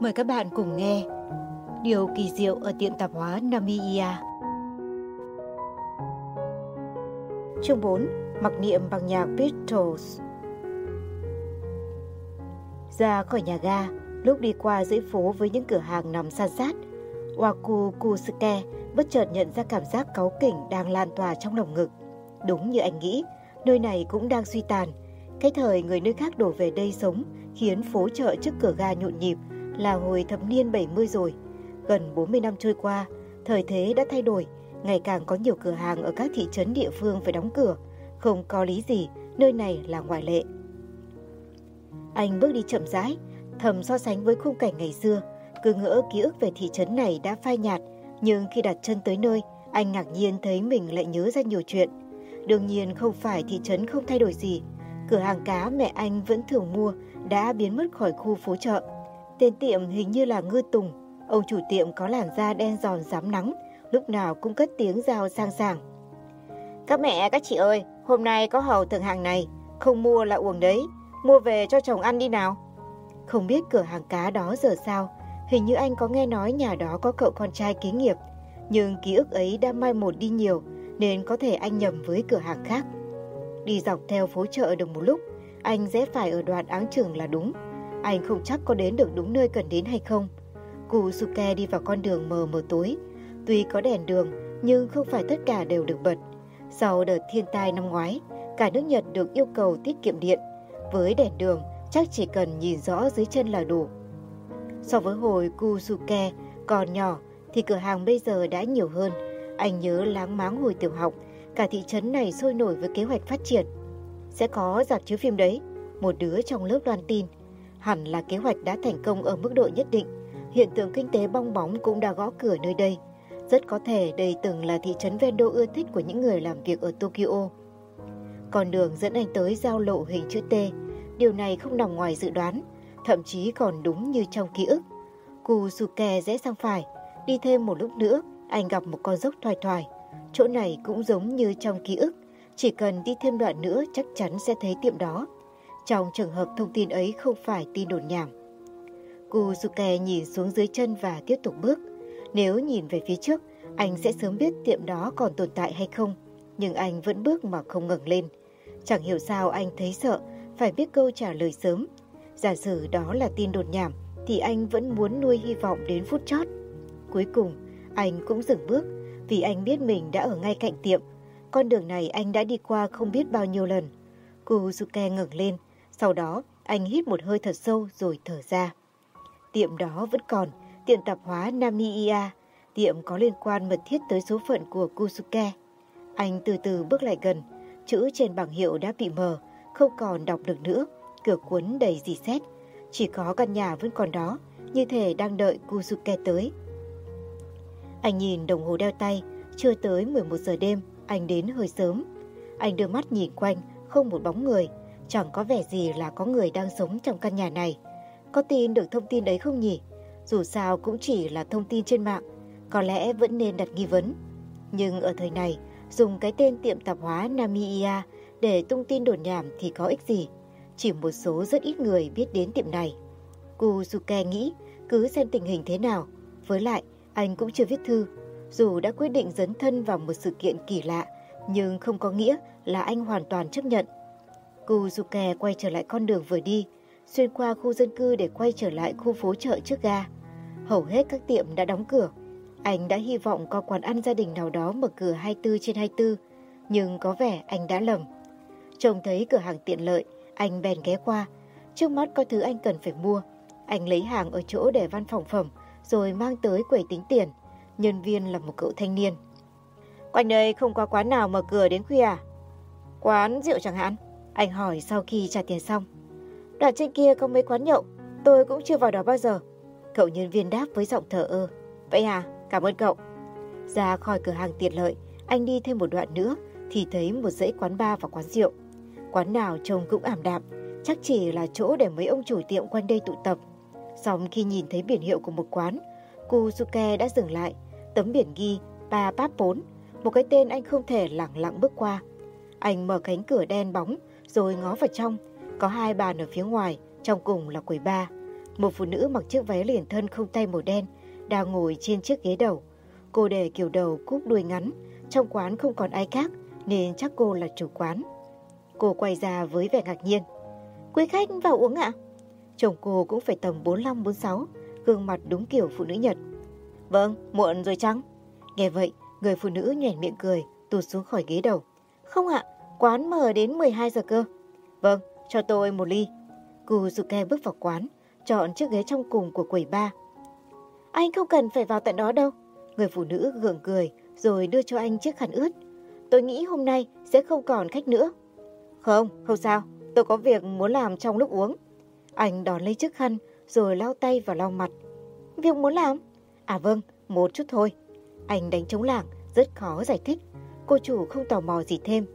Mời các bạn cùng nghe Điều kỳ diệu ở tiệm tạp hóa Namiya Chương 4 Mặc niệm bằng nhạc Beatles Ra khỏi nhà ga, lúc đi qua dãy phố với những cửa hàng nằm san sát, Waku Kusuke bất chợt nhận ra cảm giác cáu kỉnh đang lan tỏa trong lòng ngực. Đúng như anh nghĩ, nơi này cũng đang suy tàn. Cái thời người nơi khác đổ về đây sống khiến phố chợ trước cửa ga nhộn nhịp là hồi thập niên 70 rồi. Gần 40 năm trôi qua, thời thế đã thay đổi, ngày càng có nhiều cửa hàng ở các thị trấn địa phương phải đóng cửa. Không có lý gì, nơi này là ngoại lệ. Anh bước đi chậm rãi, thầm so sánh với khung cảnh ngày xưa, cứ ngỡ ký ức về thị trấn này đã phai nhạt, nhưng khi đặt chân tới nơi, anh ngạc nhiên thấy mình lại nhớ ra nhiều chuyện. Đương nhiên không phải thị trấn không thay đổi gì, cửa hàng cá mẹ anh vẫn thường mua đã biến mất khỏi khu phố chợ. Tên tiệm hình như là Ngư Tùng, ông chủ tiệm có làn da đen giòn dám nắng, lúc nào cũng cất tiếng rào sang sảng. Các mẹ, các chị ơi, hôm nay có hầu thượng hàng này, không mua là uổng đấy, mua về cho chồng ăn đi nào. Không biết cửa hàng cá đó giờ sao, hình như anh có nghe nói nhà đó có cậu con trai kế nghiệp, nhưng ký ức ấy đã mai một đi nhiều nên có thể anh nhầm với cửa hàng khác. Đi dọc theo phố chợ được một lúc, anh rẽ phải ở đoạn áng trường là đúng. Anh không chắc có đến được đúng nơi cần đến hay không. Kusuke đi vào con đường mờ mờ tối. Tuy có đèn đường, nhưng không phải tất cả đều được bật. Sau đợt thiên tai năm ngoái, cả nước Nhật được yêu cầu tiết kiệm điện. Với đèn đường, chắc chỉ cần nhìn rõ dưới chân là đủ. So với hồi Kusuke còn nhỏ, thì cửa hàng bây giờ đã nhiều hơn. Anh nhớ láng máng hồi tiểu học, cả thị trấn này sôi nổi với kế hoạch phát triển. Sẽ có dạp chiếu phim đấy, một đứa trong lớp loan tin. Hẳn là kế hoạch đã thành công ở mức độ nhất định. Hiện tượng kinh tế bong bóng cũng đã gõ cửa nơi đây. Rất có thể đây từng là thị trấn ven đô ưa thích của những người làm việc ở Tokyo. Con đường dẫn anh tới giao lộ hình chữ T. Điều này không nằm ngoài dự đoán, thậm chí còn đúng như trong ký ức. Kusuke rẽ sang phải, đi thêm một lúc nữa, anh gặp một con dốc thoải thoải. Chỗ này cũng giống như trong ký ức, chỉ cần đi thêm đoạn nữa chắc chắn sẽ thấy tiệm đó. Trong trường hợp thông tin ấy không phải tin đồn nhảm. Kusuke nhìn xuống dưới chân và tiếp tục bước. Nếu nhìn về phía trước, anh sẽ sớm biết tiệm đó còn tồn tại hay không. Nhưng anh vẫn bước mà không ngẩng lên. Chẳng hiểu sao anh thấy sợ, phải biết câu trả lời sớm. Giả sử đó là tin đồn nhảm, thì anh vẫn muốn nuôi hy vọng đến phút chót. Cuối cùng, anh cũng dừng bước, vì anh biết mình đã ở ngay cạnh tiệm. Con đường này anh đã đi qua không biết bao nhiêu lần. Kuzuke ngẩng lên, sau đó anh hít một hơi thật sâu rồi thở ra. Tiệm đó vẫn còn, tiệm tạp hóa Namiya, tiệm có liên quan mật thiết tới số phận của Kusuke. Anh từ từ bước lại gần, chữ trên bảng hiệu đã bị mờ, không còn đọc được nữa, cửa cuốn đầy dì xét. Chỉ có căn nhà vẫn còn đó, như thể đang đợi Kusuke tới. Anh nhìn đồng hồ đeo tay, chưa tới 11 giờ đêm, anh đến hơi sớm. Anh đưa mắt nhìn quanh, không một bóng người, chẳng có vẻ gì là có người đang sống trong căn nhà này. Có tin được thông tin đấy không nhỉ? Dù sao cũng chỉ là thông tin trên mạng, có lẽ vẫn nên đặt nghi vấn. Nhưng ở thời này, dùng cái tên tiệm tạp hóa Namiya để tung tin đồn nhảm thì có ích gì. Chỉ một số rất ít người biết đến tiệm này. Kuzuke nghĩ cứ xem tình hình thế nào. Với lại, anh cũng chưa viết thư. Dù đã quyết định dấn thân vào một sự kiện kỳ lạ, nhưng không có nghĩa là anh hoàn toàn chấp nhận. Kuzuke quay trở lại con đường vừa đi, xuyên qua khu dân cư để quay trở lại khu phố chợ trước ga. Hầu hết các tiệm đã đóng cửa. Anh đã hy vọng có quán ăn gia đình nào đó mở cửa 24 trên 24, nhưng có vẻ anh đã lầm. Trông thấy cửa hàng tiện lợi, anh bèn ghé qua. Trước mắt có thứ anh cần phải mua. Anh lấy hàng ở chỗ để văn phòng phẩm, rồi mang tới quầy tính tiền. Nhân viên là một cậu thanh niên. Quanh đây không có quán nào mở cửa đến khuya à? Quán rượu chẳng hạn? Anh hỏi sau khi trả tiền xong. Đoạn trên kia có mấy quán nhậu, tôi cũng chưa vào đó bao giờ. Cậu nhân viên đáp với giọng thở ơ. Vậy à, cảm ơn cậu. Ra khỏi cửa hàng tiện lợi, anh đi thêm một đoạn nữa thì thấy một dãy quán bar và quán rượu. Quán nào trông cũng ảm đạm, chắc chỉ là chỗ để mấy ông chủ tiệm quanh đây tụ tập. Xong khi nhìn thấy biển hiệu của một quán, Kuzuke đã dừng lại, tấm biển ghi Ba Páp 4, một cái tên anh không thể lặng lặng bước qua. Anh mở cánh cửa đen bóng rồi ngó vào trong, có hai bàn ở phía ngoài, trong cùng là quầy ba. Một phụ nữ mặc chiếc váy liền thân không tay màu đen đang ngồi trên chiếc ghế đầu. Cô để kiểu đầu cúp đuôi ngắn. Trong quán không còn ai khác nên chắc cô là chủ quán. Cô quay ra với vẻ ngạc nhiên. Quý khách vào uống ạ? Chồng cô cũng phải tầm 45-46, gương mặt đúng kiểu phụ nữ Nhật. Vâng, muộn rồi chăng? Nghe vậy, người phụ nữ nhoẻn miệng cười, tụt xuống khỏi ghế đầu. Không ạ, quán mở đến 12 giờ cơ. Vâng, cho tôi một ly. Kuzuke bước vào quán, chọn chiếc ghế trong cùng của quầy ba. Anh không cần phải vào tận đó đâu. Người phụ nữ gượng cười rồi đưa cho anh chiếc khăn ướt. Tôi nghĩ hôm nay sẽ không còn khách nữa. Không, không sao. Tôi có việc muốn làm trong lúc uống. Anh đón lấy chiếc khăn rồi lau tay và lau mặt. Việc muốn làm? À vâng, một chút thôi. Anh đánh trống lảng, rất khó giải thích. Cô chủ không tò mò gì thêm.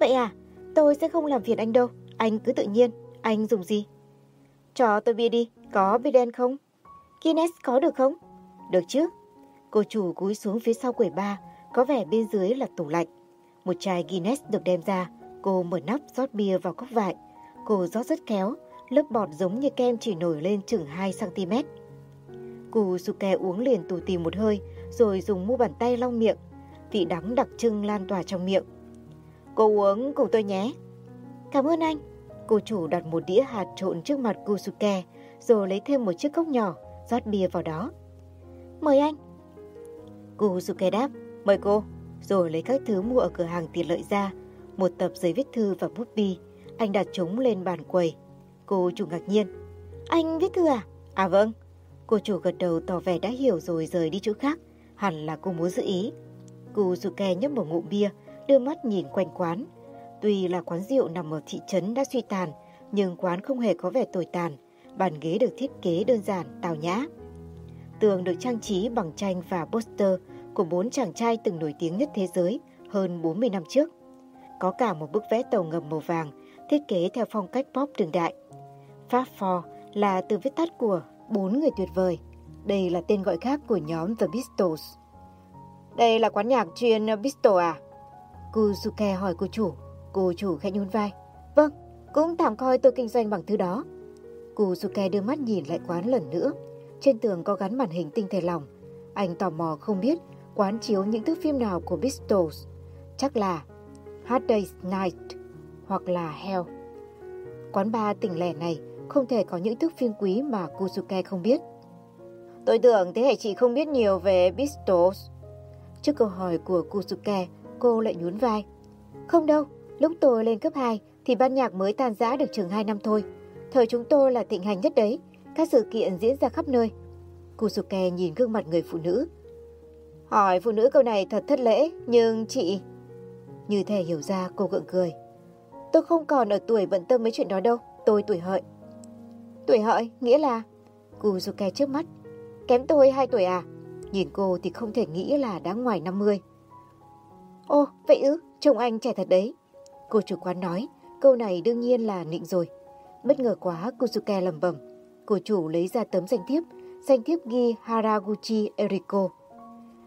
Vậy à, tôi sẽ không làm phiền anh đâu. Anh cứ tự nhiên. Anh dùng gì? Cho tôi bia đi, có bia đen không? Guinness có được không? Được chứ. Cô chủ cúi xuống phía sau quầy bar, có vẻ bên dưới là tủ lạnh. Một chai Guinness được đem ra, cô mở nắp rót bia vào cốc vại Cô rót rất khéo, lớp bọt giống như kem chỉ nổi lên chừng 2cm. Kusuke uống liền tù tìm một hơi, rồi dùng mu bàn tay lau miệng. Vị đắng đặc trưng lan tỏa trong miệng. Cô uống cùng tôi nhé. Cảm ơn anh. Cô chủ đặt một đĩa hạt trộn trước mặt Kusuke, rồi lấy thêm một chiếc cốc nhỏ, rót bia vào đó. Mời anh. Kusuke đáp, mời cô, rồi lấy các thứ mua ở cửa hàng tiện lợi ra, một tập giấy viết thư và bút bi. Anh đặt chúng lên bàn quầy. Cô chủ ngạc nhiên. Anh viết thư à? À vâng. Cô chủ gật đầu tỏ vẻ đã hiểu rồi rời đi chỗ khác. Hẳn là cô muốn giữ ý. Kusuke nhấp một ngụm bia, đưa mắt nhìn quanh quán. Tuy là quán rượu nằm ở thị trấn đã suy tàn, nhưng quán không hề có vẻ tồi tàn. Bàn ghế được thiết kế đơn giản, tào nhã. Tường được trang trí bằng tranh và poster của bốn chàng trai từng nổi tiếng nhất thế giới hơn 40 năm trước. Có cả một bức vẽ tàu ngầm màu vàng thiết kế theo phong cách pop đường đại. Fab Four là từ viết tắt của bốn người tuyệt vời. Đây là tên gọi khác của nhóm The Beatles. Đây là quán nhạc chuyên Beatles à? Kuzuke hỏi cô chủ. Cô chủ khẽ nhún vai. Vâng, cũng tạm coi tôi kinh doanh bằng thứ đó. Kuzuke đưa mắt nhìn lại quán lần nữa. Trên tường có gắn màn hình tinh thể lỏng. Anh tò mò không biết quán chiếu những thước phim nào của Beatles. Chắc là Hard Day's Night hoặc là Hell. Quán bar tỉnh lẻ này không thể có những thước phim quý mà Kusuke không biết. Tôi tưởng thế hệ chị không biết nhiều về Beatles. Trước câu hỏi của Kusuke, cô lại nhún vai. Không đâu, lúc tôi lên cấp 2 thì ban nhạc mới tan rã được chừng 2 năm thôi. Thời chúng tôi là thịnh hành nhất đấy, các sự kiện diễn ra khắp nơi. Kusuke nhìn gương mặt người phụ nữ. Hỏi phụ nữ câu này thật thất lễ, nhưng chị... Như thể hiểu ra cô gượng cười. Tôi không còn ở tuổi bận tâm mấy chuyện đó đâu, tôi tuổi hợi. Tuổi hợi nghĩa là... kusuke trước mắt. Kém tôi 2 tuổi à? Nhìn cô thì không thể nghĩ là đã ngoài 50. Ồ, vậy ư, trông anh trẻ thật đấy. Cô chủ quán nói, câu này đương nhiên là nịnh rồi. Bất ngờ quá, Kusuke lầm bẩm. Cô chủ lấy ra tấm danh thiếp, danh thiếp ghi Haraguchi Eriko.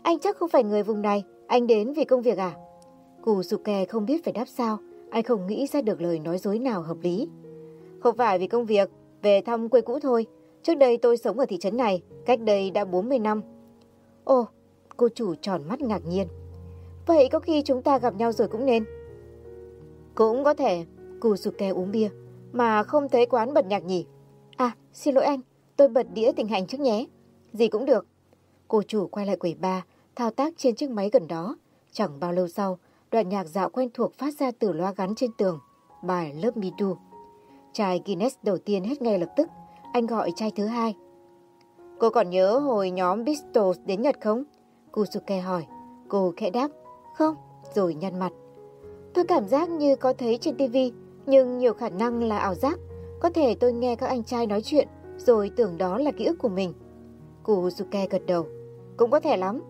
Anh chắc không phải người vùng này, anh đến vì công việc à? Kusuke không biết phải đáp sao, anh không nghĩ ra được lời nói dối nào hợp lý. Không phải vì công việc, về thăm quê cũ thôi. Trước đây tôi sống ở thị trấn này, cách đây đã 40 năm. Ồ, cô chủ tròn mắt ngạc nhiên. Vậy có khi chúng ta gặp nhau rồi cũng nên. Cũng có thể, Kusuke uống bia, mà không thấy quán bật nhạc nhỉ. À, xin lỗi anh, tôi bật đĩa tình hành trước nhé. Gì cũng được. Cô chủ quay lại quầy ba, thao tác trên chiếc máy gần đó. Chẳng bao lâu sau, đoạn nhạc dạo quen thuộc phát ra từ loa gắn trên tường. Bài Love Me Do. Chai Guinness đầu tiên hết ngay lập tức, anh gọi chai thứ hai. Cô còn nhớ hồi nhóm Beatles đến Nhật không? Kusuke hỏi. Cô khẽ đáp. Không, rồi nhăn mặt. Tôi cảm giác như có thấy trên tivi, nhưng nhiều khả năng là ảo giác. Có thể tôi nghe các anh trai nói chuyện, rồi tưởng đó là ký ức của mình. Kusuke gật đầu. Cũng có thể lắm.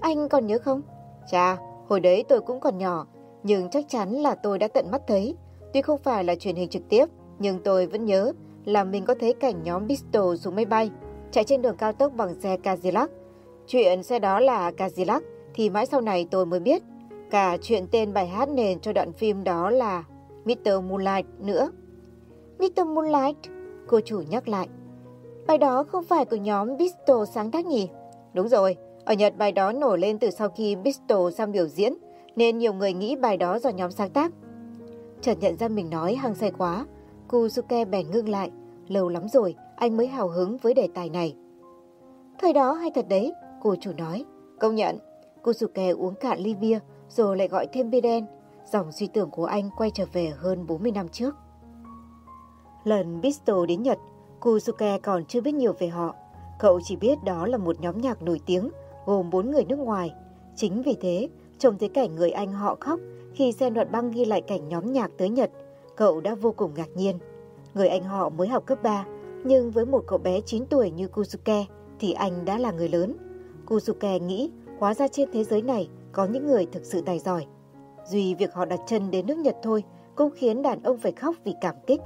Anh còn nhớ không? Chà, hồi đấy tôi cũng còn nhỏ, nhưng chắc chắn là tôi đã tận mắt thấy. Tuy không phải là truyền hình trực tiếp, nhưng tôi vẫn nhớ là mình có thấy cảnh nhóm Pistol xuống máy bay, chạy trên đường cao tốc bằng xe Cadillac. Chuyện xe đó là Cadillac thì mãi sau này tôi mới biết. Cả chuyện tên bài hát nền cho đoạn phim đó là Mr. Moonlight nữa. Mr. Moonlight, cô chủ nhắc lại. Bài đó không phải của nhóm Bisto sáng tác nhỉ? Đúng rồi, ở Nhật bài đó nổi lên từ sau khi Bisto sang biểu diễn, nên nhiều người nghĩ bài đó do nhóm sáng tác. Chợt nhận ra mình nói hăng say quá, Kusuke bèn ngưng lại. Lâu lắm rồi, anh mới hào hứng với đề tài này. Thời đó hay thật đấy, cô chủ nói. Công nhận, Kusuke uống cạn ly bia, rồi lại gọi thêm bia đen. Dòng suy tưởng của anh quay trở về hơn 40 năm trước. Lần Bisto đến Nhật, Kusuke còn chưa biết nhiều về họ. Cậu chỉ biết đó là một nhóm nhạc nổi tiếng, gồm 4 người nước ngoài. Chính vì thế, trông thấy cảnh người Anh họ khóc khi xem đoạn băng ghi lại cảnh nhóm nhạc tới Nhật, cậu đã vô cùng ngạc nhiên. Người Anh họ mới học cấp 3, nhưng với một cậu bé 9 tuổi như Kusuke thì anh đã là người lớn. Kusuke nghĩ hóa ra trên thế giới này có những người thực sự tài giỏi. Duy việc họ đặt chân đến nước Nhật thôi cũng khiến đàn ông phải khóc vì cảm kích.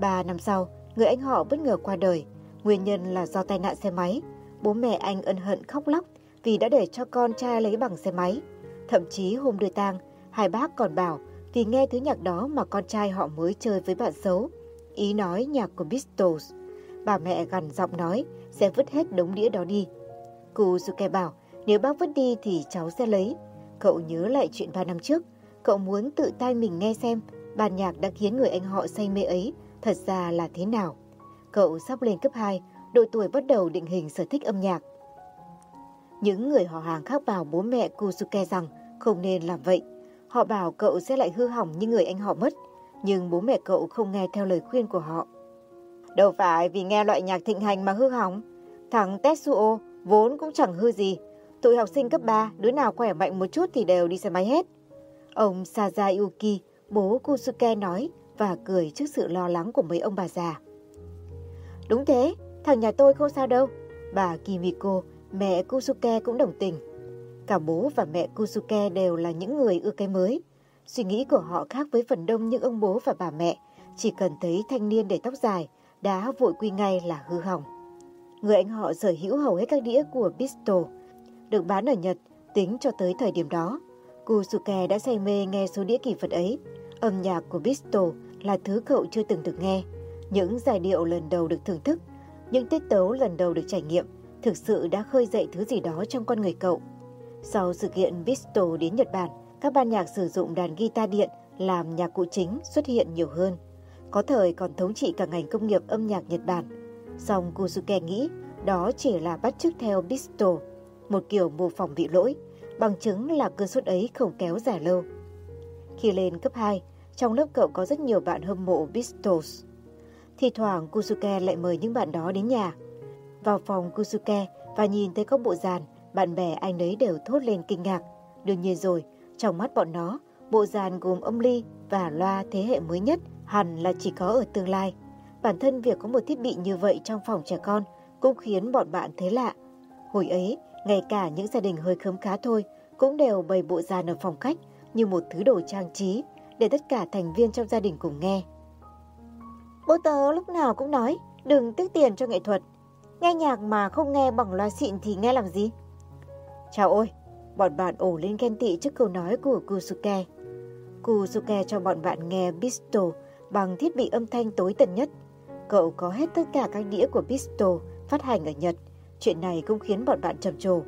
Ba năm sau, người anh họ bất ngờ qua đời. Nguyên nhân là do tai nạn xe máy. Bố mẹ anh ân hận khóc lóc vì đã để cho con trai lấy bằng xe máy. Thậm chí hôm đưa tang, hai bác còn bảo vì nghe thứ nhạc đó mà con trai họ mới chơi với bạn xấu. Ý nói nhạc của Beatles. Bà mẹ gằn giọng nói sẽ vứt hết đống đĩa đó đi. Kusuke bảo nếu bác vứt đi thì cháu sẽ lấy. Cậu nhớ lại chuyện 3 năm trước. Cậu muốn tự tay mình nghe xem bản nhạc đã khiến người anh họ say mê ấy thật ra là thế nào. Cậu sắp lên cấp 2, độ tuổi bắt đầu định hình sở thích âm nhạc. Những người họ hàng khác bảo bố mẹ Kusuke rằng không nên làm vậy. Họ bảo cậu sẽ lại hư hỏng như người anh họ mất, nhưng bố mẹ cậu không nghe theo lời khuyên của họ. Đâu phải vì nghe loại nhạc thịnh hành mà hư hỏng. Thằng Tetsuo vốn cũng chẳng hư gì. Tụi học sinh cấp 3, đứa nào khỏe mạnh một chút thì đều đi xe máy hết. Ông Sazayuki, bố Kusuke nói và cười trước sự lo lắng của mấy ông bà già. Đúng thế, thằng nhà tôi không sao đâu. Bà Kimiko, mẹ Kusuke cũng đồng tình. Cả bố và mẹ Kusuke đều là những người ưa cái mới. Suy nghĩ của họ khác với phần đông những ông bố và bà mẹ. Chỉ cần thấy thanh niên để tóc dài, đã vội quy ngay là hư hỏng. Người anh họ sở hữu hầu hết các đĩa của Bisto, được bán ở Nhật tính cho tới thời điểm đó. Kusuke đã say mê nghe số đĩa kỳ vật ấy. Âm nhạc của Bisto là thứ cậu chưa từng được nghe. Những giai điệu lần đầu được thưởng thức, những tiết tấu lần đầu được trải nghiệm thực sự đã khơi dậy thứ gì đó trong con người cậu. Sau sự kiện Bisto đến Nhật Bản, các ban nhạc sử dụng đàn guitar điện làm nhạc cụ chính xuất hiện nhiều hơn. Có thời còn thống trị cả ngành công nghiệp âm nhạc Nhật Bản. Song Kusuke nghĩ đó chỉ là bắt chước theo Bisto, một kiểu mô phỏng bị lỗi, bằng chứng là cơn sốt ấy không kéo dài lâu. Khi lên cấp 2, trong lớp cậu có rất nhiều bạn hâm mộ Beatles. Thì thoảng Kusuke lại mời những bạn đó đến nhà. Vào phòng Kusuke và nhìn thấy có bộ dàn, bạn bè anh ấy đều thốt lên kinh ngạc. Đương nhiên rồi, trong mắt bọn nó, bộ dàn gồm âm ly và loa thế hệ mới nhất hẳn là chỉ có ở tương lai. Bản thân việc có một thiết bị như vậy trong phòng trẻ con cũng khiến bọn bạn thấy lạ. Hồi ấy, ngay cả những gia đình hơi khấm khá thôi cũng đều bày bộ dàn ở phòng khách như một thứ đồ trang trí để tất cả thành viên trong gia đình cùng nghe. Bố tớ lúc nào cũng nói đừng tiếc tiền cho nghệ thuật. Nghe nhạc mà không nghe bằng loa xịn thì nghe làm gì? Chào ôi, bọn bạn ổ lên ghen tị trước câu nói của Kusuke. Kusuke cho bọn bạn nghe Bisto bằng thiết bị âm thanh tối tần nhất. Cậu có hết tất cả các đĩa của Bisto phát hành ở Nhật. Chuyện này cũng khiến bọn bạn trầm trồ.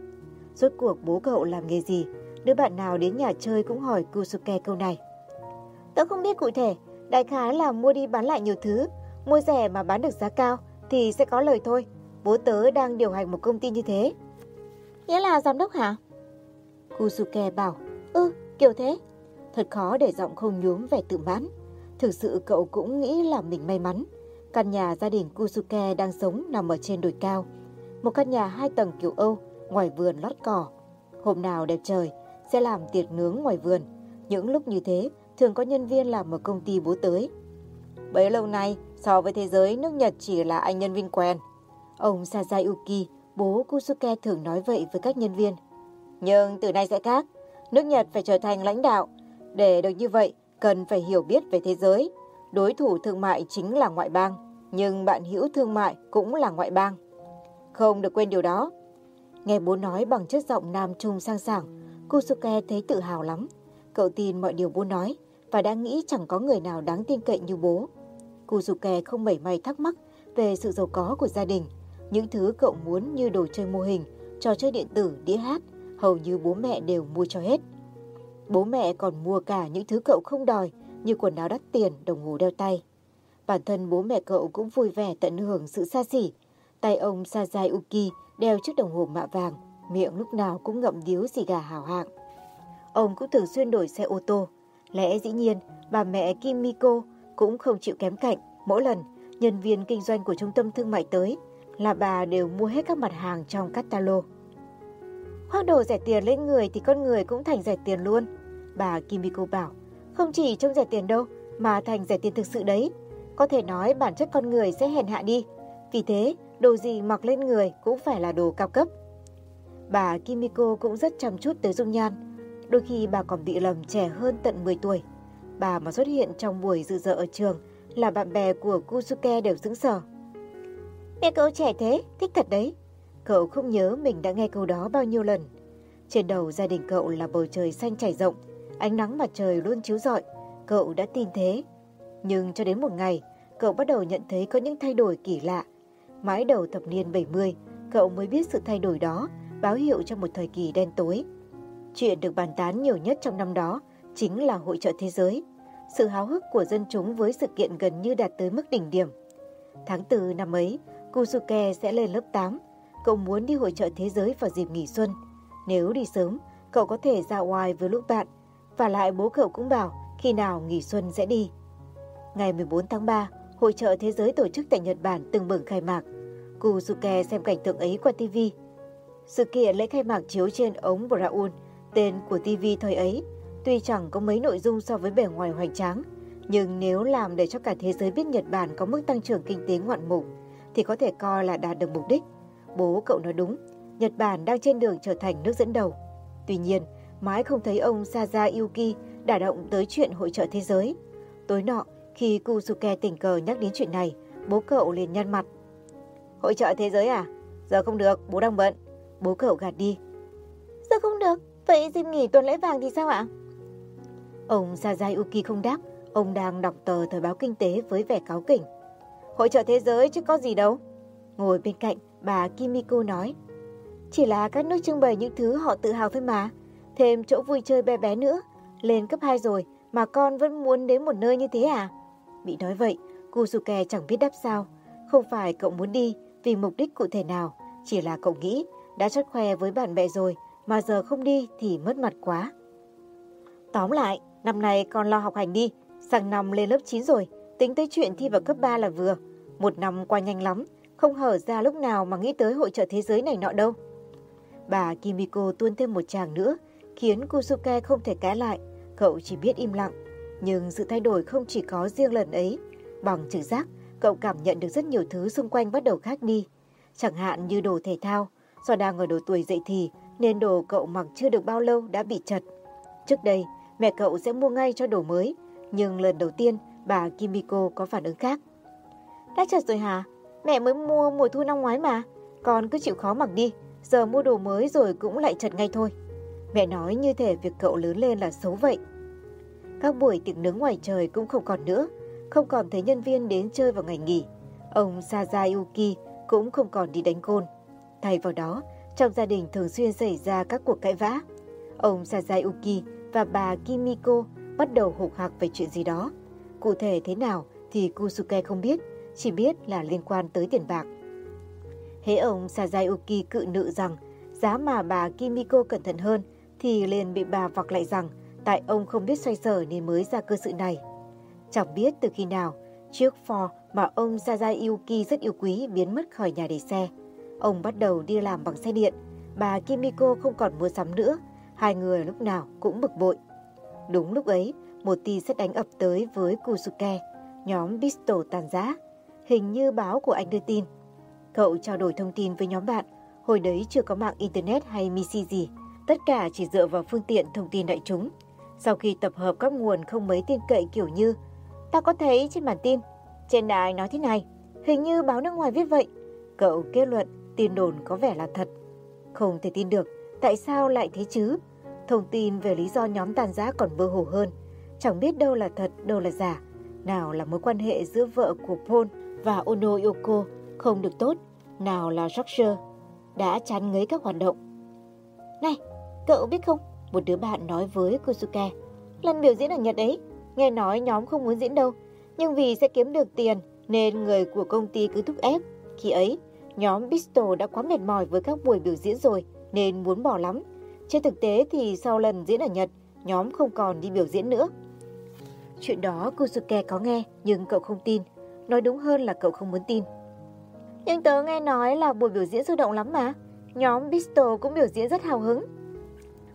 Rốt cuộc bố cậu làm nghề gì? Đứa bạn nào đến nhà chơi cũng hỏi Kusuke câu này. Tớ không biết cụ thể, đại khái là mua đi bán lại nhiều thứ, mua rẻ mà bán được giá cao thì sẽ có lời thôi. Bố tớ đang điều hành một công ty như thế. Nghĩa là giám đốc hả? Kusuke bảo, ừ, kiểu thế. Thật khó để giọng không nhuốm vẻ tự mãn. Thực sự cậu cũng nghĩ là mình may mắn. Căn nhà gia đình Kusuke đang sống nằm ở trên đồi cao. Một căn nhà hai tầng kiểu Âu, ngoài vườn lót cỏ. Hôm nào đẹp trời, sẽ làm tiệc nướng ngoài vườn. Những lúc như thế, thường có nhân viên làm ở công ty bố tới. Bấy lâu nay, so với thế giới, nước Nhật chỉ là anh nhân viên quen. Ông Sazayuki, bố Kusuke thường nói vậy với các nhân viên. Nhưng từ nay sẽ khác, nước Nhật phải trở thành lãnh đạo. Để được như vậy, cần phải hiểu biết về thế giới. Đối thủ thương mại chính là ngoại bang, nhưng bạn hữu thương mại cũng là ngoại bang. Không được quên điều đó. Nghe bố nói bằng chất giọng nam trung sang sảng, Kusuke thấy tự hào lắm. Cậu tin mọi điều bố nói và đã nghĩ chẳng có người nào đáng tin cậy như bố. Kusuke không mảy may thắc mắc về sự giàu có của gia đình. Những thứ cậu muốn như đồ chơi mô hình, trò chơi điện tử, đĩa hát, hầu như bố mẹ đều mua cho hết. Bố mẹ còn mua cả những thứ cậu không đòi như quần áo đắt tiền, đồng hồ đeo tay. Bản thân bố mẹ cậu cũng vui vẻ tận hưởng sự xa xỉ. Tay ông Sajai Uki đeo chiếc đồng hồ mạ vàng, miệng lúc nào cũng ngậm điếu xì gà hào hạng. Ông cũng thường xuyên đổi xe ô tô. Lẽ dĩ nhiên, bà mẹ Kimiko cũng không chịu kém cạnh. Mỗi lần, nhân viên kinh doanh của trung tâm thương mại tới là bà đều mua hết các mặt hàng trong catalog. Khoác đồ rẻ tiền lên người thì con người cũng thành rẻ tiền luôn. Bà Kimiko bảo, không chỉ trông rẻ tiền đâu, mà thành rẻ tiền thực sự đấy. Có thể nói bản chất con người sẽ hèn hạ đi. Vì thế, đồ gì mặc lên người cũng phải là đồ cao cấp. Bà Kimiko cũng rất chăm chút tới dung nhan. Đôi khi bà còn bị lầm trẻ hơn tận 10 tuổi. Bà mà xuất hiện trong buổi dự dợ ở trường là bạn bè của Kusuke đều sững sờ. Mẹ cậu trẻ thế, thích thật đấy. Cậu không nhớ mình đã nghe câu đó bao nhiêu lần. Trên đầu gia đình cậu là bầu trời xanh trải rộng, ánh nắng mặt trời luôn chiếu rọi. Cậu đã tin thế. Nhưng cho đến một ngày, cậu bắt đầu nhận thấy có những thay đổi kỳ lạ. Mãi đầu thập niên 70, cậu mới biết sự thay đổi đó báo hiệu cho một thời kỳ đen tối. Chuyện được bàn tán nhiều nhất trong năm đó chính là hội trợ thế giới. Sự háo hức của dân chúng với sự kiện gần như đạt tới mức đỉnh điểm. Tháng 4 năm ấy, Kusuke sẽ lên lớp 8. Cậu muốn đi hội trợ thế giới vào dịp nghỉ xuân. Nếu đi sớm, cậu có thể ra ngoài với lúc bạn. Và lại bố cậu cũng bảo khi nào nghỉ xuân sẽ đi. Ngày 14 tháng 3, hội trợ thế giới tổ chức tại Nhật Bản từng bừng khai mạc. Kusuke xem cảnh tượng ấy qua TV. Sự kiện lễ khai mạc chiếu trên ống Braun, tên của TV thời ấy, tuy chẳng có mấy nội dung so với bề ngoài hoành tráng, nhưng nếu làm để cho cả thế giới biết Nhật Bản có mức tăng trưởng kinh tế ngoạn mục, thì có thể coi là đạt được mục đích. Bố cậu nói đúng, Nhật Bản đang trên đường trở thành nước dẫn đầu. Tuy nhiên, mãi không thấy ông Saza Yuki đả động tới chuyện hội trợ thế giới. Tối nọ, khi Kusuke tình cờ nhắc đến chuyện này, bố cậu liền nhăn mặt. Hội trợ thế giới à? Giờ không được, bố đang bận. Bố cậu gạt đi. Giờ không được, vậy dịp nghỉ tuần lễ vàng thì sao ạ? Ông Sazayuki không đáp, ông đang đọc tờ thời báo kinh tế với vẻ cáo kỉnh. Hội trợ thế giới chứ có gì đâu. Ngồi bên cạnh, bà Kimiko nói. Chỉ là các nước trưng bày những thứ họ tự hào thôi mà. Thêm chỗ vui chơi bé bé nữa. Lên cấp 2 rồi mà con vẫn muốn đến một nơi như thế à? Bị nói vậy, Kusuke chẳng biết đáp sao. Không phải cậu muốn đi vì mục đích cụ thể nào, chỉ là cậu nghĩ đã chót khoe với bạn bè rồi mà giờ không đi thì mất mặt quá. Tóm lại, năm nay con lo học hành đi, sang năm lên lớp 9 rồi, tính tới chuyện thi vào cấp 3 là vừa. Một năm qua nhanh lắm, không hở ra lúc nào mà nghĩ tới hội trợ thế giới này nọ đâu. Bà Kimiko tuôn thêm một chàng nữa, khiến Kusuke không thể cãi lại, cậu chỉ biết im lặng. Nhưng sự thay đổi không chỉ có riêng lần ấy, bằng trực giác, cậu cảm nhận được rất nhiều thứ xung quanh bắt đầu khác đi. Chẳng hạn như đồ thể thao, do đang ở độ tuổi dậy thì nên đồ cậu mặc chưa được bao lâu đã bị chật. Trước đây, mẹ cậu sẽ mua ngay cho đồ mới, nhưng lần đầu tiên bà Kimiko có phản ứng khác. Đã chật rồi hả? Mẹ mới mua mùa thu năm ngoái mà. Con cứ chịu khó mặc đi, giờ mua đồ mới rồi cũng lại chật ngay thôi. Mẹ nói như thể việc cậu lớn lên là xấu vậy. Các buổi tiệc nướng ngoài trời cũng không còn nữa, không còn thấy nhân viên đến chơi vào ngày nghỉ. Ông Sazayuki cũng không còn đi đánh côn. Thay vào đó, trong gia đình thường xuyên xảy ra các cuộc cãi vã. Ông Sazayuki và bà Kimiko bắt đầu hụt hạc về chuyện gì đó. Cụ thể thế nào thì Kusuke không biết, chỉ biết là liên quan tới tiền bạc. Hễ ông Sazayuki cự nữ rằng giá mà bà Kimiko cẩn thận hơn thì liền bị bà vọc lại rằng tại ông không biết xoay sở nên mới ra cơ sự này. Chẳng biết từ khi nào, chiếc Ford mà ông Sazayuki rất yêu quý biến mất khỏi nhà để xe. Ông bắt đầu đi làm bằng xe điện, bà Kimiko không còn mua sắm nữa, hai người lúc nào cũng bực bội. Đúng lúc ấy, một tin xét đánh ập tới với Kusuke, nhóm Bisto tàn giá. Hình như báo của anh đưa tin. Cậu trao đổi thông tin với nhóm bạn, hồi đấy chưa có mạng Internet hay Misi gì, tất cả chỉ dựa vào phương tiện thông tin đại chúng. Sau khi tập hợp các nguồn không mấy tin cậy kiểu như Ta có thấy trên bản tin, trên đài nói thế này, hình như báo nước ngoài viết vậy. Cậu kết luận tin đồn có vẻ là thật. Không thể tin được, tại sao lại thế chứ? Thông tin về lý do nhóm tàn giá còn mơ hồ hơn. Chẳng biết đâu là thật, đâu là giả. Nào là mối quan hệ giữa vợ của Paul và Ono Yoko không được tốt, nào là Roger, đã chán ngấy các hoạt động. Này, cậu biết không, một đứa bạn nói với Kosuke, lần biểu diễn ở Nhật ấy, nghe nói nhóm không muốn diễn đâu, nhưng vì sẽ kiếm được tiền nên người của công ty cứ thúc ép. Khi ấy, nhóm Bisto đã quá mệt mỏi với các buổi biểu diễn rồi nên muốn bỏ lắm. Trên thực tế thì sau lần diễn ở Nhật, nhóm không còn đi biểu diễn nữa. Chuyện đó Kusuke có nghe nhưng cậu không tin. Nói đúng hơn là cậu không muốn tin. Nhưng tớ nghe nói là buổi biểu diễn sôi động lắm mà. Nhóm Bisto cũng biểu diễn rất hào hứng.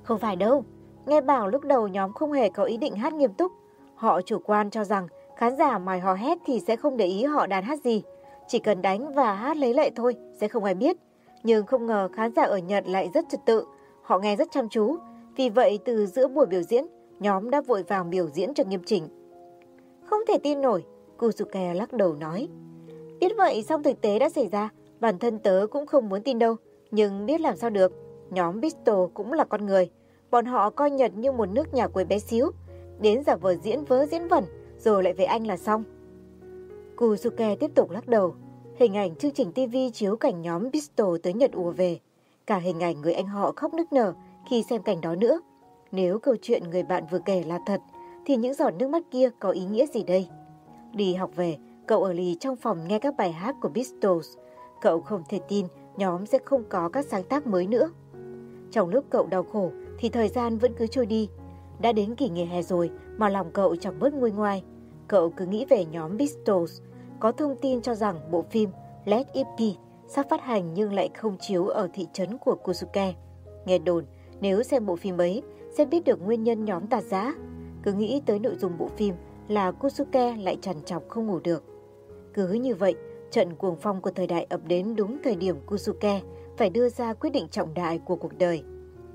Không phải đâu. Nghe bảo lúc đầu nhóm không hề có ý định hát nghiêm túc. Họ chủ quan cho rằng khán giả mài hò hét thì sẽ không để ý họ đàn hát gì. Chỉ cần đánh và hát lấy lệ thôi, sẽ không ai biết. Nhưng không ngờ khán giả ở Nhật lại rất trật tự. Họ nghe rất chăm chú. Vì vậy từ giữa buổi biểu diễn, nhóm đã vội vàng biểu diễn cho nghiêm chỉnh. Không thể tin nổi, Kusuke lắc đầu nói. Biết vậy xong thực tế đã xảy ra, bản thân tớ cũng không muốn tin đâu, nhưng biết làm sao được. Nhóm Bisto cũng là con người, bọn họ coi Nhật như một nước nhà quê bé xíu, đến giả vờ diễn vớ diễn vẩn, rồi lại về Anh là xong. Kusuke tiếp tục lắc đầu, hình ảnh chương trình TV chiếu cảnh nhóm Bisto tới Nhật ùa về, cả hình ảnh người anh họ khóc nức nở khi xem cảnh đó nữa. Nếu câu chuyện người bạn vừa kể là thật, thì những giọt nước mắt kia có ý nghĩa gì đây? Đi học về, cậu ở lì trong phòng nghe các bài hát của Pistols. Cậu không thể tin nhóm sẽ không có các sáng tác mới nữa. Trong lúc cậu đau khổ thì thời gian vẫn cứ trôi đi. Đã đến kỳ nghỉ hè rồi mà lòng cậu chẳng bớt nguôi ngoai. Cậu cứ nghĩ về nhóm Beatles. Có thông tin cho rằng bộ phim Let It Be sắp phát hành nhưng lại không chiếu ở thị trấn của Kusuke. Nghe đồn, nếu xem bộ phim ấy, sẽ biết được nguyên nhân nhóm tạt giá. Cứ nghĩ tới nội dung bộ phim là Kusuke lại trằn trọc không ngủ được. Cứ như vậy, trận cuồng phong của thời đại ập đến đúng thời điểm Kusuke phải đưa ra quyết định trọng đại của cuộc đời.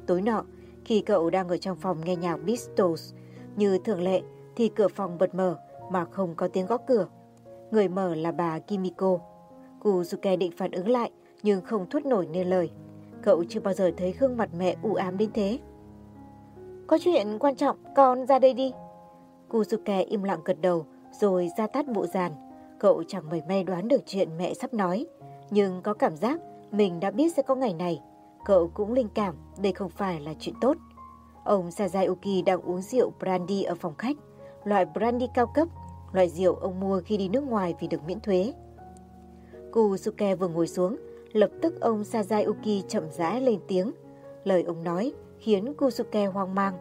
Tối nọ, khi cậu đang ở trong phòng nghe nhạc Beatles, như thường lệ thì cửa phòng bật mở mà không có tiếng gõ cửa. Người mở là bà Kimiko. Kusuke định phản ứng lại nhưng không thốt nổi nên lời. Cậu chưa bao giờ thấy gương mặt mẹ u ám đến thế. Có chuyện quan trọng, con ra đây đi. Kusuke im lặng gật đầu rồi ra tắt bộ giàn. Cậu chẳng mảy may đoán được chuyện mẹ sắp nói, nhưng có cảm giác mình đã biết sẽ có ngày này. Cậu cũng linh cảm đây không phải là chuyện tốt. Ông Sazayuki đang uống rượu brandy ở phòng khách, loại brandy cao cấp, loại rượu ông mua khi đi nước ngoài vì được miễn thuế. Kusuke vừa ngồi xuống, lập tức ông Sazayuki chậm rãi lên tiếng. Lời ông nói khiến Kusuke hoang mang.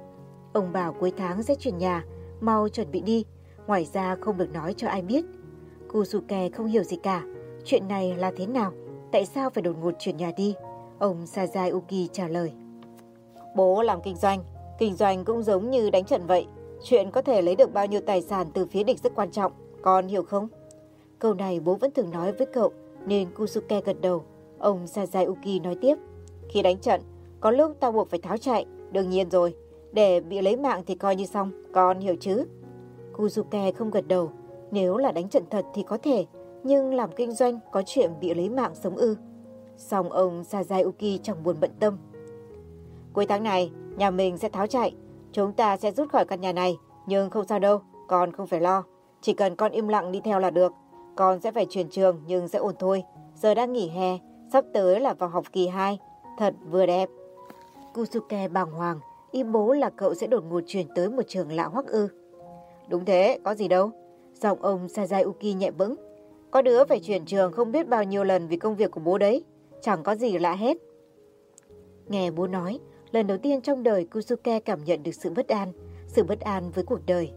Ông bảo cuối tháng sẽ chuyển nhà, mau chuẩn bị đi, ngoài ra không được nói cho ai biết. Kusuke không hiểu gì cả, chuyện này là thế nào, tại sao phải đột ngột chuyển nhà đi? Ông Sazayuki trả lời. Bố làm kinh doanh, kinh doanh cũng giống như đánh trận vậy. Chuyện có thể lấy được bao nhiêu tài sản từ phía địch rất quan trọng, con hiểu không? Câu này bố vẫn thường nói với cậu, nên Kusuke gật đầu. Ông Sazayuki nói tiếp, khi đánh trận, có lúc tao buộc phải tháo chạy, đương nhiên rồi. Để bị lấy mạng thì coi như xong, con hiểu chứ? Kuzuke không gật đầu. Nếu là đánh trận thật thì có thể, nhưng làm kinh doanh có chuyện bị lấy mạng sống ư. Song ông Sazayuki chẳng buồn bận tâm. Cuối tháng này, nhà mình sẽ tháo chạy. Chúng ta sẽ rút khỏi căn nhà này, nhưng không sao đâu, con không phải lo. Chỉ cần con im lặng đi theo là được. Con sẽ phải chuyển trường nhưng sẽ ổn thôi. Giờ đang nghỉ hè, sắp tới là vào học kỳ 2. Thật vừa đẹp. Kusuke bàng hoàng, ý bố là cậu sẽ đột ngột chuyển tới một trường lạ hoắc ư. Đúng thế, có gì đâu. Giọng ông Sazayuki nhẹ vững. Có đứa phải chuyển trường không biết bao nhiêu lần vì công việc của bố đấy. Chẳng có gì lạ hết. Nghe bố nói, lần đầu tiên trong đời Kusuke cảm nhận được sự bất an, sự bất an với cuộc đời.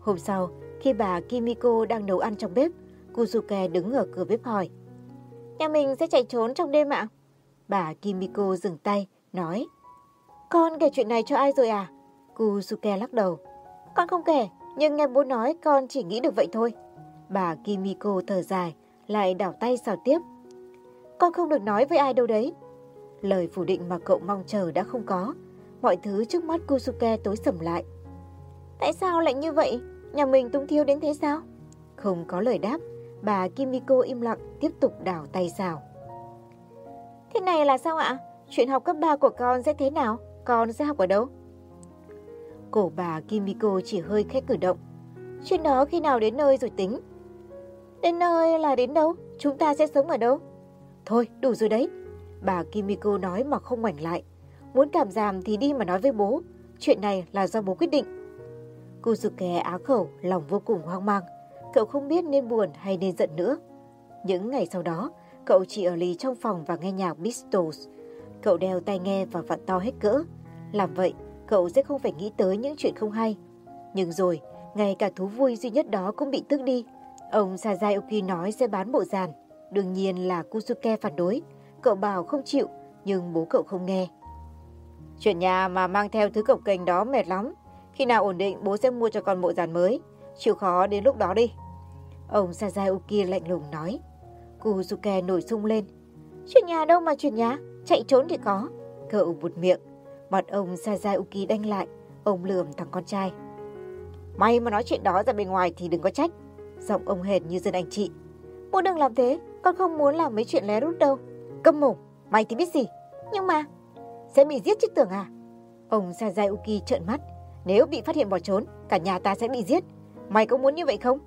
Hôm sau, khi bà Kimiko đang nấu ăn trong bếp, Kusuke đứng ở cửa bếp hỏi. Nhà mình sẽ chạy trốn trong đêm ạ? Bà Kimiko dừng tay, nói. Con kể chuyện này cho ai rồi à? Kusuke lắc đầu. Con không kể, nhưng nghe bố nói con chỉ nghĩ được vậy thôi. Bà Kimiko thở dài, lại đảo tay xào tiếp. Con không được nói với ai đâu đấy. Lời phủ định mà cậu mong chờ đã không có. Mọi thứ trước mắt Kusuke tối sầm lại. Tại sao lại như vậy? Nhà mình tung thiêu đến thế sao? Không có lời đáp, bà Kimiko im lặng tiếp tục đảo tay xào. Thế này là sao ạ? Chuyện học cấp 3 của con sẽ thế nào? Con sẽ học ở đâu? Cổ bà Kimiko chỉ hơi khét cử động. Chuyện đó khi nào đến nơi rồi tính. Đến nơi là đến đâu? Chúng ta sẽ sống ở đâu? Thôi, đủ rồi đấy. Bà Kimiko nói mà không ngoảnh lại. Muốn cảm giảm thì đi mà nói với bố. Chuyện này là do bố quyết định. Kuzuke á khẩu, lòng vô cùng hoang mang. Cậu không biết nên buồn hay nên giận nữa. Những ngày sau đó, cậu chỉ ở lì trong phòng và nghe nhạc Beatles. Cậu đeo tai nghe và vặn to hết cỡ. Làm vậy, cậu sẽ không phải nghĩ tới những chuyện không hay. Nhưng rồi, ngay cả thú vui duy nhất đó cũng bị tước đi. Ông Sazaoki nói sẽ bán bộ giàn. Đương nhiên là Kusuke phản đối. Cậu bảo không chịu, nhưng bố cậu không nghe. Chuyện nhà mà mang theo thứ cổng kềnh đó mệt lắm. Khi nào ổn định bố sẽ mua cho con bộ giàn mới. Chịu khó đến lúc đó đi. Ông Sazaoki lạnh lùng nói. Kusuke nổi sung lên. Chuyện nhà đâu mà chuyện nhà, chạy trốn thì có. Cậu bụt miệng. Mặt ông Sazaoki đanh lại, ông lườm thằng con trai. Mày mà nói chuyện đó ra bên ngoài thì đừng có trách. Giọng ông hệt như dân anh chị. Bố đừng làm thế, con không muốn làm mấy chuyện lé rút đâu. Câm mồm, mày thì biết gì. Nhưng mà, sẽ bị giết chứ tưởng à? Ông Sazaoki trợn mắt. Nếu bị phát hiện bỏ trốn, cả nhà ta sẽ bị giết. Mày có muốn như vậy không?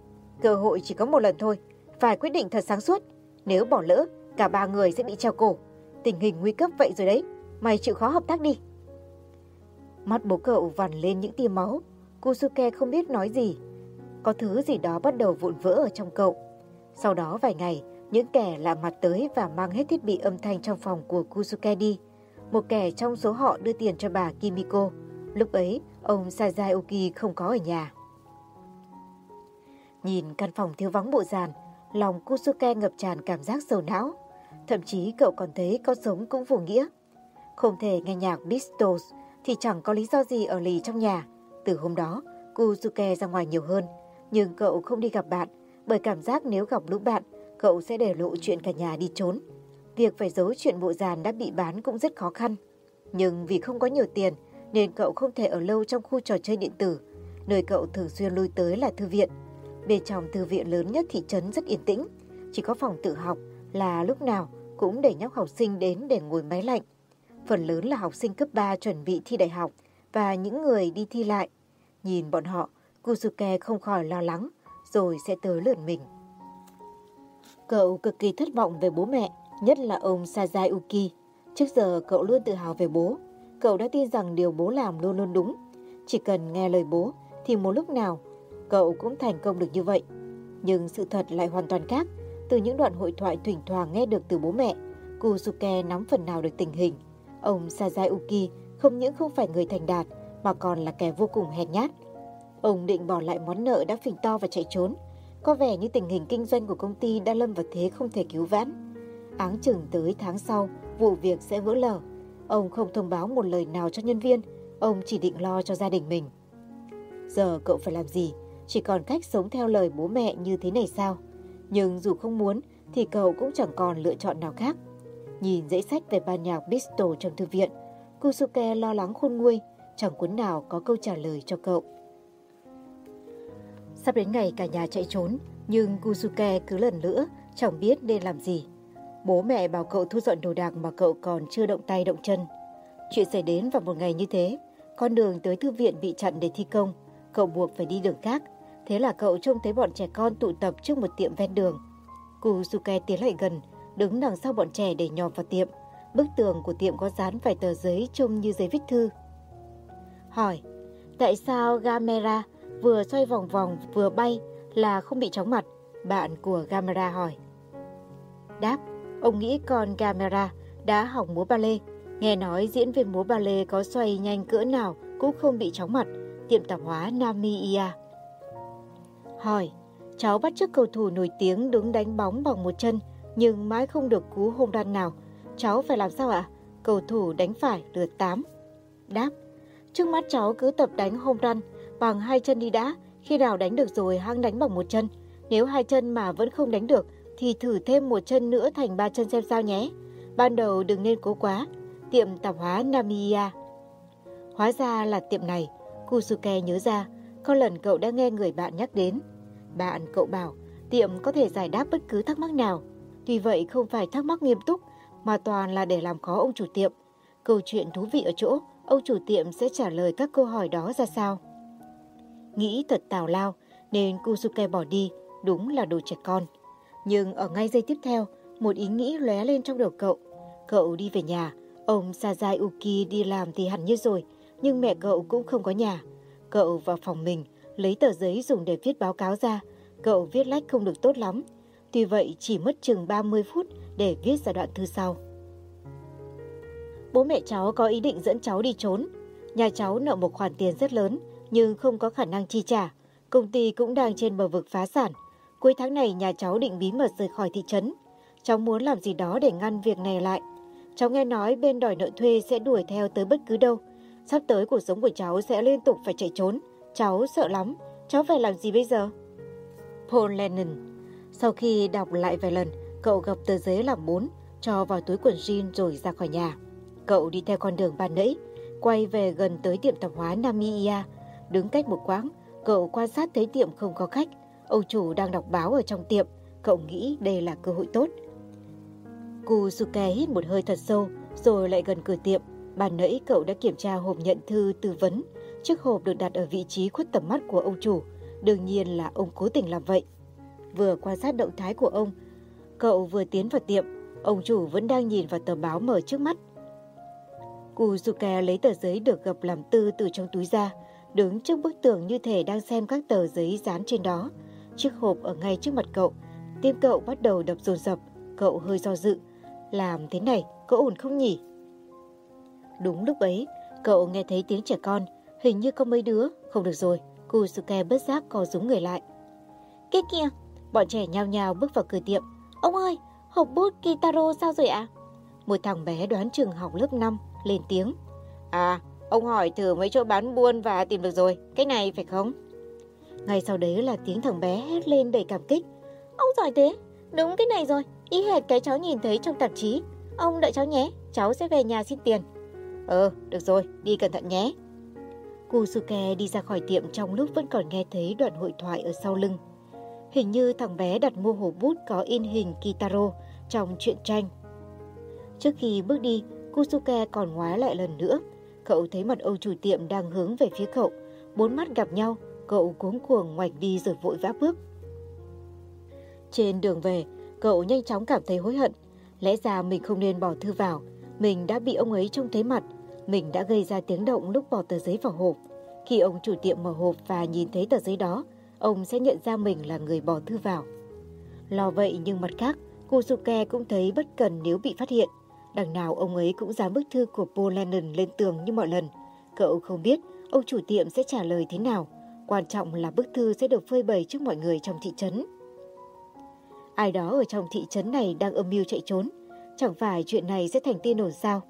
Cơ hội chỉ có một lần thôi, phải quyết định thật sáng suốt. Nếu bỏ lỡ, cả ba người sẽ bị treo cổ. Tình hình nguy cấp vậy rồi đấy, mày chịu khó hợp tác đi. Mắt bố cậu vằn lên những tia máu. Kusuke không biết nói gì. Có thứ gì đó bắt đầu vụn vỡ ở trong cậu. Sau đó vài ngày, những kẻ lạ mặt tới và mang hết thiết bị âm thanh trong phòng của Kusuke đi. Một kẻ trong số họ đưa tiền cho bà Kimiko. Lúc ấy, ông Sazaoki không có ở nhà. Nhìn căn phòng thiếu vắng bộ giàn, lòng Kusuke ngập tràn cảm giác sầu não. Thậm chí cậu còn thấy có sống cũng vô nghĩa. Không thể nghe nhạc Beatles thì chẳng có lý do gì ở lì trong nhà. Từ hôm đó, Kusuke ra ngoài nhiều hơn, nhưng cậu không đi gặp bạn, bởi cảm giác nếu gặp lúc bạn, cậu sẽ để lộ chuyện cả nhà đi trốn. Việc phải giấu chuyện bộ giàn đã bị bán cũng rất khó khăn. Nhưng vì không có nhiều tiền, nên cậu không thể ở lâu trong khu trò chơi điện tử. Nơi cậu thường xuyên lui tới là thư viện. Bên trong thư viện lớn nhất thị trấn rất yên tĩnh, chỉ có phòng tự học là lúc nào cũng để nhóc học sinh đến để ngồi máy lạnh. Phần lớn là học sinh cấp 3 chuẩn bị thi đại học và những người đi thi lại. Nhìn bọn họ, Kusuke không khỏi lo lắng, rồi sẽ tới lượt mình. Cậu cực kỳ thất vọng về bố mẹ, nhất là ông Sazayuki. Trước giờ cậu luôn tự hào về bố. Cậu đã tin rằng điều bố làm luôn luôn đúng. Chỉ cần nghe lời bố thì một lúc nào cậu cũng thành công được như vậy. Nhưng sự thật lại hoàn toàn khác. Từ những đoạn hội thoại thỉnh thoảng nghe được từ bố mẹ, Kusuke nắm phần nào được tình hình. Ông Sazayuki không những không phải người thành đạt mà còn là kẻ vô cùng hèn nhát. Ông định bỏ lại món nợ đã phình to và chạy trốn. Có vẻ như tình hình kinh doanh của công ty đã lâm vào thế không thể cứu vãn. Áng chừng tới tháng sau, vụ việc sẽ vỡ lở. Ông không thông báo một lời nào cho nhân viên, ông chỉ định lo cho gia đình mình. Giờ cậu phải làm gì? Chỉ còn cách sống theo lời bố mẹ như thế này sao? Nhưng dù không muốn thì cậu cũng chẳng còn lựa chọn nào khác. Nhìn dãy sách về ban nhạc Bristol trong thư viện, Kusuke lo lắng khôn nguôi, chẳng cuốn nào có câu trả lời cho cậu. Sắp đến ngày cả nhà chạy trốn, nhưng Kusuke cứ lần nữa chẳng biết nên làm gì. Bố mẹ bảo cậu thu dọn đồ đạc mà cậu còn chưa động tay động chân. Chuyện xảy đến vào một ngày như thế, con đường tới thư viện bị chặn để thi công, cậu buộc phải đi đường khác. Thế là cậu trông thấy bọn trẻ con tụ tập trước một tiệm ven đường. Kusuke tiến lại gần, đứng đằng sau bọn trẻ để nhòm vào tiệm. Bức tường của tiệm có dán vài tờ giấy trông như giấy viết thư. Hỏi, tại sao Gamera vừa xoay vòng vòng vừa bay là không bị chóng mặt? Bạn của Gamera hỏi. Đáp, ông nghĩ con Gamera đã hỏng múa ba lê. Nghe nói diễn viên múa ba lê có xoay nhanh cỡ nào cũng không bị chóng mặt. Tiệm tạp hóa Namiya. Hỏi, cháu bắt chước cầu thủ nổi tiếng đứng đánh bóng bằng một chân nhưng mãi không được cú home run nào. Cháu phải làm sao ạ? Cầu thủ đánh phải lượt 8. Đáp, trước mắt cháu cứ tập đánh home run bằng hai chân đi đã, khi nào đánh được rồi hăng đánh bằng một chân. Nếu hai chân mà vẫn không đánh được thì thử thêm một chân nữa thành ba chân xem sao nhé. Ban đầu đừng nên cố quá. Tiệm tạp hóa Namiya. Hóa ra là tiệm này. Kusuke nhớ ra, có lần cậu đã nghe người bạn nhắc đến. Bạn cậu bảo tiệm có thể giải đáp bất cứ thắc mắc nào. Tuy vậy không phải thắc mắc nghiêm túc mà toàn là để làm khó ông chủ tiệm. Câu chuyện thú vị ở chỗ, ông chủ tiệm sẽ trả lời các câu hỏi đó ra sao. Nghĩ thật tào lao nên Kusuke bỏ đi, đúng là đồ trẻ con. Nhưng ở ngay giây tiếp theo, một ý nghĩ lóe lên trong đầu cậu. Cậu đi về nhà, ông Sazayuki đi làm thì hẳn như rồi, nhưng mẹ cậu cũng không có nhà. Cậu vào phòng mình, lấy tờ giấy dùng để viết báo cáo ra. Cậu viết lách không được tốt lắm. Tuy vậy chỉ mất chừng 30 phút để viết ra đoạn thư sau. Bố mẹ cháu có ý định dẫn cháu đi trốn. Nhà cháu nợ một khoản tiền rất lớn nhưng không có khả năng chi trả. Công ty cũng đang trên bờ vực phá sản. Cuối tháng này nhà cháu định bí mật rời khỏi thị trấn. Cháu muốn làm gì đó để ngăn việc này lại. Cháu nghe nói bên đòi nợ thuê sẽ đuổi theo tới bất cứ đâu. Sắp tới cuộc sống của cháu sẽ liên tục phải chạy trốn. Cháu sợ lắm. Cháu phải làm gì bây giờ? Paul Lennon Sau khi đọc lại vài lần, cậu gặp tờ giấy làm bốn, cho vào túi quần jean rồi ra khỏi nhà. Cậu đi theo con đường ban nãy, quay về gần tới tiệm tạp hóa Namiya. Đứng cách một quãng, cậu quan sát thấy tiệm không có khách. Ông chủ đang đọc báo ở trong tiệm, cậu nghĩ đây là cơ hội tốt. Kusuke hít một hơi thật sâu, rồi lại gần cửa tiệm. Ban nãy cậu đã kiểm tra hộp nhận thư tư vấn. Chiếc hộp được đặt ở vị trí khuất tầm mắt của ông chủ. Đương nhiên là ông cố tình làm vậy. Vừa quan sát động thái của ông, cậu vừa tiến vào tiệm, ông chủ vẫn đang nhìn vào tờ báo mở trước mắt. Kusuke lấy tờ giấy được gập làm tư từ trong túi ra, đứng trước bức tường như thể đang xem các tờ giấy dán trên đó. Chiếc hộp ở ngay trước mặt cậu, tim cậu bắt đầu đập dồn dập, cậu hơi do dự. Làm thế này, có ổn không nhỉ? Đúng lúc ấy, cậu nghe thấy tiếng trẻ con, hình như có mấy đứa, không được rồi, Kusuke bất giác co rúm người lại. kia kia, bọn trẻ nhao nhao bước vào cửa tiệm. Ông ơi, hộp bút Kitaro sao rồi ạ? Một thằng bé đoán trường học lớp 5 lên tiếng. À, ông hỏi thử mấy chỗ bán buôn và tìm được rồi, cái này phải không? Ngay sau đấy là tiếng thằng bé hét lên đầy cảm kích. Ông giỏi thế, đúng cái này rồi, y hệt cái cháu nhìn thấy trong tạp chí. Ông đợi cháu nhé, cháu sẽ về nhà xin tiền. Ờ, được rồi, đi cẩn thận nhé. Kusuke đi ra khỏi tiệm trong lúc vẫn còn nghe thấy đoạn hội thoại ở sau lưng. Hình như thằng bé đặt mua hộp bút có in hình Kitaro trong truyện tranh. Trước khi bước đi, Kusuke còn ngoái lại lần nữa. Cậu thấy mặt ông chủ tiệm đang hướng về phía cậu. Bốn mắt gặp nhau, cậu cuống cuồng ngoảnh đi rồi vội vã bước. Trên đường về, cậu nhanh chóng cảm thấy hối hận. Lẽ ra mình không nên bỏ thư vào. Mình đã bị ông ấy trông thấy mặt. Mình đã gây ra tiếng động lúc bỏ tờ giấy vào hộp. Khi ông chủ tiệm mở hộp và nhìn thấy tờ giấy đó, ông sẽ nhận ra mình là người bỏ thư vào. Lo vậy nhưng mặt khác, Kusuke cũng thấy bất cần nếu bị phát hiện. Đằng nào ông ấy cũng dám bức thư của Paul Lennon lên tường như mọi lần. Cậu không biết ông chủ tiệm sẽ trả lời thế nào. Quan trọng là bức thư sẽ được phơi bày trước mọi người trong thị trấn. Ai đó ở trong thị trấn này đang âm mưu chạy trốn. Chẳng phải chuyện này sẽ thành tin đồn sao?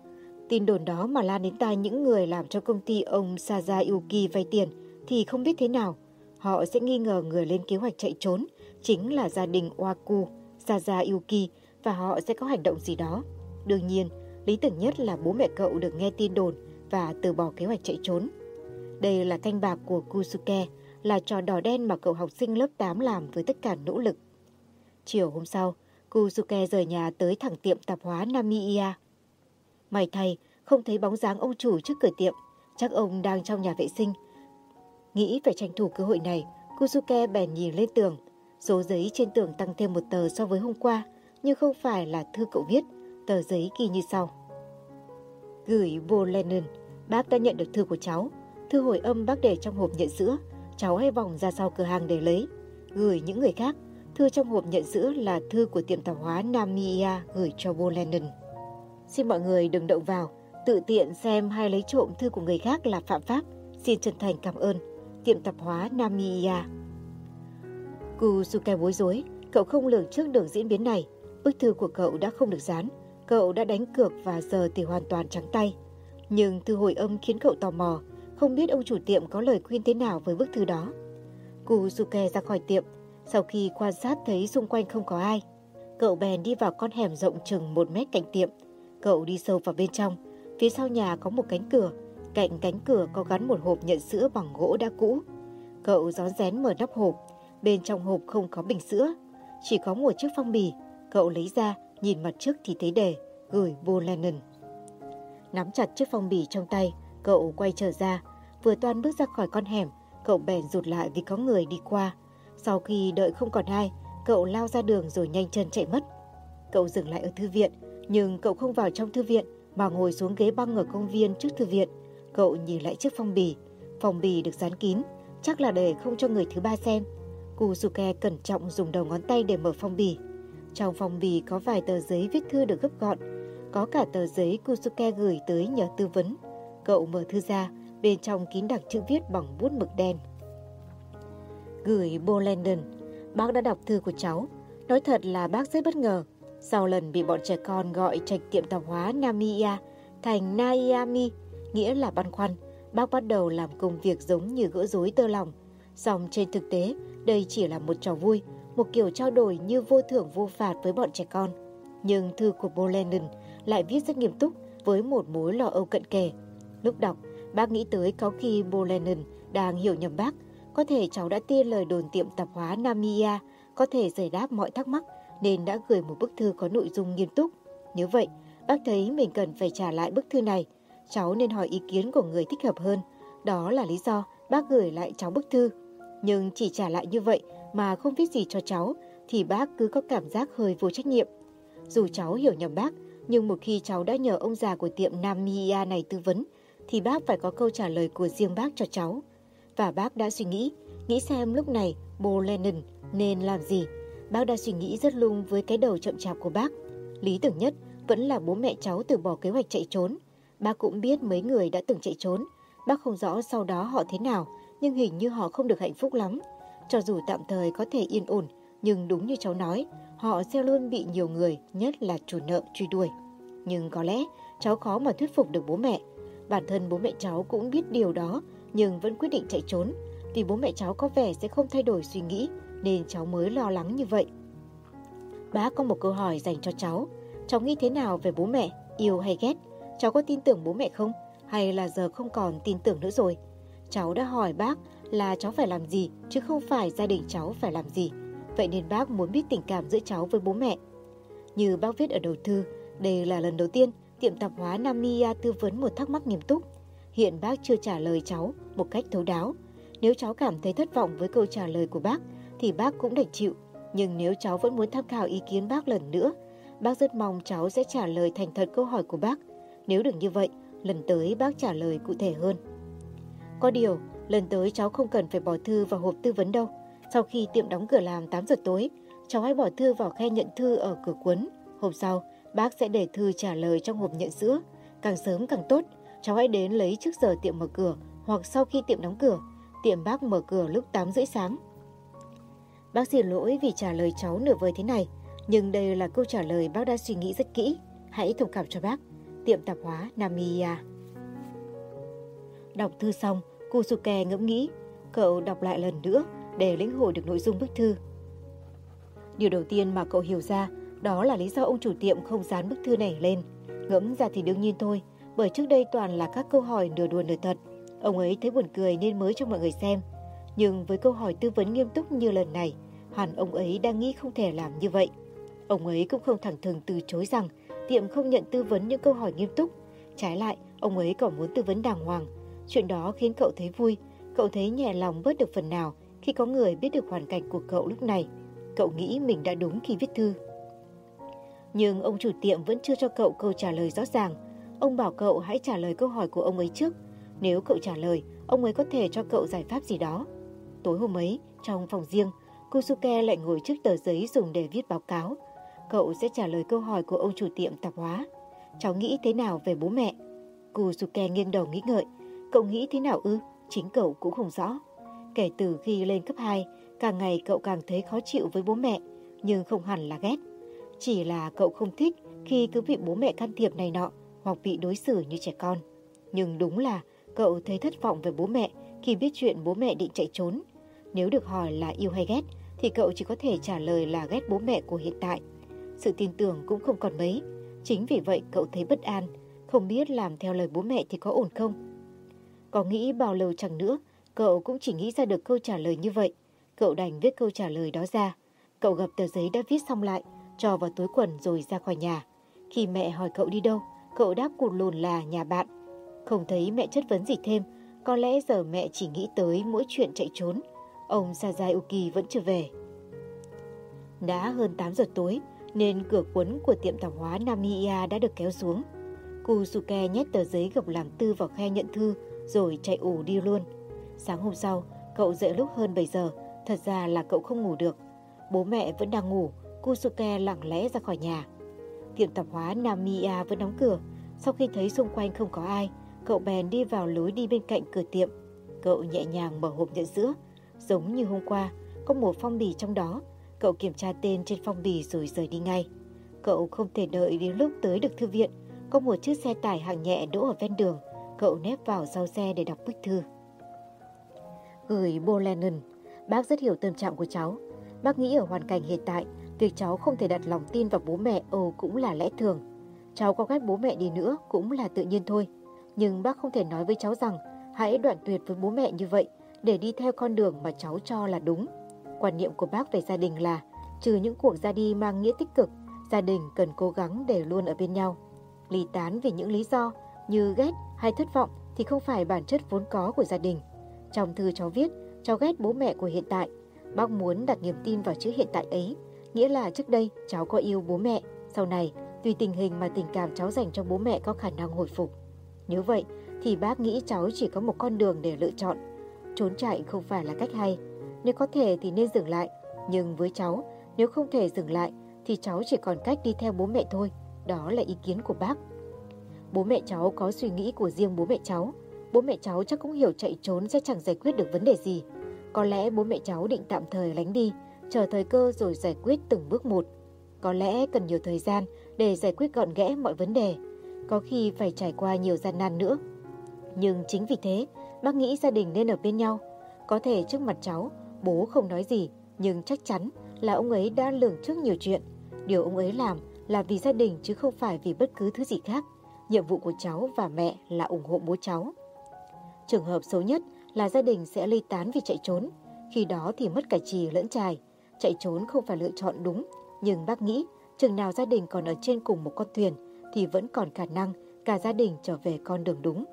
Tin đồn đó mà lan đến tai những người làm cho công ty ông Sazayuki vay tiền thì không biết thế nào. Họ sẽ nghi ngờ người lên kế hoạch chạy trốn chính là gia đình Waku, Sazayuki và họ sẽ có hành động gì đó. Đương nhiên, lý tưởng nhất là bố mẹ cậu được nghe tin đồn và từ bỏ kế hoạch chạy trốn. Đây là canh bạc của Kusuke, là trò đỏ đen mà cậu học sinh lớp 8 làm với tất cả nỗ lực. Chiều hôm sau, Kusuke rời nhà tới thẳng tiệm tạp hóa Namiya. May thay, không thấy bóng dáng ông chủ trước cửa tiệm, chắc ông đang trong nhà vệ sinh. Nghĩ phải tranh thủ cơ hội này, Kusuke bèn nhìn lên tường. Số giấy trên tường tăng thêm một tờ so với hôm qua, nhưng không phải là thư cậu viết, tờ giấy ghi như sau. Gửi vô Lennon, bác đã nhận được thư của cháu. Thư hồi âm bác để trong hộp nhận sữa, cháu hãy vòng ra sau cửa hàng để lấy. Gửi những người khác, thư trong hộp nhận sữa là thư của tiệm tạp hóa Namia gửi cho vô Lennon. Xin mọi người đừng động vào, tự tiện xem hay lấy trộm thư của người khác là phạm pháp. Xin chân thành cảm ơn. Tiệm tạp hóa Namia Kusuke bối rối, cậu không lường trước được diễn biến này. Bức thư của cậu đã không được dán, Cậu đã đánh cược và giờ thì hoàn toàn trắng tay. Nhưng thư hồi âm khiến cậu tò mò, không biết ông chủ tiệm có lời khuyên thế nào với bức thư đó. Kusuke ra khỏi tiệm, sau khi quan sát thấy xung quanh không có ai. Cậu bèn đi vào con hẻm rộng chừng một mét cạnh tiệm. Cậu đi sâu vào bên trong, phía sau nhà có một cánh cửa. Cạnh cánh cửa có gắn một hộp nhận sữa bằng gỗ đã cũ. Cậu gión rén mở nắp hộp, bên trong hộp không có bình sữa, chỉ có một chiếc phong bì. Cậu lấy ra, nhìn mặt trước thì thấy đề, gửi vô Lennon. Nắm chặt chiếc phong bì trong tay, cậu quay trở ra, vừa toan bước ra khỏi con hẻm, cậu bèn rụt lại vì có người đi qua. Sau khi đợi không còn ai, cậu lao ra đường rồi nhanh chân chạy mất. Cậu dừng lại ở thư viện, nhưng cậu không vào trong thư viện mà ngồi xuống ghế băng ở công viên trước thư viện. Cậu nhìn lại chiếc phong bì. Phong bì được dán kín, chắc là để không cho người thứ ba xem. Kusuke cẩn trọng dùng đầu ngón tay để mở phong bì. Trong phong bì có vài tờ giấy viết thư được gấp gọn. Có cả tờ giấy Kusuke gửi tới nhờ tư vấn. Cậu mở thư ra, bên trong kín đặc chữ viết bằng bút mực đen. Gửi Bolandon, bác đã đọc thư của cháu. Nói thật là bác rất bất ngờ. Sau lần bị bọn trẻ con gọi trạch tiệm tạp hóa Namiya thành Naiami, nghĩa là băn khoăn, bác bắt đầu làm công việc giống như gỡ rối tơ lòng. Song trên thực tế, đây chỉ là một trò vui, một kiểu trao đổi như vô thưởng vô phạt với bọn trẻ con. Nhưng thư của Bolandon lại viết rất nghiêm túc với một mối lo âu cận kề. Lúc đọc, bác nghĩ tới có khi Bolandon đang hiểu nhầm bác. Có thể cháu đã tin lời đồn tiệm tạp hóa Namia, có thể giải đáp mọi thắc mắc nên đã gửi một bức thư có nội dung nghiêm túc. Nếu vậy, bác thấy mình cần phải trả lại bức thư này. Cháu nên hỏi ý kiến của người thích hợp hơn. Đó là lý do bác gửi lại cháu bức thư. Nhưng chỉ trả lại như vậy mà không viết gì cho cháu thì bác cứ có cảm giác hơi vô trách nhiệm. Dù cháu hiểu nhầm bác, nhưng một khi cháu đã nhờ ông già của tiệm Nam Mia này tư vấn, thì bác phải có câu trả lời của riêng bác cho cháu. Và bác đã suy nghĩ, nghĩ xem lúc này Bo Lennon nên làm gì. Bác đã suy nghĩ rất lung với cái đầu chậm chạp của bác. Lý tưởng nhất vẫn là bố mẹ cháu từ bỏ kế hoạch chạy trốn. Bác cũng biết mấy người đã từng chạy trốn. Bác không rõ sau đó họ thế nào, nhưng hình như họ không được hạnh phúc lắm. Cho dù tạm thời có thể yên ổn, nhưng đúng như cháu nói, họ sẽ luôn bị nhiều người, nhất là chủ nợ truy đuổi. Nhưng có lẽ cháu khó mà thuyết phục được bố mẹ. Bản thân bố mẹ cháu cũng biết điều đó, nhưng vẫn quyết định chạy trốn. Vì bố mẹ cháu có vẻ sẽ không thay đổi suy nghĩ, nên cháu mới lo lắng như vậy. Bác có một câu hỏi dành cho cháu. Cháu nghĩ thế nào về bố mẹ, yêu hay ghét? Cháu có tin tưởng bố mẹ không? Hay là giờ không còn tin tưởng nữa rồi? Cháu đã hỏi bác là cháu phải làm gì, chứ không phải gia đình cháu phải làm gì. Vậy nên bác muốn biết tình cảm giữa cháu với bố mẹ. Như bác viết ở đầu thư, đây là lần đầu tiên tiệm tạp hóa Namia tư vấn một thắc mắc nghiêm túc. Hiện bác chưa trả lời cháu một cách thấu đáo. Nếu cháu cảm thấy thất vọng với câu trả lời của bác, thì bác cũng đành chịu. Nhưng nếu cháu vẫn muốn tham khảo ý kiến bác lần nữa, bác rất mong cháu sẽ trả lời thành thật câu hỏi của bác. Nếu được như vậy, lần tới bác trả lời cụ thể hơn. Có điều, lần tới cháu không cần phải bỏ thư vào hộp tư vấn đâu. Sau khi tiệm đóng cửa làm 8 giờ tối, cháu hãy bỏ thư vào khe nhận thư ở cửa cuốn. Hôm sau, bác sẽ để thư trả lời trong hộp nhận sữa. Càng sớm càng tốt, cháu hãy đến lấy trước giờ tiệm mở cửa hoặc sau khi tiệm đóng cửa. Tiệm bác mở cửa lúc 8 rưỡi sáng. Bác xin lỗi vì trả lời cháu nửa vời thế này, nhưng đây là câu trả lời bác đã suy nghĩ rất kỹ. Hãy thông cảm cho bác. Tiệm tạp hóa Namiya. Đọc thư xong, Kusuke ngẫm nghĩ. Cậu đọc lại lần nữa để lĩnh hội được nội dung bức thư. Điều đầu tiên mà cậu hiểu ra đó là lý do ông chủ tiệm không dán bức thư này lên. Ngẫm ra thì đương nhiên thôi, bởi trước đây toàn là các câu hỏi nửa đùa nửa thật. Ông ấy thấy buồn cười nên mới cho mọi người xem. Nhưng với câu hỏi tư vấn nghiêm túc như lần này, hẳn ông ấy đang nghĩ không thể làm như vậy. Ông ấy cũng không thẳng thừng từ chối rằng tiệm không nhận tư vấn những câu hỏi nghiêm túc. Trái lại, ông ấy còn muốn tư vấn đàng hoàng. Chuyện đó khiến cậu thấy vui, cậu thấy nhẹ lòng bớt được phần nào khi có người biết được hoàn cảnh của cậu lúc này. Cậu nghĩ mình đã đúng khi viết thư. Nhưng ông chủ tiệm vẫn chưa cho cậu câu trả lời rõ ràng. Ông bảo cậu hãy trả lời câu hỏi của ông ấy trước. Nếu cậu trả lời, ông ấy có thể cho cậu giải pháp gì đó. Tối hôm ấy, trong phòng riêng, Kusuke lại ngồi trước tờ giấy dùng để viết báo cáo. Cậu sẽ trả lời câu hỏi của ông chủ tiệm tạp hóa. Cháu nghĩ thế nào về bố mẹ? Kusuke nghiêng đầu nghĩ ngợi. Cậu nghĩ thế nào ư? Chính cậu cũng không rõ. Kể từ khi lên cấp 2, càng ngày cậu càng thấy khó chịu với bố mẹ, nhưng không hẳn là ghét. Chỉ là cậu không thích khi cứ bị bố mẹ can thiệp này nọ hoặc bị đối xử như trẻ con. Nhưng đúng là cậu thấy thất vọng về bố mẹ khi biết chuyện bố mẹ định chạy trốn. Nếu được hỏi là yêu hay ghét thì cậu chỉ có thể trả lời là ghét bố mẹ của hiện tại. Sự tin tưởng cũng không còn mấy. Chính vì vậy cậu thấy bất an, không biết làm theo lời bố mẹ thì có ổn không. Có nghĩ bao lâu chẳng nữa, cậu cũng chỉ nghĩ ra được câu trả lời như vậy. Cậu đành viết câu trả lời đó ra. Cậu gập tờ giấy đã viết xong lại, cho vào túi quần rồi ra khỏi nhà. Khi mẹ hỏi cậu đi đâu, cậu đáp cụt lùn là nhà bạn. Không thấy mẹ chất vấn gì thêm, có lẽ giờ mẹ chỉ nghĩ tới mỗi chuyện chạy trốn. Ông Sazayuki vẫn chưa về. Đã hơn 8 giờ tối nên cửa cuốn của tiệm tạp hóa Namiya đã được kéo xuống. Kusuke nhét tờ giấy gập làm tư vào khe nhận thư rồi chạy ù đi luôn. Sáng hôm sau, cậu dậy lúc hơn 7 giờ, thật ra là cậu không ngủ được. Bố mẹ vẫn đang ngủ, Kusuke lặng lẽ ra khỏi nhà. Tiệm tạp hóa Namiya vẫn đóng cửa. Sau khi thấy xung quanh không có ai, cậu bèn đi vào lối đi bên cạnh cửa tiệm. Cậu nhẹ nhàng mở hộp nhận sữa. Giống như hôm qua, có một phong bì trong đó. Cậu kiểm tra tên trên phong bì rồi rời đi ngay. Cậu không thể đợi đến lúc tới được thư viện. Có một chiếc xe tải hạng nhẹ đỗ ở ven đường. Cậu nép vào sau xe để đọc bức thư. Gửi Bo Lennon, bác rất hiểu tâm trạng của cháu. Bác nghĩ ở hoàn cảnh hiện tại, việc cháu không thể đặt lòng tin vào bố mẹ ồ cũng là lẽ thường. Cháu có ghét bố mẹ đi nữa cũng là tự nhiên thôi. Nhưng bác không thể nói với cháu rằng hãy đoạn tuyệt với bố mẹ như vậy để đi theo con đường mà cháu cho là đúng. Quan niệm của bác về gia đình là trừ những cuộc ra đi mang nghĩa tích cực, gia đình cần cố gắng để luôn ở bên nhau. Ly tán vì những lý do như ghét hay thất vọng thì không phải bản chất vốn có của gia đình. Trong thư cháu viết, cháu ghét bố mẹ của hiện tại. Bác muốn đặt niềm tin vào chữ hiện tại ấy, nghĩa là trước đây cháu có yêu bố mẹ, sau này tùy tình hình mà tình cảm cháu dành cho bố mẹ có khả năng hồi phục. Nếu vậy thì bác nghĩ cháu chỉ có một con đường để lựa chọn. Trốn chạy không phải là cách hay. Nếu có thể thì nên dừng lại. Nhưng với cháu, nếu không thể dừng lại thì cháu chỉ còn cách đi theo bố mẹ thôi. Đó là ý kiến của bác. Bố mẹ cháu có suy nghĩ của riêng bố mẹ cháu. Bố mẹ cháu chắc cũng hiểu chạy trốn sẽ chẳng giải quyết được vấn đề gì. Có lẽ bố mẹ cháu định tạm thời lánh đi, chờ thời cơ rồi giải quyết từng bước một. Có lẽ cần nhiều thời gian để giải quyết gọn ghẽ mọi vấn đề. Có khi phải trải qua nhiều gian nan nữa. Nhưng chính vì thế, bác nghĩ gia đình nên ở bên nhau. Có thể trước mặt cháu, bố không nói gì, nhưng chắc chắn là ông ấy đã lường trước nhiều chuyện. Điều ông ấy làm là vì gia đình chứ không phải vì bất cứ thứ gì khác. Nhiệm vụ của cháu và mẹ là ủng hộ bố cháu. Trường hợp xấu nhất là gia đình sẽ ly tán vì chạy trốn. Khi đó thì mất cả trì lẫn trài. Chạy trốn không phải lựa chọn đúng. Nhưng bác nghĩ chừng nào gia đình còn ở trên cùng một con thuyền thì vẫn còn khả năng cả gia đình trở về con đường đúng.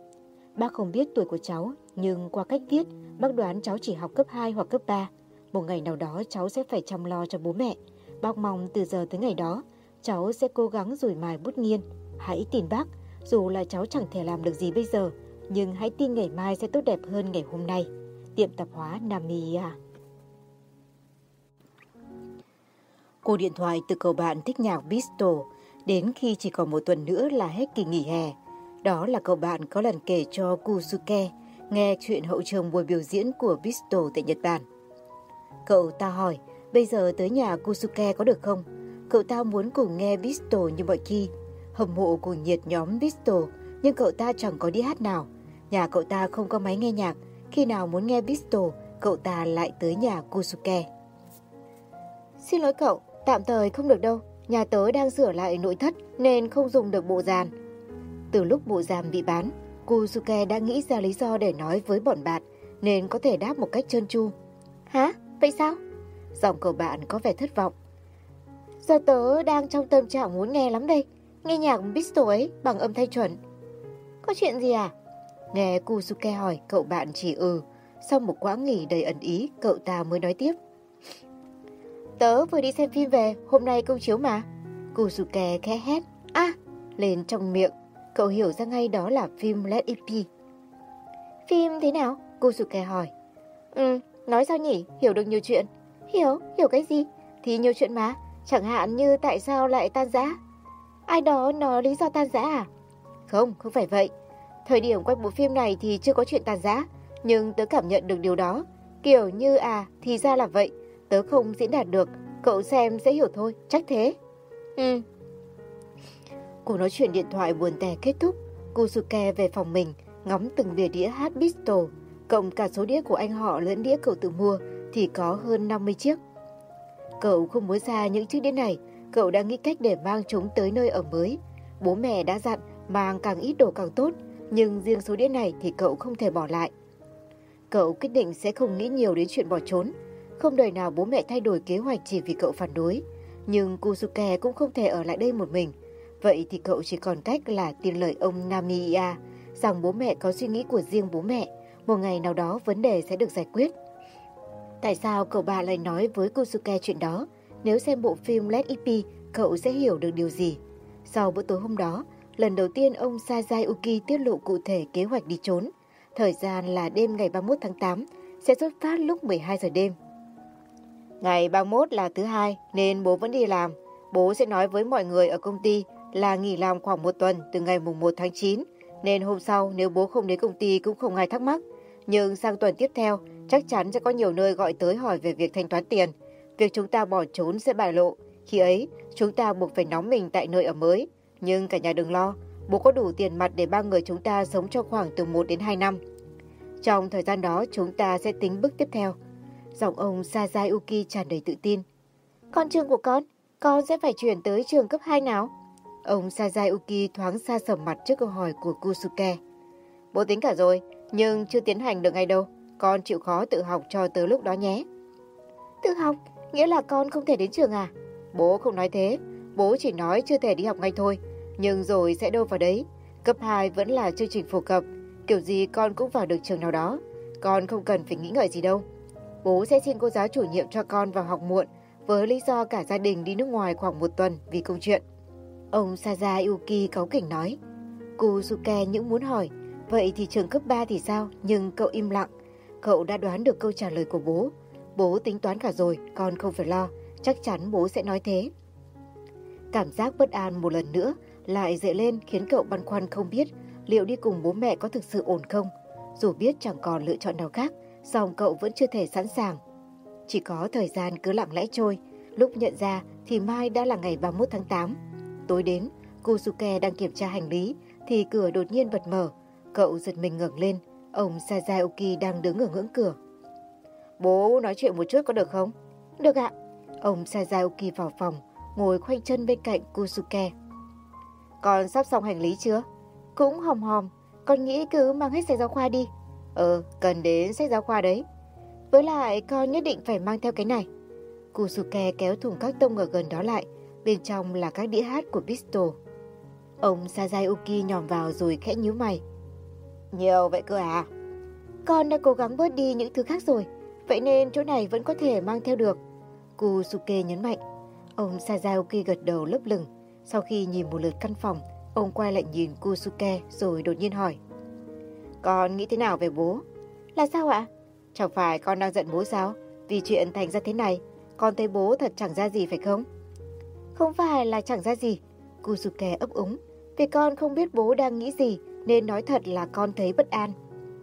Bác không biết tuổi của cháu, nhưng qua cách viết, bác đoán cháu chỉ học cấp 2 hoặc cấp 3. Một ngày nào đó cháu sẽ phải chăm lo cho bố mẹ. Bác mong từ giờ tới ngày đó, cháu sẽ cố gắng rủi mài bút nghiên. Hãy tin bác, dù là cháu chẳng thể làm được gì bây giờ, nhưng hãy tin ngày mai sẽ tốt đẹp hơn ngày hôm nay. Tiệm tạp hóa Namia Cô điện thoại từ cậu bạn thích nhạc Bistro đến khi chỉ còn một tuần nữa là hết kỳ nghỉ hè. Đó là cậu bạn có lần kể cho Kusuke nghe chuyện hậu trường buổi biểu diễn của Bistro tại Nhật Bản. Cậu ta hỏi, bây giờ tới nhà Kusuke có được không? Cậu ta muốn cùng nghe Bistro như mọi khi. Hâm mộ cùng nhiệt nhóm Bistro, nhưng cậu ta chẳng có đi hát nào. Nhà cậu ta không có máy nghe nhạc. Khi nào muốn nghe Bistro, cậu ta lại tới nhà Kusuke. Xin lỗi cậu, tạm thời không được đâu. Nhà tớ đang sửa lại nội thất nên không dùng được bộ dàn. Từ lúc bộ dàn bị bán, Kusuke đã nghĩ ra lý do để nói với bọn bạn nên có thể đáp một cách trơn tru. Hả? Vậy sao? Giọng cậu bạn có vẻ thất vọng. Giờ tớ đang trong tâm trạng muốn nghe lắm đây. Nghe nhạc Pistol ấy bằng âm thanh chuẩn. Có chuyện gì à? Nghe Kusuke hỏi, cậu bạn chỉ ừ. Sau một quãng nghỉ đầy ẩn ý, cậu ta mới nói tiếp. Tớ vừa đi xem phim về, hôm nay công chiếu mà. Kusuke khẽ hét. À, lên trong miệng. Cậu hiểu ra ngay đó là phim Let It Be. Phim thế nào? Kusuke hỏi. Ừ, nói sao nhỉ? Hiểu được nhiều chuyện. Hiểu? Hiểu cái gì? Thì nhiều chuyện mà. Chẳng hạn như tại sao lại tan rã. Ai đó nói lý do tan rã à? Không, không phải vậy. Thời điểm quay bộ phim này thì chưa có chuyện tan rã. Nhưng tớ cảm nhận được điều đó. Kiểu như à, thì ra là vậy. Tớ không diễn đạt được. Cậu xem sẽ hiểu thôi, chắc thế. Ừ. Cuộc nói chuyện điện thoại buồn tẻ kết thúc. Kusuke về phòng mình, ngắm từng bìa đĩa hát Bistro. Cộng cả số đĩa của anh họ lẫn đĩa cậu tự mua thì có hơn 50 chiếc. Cậu không muốn ra những chiếc đĩa này, cậu đã nghĩ cách để mang chúng tới nơi ở mới. Bố mẹ đã dặn mang càng ít đồ càng tốt, nhưng riêng số đĩa này thì cậu không thể bỏ lại. Cậu quyết định sẽ không nghĩ nhiều đến chuyện bỏ trốn, không đời nào bố mẹ thay đổi kế hoạch chỉ vì cậu phản đối. Nhưng Kusuke cũng không thể ở lại đây một mình. Vậy thì cậu chỉ còn cách là tin lời ông Namiya rằng bố mẹ có suy nghĩ của riêng bố mẹ. Một ngày nào đó vấn đề sẽ được giải quyết. Tại sao cậu bà lại nói với Kusuke chuyện đó? Nếu xem bộ phim Let It Be, cậu sẽ hiểu được điều gì. Sau bữa tối hôm đó, lần đầu tiên ông Sazayuki tiết lộ cụ thể kế hoạch đi trốn. Thời gian là đêm ngày 31 tháng 8, sẽ xuất phát lúc 12 giờ đêm. Ngày 31 là thứ hai nên bố vẫn đi làm. Bố sẽ nói với mọi người ở công ty là nghỉ làm khoảng một tuần từ ngày mùng 1 tháng 9. Nên hôm sau nếu bố không đến công ty cũng không ai thắc mắc. Nhưng sang tuần tiếp theo chắc chắn sẽ có nhiều nơi gọi tới hỏi về việc thanh toán tiền. Việc chúng ta bỏ trốn sẽ bại lộ. Khi ấy chúng ta buộc phải nóng mình tại nơi ở mới. Nhưng cả nhà đừng lo, bố có đủ tiền mặt để ba người chúng ta sống trong khoảng từ 1 đến 2 năm. Trong thời gian đó chúng ta sẽ tính bước tiếp theo. Giọng ông Sazayuki tràn đầy tự tin. Con trường của con, con sẽ phải chuyển tới trường cấp 2 nào? Ông Sazayuki thoáng xa sầm mặt trước câu hỏi của Kusuke. Bố tính cả rồi, nhưng chưa tiến hành được ngay đâu. Con chịu khó tự học cho tới lúc đó nhé. Tự học? Nghĩa là con không thể đến trường à? Bố không nói thế. Bố chỉ nói chưa thể đi học ngay thôi. Nhưng rồi sẽ đâu vào đấy. Cấp 2 vẫn là chương trình phổ cập. Kiểu gì con cũng vào được trường nào đó. Con không cần phải nghĩ ngợi gì đâu. Bố sẽ xin cô giáo chủ nhiệm cho con vào học muộn với lý do cả gia đình đi nước ngoài khoảng một tuần vì công chuyện. Ông Saza Yuki cáu kỉnh nói. Kusuke những muốn hỏi, vậy thì trường cấp 3 thì sao? Nhưng cậu im lặng. Cậu đã đoán được câu trả lời của bố. Bố tính toán cả rồi, con không phải lo. Chắc chắn bố sẽ nói thế. Cảm giác bất an một lần nữa lại dậy lên khiến cậu băn khoăn không biết liệu đi cùng bố mẹ có thực sự ổn không. Dù biết chẳng còn lựa chọn nào khác, song cậu vẫn chưa thể sẵn sàng. Chỉ có thời gian cứ lặng lẽ trôi, lúc nhận ra thì mai đã là ngày 31 tháng 8. Tối đến, Kusuke đang kiểm tra hành lý thì cửa đột nhiên bật mở. Cậu giật mình ngẩng lên, ông Sazaoki đang đứng ở ngưỡng cửa. Bố nói chuyện một chút có được không? Được ạ. Ông Sazaoki vào phòng, ngồi khoanh chân bên cạnh Kusuke. Con sắp xong hành lý chưa? Cũng hòm hòm, con nghĩ cứ mang hết sách giáo khoa đi. Ờ, cần đến sách giáo khoa đấy. Với lại con nhất định phải mang theo cái này. Kusuke kéo thùng các tông ở gần đó lại, bên trong là các đĩa hát của Pistol. Ông Sazayuki nhòm vào rồi khẽ nhíu mày. Nhiều vậy cơ à? Con đã cố gắng bớt đi những thứ khác rồi, vậy nên chỗ này vẫn có thể mang theo được. Kusuke nhấn mạnh. Ông Sazayuki gật đầu lấp lửng. Sau khi nhìn một lượt căn phòng, ông quay lại nhìn Kusuke rồi đột nhiên hỏi. Con nghĩ thế nào về bố? Là sao ạ? Chẳng phải con đang giận bố sao? Vì chuyện thành ra thế này, con thấy bố thật chẳng ra gì phải không? Không phải là chẳng ra gì. Kusuke ấp úng. Vì con không biết bố đang nghĩ gì nên nói thật là con thấy bất an.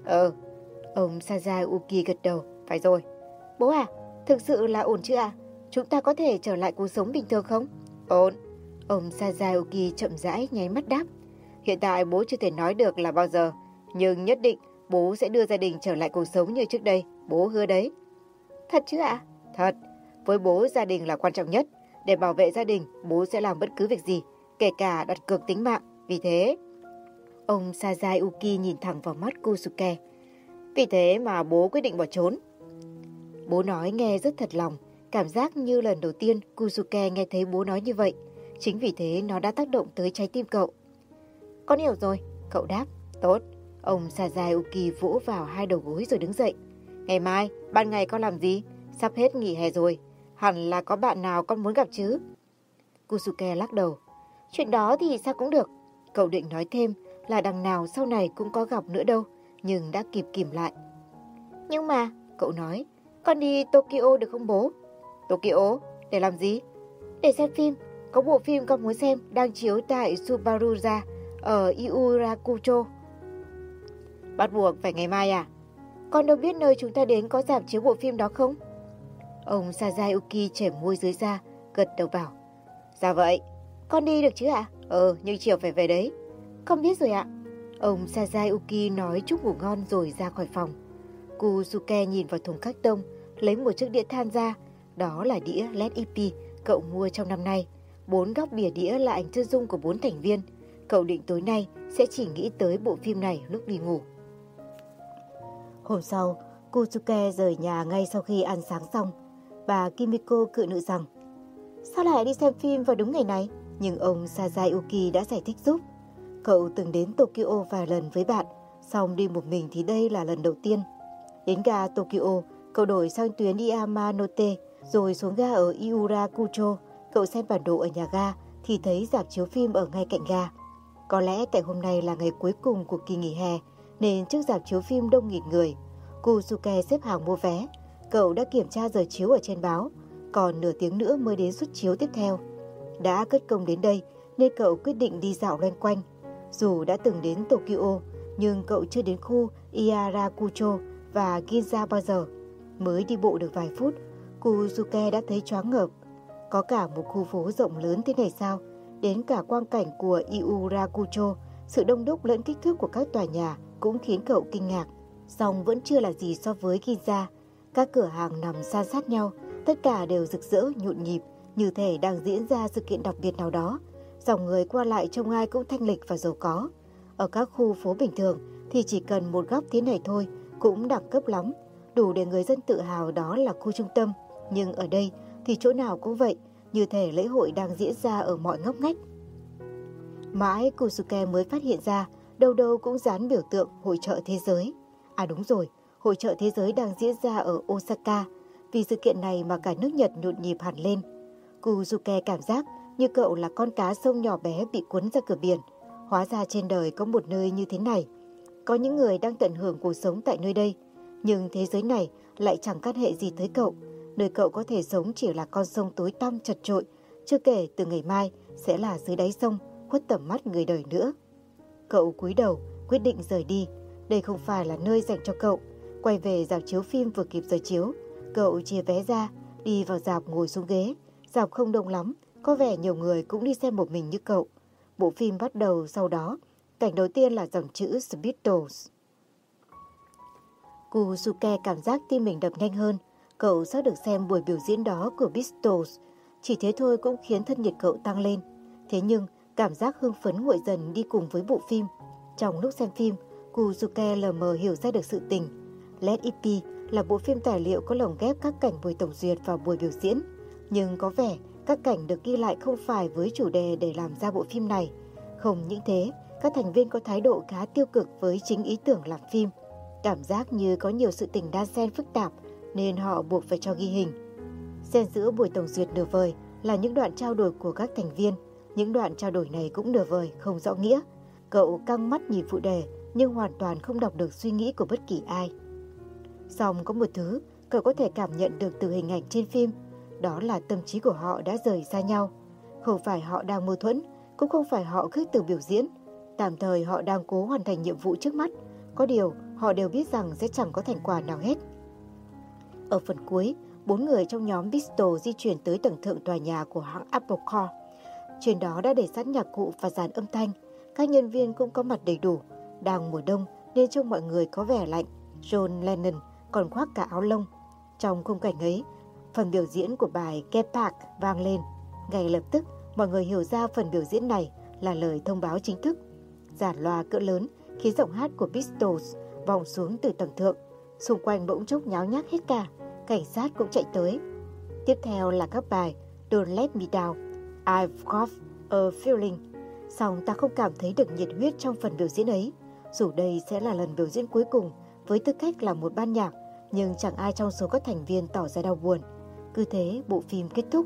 Ờ, ông Sazayuki gật đầu. Phải rồi. Bố à, thực sự là ổn chứ à? Chúng ta có thể trở lại cuộc sống bình thường không? Ổn. Ông Sazayuki chậm rãi nháy mắt đáp. Hiện tại bố chưa thể nói được là bao giờ, nhưng nhất định bố sẽ đưa gia đình trở lại cuộc sống như trước đây, bố hứa đấy. Thật chứ ạ? Thật, với bố gia đình là quan trọng nhất. Để bảo vệ gia đình, bố sẽ làm bất cứ việc gì, kể cả đặt cược tính mạng. Vì thế, ông Sazayuki nhìn thẳng vào mắt Kusuke. Vì thế mà bố quyết định bỏ trốn. Bố nói nghe rất thật lòng, cảm giác như lần đầu tiên Kusuke nghe thấy bố nói như vậy. Chính vì thế nó đã tác động tới trái tim cậu. Con hiểu rồi, cậu đáp. Tốt. Ông Sazayuki vỗ vào hai đầu gối rồi đứng dậy. Ngày mai, ban ngày con làm gì? Sắp hết nghỉ hè rồi. Hẳn là có bạn nào con muốn gặp chứ? Kusuke lắc đầu. Chuyện đó thì sao cũng được. Cậu định nói thêm là đằng nào sau này cũng có gặp nữa đâu, nhưng đã kịp kìm lại. Nhưng mà, cậu nói, con đi Tokyo được không bố? Tokyo? Để làm gì? Để xem phim. Có bộ phim con muốn xem đang chiếu tại Subaruza ở Iurakucho. Bắt buộc phải ngày mai à? Con đâu biết nơi chúng ta đến có giảm chiếu bộ phim đó không? Ông Sazayuki chảy môi dưới da, gật đầu bảo. Dạ vậy, con đi được chứ ạ? Ờ, nhưng chiều phải về đấy. Con biết rồi ạ. Ông Sazayuki nói chúc ngủ ngon rồi ra khỏi phòng. Kusuke nhìn vào thùng các tông, lấy một chiếc đĩa than ra. Đó là đĩa LED EP cậu mua trong năm nay. Bốn góc bìa đĩa là ảnh chân dung của bốn thành viên. Cậu định tối nay sẽ chỉ nghĩ tới bộ phim này lúc đi ngủ. Hôm sau, Kusuke rời nhà ngay sau khi ăn sáng xong. Bà Kimiko cự nữ rằng Sao lại đi xem phim vào đúng ngày này? Nhưng ông Sazayuki đã giải thích giúp. Cậu từng đến Tokyo vài lần với bạn, xong đi một mình thì đây là lần đầu tiên. Đến ga Tokyo, cậu đổi sang tuyến Yamanote, Rồi xuống ga ở Iurakucho, cậu xem bản đồ ở nhà ga thì thấy dạp chiếu phim ở ngay cạnh ga. Có lẽ tại hôm nay là ngày cuối cùng của kỳ nghỉ hè nên trước dạp chiếu phim đông nghịt người. Kusuke xếp hàng mua vé. Cậu đã kiểm tra giờ chiếu ở trên báo, còn nửa tiếng nữa mới đến suất chiếu tiếp theo. Đã cất công đến đây nên cậu quyết định đi dạo loanh quanh. Dù đã từng đến Tokyo, nhưng cậu chưa đến khu Iarakucho và Ginza bao giờ. Mới đi bộ được vài phút, Kusuke đã thấy choáng ngợp. Có cả một khu phố rộng lớn thế này sao? Đến cả quang cảnh của Iurakucho, sự đông đúc lẫn kích thước của các tòa nhà cũng khiến cậu kinh ngạc. Song vẫn chưa là gì so với Ginza. Các cửa hàng nằm san sát nhau, tất cả đều rực rỡ, nhộn nhịp, như thể đang diễn ra sự kiện đặc biệt nào đó. Dòng người qua lại trông ai cũng thanh lịch và giàu có. Ở các khu phố bình thường thì chỉ cần một góc thế này thôi cũng đẳng cấp lắm, đủ để người dân tự hào đó là khu trung tâm. Nhưng ở đây thì chỗ nào cũng vậy, như thể lễ hội đang diễn ra ở mọi ngóc ngách. Mãi Kusuke mới phát hiện ra đâu đâu cũng dán biểu tượng hội trợ thế giới. À đúng rồi, hội trợ thế giới đang diễn ra ở Osaka. Vì sự kiện này mà cả nước Nhật nhộn nhịp hẳn lên. Kusuke cảm giác như cậu là con cá sông nhỏ bé bị cuốn ra cửa biển. Hóa ra trên đời có một nơi như thế này. Có những người đang tận hưởng cuộc sống tại nơi đây. Nhưng thế giới này lại chẳng căn hệ gì tới cậu. Nơi cậu có thể sống chỉ là con sông tối tăm chật trội. Chưa kể từ ngày mai sẽ là dưới đáy sông, khuất tầm mắt người đời nữa. Cậu cúi đầu, quyết định rời đi. Đây không phải là nơi dành cho cậu. Quay về dạp chiếu phim vừa kịp giờ chiếu. Cậu chia vé ra, đi vào dạp ngồi xuống ghế. Dạp không đông lắm, có vẻ nhiều người cũng đi xem một mình như cậu. Bộ phim bắt đầu sau đó. Cảnh đầu tiên là dòng chữ Beatles. Kusuke cảm giác tim mình đập nhanh hơn. Cậu sắp được xem buổi biểu diễn đó của Beatles. Chỉ thế thôi cũng khiến thân nhiệt cậu tăng lên. Thế nhưng, cảm giác hưng phấn nguội dần đi cùng với bộ phim. Trong lúc xem phim, Kusuke lờ mờ hiểu ra được sự tình. Let It Be là bộ phim tài liệu có lồng ghép các cảnh buổi tổng duyệt vào buổi biểu diễn. Nhưng có vẻ các cảnh được ghi lại không phải với chủ đề để làm ra bộ phim này. Không những thế, các thành viên có thái độ khá tiêu cực với chính ý tưởng làm phim. Cảm giác như có nhiều sự tình đan xen phức tạp nên họ buộc phải cho ghi hình. Xen giữa buổi tổng duyệt nửa vời là những đoạn trao đổi của các thành viên. Những đoạn trao đổi này cũng nửa vời, không rõ nghĩa. Cậu căng mắt nhìn phụ đề nhưng hoàn toàn không đọc được suy nghĩ của bất kỳ ai. Xong có một thứ cậu có thể cảm nhận được từ hình ảnh trên phim đó là tâm trí của họ đã rời xa nhau. Không phải họ đang mâu thuẫn, cũng không phải họ khước từ biểu diễn. Tạm thời họ đang cố hoàn thành nhiệm vụ trước mắt. Có điều, họ đều biết rằng sẽ chẳng có thành quả nào hết. Ở phần cuối, bốn người trong nhóm Pistol di chuyển tới tầng thượng tòa nhà của hãng Apple Core. Trên đó đã để sẵn nhạc cụ và dàn âm thanh. Các nhân viên cũng có mặt đầy đủ. Đang mùa đông nên trông mọi người có vẻ lạnh. John Lennon còn khoác cả áo lông. Trong khung cảnh ấy, Phần biểu diễn của bài Get Back vang lên. Ngay lập tức, mọi người hiểu ra phần biểu diễn này là lời thông báo chính thức. Giản loa cỡ lớn khí giọng hát của Pistols vòng xuống từ tầng thượng. Xung quanh bỗng chốc nháo nhác hết cả, cảnh sát cũng chạy tới. Tiếp theo là các bài Don't Let Me Down, I've Got a Feeling. Xong ta không cảm thấy được nhiệt huyết trong phần biểu diễn ấy. Dù đây sẽ là lần biểu diễn cuối cùng với tư cách là một ban nhạc, nhưng chẳng ai trong số các thành viên tỏ ra đau buồn. Cứ thế bộ phim kết thúc.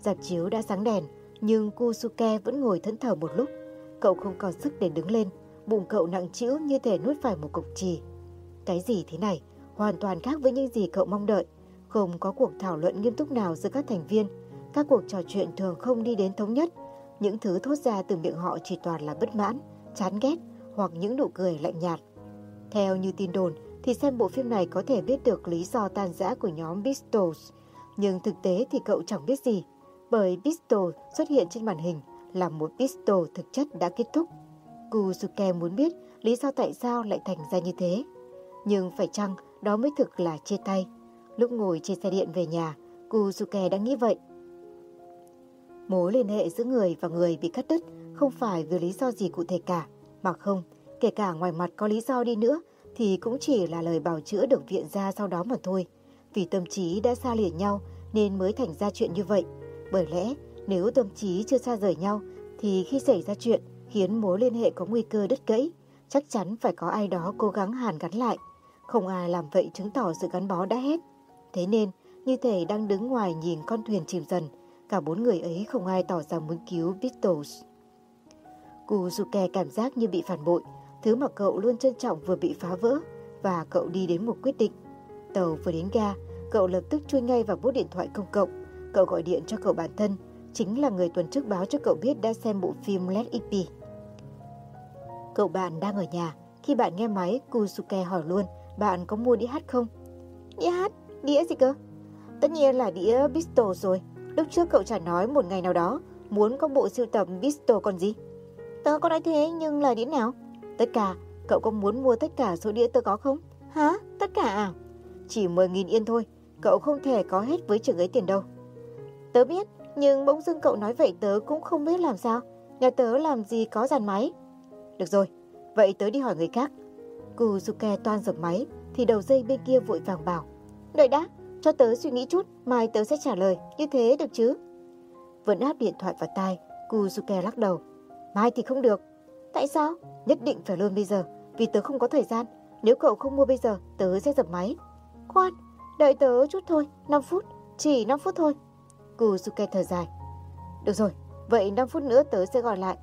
Dạp chiếu đã sáng đèn, nhưng Kusuke vẫn ngồi thẫn thờ một lúc. Cậu không còn sức để đứng lên, bụng cậu nặng trĩu như thể nuốt phải một cục trì. Cái gì thế này, hoàn toàn khác với những gì cậu mong đợi. Không có cuộc thảo luận nghiêm túc nào giữa các thành viên. Các cuộc trò chuyện thường không đi đến thống nhất. Những thứ thốt ra từ miệng họ chỉ toàn là bất mãn, chán ghét hoặc những nụ cười lạnh nhạt. Theo như tin đồn, thì xem bộ phim này có thể biết được lý do tan rã của nhóm Pistols. Nhưng thực tế thì cậu chẳng biết gì, bởi Pistol xuất hiện trên màn hình là một pistol thực chất đã kết thúc. Kusuke muốn biết lý do tại sao lại thành ra như thế. Nhưng phải chăng đó mới thực là chia tay. Lúc ngồi trên xe điện về nhà, Kusuke đã nghĩ vậy. Mối liên hệ giữa người và người bị cắt đứt không phải vì lý do gì cụ thể cả, mà không, kể cả ngoài mặt có lý do đi nữa thì cũng chỉ là lời bào chữa được viện ra sau đó mà thôi. Vì tâm trí đã xa lìa nhau nên mới thành ra chuyện như vậy. Bởi lẽ nếu tâm trí chưa xa rời nhau thì khi xảy ra chuyện khiến mối liên hệ có nguy cơ đứt gãy, chắc chắn phải có ai đó cố gắng hàn gắn lại. Không ai làm vậy chứng tỏ sự gắn bó đã hết. Thế nên như thể đang đứng ngoài nhìn con thuyền chìm dần. Cả bốn người ấy không ai tỏ ra muốn cứu Beatles. Kuzuke cảm giác như bị phản bội, thứ mà cậu luôn trân trọng vừa bị phá vỡ và cậu đi đến một quyết định. Tàu vừa đến ga, cậu lập tức chui ngay vào bút điện thoại công cộng. Cậu gọi điện cho cậu bản thân, chính là người tuần trước báo cho cậu biết đã xem bộ phim Let It Be. Cậu bạn đang ở nhà, khi bạn nghe máy, kusuke hỏi luôn, bạn có mua đĩa hát không? Đĩa hát? Đĩa gì cơ? Tất nhiên là đĩa Pistol rồi. Lúc trước cậu chả nói một ngày nào đó muốn có bộ siêu tập Pistol còn gì. Tớ có nói thế nhưng là đĩa nào? Tất cả, cậu có muốn mua tất cả số đĩa tớ có không? Hả? Tất cả à? Chỉ 10.000 yên thôi, cậu không thể có hết với trường ấy tiền đâu. Tớ biết, nhưng bỗng dưng cậu nói vậy tớ cũng không biết làm sao. Nhà tớ làm gì có dàn máy. Được rồi, vậy tớ đi hỏi người khác. Kuzuke toan dập máy, thì đầu dây bên kia vội vàng bảo. Đợi đã, cho tớ suy nghĩ chút, mai tớ sẽ trả lời, như thế được chứ? Vẫn áp điện thoại vào tai, Kuzuke lắc đầu. Mai thì không được. Tại sao? Nhất định phải luôn bây giờ, vì tớ không có thời gian. Nếu cậu không mua bây giờ, tớ sẽ dập máy. Khoan, đợi tớ chút thôi, 5 phút, chỉ 5 phút thôi. Kuzuke thở dài. Được rồi, vậy 5 phút nữa tớ sẽ gọi lại.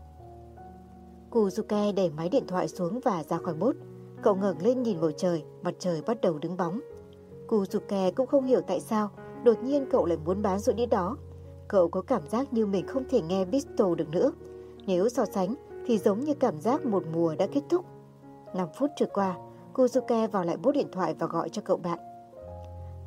Kuzuke đẩy máy điện thoại xuống và ra khỏi bốt. Cậu ngẩng lên nhìn bầu trời, mặt trời bắt đầu đứng bóng. Kuzuke cũng không hiểu tại sao đột nhiên cậu lại muốn bán rượu đĩa đó. Cậu có cảm giác như mình không thể nghe Bisto được nữa. Nếu so sánh thì giống như cảm giác một mùa đã kết thúc. 5 phút trôi qua, Kuzuke vào lại bút điện thoại và gọi cho cậu bạn.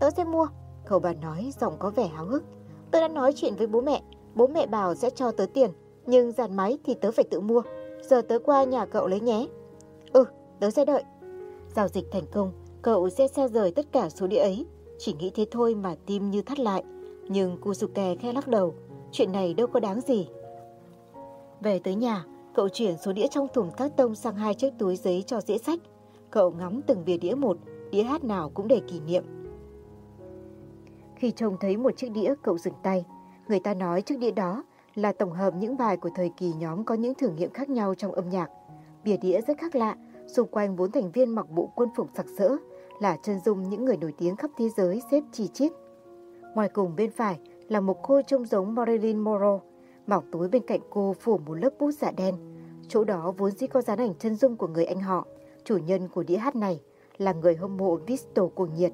Tớ sẽ mua, cậu bạn nói giọng có vẻ háo hức. Tớ đã nói chuyện với bố mẹ, bố mẹ bảo sẽ cho tớ tiền, nhưng dàn máy thì tớ phải tự mua. Giờ tớ qua nhà cậu lấy nhé. Ừ, tớ sẽ đợi. Giao dịch thành công, cậu sẽ xa rời tất cả số đĩa ấy. Chỉ nghĩ thế thôi mà tim như thắt lại. Nhưng Kusuke khe lắc đầu, chuyện này đâu có đáng gì. Về tới nhà, cậu chuyển số đĩa trong thùng các tông sang hai chiếc túi giấy cho dễ sách. Cậu ngắm từng bìa đĩa một, đĩa hát nào cũng để kỷ niệm. Khi trông thấy một chiếc đĩa, cậu dừng tay. Người ta nói chiếc đĩa đó là tổng hợp những bài của thời kỳ nhóm có những thử nghiệm khác nhau trong âm nhạc. Bìa đĩa rất khác lạ, xung quanh bốn thành viên mặc bộ quân phục sặc sỡ, là chân dung những người nổi tiếng khắp thế giới xếp chi chít. Ngoài cùng bên phải là một cô trông giống Marilyn Monroe, mỏng túi bên cạnh cô phủ một lớp bút dạ đen. Chỗ đó vốn dĩ có dán ảnh chân dung của người anh họ, chủ nhân của đĩa hát này, là người hâm mộ Visto cuồng nhiệt.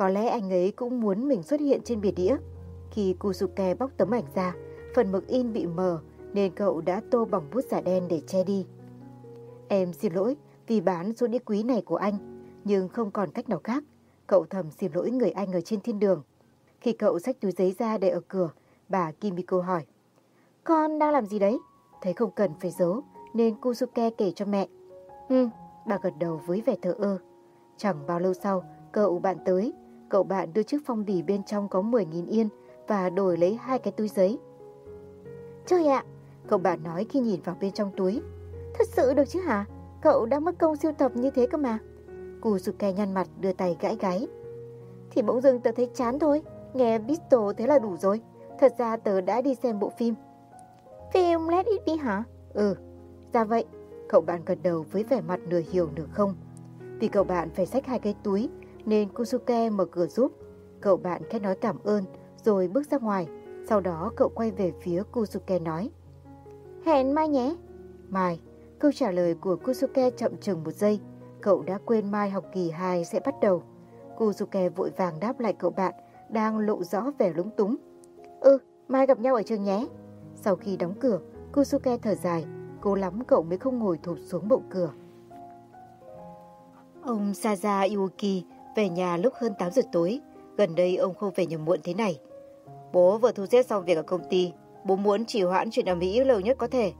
Có lẽ anh ấy cũng muốn mình xuất hiện trên bìa đĩa. Khi Kusuke bóc tấm ảnh ra, phần mực in bị mờ nên cậu đã tô bằng bút giả đen để che đi. Em xin lỗi vì bán số đĩa quý này của anh, nhưng không còn cách nào khác. Cậu thầm xin lỗi người anh ở trên thiên đường. Khi cậu xách túi giấy ra để ở cửa, bà Kimiko hỏi. Con đang làm gì đấy? Thấy không cần phải giấu, nên Kusuke kể cho mẹ. Ừ, bà gật đầu với vẻ thờ ơ. Chẳng bao lâu sau, cậu bạn tới. Cậu bạn đưa chiếc phong bì bên trong có 10.000 yên và đổi lấy hai cái túi giấy. Trời ạ, cậu bạn nói khi nhìn vào bên trong túi. Thật sự được chứ hả? Cậu đã mất công siêu tập như thế cơ mà. Kusuke nhăn mặt đưa tay gãi gáy. Thì bỗng dưng tớ thấy chán thôi. Nghe Pistol thế là đủ rồi. Thật ra tớ đã đi xem bộ phim. Phim Let It Be hả? Ừ, ra vậy. Cậu bạn gật đầu với vẻ mặt nửa hiểu nửa không. Vì cậu bạn phải xách hai cái túi nên Kusuke mở cửa giúp. Cậu bạn khẽ nói cảm ơn rồi bước ra ngoài. Sau đó cậu quay về phía Kusuke nói. Hẹn mai nhé. Mai. Câu trả lời của Kusuke chậm chừng một giây. Cậu đã quên mai học kỳ 2 sẽ bắt đầu. Kusuke vội vàng đáp lại cậu bạn đang lộ rõ vẻ lúng túng. Ừ, mai gặp nhau ở trường nhé. Sau khi đóng cửa, Kusuke thở dài, cố lắm cậu mới không ngồi thụp xuống bậu cửa. Ông Saza Iuki về nhà lúc hơn 8 giờ tối. Gần đây ông không về nhà muộn thế này. Bố vừa thu xếp xong việc ở công ty. Bố muốn trì hoãn chuyện ở Mỹ lâu nhất có thể.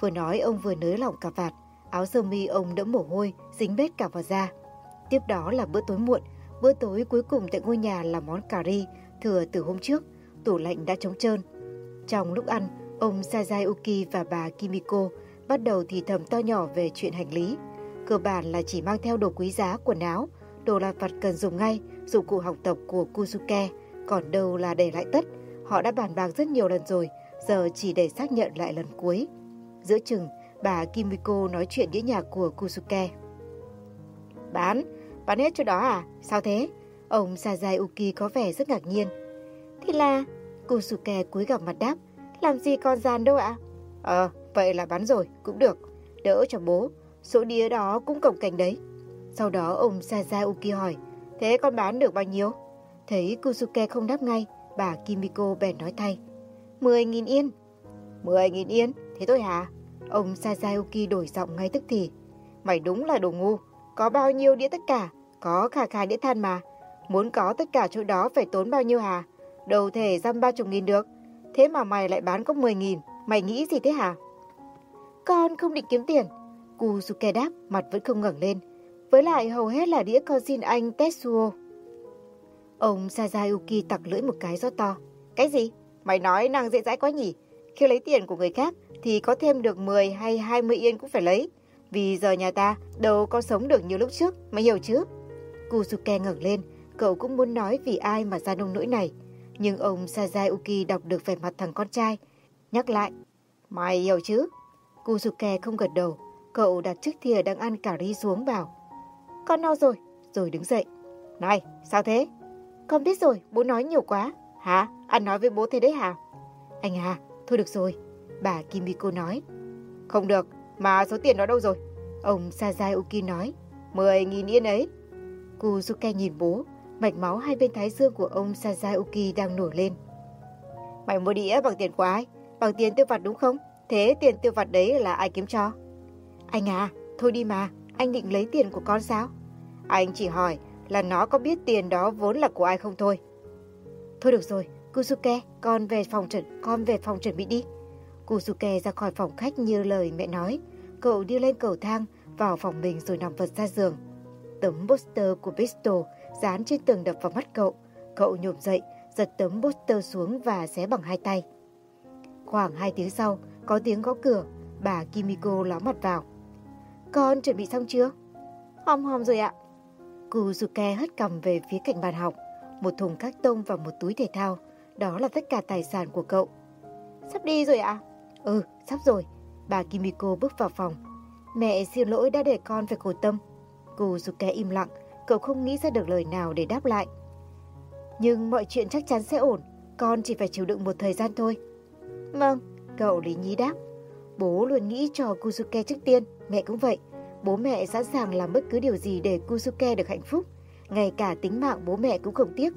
Vừa nói ông vừa nới lỏng cà vạt. Áo sơ mi ông đẫm mồ hôi, dính bết cả vào da. Tiếp đó là bữa tối muộn. Bữa tối cuối cùng tại ngôi nhà là món cà ri thừa từ hôm trước. Tủ lạnh đã trống trơn. Trong lúc ăn, ông Sazayuki và bà Kimiko bắt đầu thì thầm to nhỏ về chuyện hành lý. Cơ bản là chỉ mang theo đồ quý giá, quần áo, đồ là vặt cần dùng ngay, dụng cụ học tập của Kusuke, còn đâu là để lại tất. Họ đã bàn bạc rất nhiều lần rồi, giờ chỉ để xác nhận lại lần cuối. Giữa chừng, bà Kimiko nói chuyện đĩa nhạc của Kusuke. Bán, bán hết chỗ đó à? Sao thế? Ông Sazayuki có vẻ rất ngạc nhiên. Thì là... Kusuke cúi gặp mặt đáp. Làm gì còn gian đâu ạ? Ờ, vậy là bán rồi, cũng được. Đỡ cho bố. Số đĩa đó cũng cổng cảnh đấy. Sau đó ông Sazayuki hỏi. Thế con bán được bao nhiêu? Thấy Kusuke không đáp ngay, bà Kimiko bèn nói thay. 10.000 yên. 10.000 yên? Thế thôi hả? Ông Sazayuki đổi giọng ngay tức thì. Mày đúng là đồ ngu. Có bao nhiêu đĩa tất cả? Có khả khả đĩa than mà. Muốn có tất cả chỗ đó phải tốn bao nhiêu hả? Đầu thể dăm ba chục nghìn được. Thế mà mày lại bán có 10 nghìn. Mày nghĩ gì thế hả? Con không định kiếm tiền. Kusuke đáp, mặt vẫn không ngẩng lên. Với lại hầu hết là đĩa cousin anh Tetsuo. Ông Sazayuki tặc lưỡi một cái gió to. Cái gì? Mày nói nàng dễ dãi quá nhỉ? Khi lấy tiền của người khác thì có thêm được 10 hay 20 yên cũng phải lấy. Vì giờ nhà ta đâu có sống được như lúc trước, mày hiểu chứ? Kusuke ngẩng lên, cậu cũng muốn nói vì ai mà ra nông nỗi này. Nhưng ông Sazayuki đọc được vẻ mặt thằng con trai. Nhắc lại, mày hiểu chứ? Kusuke không gật đầu, cậu đặt chiếc thìa đang ăn cà ri xuống bảo. Con no rồi, rồi đứng dậy. Này, sao thế? Con biết rồi, bố nói nhiều quá. Hả? Anh nói với bố thế đấy hả? Anh à, thôi được rồi. Bà Kimiko nói. Không được, mà số tiền đó đâu rồi? Ông Sazayuki nói. 10.000 yên ấy. Kuzuke nhìn bố, mạch máu hai bên thái dương của ông Sazayuki đang nổi lên. Mày mua đĩa bằng tiền của ai? Bằng tiền tiêu vặt đúng không? Thế tiền tiêu vặt đấy là ai kiếm cho? Anh à, thôi đi mà, anh định lấy tiền của con sao? Anh chỉ hỏi là nó có biết tiền đó vốn là của ai không thôi. Thôi được rồi, Kusuke, con về phòng chuẩn, con về phòng chuẩn bị đi. Kusuke ra khỏi phòng khách như lời mẹ nói. Cậu đi lên cầu thang, vào phòng mình rồi nằm vật ra giường. Tấm poster của Pistol dán trên tường đập vào mắt cậu. Cậu nhổm dậy, giật tấm poster xuống và xé bằng hai tay. Khoảng hai tiếng sau, có tiếng gõ cửa, bà Kimiko ló mặt vào. Con chuẩn bị xong chưa? Hòm hòm rồi ạ. Kuzuke hất cầm về phía cạnh bàn học, một thùng các tông và một túi thể thao. Đó là tất cả tài sản của cậu. Sắp đi rồi ạ? Ừ, sắp rồi. Bà Kimiko bước vào phòng. Mẹ xin lỗi đã để con phải khổ tâm. Kuzuke im lặng, cậu không nghĩ ra được lời nào để đáp lại. Nhưng mọi chuyện chắc chắn sẽ ổn, con chỉ phải chịu đựng một thời gian thôi. Vâng, cậu lý nhí đáp. Bố luôn nghĩ cho Kuzuke trước tiên, mẹ cũng vậy. Bố mẹ sẵn sàng làm bất cứ điều gì để Kuzuke được hạnh phúc. Ngay cả tính mạng bố mẹ cũng không tiếc.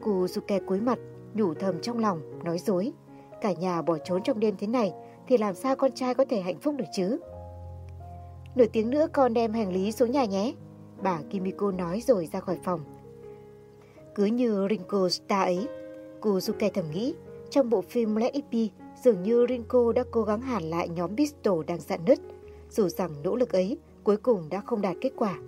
Kuzuke cúi mặt, nhủ thầm trong lòng, nói dối. Cả nhà bỏ trốn trong đêm thế này thì làm sao con trai có thể hạnh phúc được chứ? Nửa tiếng nữa con đem hành lý xuống nhà nhé. Bà Kimiko nói rồi ra khỏi phòng. Cứ như Rinko Star ấy, Kuzuke thầm nghĩ, trong bộ phim Let It Be, dường như Rinko đã cố gắng hàn lại nhóm Pistol đang dạn nứt, dù rằng nỗ lực ấy cuối cùng đã không đạt kết quả.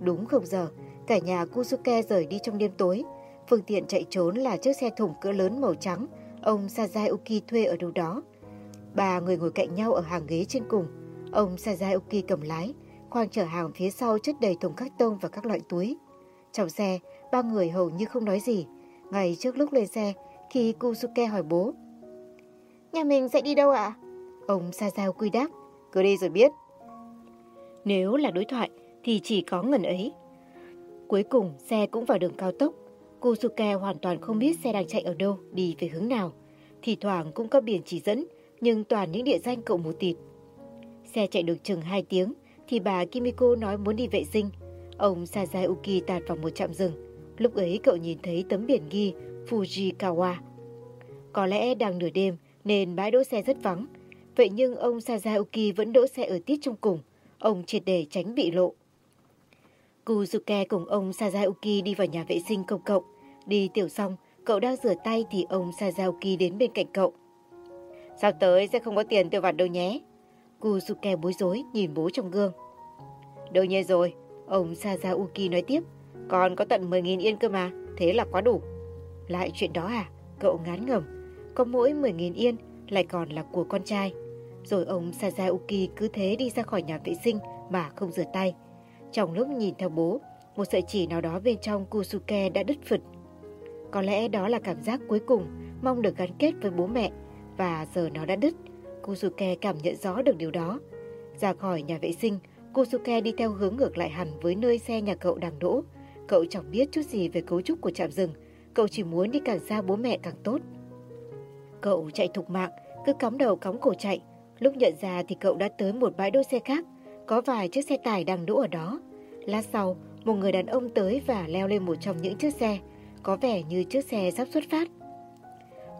Đúng không giờ, cả nhà Kusuke rời đi trong đêm tối. Phương tiện chạy trốn là chiếc xe thùng cỡ lớn màu trắng ông Sazayuki thuê ở đâu đó. Ba người ngồi cạnh nhau ở hàng ghế trên cùng. Ông Sazayuki cầm lái, khoang chở hàng phía sau chất đầy thùng các tông và các loại túi. Trong xe, ba người hầu như không nói gì. Ngay trước lúc lên xe, khi Kusuke hỏi bố. Nhà mình sẽ đi đâu ạ? Ông Sazayuki đáp. Cứ đi rồi biết. Nếu là đối thoại thì chỉ có ngần ấy. Cuối cùng xe cũng vào đường cao tốc. Kusuke hoàn toàn không biết xe đang chạy ở đâu, đi về hướng nào. Thì thoảng cũng có biển chỉ dẫn, nhưng toàn những địa danh cậu mù tịt. Xe chạy được chừng 2 tiếng, thì bà Kimiko nói muốn đi vệ sinh. Ông Sazayuki tạt vào một trạm rừng. Lúc ấy cậu nhìn thấy tấm biển ghi Fujikawa. Có lẽ đang nửa đêm nên bãi đỗ xe rất vắng. Vậy nhưng ông Sazaoki vẫn đỗ xe ở tít trong cùng. Ông triệt để tránh bị lộ. Kuzuke cùng ông Sazaoki đi vào nhà vệ sinh công cộng. Đi tiểu xong, cậu đang rửa tay thì ông Sazaoki đến bên cạnh cậu. Sao tới sẽ không có tiền tiêu vặt đâu nhé. Kuzuke bối rối nhìn bố trong gương. Đương nhiên rồi, ông Sazaoki nói tiếp. Còn có tận 10.000 yên cơ mà, thế là quá đủ. Lại chuyện đó à? Cậu ngán ngẩm. Có mỗi 10.000 yên lại còn là của con trai. Rồi ông Sazayuki cứ thế đi ra khỏi nhà vệ sinh mà không rửa tay. Trong lúc nhìn theo bố, một sợi chỉ nào đó bên trong Kusuke đã đứt phật. Có lẽ đó là cảm giác cuối cùng mong được gắn kết với bố mẹ và giờ nó đã đứt. Kusuke cảm nhận rõ được điều đó. Ra khỏi nhà vệ sinh, Kusuke đi theo hướng ngược lại hẳn với nơi xe nhà cậu đang đỗ. Cậu chẳng biết chút gì về cấu trúc của trạm rừng, cậu chỉ muốn đi càng xa bố mẹ càng tốt. Cậu chạy thục mạng, cứ cắm đầu cắm cổ chạy. Lúc nhận ra thì cậu đã tới một bãi đỗ xe khác, có vài chiếc xe tải đang đỗ ở đó. Lát sau, một người đàn ông tới và leo lên một trong những chiếc xe, có vẻ như chiếc xe sắp xuất phát.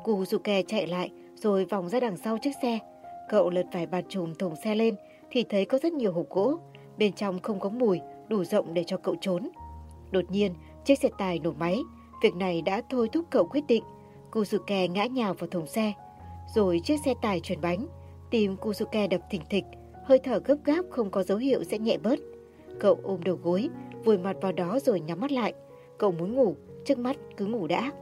Kuzuke chạy lại rồi vòng ra đằng sau chiếc xe. Cậu lật vài bàn chùm thùng xe lên thì thấy có rất nhiều hộp gỗ, bên trong không có mùi, đủ rộng để cho cậu trốn. Đột nhiên, chiếc xe tải nổ máy, việc này đã thôi thúc cậu quyết định. Kuzuke ngã nhào vào thùng xe, rồi chiếc xe tải chuyển bánh, tim Kuzuke đập thình thịch, hơi thở gấp gáp không có dấu hiệu sẽ nhẹ bớt. Cậu ôm đầu gối, vùi mặt vào đó rồi nhắm mắt lại. Cậu muốn ngủ, trước mắt cứ ngủ đã.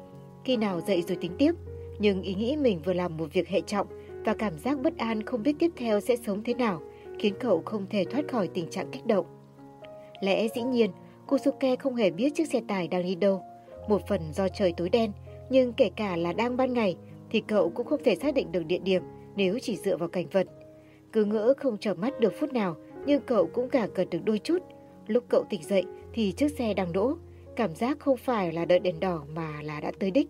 Khi nào dậy rồi tính tiếp, nhưng ý nghĩ mình vừa làm một việc hệ trọng và cảm giác bất an không biết tiếp theo sẽ sống thế nào khiến cậu không thể thoát khỏi tình trạng kích động. Lẽ dĩ nhiên, Kusuke không hề biết chiếc xe tải đang đi đâu. Một phần do trời tối đen, nhưng kể cả là đang ban ngày thì cậu cũng không thể xác định được địa điểm nếu chỉ dựa vào cảnh vật. Cứ ngỡ không trở mắt được phút nào, nhưng cậu cũng cả gần được đôi chút. Lúc cậu tỉnh dậy thì chiếc xe đang đỗ, cảm giác không phải là đợi đèn đỏ mà là đã tới đích.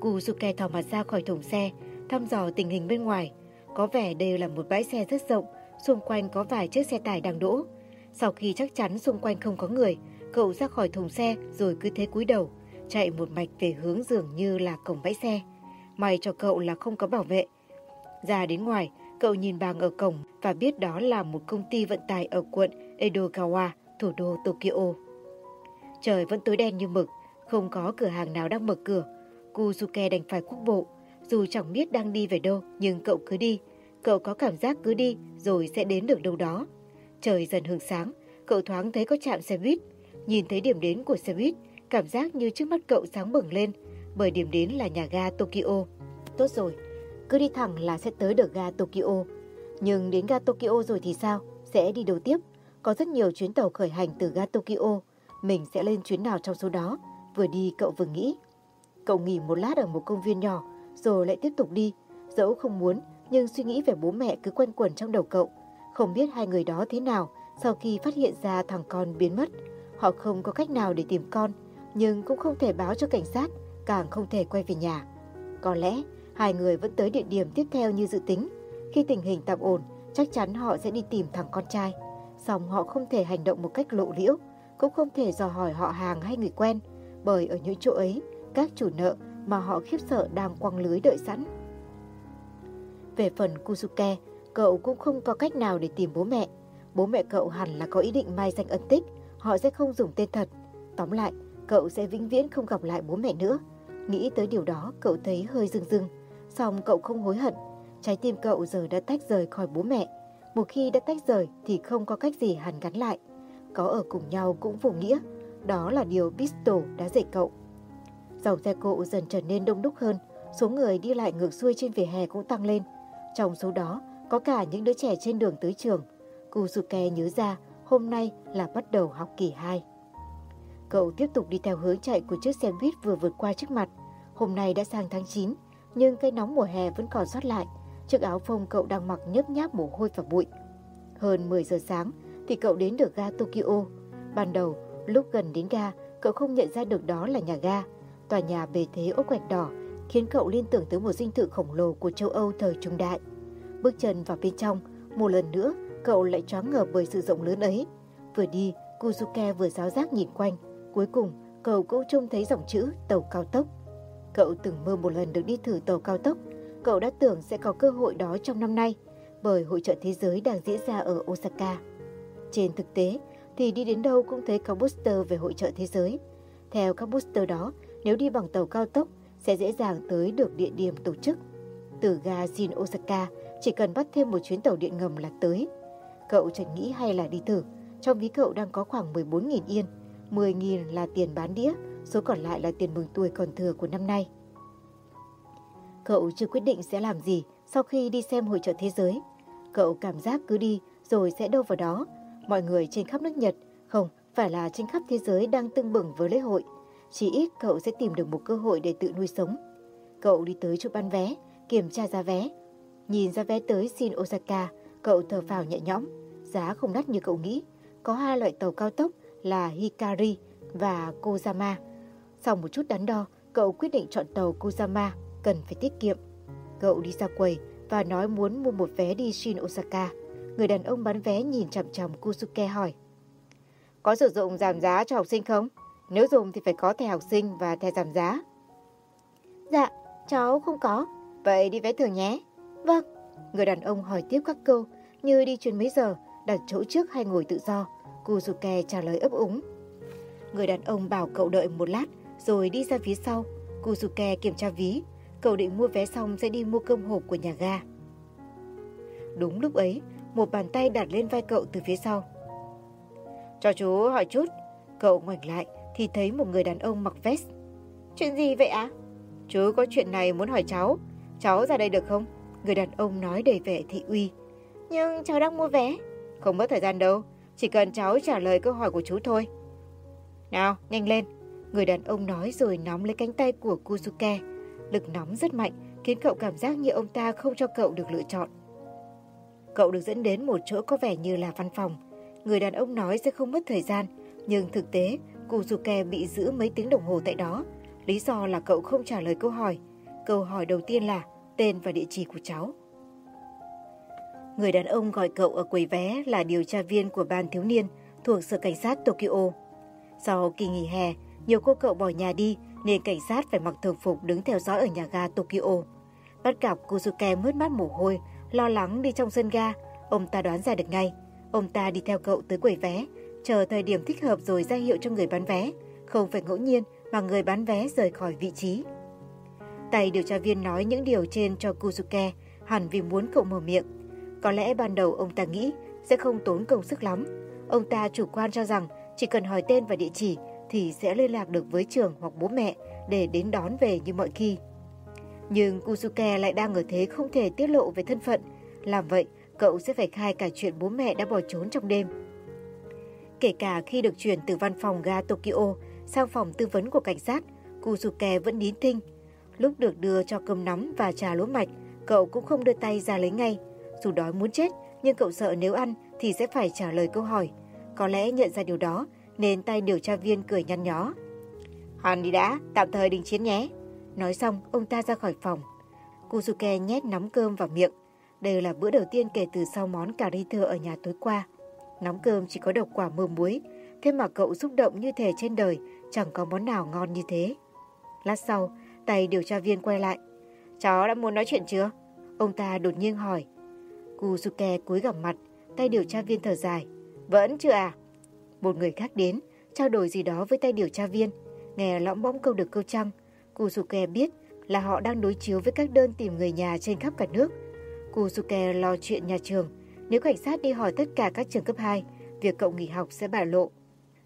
Kusuke thò mặt ra khỏi thùng xe, thăm dò tình hình bên ngoài. Có vẻ đây là một bãi xe rất rộng, xung quanh có vài chiếc xe tải đang đỗ. Sau khi chắc chắn xung quanh không có người, cậu ra khỏi thùng xe rồi cứ thế cúi đầu, chạy một mạch về hướng dường như là cổng bãi xe. May cho cậu là không có bảo vệ. Ra đến ngoài, cậu nhìn bảng ở cổng và biết đó là một công ty vận tải ở quận Edogawa, thủ đô Tokyo. Trời vẫn tối đen như mực, không có cửa hàng nào đang mở cửa. Kuzuke đành phải quốc bộ. Dù chẳng biết đang đi về đâu, nhưng cậu cứ đi. Cậu có cảm giác cứ đi rồi sẽ đến được đâu đó. Trời dần hưởng sáng, cậu thoáng thấy có trạm xe buýt. Nhìn thấy điểm đến của xe buýt, cảm giác như trước mắt cậu sáng bừng lên, bởi điểm đến là nhà ga Tokyo. Tốt rồi, cứ đi thẳng là sẽ tới được ga Tokyo. Nhưng đến ga Tokyo rồi thì sao? Sẽ đi đâu tiếp? Có rất nhiều chuyến tàu khởi hành từ ga Tokyo. Mình sẽ lên chuyến nào trong số đó? Vừa đi cậu vừa nghĩ. Cậu nghỉ một lát ở một công viên nhỏ, rồi lại tiếp tục đi. Dẫu không muốn, nhưng suy nghĩ về bố mẹ cứ quanh quẩn trong đầu cậu. Không biết hai người đó thế nào sau khi phát hiện ra thằng con biến mất. Họ không có cách nào để tìm con, nhưng cũng không thể báo cho cảnh sát, càng không thể quay về nhà. Có lẽ hai người vẫn tới địa điểm tiếp theo như dự tính. Khi tình hình tạm ổn, chắc chắn họ sẽ đi tìm thằng con trai. song họ không thể hành động một cách lộ liễu, cũng không thể dò hỏi họ hàng hay người quen, bởi ở những chỗ ấy, các chủ nợ mà họ khiếp sợ đang quăng lưới đợi sẵn. Về phần Kusuke, cậu cũng không có cách nào để tìm bố mẹ. Bố mẹ cậu hẳn là có ý định mai danh ân tích, họ sẽ không dùng tên thật. Tóm lại, cậu sẽ vĩnh viễn không gặp lại bố mẹ nữa. Nghĩ tới điều đó, cậu thấy hơi rưng rưng. Xong cậu không hối hận. Trái tim cậu giờ đã tách rời khỏi bố mẹ. Một khi đã tách rời thì không có cách gì hàn gắn lại. Có ở cùng nhau cũng vô nghĩa. Đó là điều Pistol đã dạy cậu. Dòng xe cộ dần trở nên đông đúc hơn. Số người đi lại ngược xuôi trên vỉa hè cũng tăng lên. Trong số đó, có cả những đứa trẻ trên đường tới trường. Kusuke nhớ ra hôm nay là bắt đầu học kỳ 2. Cậu tiếp tục đi theo hướng chạy của chiếc xe buýt vừa vượt qua trước mặt. Hôm nay đã sang tháng 9, nhưng cái nóng mùa hè vẫn còn sót lại. Chiếc áo phông cậu đang mặc nhấp nháp mồ hôi và bụi. Hơn 10 giờ sáng thì cậu đến được ga Tokyo. Ban đầu, lúc gần đến ga, cậu không nhận ra được đó là nhà ga. Tòa nhà bề thế ốp gạch đỏ khiến cậu liên tưởng tới một dinh thự khổng lồ của châu Âu thời trung đại. Bước chân vào bên trong, một lần nữa cậu lại choáng ngợp bởi sự rộng lớn ấy. Vừa đi, Kuzuke vừa giáo giác nhìn quanh. Cuối cùng, cậu cũng trông thấy dòng chữ tàu cao tốc. Cậu từng mơ một lần được đi thử tàu cao tốc. Cậu đã tưởng sẽ có cơ hội đó trong năm nay, bởi hội trợ thế giới đang diễn ra ở Osaka. Trên thực tế, thì đi đến đâu cũng thấy có booster về hội trợ thế giới. Theo các booster đó, nếu đi bằng tàu cao tốc, sẽ dễ dàng tới được địa điểm tổ chức. Từ ga Jin Osaka, chỉ cần bắt thêm một chuyến tàu điện ngầm là tới. Cậu chẳng nghĩ hay là đi thử. Trong ví cậu đang có khoảng 14.000 yên, 10.000 là tiền bán đĩa, số còn lại là tiền mừng tuổi còn thừa của năm nay. Cậu chưa quyết định sẽ làm gì sau khi đi xem hội trợ thế giới. Cậu cảm giác cứ đi rồi sẽ đâu vào đó. Mọi người trên khắp nước Nhật, không phải là trên khắp thế giới đang tưng bừng với lễ hội. Chỉ ít cậu sẽ tìm được một cơ hội để tự nuôi sống. Cậu đi tới chỗ bán vé, kiểm tra giá vé. Nhìn giá vé tới Shin Osaka, cậu thở phào nhẹ nhõm. Giá không đắt như cậu nghĩ. Có hai loại tàu cao tốc là Hikari và Kozama. Sau một chút đắn đo, cậu quyết định chọn tàu Kozama, cần phải tiết kiệm. Cậu đi ra quầy và nói muốn mua một vé đi Shin Osaka. Người đàn ông bán vé nhìn chằm chằm Kusuke hỏi. Có sử dụng giảm giá cho học sinh không? Nếu dùng thì phải có thẻ học sinh và thẻ giảm giá. Dạ, cháu không có. Vậy đi vé thường nhé. Vâng. Người đàn ông hỏi tiếp các câu như đi chuyến mấy giờ, đặt chỗ trước hay ngồi tự do. Kusuke trả lời ấp úng. Người đàn ông bảo cậu đợi một lát rồi đi ra phía sau. Kusuke kiểm tra ví. Cậu định mua vé xong sẽ đi mua cơm hộp của nhà ga. Đúng lúc ấy, một bàn tay đặt lên vai cậu từ phía sau. Cho chú hỏi chút. Cậu ngoảnh lại thì thấy một người đàn ông mặc vest. Chuyện gì vậy ạ? Chú có chuyện này muốn hỏi cháu. Cháu ra đây được không? Người đàn ông nói đầy vẻ thị uy. Nhưng cháu đang mua vé. Không mất thời gian đâu. Chỉ cần cháu trả lời câu hỏi của chú thôi. Nào, nhanh lên. Người đàn ông nói rồi nắm lấy cánh tay của Kusuke, Lực nóng rất mạnh, khiến cậu cảm giác như ông ta không cho cậu được lựa chọn. Cậu được dẫn đến một chỗ có vẻ như là văn phòng. Người đàn ông nói sẽ không mất thời gian, nhưng thực tế, Kusuke bị giữ mấy tiếng đồng hồ tại đó. Lý do là cậu không trả lời câu hỏi. Câu hỏi đầu tiên là tên và địa chỉ của cháu. Người đàn ông gọi cậu ở quầy vé là điều tra viên của ban thiếu niên thuộc sở cảnh sát Tokyo. Sau kỳ nghỉ hè, nhiều cô cậu bỏ nhà đi nên cảnh sát phải mặc thường phục đứng theo dõi ở nhà ga Tokyo. Bắt gặp Kuzuke mướt mắt mồ hôi, lo lắng đi trong sân ga, ông ta đoán ra được ngay. Ông ta đi theo cậu tới quầy vé, chờ thời điểm thích hợp rồi ra hiệu cho người bán vé, không phải ngẫu nhiên mà người bán vé rời khỏi vị trí. Tay điều tra viên nói những điều trên cho Kuzuke hẳn vì muốn cậu mở miệng. Có lẽ ban đầu ông ta nghĩ sẽ không tốn công sức lắm. Ông ta chủ quan cho rằng chỉ cần hỏi tên và địa chỉ thì sẽ liên lạc được với trường hoặc bố mẹ để đến đón về như mọi khi. Nhưng Kusuke lại đang ở thế không thể tiết lộ về thân phận. Làm vậy, cậu sẽ phải khai cả chuyện bố mẹ đã bỏ trốn trong đêm. Kể cả khi được chuyển từ văn phòng ga Tokyo sang phòng tư vấn của cảnh sát, Kusuke vẫn nín thinh. Lúc được đưa cho cơm nóng và trà lúa mạch, cậu cũng không đưa tay ra lấy ngay. Dù đói muốn chết, nhưng cậu sợ nếu ăn thì sẽ phải trả lời câu hỏi. Có lẽ nhận ra điều đó, nên tay điều tra viên cười nhăn nhó. Hòn đi đã, tạm thời đình chiến nhé. Nói xong, ông ta ra khỏi phòng. Kusuke nhét nắm cơm vào miệng. Đây là bữa đầu tiên kể từ sau món cà ri thơ ở nhà tối qua. Nắm cơm chỉ có độc quả mơ muối, thế mà cậu xúc động như thể trên đời chẳng có món nào ngon như thế. Lát sau, tay điều tra viên quay lại. Cháu đã muốn nói chuyện chưa? Ông ta đột nhiên hỏi. Kusuke cúi gặp mặt, tay điều tra viên thở dài. Vẫn chưa à? Một người khác đến, trao đổi gì đó với tay điều tra viên. Nghe lõng bóng câu được câu trăng, Kusuke biết là họ đang đối chiếu với các đơn tìm người nhà trên khắp cả nước. Kusuke lo chuyện nhà trường. Nếu cảnh sát đi hỏi tất cả các trường cấp 2, việc cậu nghỉ học sẽ bại lộ.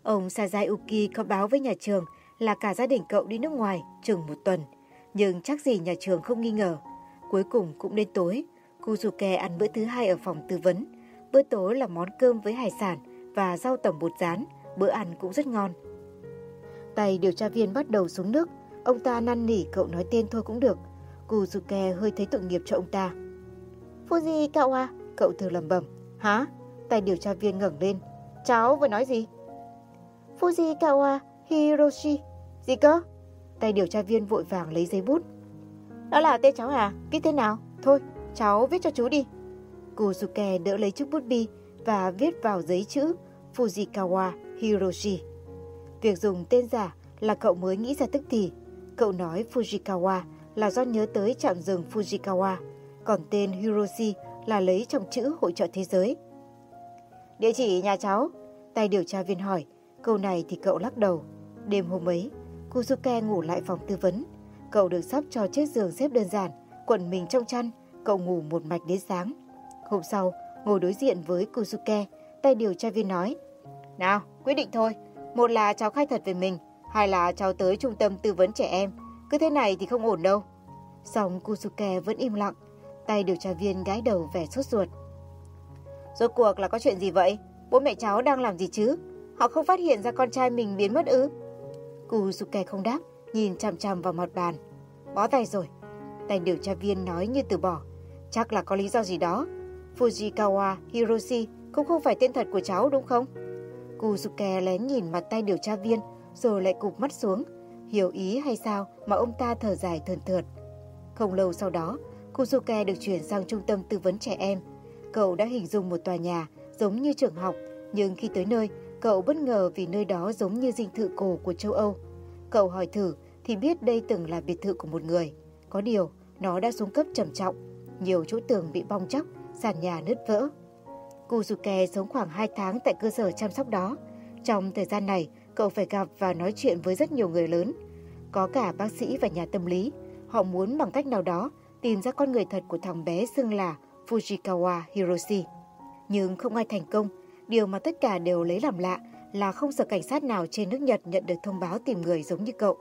Ông Sazayuki có báo với nhà trường là cả gia đình cậu đi nước ngoài chừng một tuần. Nhưng chắc gì nhà trường không nghi ngờ. Cuối cùng cũng đến tối, Kusuke ăn bữa thứ hai ở phòng tư vấn. Bữa tối là món cơm với hải sản và rau tẩm bột rán, bữa ăn cũng rất ngon. Tay điều tra viên bắt đầu xuống nước, ông ta năn nỉ cậu nói tên thôi cũng được. Kuzuke hơi thấy tội nghiệp cho ông ta. Fuji cậu à? Cậu thử lầm bẩm. Hả? Tay điều tra viên ngẩng lên. Cháu vừa nói gì? Fuji cậu à? Hiroshi. Gì cơ? Tay điều tra viên vội vàng lấy giấy bút. Đó là tên cháu à? Viết thế nào? Thôi, cháu viết cho chú đi. Kuzuke đỡ lấy chiếc bút bi và viết vào giấy chữ Fujikawa Hiroshi. Việc dùng tên giả là cậu mới nghĩ ra tức thì. Cậu nói Fujikawa là do nhớ tới trạm rừng Fujikawa, còn tên Hiroshi là lấy trong chữ hội trợ thế giới. Địa chỉ nhà cháu? Tay điều tra viên hỏi. Câu này thì cậu lắc đầu. Đêm hôm ấy, Kuzuke ngủ lại phòng tư vấn. Cậu được sắp cho chiếc giường xếp đơn giản, quần mình trong chăn, cậu ngủ một mạch đến sáng. Hôm sau, ngồi đối diện với Kusuke, tay điều tra viên nói. Nào, quyết định thôi. Một là cháu khai thật về mình, hai là cháu tới trung tâm tư vấn trẻ em. Cứ thế này thì không ổn đâu. Xong Kusuke vẫn im lặng, tay điều tra viên gái đầu vẻ sốt ruột. Rốt cuộc là có chuyện gì vậy? Bố mẹ cháu đang làm gì chứ? Họ không phát hiện ra con trai mình biến mất ư? Kusuke không đáp, nhìn chằm chằm vào mặt bàn. Bó tay rồi. Tay điều tra viên nói như từ bỏ. Chắc là có lý do gì đó. Fujikawa Hiroshi cũng không phải tên thật của cháu đúng không? Kusuke lén nhìn mặt tay điều tra viên rồi lại cụp mắt xuống. Hiểu ý hay sao mà ông ta thở dài thườn thượt. Không lâu sau đó, Kusuke được chuyển sang trung tâm tư vấn trẻ em. Cậu đã hình dung một tòa nhà giống như trường học, nhưng khi tới nơi, cậu bất ngờ vì nơi đó giống như dinh thự cổ của châu Âu. Cậu hỏi thử thì biết đây từng là biệt thự của một người. Có điều, nó đã xuống cấp trầm trọng, nhiều chỗ tường bị bong chóc, sàn nhà nứt vỡ. Kusuke sống khoảng 2 tháng tại cơ sở chăm sóc đó. Trong thời gian này, cậu phải gặp và nói chuyện với rất nhiều người lớn. Có cả bác sĩ và nhà tâm lý. Họ muốn bằng cách nào đó tìm ra con người thật của thằng bé xưng là Fujikawa Hiroshi. Nhưng không ai thành công. Điều mà tất cả đều lấy làm lạ là không sở cảnh sát nào trên nước Nhật nhận được thông báo tìm người giống như cậu.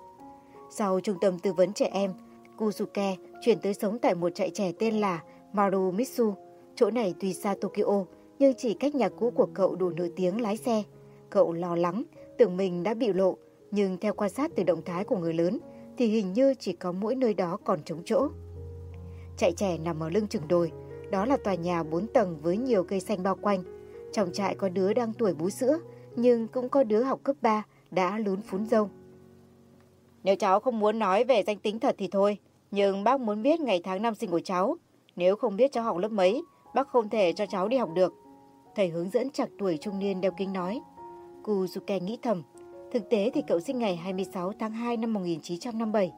Sau trung tâm tư vấn trẻ em, Kusuke chuyển tới sống tại một trại trẻ tên là Marumitsu. Chỗ này tuy xa Tokyo, nhưng chỉ cách nhà cũ của cậu đủ nổi tiếng lái xe. Cậu lo lắng, tưởng mình đã bị lộ, nhưng theo quan sát từ động thái của người lớn, thì hình như chỉ có mỗi nơi đó còn trống chỗ. Trại trẻ nằm ở lưng chừng đồi, đó là tòa nhà 4 tầng với nhiều cây xanh bao quanh. Trong trại có đứa đang tuổi bú sữa, nhưng cũng có đứa học cấp 3 đã lún phún dâu. Nếu cháu không muốn nói về danh tính thật thì thôi, nhưng bác muốn biết ngày tháng năm sinh của cháu. Nếu không biết cháu học lớp mấy, bác không thể cho cháu đi học được. Thầy hướng dẫn chặt tuổi trung niên đeo kính nói. Kuzuke nghĩ thầm, thực tế thì cậu sinh ngày 26 tháng 2 năm 1957.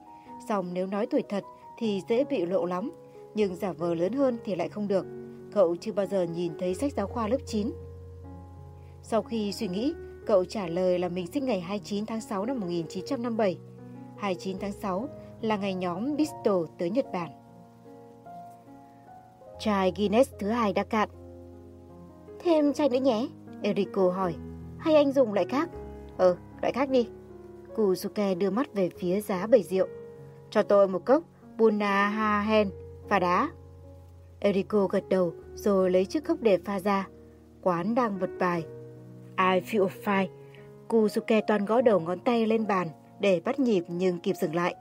Xong nếu nói tuổi thật thì dễ bị lộ lắm, nhưng giả vờ lớn hơn thì lại không được. Cậu chưa bao giờ nhìn thấy sách giáo khoa lớp 9. Sau khi suy nghĩ, cậu trả lời là mình sinh ngày 29 tháng 6 năm 1957. 29 tháng 6 là ngày nhóm Bisto tới Nhật Bản. Chai Guinness thứ hai đã cạn. Thêm chai nữa nhé, Eriko hỏi. Hay anh dùng loại khác? Ờ, loại khác đi. Kusuke đưa mắt về phía giá bầy rượu. Cho tôi một cốc Bunahahen và đá. Eriko gật đầu rồi lấy chiếc cốc để pha ra. Quán đang bật bài. I feel fine. Kusuke toàn gõ đầu ngón tay lên bàn để bắt nhịp nhưng kịp dừng lại.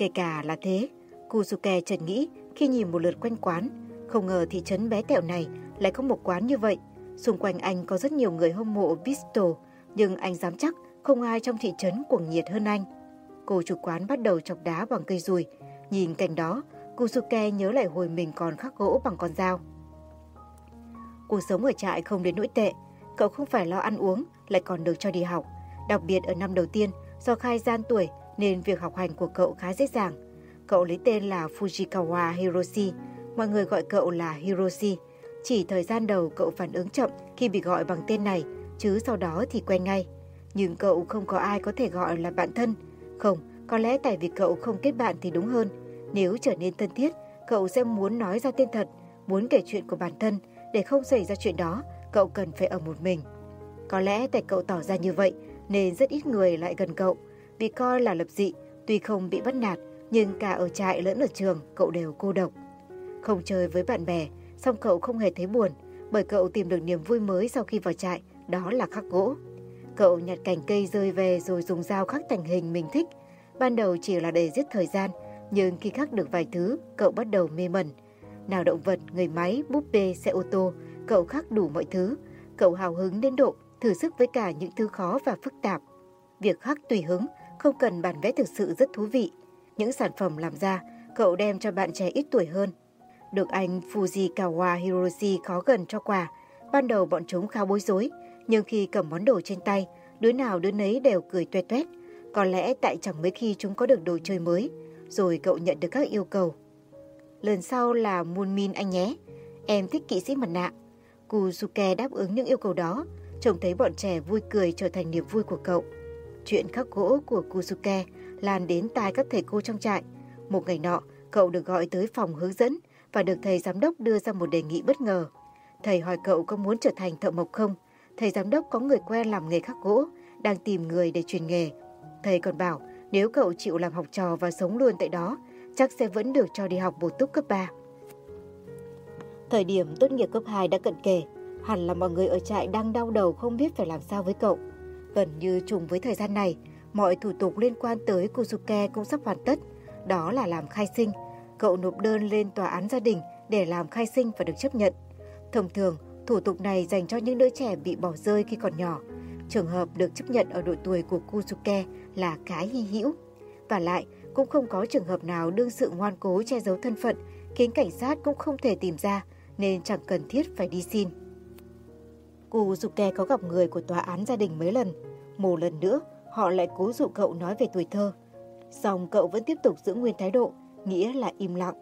Kể cả là thế, Kusuke chợt nghĩ khi nhìn một lượt quanh quán, không ngờ thị trấn bé tẹo này lại có một quán như vậy. Xung quanh anh có rất nhiều người hâm mộ Bistro, nhưng anh dám chắc không ai trong thị trấn cuồng nhiệt hơn anh. Cô chủ quán bắt đầu chọc đá bằng cây rùi. Nhìn cảnh đó, Kusuke nhớ lại hồi mình còn khắc gỗ bằng con dao. Cuộc sống ở trại không đến nỗi tệ, cậu không phải lo ăn uống, lại còn được cho đi học. Đặc biệt ở năm đầu tiên, do khai gian tuổi nên việc học hành của cậu khá dễ dàng. Cậu lấy tên là Fujikawa Hiroshi, mọi người gọi cậu là Hiroshi. Chỉ thời gian đầu cậu phản ứng chậm khi bị gọi bằng tên này, chứ sau đó thì quen ngay. Nhưng cậu không có ai có thể gọi là bạn thân. Không, có lẽ tại vì cậu không kết bạn thì đúng hơn. Nếu trở nên thân thiết, cậu sẽ muốn nói ra tên thật, muốn kể chuyện của bản thân. Để không xảy ra chuyện đó, cậu cần phải ở một mình. Có lẽ tại cậu tỏ ra như vậy, nên rất ít người lại gần cậu. Bị coi là lập dị, tuy không bị bắt nạt, nhưng cả ở trại lẫn ở trường cậu đều cô độc. Không chơi với bạn bè, song cậu không hề thấy buồn, bởi cậu tìm được niềm vui mới sau khi vào trại, đó là khắc gỗ. Cậu nhặt cành cây rơi về rồi dùng dao khắc thành hình mình thích. Ban đầu chỉ là để giết thời gian, nhưng khi khắc được vài thứ, cậu bắt đầu mê mẩn. Nào động vật, người máy, búp bê, xe ô tô, cậu khắc đủ mọi thứ. Cậu hào hứng đến độ thử sức với cả những thứ khó và phức tạp. Việc khắc tùy hứng, không cần bản vẽ thực sự rất thú vị. Những sản phẩm làm ra, cậu đem cho bạn trẻ ít tuổi hơn. Được anh Fujikawa Hiroshi khó gần cho quà, ban đầu bọn chúng khá bối rối, nhưng khi cầm món đồ trên tay, đứa nào đứa nấy đều cười tuét tuét. Có lẽ tại chẳng mấy khi chúng có được đồ chơi mới, rồi cậu nhận được các yêu cầu. Lần sau là Moonmin anh nhé, em thích kỵ sĩ mặt nạ. Kusuke đáp ứng những yêu cầu đó, trông thấy bọn trẻ vui cười trở thành niềm vui của cậu. Chuyện khắc gỗ của Kusuke lan đến tai các thầy cô trong trại. Một ngày nọ, cậu được gọi tới phòng hướng dẫn và được thầy giám đốc đưa ra một đề nghị bất ngờ. Thầy hỏi cậu có muốn trở thành thợ mộc không? Thầy giám đốc có người quen làm nghề khắc gỗ, đang tìm người để truyền nghề. Thầy còn bảo nếu cậu chịu làm học trò và sống luôn tại đó, chắc sẽ vẫn được cho đi học bổ túc cấp 3. Thời điểm tốt nghiệp cấp 2 đã cận kề, hẳn là mọi người ở trại đang đau đầu không biết phải làm sao với cậu. Gần như trùng với thời gian này, mọi thủ tục liên quan tới Kusuke cũng sắp hoàn tất, đó là làm khai sinh. Cậu nộp đơn lên tòa án gia đình để làm khai sinh và được chấp nhận. Thông thường, thủ tục này dành cho những đứa trẻ bị bỏ rơi khi còn nhỏ. Trường hợp được chấp nhận ở độ tuổi của Kusuke là cái hy hữu. Và lại, cũng không có trường hợp nào đương sự ngoan cố che giấu thân phận, khiến cảnh sát cũng không thể tìm ra, nên chẳng cần thiết phải đi xin. Kusuke có gặp người của tòa án gia đình mấy lần. Một lần nữa, họ lại cố dụ cậu nói về tuổi thơ. Xong cậu vẫn tiếp tục giữ nguyên thái độ, nghĩa là im lặng.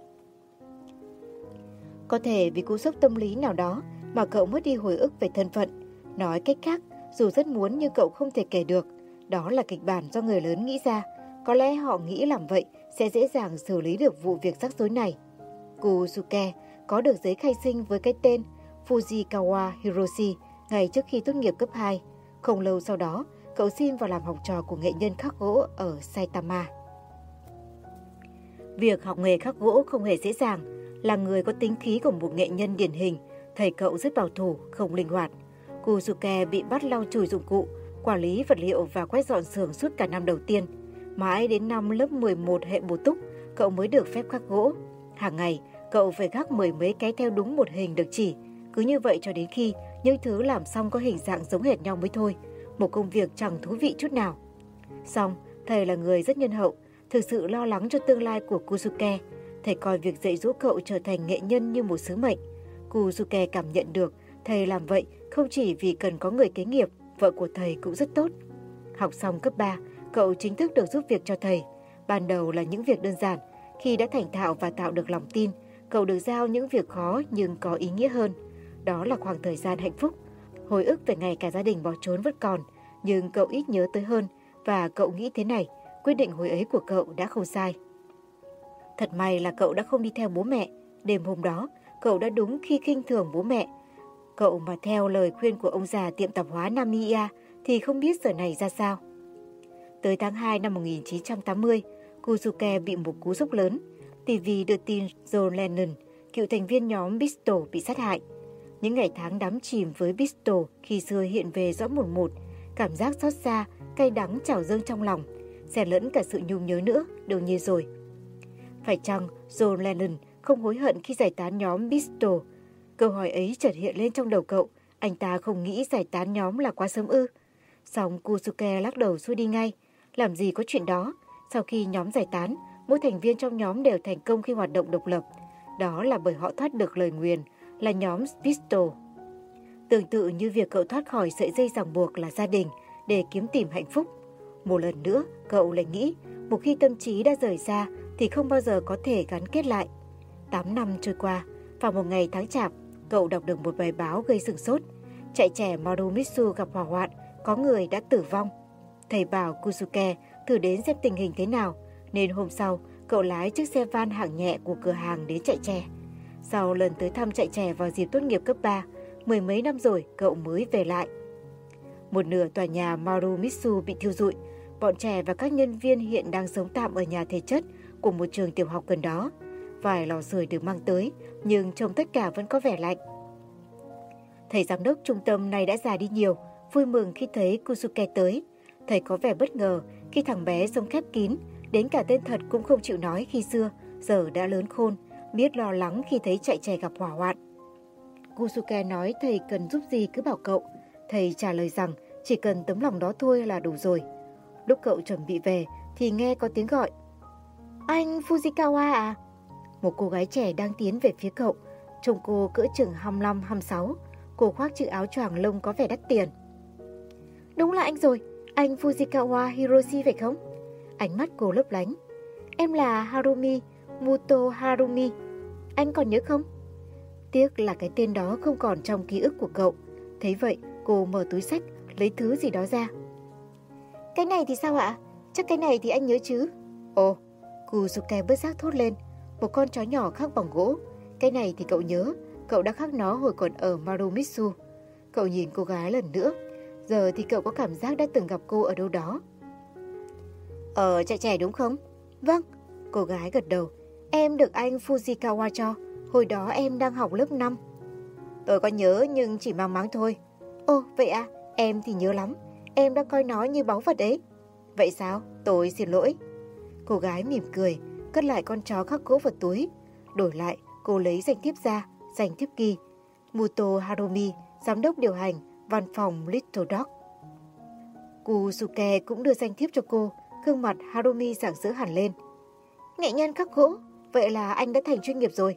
Có thể vì cú sốc tâm lý nào đó mà cậu mất đi hồi ức về thân phận. Nói cách khác, dù rất muốn nhưng cậu không thể kể được. Đó là kịch bản do người lớn nghĩ ra. Có lẽ họ nghĩ làm vậy sẽ dễ dàng xử lý được vụ việc rắc rối này. Kusuke có được giấy khai sinh với cái tên Fujikawa Hiroshi ngay trước khi tốt nghiệp cấp 2. Không lâu sau đó, cậu xin vào làm học trò của nghệ nhân khắc gỗ ở Saitama. Việc học nghề khắc gỗ không hề dễ dàng, là người có tính khí của một nghệ nhân điển hình, thầy cậu rất bảo thủ, không linh hoạt. Kusuke bị bắt lau chùi dụng cụ, quản lý vật liệu và quét dọn xưởng suốt cả năm đầu tiên. Mãi đến năm lớp 11 hệ bổ túc, cậu mới được phép khắc gỗ. Hàng ngày, cậu phải khắc mười mấy cái theo đúng một hình được chỉ. Cứ như vậy cho đến khi những thứ làm xong có hình dạng giống hệt nhau mới thôi. Một công việc chẳng thú vị chút nào. Xong, thầy là người rất nhân hậu, thực sự lo lắng cho tương lai của Kusuke. Thầy coi việc dạy dỗ cậu trở thành nghệ nhân như một sứ mệnh. Kusuke cảm nhận được thầy làm vậy không chỉ vì cần có người kế nghiệp, vợ của thầy cũng rất tốt. Học xong cấp 3, cậu chính thức được giúp việc cho thầy. Ban đầu là những việc đơn giản, khi đã thành thạo và tạo được lòng tin, cậu được giao những việc khó nhưng có ý nghĩa hơn. Đó là khoảng thời gian hạnh phúc. Hồi ức về ngày cả gia đình bỏ trốn vẫn còn, nhưng cậu ít nhớ tới hơn và cậu nghĩ thế này, quyết định hồi ấy của cậu đã không sai. Thật may là cậu đã không đi theo bố mẹ. Đêm hôm đó, cậu đã đúng khi khinh thường bố mẹ. Cậu mà theo lời khuyên của ông già tiệm tạp hóa Namia thì không biết giờ này ra sao. Tới tháng 2 năm 1980, Kusuke bị một cú sốc lớn. TV đưa tin John Lennon, cựu thành viên nhóm Pistol bị sát hại. Những ngày tháng đắm chìm với Pistol khi xưa hiện về rõ một một, cảm giác xót xa, cay đắng trào dâng trong lòng, xen lẫn cả sự nhung nhớ nữa, đương nhiên rồi. Phải chăng John Lennon không hối hận khi giải tán nhóm Pistol? Câu hỏi ấy chợt hiện lên trong đầu cậu, anh ta không nghĩ giải tán nhóm là quá sớm ư. Xong Kusuke lắc đầu xuôi đi ngay, làm gì có chuyện đó. Sau khi nhóm giải tán, mỗi thành viên trong nhóm đều thành công khi hoạt động độc lập. Đó là bởi họ thoát được lời nguyền, là nhóm Pistol. Tương tự như việc cậu thoát khỏi sợi dây ràng buộc là gia đình để kiếm tìm hạnh phúc. Một lần nữa, cậu lại nghĩ, một khi tâm trí đã rời ra thì không bao giờ có thể gắn kết lại. 8 năm trôi qua, vào một ngày tháng chạp, cậu đọc được một bài báo gây sừng sốt. Chạy trẻ Marumitsu gặp hỏa hoạn, có người đã tử vong. Thầy bảo Kusuke thử đến xem tình hình thế nào, nên hôm sau cậu lái chiếc xe van hạng nhẹ của cửa hàng đến chạy trẻ. Sau lần tới thăm chạy trẻ vào dịp tốt nghiệp cấp 3, mười mấy năm rồi cậu mới về lại. Một nửa tòa nhà Marumitsu bị thiêu rụi, bọn trẻ và các nhân viên hiện đang sống tạm ở nhà thể chất của một trường tiểu học gần đó. Vài lò sưởi được mang tới, nhưng trông tất cả vẫn có vẻ lạnh. Thầy giám đốc trung tâm này đã già đi nhiều, vui mừng khi thấy Kusuke tới. Thầy có vẻ bất ngờ khi thằng bé sống khép kín, đến cả tên thật cũng không chịu nói khi xưa, giờ đã lớn khôn, biết lo lắng khi thấy chạy trẻ gặp hỏa hoạn. Kusuke nói thầy cần giúp gì cứ bảo cậu. Thầy trả lời rằng chỉ cần tấm lòng đó thôi là đủ rồi. Lúc cậu chuẩn bị về thì nghe có tiếng gọi. Anh Fujikawa à? Một cô gái trẻ đang tiến về phía cậu. Trông cô cỡ chừng 25-26. Cô khoác chiếc áo choàng lông có vẻ đắt tiền. Đúng là anh rồi, anh Fujikawa Hiroshi phải không? Ánh mắt cô lấp lánh. Em là Harumi, Muto Harumi. Anh còn nhớ không? Tiếc là cái tên đó không còn trong ký ức của cậu. Thấy vậy, cô mở túi sách, lấy thứ gì đó ra. Cái này thì sao ạ? Chắc cái này thì anh nhớ chứ? Ồ, Kuzuke bất giác thốt lên. Một con chó nhỏ khắc bằng gỗ. Cái này thì cậu nhớ, cậu đã khắc nó hồi còn ở Marumitsu. Cậu nhìn cô gái lần nữa. Giờ thì cậu có cảm giác đã từng gặp cô ở đâu đó. Ờ, ở trại trẻ đúng không? Vâng, cô gái gật đầu. Em được anh Fujikawa cho. Hồi đó em đang học lớp 5. Tôi có nhớ nhưng chỉ mang máng thôi. Ồ, vậy à? Em thì nhớ lắm. Em đã coi nó như báu vật ấy. Vậy sao? Tôi xin lỗi. Cô gái mỉm cười, cất lại con chó khắc gỗ vào túi. Đổi lại, cô lấy danh thiếp ra, danh thiếp ghi. Muto Harumi, giám đốc điều hành, văn phòng Little Dog. Kusuke cũng đưa danh thiếp cho cô, gương mặt Harumi sảng sỡ hẳn lên. Nghệ nhân khắc gỗ, vậy là anh đã thành chuyên nghiệp rồi.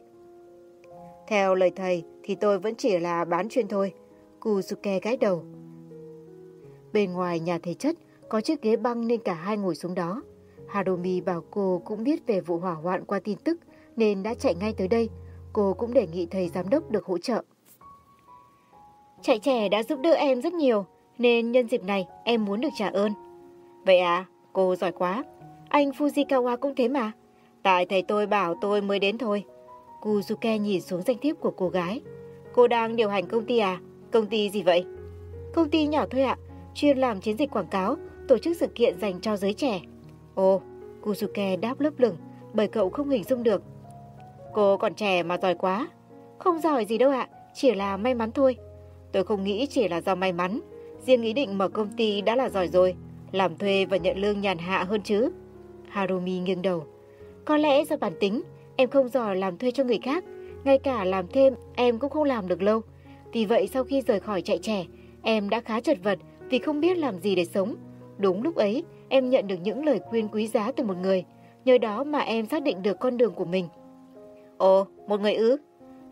Theo lời thầy thì tôi vẫn chỉ là bán chuyên thôi. Kusuke gãi đầu. Bên ngoài nhà thầy chất có chiếc ghế băng nên cả hai ngồi xuống đó. Harumi bảo cô cũng biết về vụ hỏa hoạn qua tin tức nên đã chạy ngay tới đây. Cô cũng đề nghị thầy giám đốc được hỗ trợ. Chạy trẻ đã giúp đỡ em rất nhiều nên nhân dịp này em muốn được trả ơn. Vậy à, cô giỏi quá. Anh Fujikawa cũng thế mà. Tại thầy tôi bảo tôi mới đến thôi. Kuzuke nhìn xuống danh thiếp của cô gái. Cô đang điều hành công ty à? Công ty gì vậy? Công ty nhỏ thôi ạ, chuyên làm chiến dịch quảng cáo, tổ chức sự kiện dành cho giới trẻ. Ồ, Kuzuke đáp lấp lửng, bởi cậu không hình dung được. Cô còn trẻ mà giỏi quá. Không giỏi gì đâu ạ, chỉ là may mắn thôi. Tôi không nghĩ chỉ là do may mắn. Riêng ý định mở công ty đã là giỏi rồi, làm thuê và nhận lương nhàn hạ hơn chứ. Harumi nghiêng đầu. Có lẽ do bản tính, em không giỏi làm thuê cho người khác, ngay cả làm thêm em cũng không làm được lâu. Vì vậy sau khi rời khỏi chạy trẻ, em đã khá chật vật vì không biết làm gì để sống. Đúng lúc ấy, em nhận được những lời khuyên quý giá từ một người, nhờ đó mà em xác định được con đường của mình. Ồ, một người ư?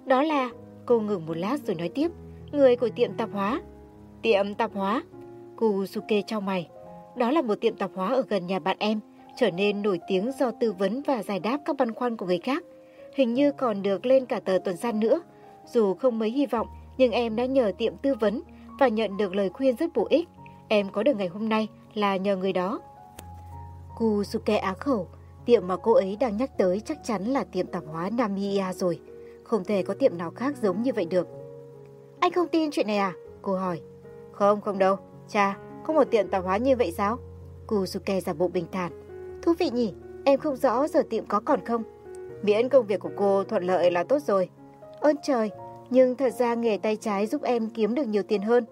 Đó là, cô ngừng một lát rồi nói tiếp, người của tiệm tạp hóa. Tiệm tạp hóa? Kusuke cho mày. Đó là một tiệm tạp hóa ở gần nhà bạn em, trở nên nổi tiếng do tư vấn và giải đáp các băn khoăn của người khác. Hình như còn được lên cả tờ tuần san nữa. Dù không mấy hy vọng, nhưng em đã nhờ tiệm tư vấn và nhận được lời khuyên rất bổ ích. Em có được ngày hôm nay là nhờ người đó. Kusuke á khẩu, tiệm mà cô ấy đang nhắc tới chắc chắn là tiệm tạp hóa Namiya rồi. Không thể có tiệm nào khác giống như vậy được. Anh không tin chuyện này à? Cô hỏi. Không, không đâu. Cha, có một tiệm tạp hóa như vậy sao? Kusuke giả bộ bình thản. Thú vị nhỉ, em không rõ giờ tiệm có còn không? Miễn công việc của cô thuận lợi là tốt rồi. Ơn trời, nhưng thật ra nghề tay trái giúp em kiếm được nhiều tiền hơn.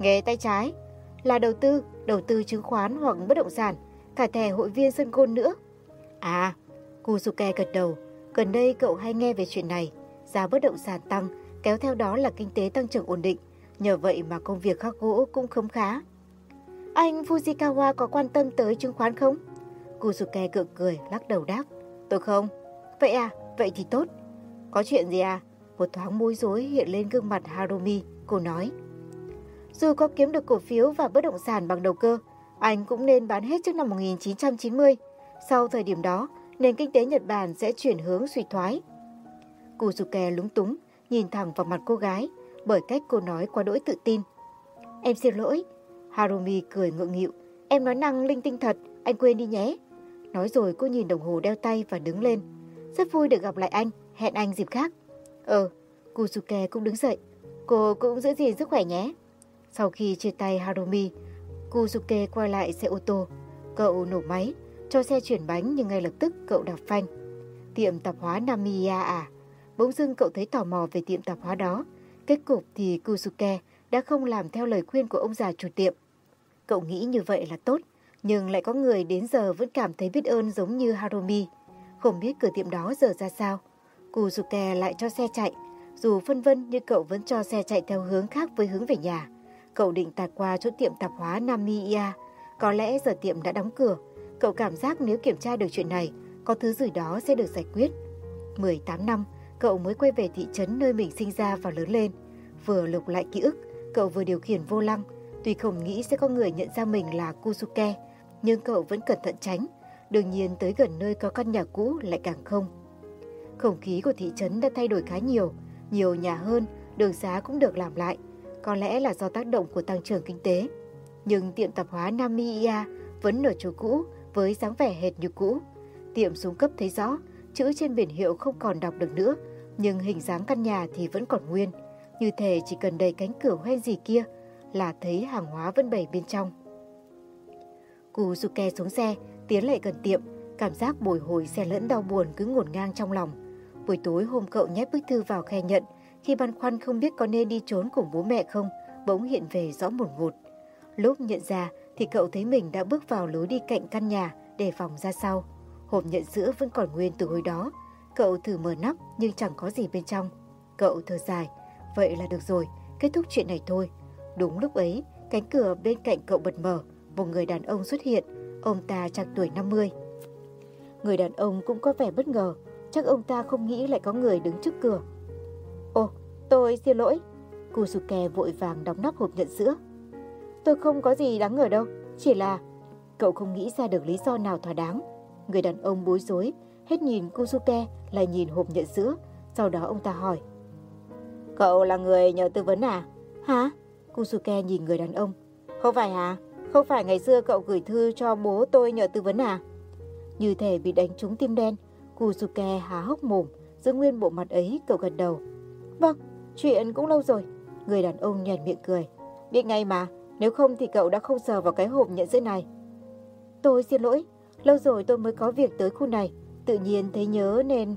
Nghề tay trái là đầu tư, đầu tư chứng khoán hoặc bất động sản, cả thẻ hội viên sân côn nữa. À, Kusuke gật đầu, gần đây cậu hay nghe về chuyện này, giá bất động sản tăng, kéo theo đó là kinh tế tăng trưởng ổn định, nhờ vậy mà công việc khắc gỗ cũng khấm khá. Anh Fujikawa có quan tâm tới chứng khoán không? Kusuke cự cười, lắc đầu đáp. Tôi không. Vậy à, vậy thì tốt. Có chuyện gì à? Một thoáng bối rối hiện lên gương mặt Harumi, cô nói. Dù có kiếm được cổ phiếu và bất động sản bằng đầu cơ, anh cũng nên bán hết trước năm 1990. Sau thời điểm đó, nền kinh tế Nhật Bản sẽ chuyển hướng suy thoái. Kusuke lúng túng, nhìn thẳng vào mặt cô gái, bởi cách cô nói quá đỗi tự tin. Em xin lỗi. Harumi cười ngượng nghịu. Em nói năng linh tinh thật, anh quên đi nhé. Nói rồi cô nhìn đồng hồ đeo tay và đứng lên. Rất vui được gặp lại anh, hẹn anh dịp khác. Ờ, Kusuke cũng đứng dậy. Cô cũng giữ gìn sức khỏe nhé. Sau khi chia tay Harumi, Kusuke quay lại xe ô tô. Cậu nổ máy, cho xe chuyển bánh nhưng ngay lập tức cậu đạp phanh. Tiệm tạp hóa Namiya à? Bỗng dưng cậu thấy tò mò về tiệm tạp hóa đó. Kết cục thì Kusuke đã không làm theo lời khuyên của ông già chủ tiệm. Cậu nghĩ như vậy là tốt, nhưng lại có người đến giờ vẫn cảm thấy biết ơn giống như Harumi. Không biết cửa tiệm đó giờ ra sao. Kusuke lại cho xe chạy. Dù phân vân nhưng cậu vẫn cho xe chạy theo hướng khác với hướng về nhà. Cậu định tạt qua chỗ tiệm tạp hóa Namiya. Có lẽ giờ tiệm đã đóng cửa. Cậu cảm giác nếu kiểm tra được chuyện này, có thứ gì đó sẽ được giải quyết. 18 năm, cậu mới quay về thị trấn nơi mình sinh ra và lớn lên. Vừa lục lại ký ức, cậu vừa điều khiển vô lăng. Tuy không nghĩ sẽ có người nhận ra mình là Kusuke, nhưng cậu vẫn cẩn thận tránh. Đương nhiên tới gần nơi có căn nhà cũ lại càng không. Không khí của thị trấn đã thay đổi khá nhiều, nhiều nhà hơn, đường xá cũng được làm lại. Có lẽ là do tác động của tăng trưởng kinh tế. Nhưng tiệm tạp hóa Namiya vẫn ở chỗ cũ với dáng vẻ hệt như cũ. Tiệm xuống cấp thấy rõ, chữ trên biển hiệu không còn đọc được nữa, nhưng hình dáng căn nhà thì vẫn còn nguyên. Như thể chỉ cần đầy cánh cửa hoen gì kia là thấy hàng hóa vẫn bày bên trong. Kusuke xuống xe, tiến lại gần tiệm, cảm giác bồi hồi xe lẫn đau buồn cứ ngổn ngang trong lòng. Buổi tối hôm cậu nhét bức thư vào khe nhận, khi băn khoăn không biết có nên đi trốn cùng bố mẹ không, bỗng hiện về rõ một ngụt. Lúc nhận ra thì cậu thấy mình đã bước vào lối đi cạnh căn nhà để phòng ra sau. Hộp nhận sữa vẫn còn nguyên từ hồi đó. Cậu thử mở nắp nhưng chẳng có gì bên trong. Cậu thở dài, vậy là được rồi, kết thúc chuyện này thôi. Đúng lúc ấy, cánh cửa bên cạnh cậu bật mở, một người đàn ông xuất hiện, ông ta chắc tuổi 50. Người đàn ông cũng có vẻ bất ngờ, chắc ông ta không nghĩ lại có người đứng trước cửa. Ồ, tôi xin lỗi. Kusuke vội vàng đóng nắp hộp nhận sữa. Tôi không có gì đáng ngờ đâu, chỉ là... Cậu không nghĩ ra được lý do nào thỏa đáng. Người đàn ông bối rối, hết nhìn Kusuke lại nhìn hộp nhận sữa, sau đó ông ta hỏi. Cậu là người nhờ tư vấn à? Hả? Kusuke nhìn người đàn ông. Không phải hả? Không phải ngày xưa cậu gửi thư cho bố tôi nhờ tư vấn à? Như thể bị đánh trúng tim đen, Kusuke há hốc mồm, giữ nguyên bộ mặt ấy cậu gật đầu. Vâng, chuyện cũng lâu rồi. Người đàn ông nhàn miệng cười. Biết ngay mà, nếu không thì cậu đã không sờ vào cái hộp nhận giấy này. Tôi xin lỗi, lâu rồi tôi mới có việc tới khu này, tự nhiên thấy nhớ nên...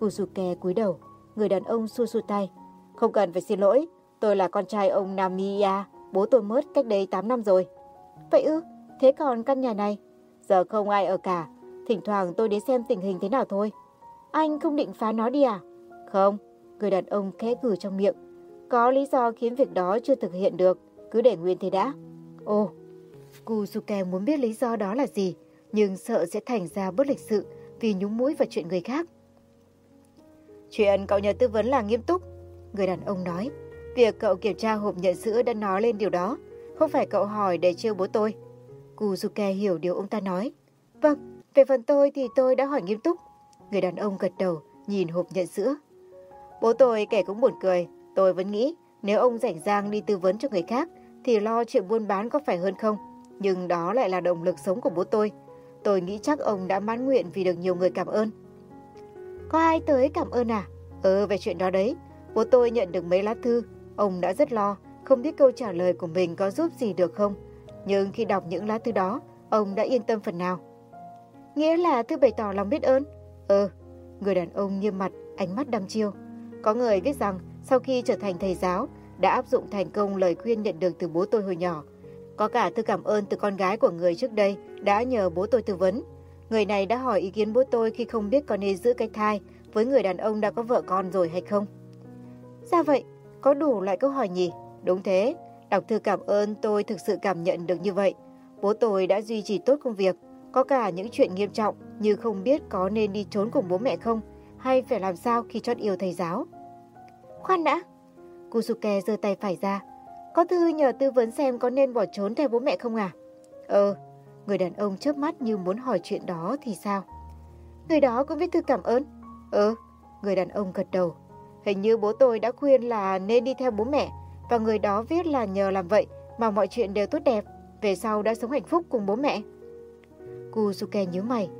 Kusuke cúi đầu, người đàn ông xua xua tay. Không cần phải xin lỗi, tôi là con trai ông Namiya, bố tôi mất cách đây 8 năm rồi. Vậy ư, thế còn căn nhà này? Giờ không ai ở cả, thỉnh thoảng tôi đến xem tình hình thế nào thôi. Anh không định phá nó đi à? Không, người đàn ông khẽ gửi trong miệng. Có lý do khiến việc đó chưa thực hiện được, cứ để nguyên thế đã. Ồ, Kusuke muốn biết lý do đó là gì, nhưng sợ sẽ thành ra bất lịch sự vì nhúng mũi vào chuyện người khác. Chuyện cậu nhờ tư vấn là nghiêm túc, người đàn ông nói. Việc cậu kiểm tra hộp nhận sữa đã nói lên điều đó, không phải cậu hỏi để trêu bố tôi. Kuzuke hiểu điều ông ta nói. Vâng, về phần tôi thì tôi đã hỏi nghiêm túc. Người đàn ông gật đầu, nhìn hộp nhận sữa. Bố tôi kể cũng buồn cười, tôi vẫn nghĩ nếu ông rảnh rang đi tư vấn cho người khác thì lo chuyện buôn bán có phải hơn không? Nhưng đó lại là động lực sống của bố tôi. Tôi nghĩ chắc ông đã mãn nguyện vì được nhiều người cảm ơn. Có ai tới cảm ơn à? Ừ, về chuyện đó đấy. Bố tôi nhận được mấy lá thư. Ông đã rất lo, không biết câu trả lời của mình có giúp gì được không. Nhưng khi đọc những lá thư đó, ông đã yên tâm phần nào. Nghĩa là thư bày tỏ lòng biết ơn? Ừ, người đàn ông nghiêm mặt, ánh mắt đăm chiêu. Có người viết rằng sau khi trở thành thầy giáo, đã áp dụng thành công lời khuyên nhận được từ bố tôi hồi nhỏ. Có cả thư cảm ơn từ con gái của người trước đây đã nhờ bố tôi tư vấn. Người này đã hỏi ý kiến bố tôi khi không biết có nên giữ cái thai với người đàn ông đã có vợ con rồi hay không. Ra vậy, có đủ loại câu hỏi nhỉ? Đúng thế, đọc thư cảm ơn tôi thực sự cảm nhận được như vậy. Bố tôi đã duy trì tốt công việc, có cả những chuyện nghiêm trọng như không biết có nên đi trốn cùng bố mẹ không, hay phải làm sao khi chót yêu thầy giáo. Khoan đã, Kusuke giơ tay phải ra. Có thư nhờ tư vấn xem có nên bỏ trốn theo bố mẹ không à? Ờ, người đàn ông chớp mắt như muốn hỏi chuyện đó thì sao? Người đó cũng viết thư cảm ơn. Ờ, người đàn ông gật đầu. Hình như bố tôi đã khuyên là nên đi theo bố mẹ và người đó viết là nhờ làm vậy mà mọi chuyện đều tốt đẹp, về sau đã sống hạnh phúc cùng bố mẹ. Kusuke nhớ mày.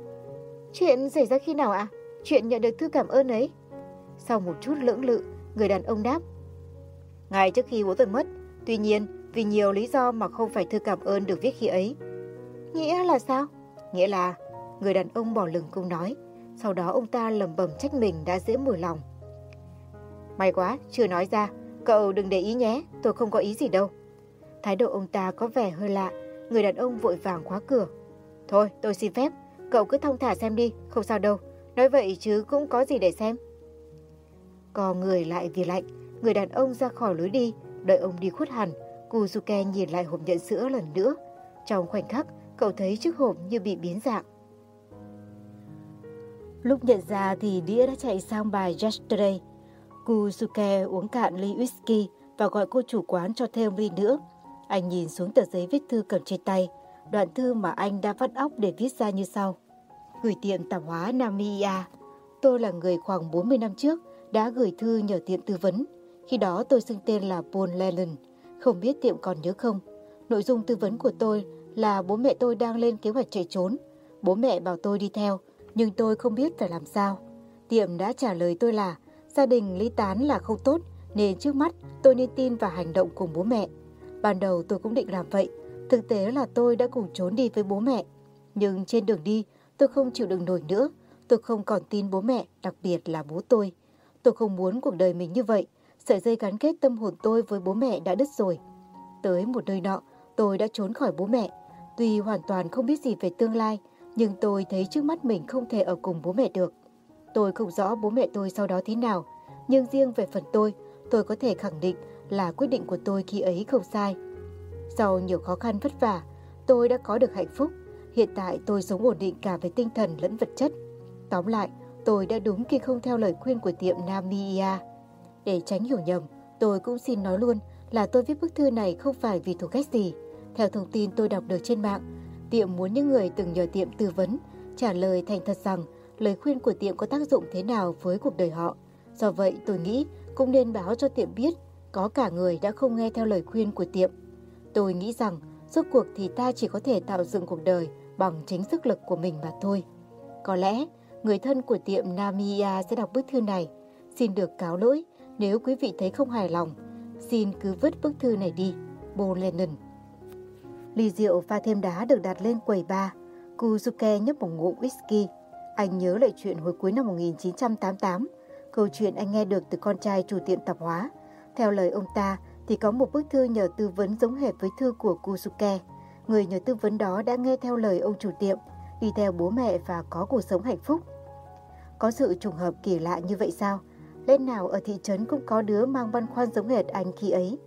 Chuyện xảy ra khi nào ạ? À? Chuyện nhận được thư cảm ơn ấy. Sau một chút lưỡng lự, người đàn ông đáp. Ngay trước khi bố tôi mất, tuy nhiên vì nhiều lý do mà không phải thư cảm ơn được viết khi ấy. Nghĩa là sao? Nghĩa là người đàn ông bỏ lừng câu nói, sau đó ông ta lầm bầm trách mình đã dễ mùi lòng. May quá, chưa nói ra, cậu đừng để ý nhé, tôi không có ý gì đâu. Thái độ ông ta có vẻ hơi lạ, người đàn ông vội vàng khóa cửa. Thôi, tôi xin phép, cậu cứ thông thả xem đi, không sao đâu, nói vậy chứ cũng có gì để xem. Co người lại vì lạnh, người đàn ông ra khỏi lối đi, đợi ông đi khuất hẳn, Kuzuke nhìn lại hộp nhận sữa lần nữa. Trong khoảnh khắc, cậu thấy chiếc hộp như bị biến dạng. Lúc nhận ra thì đĩa đã chạy sang bài Yesterday. Kuzuke uống cạn ly whisky và gọi cô chủ quán cho thêm ly nữa. Anh nhìn xuống tờ giấy viết thư cầm trên tay, đoạn thư mà anh đã vắt óc để viết ra như sau. Gửi tiệm tạp hóa Namiya. Tôi là người khoảng 40 năm trước đã gửi thư nhờ tiệm tư vấn. Khi đó tôi xưng tên là Paul Leland. không biết tiệm còn nhớ không. Nội dung tư vấn của tôi là bố mẹ tôi đang lên kế hoạch chạy trốn. Bố mẹ bảo tôi đi theo, nhưng tôi không biết phải làm sao. Tiệm đã trả lời tôi là gia đình ly tán là không tốt, nên trước mắt tôi nên tin và hành động cùng bố mẹ. Ban đầu tôi cũng định làm vậy, thực tế là tôi đã cùng trốn đi với bố mẹ. Nhưng trên đường đi, tôi không chịu đựng nổi nữa, tôi không còn tin bố mẹ, đặc biệt là bố tôi. Tôi không muốn cuộc đời mình như vậy, sợi dây gắn kết tâm hồn tôi với bố mẹ đã đứt rồi. Tới một nơi nọ, tôi đã trốn khỏi bố mẹ. Tuy hoàn toàn không biết gì về tương lai, nhưng tôi thấy trước mắt mình không thể ở cùng bố mẹ được. Tôi không rõ bố mẹ tôi sau đó thế nào, nhưng riêng về phần tôi, tôi có thể khẳng định là quyết định của tôi khi ấy không sai. Sau nhiều khó khăn vất vả, tôi đã có được hạnh phúc. Hiện tại tôi sống ổn định cả về tinh thần lẫn vật chất. Tóm lại, tôi đã đúng khi không theo lời khuyên của tiệm Namia. Để tránh hiểu nhầm, tôi cũng xin nói luôn là tôi viết bức thư này không phải vì thù ghét gì. Theo thông tin tôi đọc được trên mạng, tiệm muốn những người từng nhờ tiệm tư vấn trả lời thành thật rằng lời khuyên của tiệm có tác dụng thế nào với cuộc đời họ. Do vậy, tôi nghĩ cũng nên báo cho tiệm biết có cả người đã không nghe theo lời khuyên của tiệm. Tôi nghĩ rằng, rốt cuộc thì ta chỉ có thể tạo dựng cuộc đời bằng chính sức lực của mình mà thôi. Có lẽ, người thân của tiệm Namia sẽ đọc bức thư này. Xin được cáo lỗi nếu quý vị thấy không hài lòng. Xin cứ vứt bức thư này đi. Bo Lennon Ly rượu pha thêm đá được đặt lên quầy bar. Kuzuke nhấp một ngụm whisky. Anh nhớ lại chuyện hồi cuối năm 1988. Câu chuyện anh nghe được từ con trai chủ tiệm tạp hóa. Theo lời ông ta thì có một bức thư nhờ tư vấn giống hệt với thư của Kusuke. Người nhờ tư vấn đó đã nghe theo lời ông chủ tiệm, đi theo bố mẹ và có cuộc sống hạnh phúc. Có sự trùng hợp kỳ lạ như vậy sao? Lên nào ở thị trấn cũng có đứa mang băn khoăn giống hệt anh khi ấy.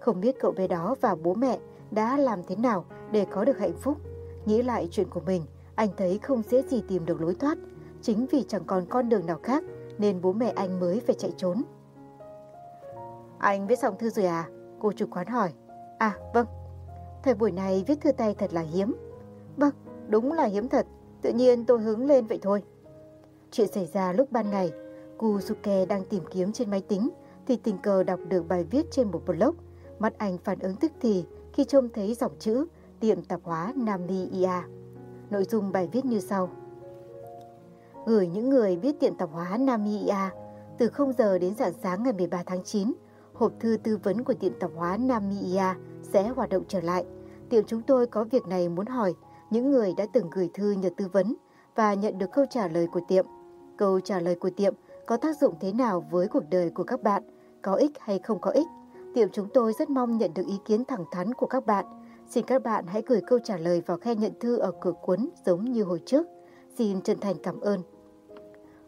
Không biết cậu bé đó và bố mẹ đã làm thế nào để có được hạnh phúc. Nghĩ lại chuyện của mình, anh thấy không dễ gì tìm được lối thoát. Chính vì chẳng còn con đường nào khác nên bố mẹ anh mới phải chạy trốn. Anh viết xong thư rồi à? Cô chủ quán hỏi. À, vâng. Thời buổi này viết thư tay thật là hiếm. Vâng, đúng là hiếm thật. Tự nhiên tôi hứng lên vậy thôi. Chuyện xảy ra lúc ban ngày, Kusuke đang tìm kiếm trên máy tính thì tình cờ đọc được bài viết trên một blog. Mắt anh phản ứng tức thì khi trông thấy dòng chữ tiệm tạp hóa Namli Ia. Nội dung bài viết như sau. Gửi những người biết tiệm tạp hóa Namli từ 0 giờ đến rạng sáng ngày 13 tháng 9, hộp thư tư vấn của tiệm tạp hóa Namli sẽ hoạt động trở lại. Tiệm chúng tôi có việc này muốn hỏi những người đã từng gửi thư nhờ tư vấn và nhận được câu trả lời của tiệm. Câu trả lời của tiệm có tác dụng thế nào với cuộc đời của các bạn, có ích hay không có ích. Tiệm chúng tôi rất mong nhận được ý kiến thẳng thắn của các bạn. Xin các bạn hãy gửi câu trả lời vào khe nhận thư ở cửa cuốn giống như hồi trước. Xin chân thành cảm ơn.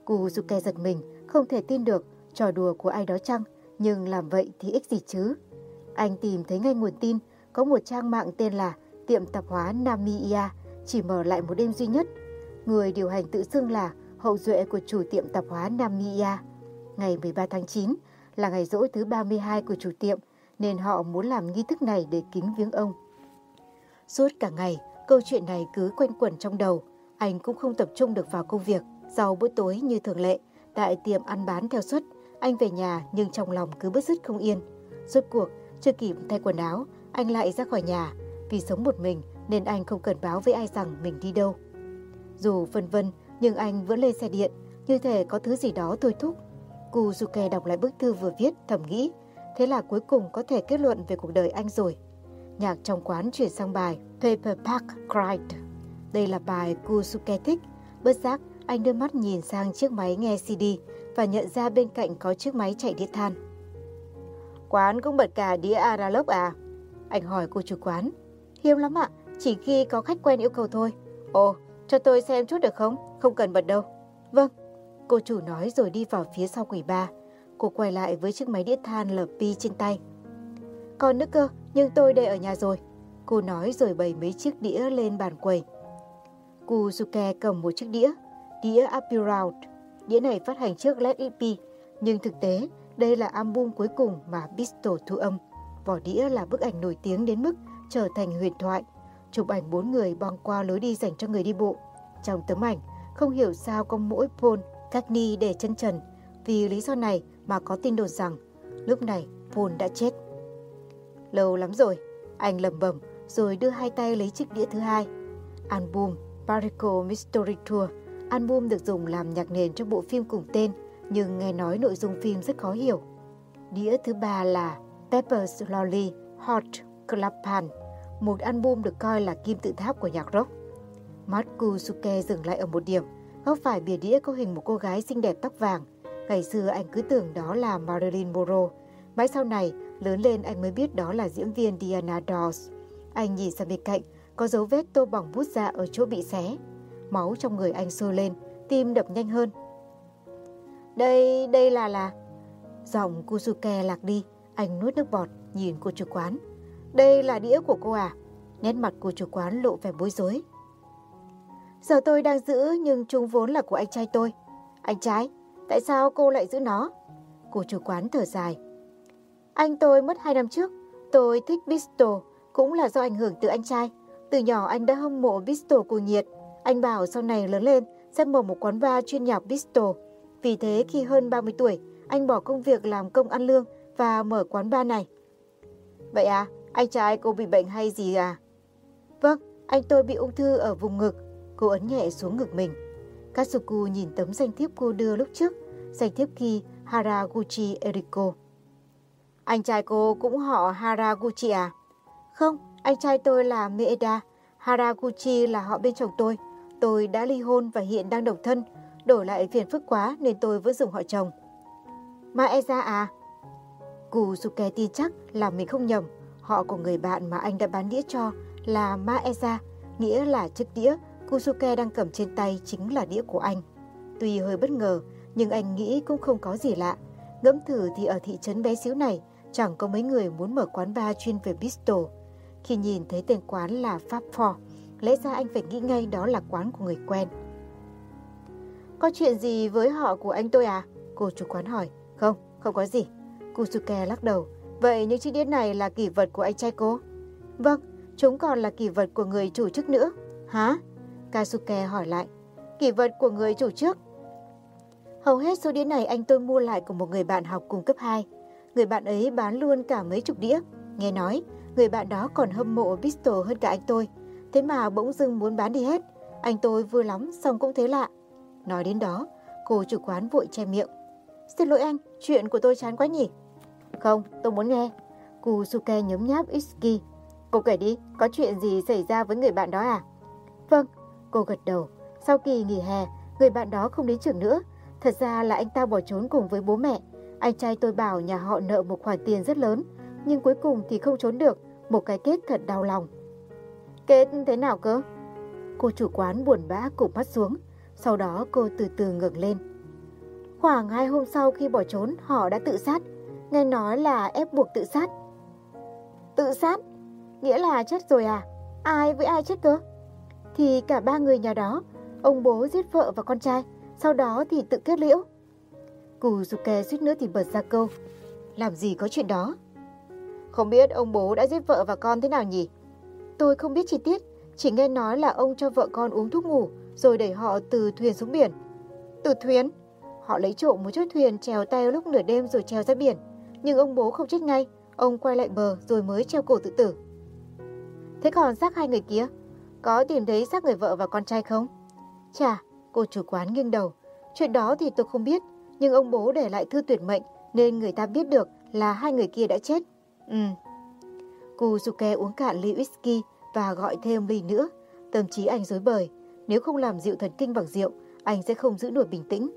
Kuzuke giật mình, không thể tin được trò đùa của ai đó chăng, nhưng làm vậy thì ích gì chứ? Anh tìm thấy ngay nguồn tin, có một trang mạng tên là tiệm tạp hóa Namiya, chỉ mở lại một đêm duy nhất. Người điều hành tự xưng là hậu duệ của chủ tiệm tạp hóa Namiya. Ngày 13 tháng 9, là ngày rỗ thứ 32 của chủ tiệm, nên họ muốn làm nghi thức này để kính viếng ông. Suốt cả ngày, câu chuyện này cứ quanh quẩn trong đầu. Anh cũng không tập trung được vào công việc. Sau bữa tối như thường lệ, tại tiệm ăn bán theo suất, anh về nhà nhưng trong lòng cứ bứt rứt không yên. Rốt cuộc, chưa kịp thay quần áo, anh lại ra khỏi nhà. Vì sống một mình nên anh không cần báo với ai rằng mình đi đâu. Dù vân vân, nhưng anh vẫn lên xe điện, như thể có thứ gì đó thôi thúc Kuzuke đọc lại bức thư vừa viết thầm nghĩ, thế là cuối cùng có thể kết luận về cuộc đời anh rồi. Nhạc trong quán chuyển sang bài Paper Park Cried. Đây là bài Kuzuke thích. Bất giác, anh đưa mắt nhìn sang chiếc máy nghe CD và nhận ra bên cạnh có chiếc máy chạy đĩa than. Quán cũng bật cả đĩa analog à? Anh hỏi cô chủ quán. Hiếm lắm ạ, chỉ khi có khách quen yêu cầu thôi. Ồ, cho tôi xem chút được không? Không cần bật đâu. Vâng, Cô chủ nói rồi đi vào phía sau quầy ba. Cô quay lại với chiếc máy đĩa than lờ pi trên tay. Còn nữa cơ, nhưng tôi đây ở nhà rồi. Cô nói rồi bày mấy chiếc đĩa lên bàn quầy. Kuzuke cầm một chiếc đĩa, đĩa Apirout. Đĩa này phát hành trước Let It Be, nhưng thực tế đây là album cuối cùng mà Pistol thu âm. Vỏ đĩa là bức ảnh nổi tiếng đến mức trở thành huyền thoại. Chụp ảnh bốn người băng qua lối đi dành cho người đi bộ. Trong tấm ảnh, không hiểu sao có mỗi Paul Cagney để chân trần. Vì lý do này mà có tin đồn rằng lúc này Paul đã chết. Lâu lắm rồi, anh lầm bầm rồi đưa hai tay lấy chiếc đĩa thứ hai. Album Parico Mystery Tour. Album được dùng làm nhạc nền cho bộ phim cùng tên, nhưng nghe nói nội dung phim rất khó hiểu. Đĩa thứ ba là Pepper's Lonely Hot Club Band, một album được coi là kim tự tháp của nhạc rock. Matsuke Suke dừng lại ở một điểm, Góc phải bìa đĩa có hình một cô gái xinh đẹp tóc vàng. Ngày xưa anh cứ tưởng đó là Marilyn Monroe. Mãi sau này, lớn lên anh mới biết đó là diễn viên Diana Dawes. Anh nhìn sang bên cạnh, có dấu vết tô bỏng bút ra ở chỗ bị xé. Máu trong người anh sôi lên, tim đập nhanh hơn. Đây, đây là là... Giọng Kusuke lạc đi, anh nuốt nước bọt, nhìn cô chủ quán. Đây là đĩa của cô à? Nét mặt của chủ quán lộ vẻ bối rối. Giờ tôi đang giữ nhưng chúng vốn là của anh trai tôi. Anh trai, tại sao cô lại giữ nó? Cô chủ quán thở dài. Anh tôi mất 2 năm trước. Tôi thích Bristol, cũng là do ảnh hưởng từ anh trai. Từ nhỏ anh đã hâm mộ Bristol cuồng nhiệt. Anh bảo sau này lớn lên sẽ mở một quán bar chuyên nhạc Bristol. Vì thế khi hơn 30 tuổi, anh bỏ công việc làm công ăn lương và mở quán bar này. Vậy à, anh trai cô bị bệnh hay gì à? Vâng, anh tôi bị ung thư ở vùng ngực. Cô ấn nhẹ xuống ngực mình. Katsuku nhìn tấm danh thiếp cô đưa lúc trước, danh thiếp khi Haraguchi Eriko. Anh trai cô cũng họ Haraguchi à? Không, anh trai tôi là Maeda, Haraguchi là họ bên chồng tôi. Tôi đã ly hôn và hiện đang độc thân, đổi lại phiền phức quá nên tôi vẫn dùng họ chồng. Maeda à? Kusuke tin chắc là mình không nhầm, họ của người bạn mà anh đã bán đĩa cho là Maeda, nghĩa là chiếc đĩa Kusuke đang cầm trên tay chính là đĩa của anh. Tuy hơi bất ngờ, nhưng anh nghĩ cũng không có gì lạ. Ngẫm thử thì ở thị trấn bé xíu này, chẳng có mấy người muốn mở quán bar chuyên về bistro. Khi nhìn thấy tên quán là Pháp Phò, lẽ ra anh phải nghĩ ngay đó là quán của người quen. Có chuyện gì với họ của anh tôi à? Cô chủ quán hỏi. Không, không có gì. Kusuke lắc đầu. Vậy những chiếc đĩa này là kỷ vật của anh trai cô? Vâng, chúng còn là kỷ vật của người chủ chức nữa. Hả? Kasuke hỏi lại. Kỷ vật của người chủ trước. Hầu hết số đĩa này anh tôi mua lại của một người bạn học cùng cấp 2. Người bạn ấy bán luôn cả mấy chục đĩa. Nghe nói, người bạn đó còn hâm mộ Pistol hơn cả anh tôi. Thế mà bỗng dưng muốn bán đi hết. Anh tôi vui lắm, xong cũng thế lạ. Nói đến đó, cô chủ quán vội che miệng. Xin lỗi anh, chuyện của tôi chán quá nhỉ? Không, tôi muốn nghe. Kusuke nhấm nháp Iski. Cô kể đi, có chuyện gì xảy ra với người bạn đó à? Vâng, cô gật đầu. Sau kỳ nghỉ hè, người bạn đó không đến trường nữa. Thật ra là anh ta bỏ trốn cùng với bố mẹ. Anh trai tôi bảo nhà họ nợ một khoản tiền rất lớn, nhưng cuối cùng thì không trốn được, một cái kết thật đau lòng. Kết thế nào cơ? Cô chủ quán buồn bã cụp mắt xuống, sau đó cô từ từ ngẩng lên. Khoảng hai hôm sau khi bỏ trốn, họ đã tự sát, nghe nói là ép buộc tự sát. Tự sát? Nghĩa là chết rồi à? Ai với ai chết cơ? Thì cả ba người nhà đó, ông bố giết vợ và con trai, sau đó thì tự kết liễu. Kuzuke suýt nữa thì bật ra câu. Làm gì có chuyện đó? Không biết ông bố đã giết vợ và con thế nào nhỉ? Tôi không biết chi tiết, chỉ nghe nói là ông cho vợ con uống thuốc ngủ rồi đẩy họ từ thuyền xuống biển. Từ thuyền? Họ lấy trộm một chiếc thuyền trèo tay lúc nửa đêm rồi trèo ra biển. Nhưng ông bố không chết ngay, ông quay lại bờ rồi mới treo cổ tự tử. Thế còn xác hai người kia? Có tìm thấy xác người vợ và con trai không? Chà, cô chủ quán nghiêng đầu. Chuyện đó thì tôi không biết, nhưng ông bố để lại thư tuyệt mệnh nên người ta biết được là hai người kia đã chết. Ừ. Kuzuke uống cạn ly whisky và gọi thêm ly nữa. Tâm trí anh dối bời. Nếu không làm dịu thần kinh bằng rượu, anh sẽ không giữ nổi bình tĩnh.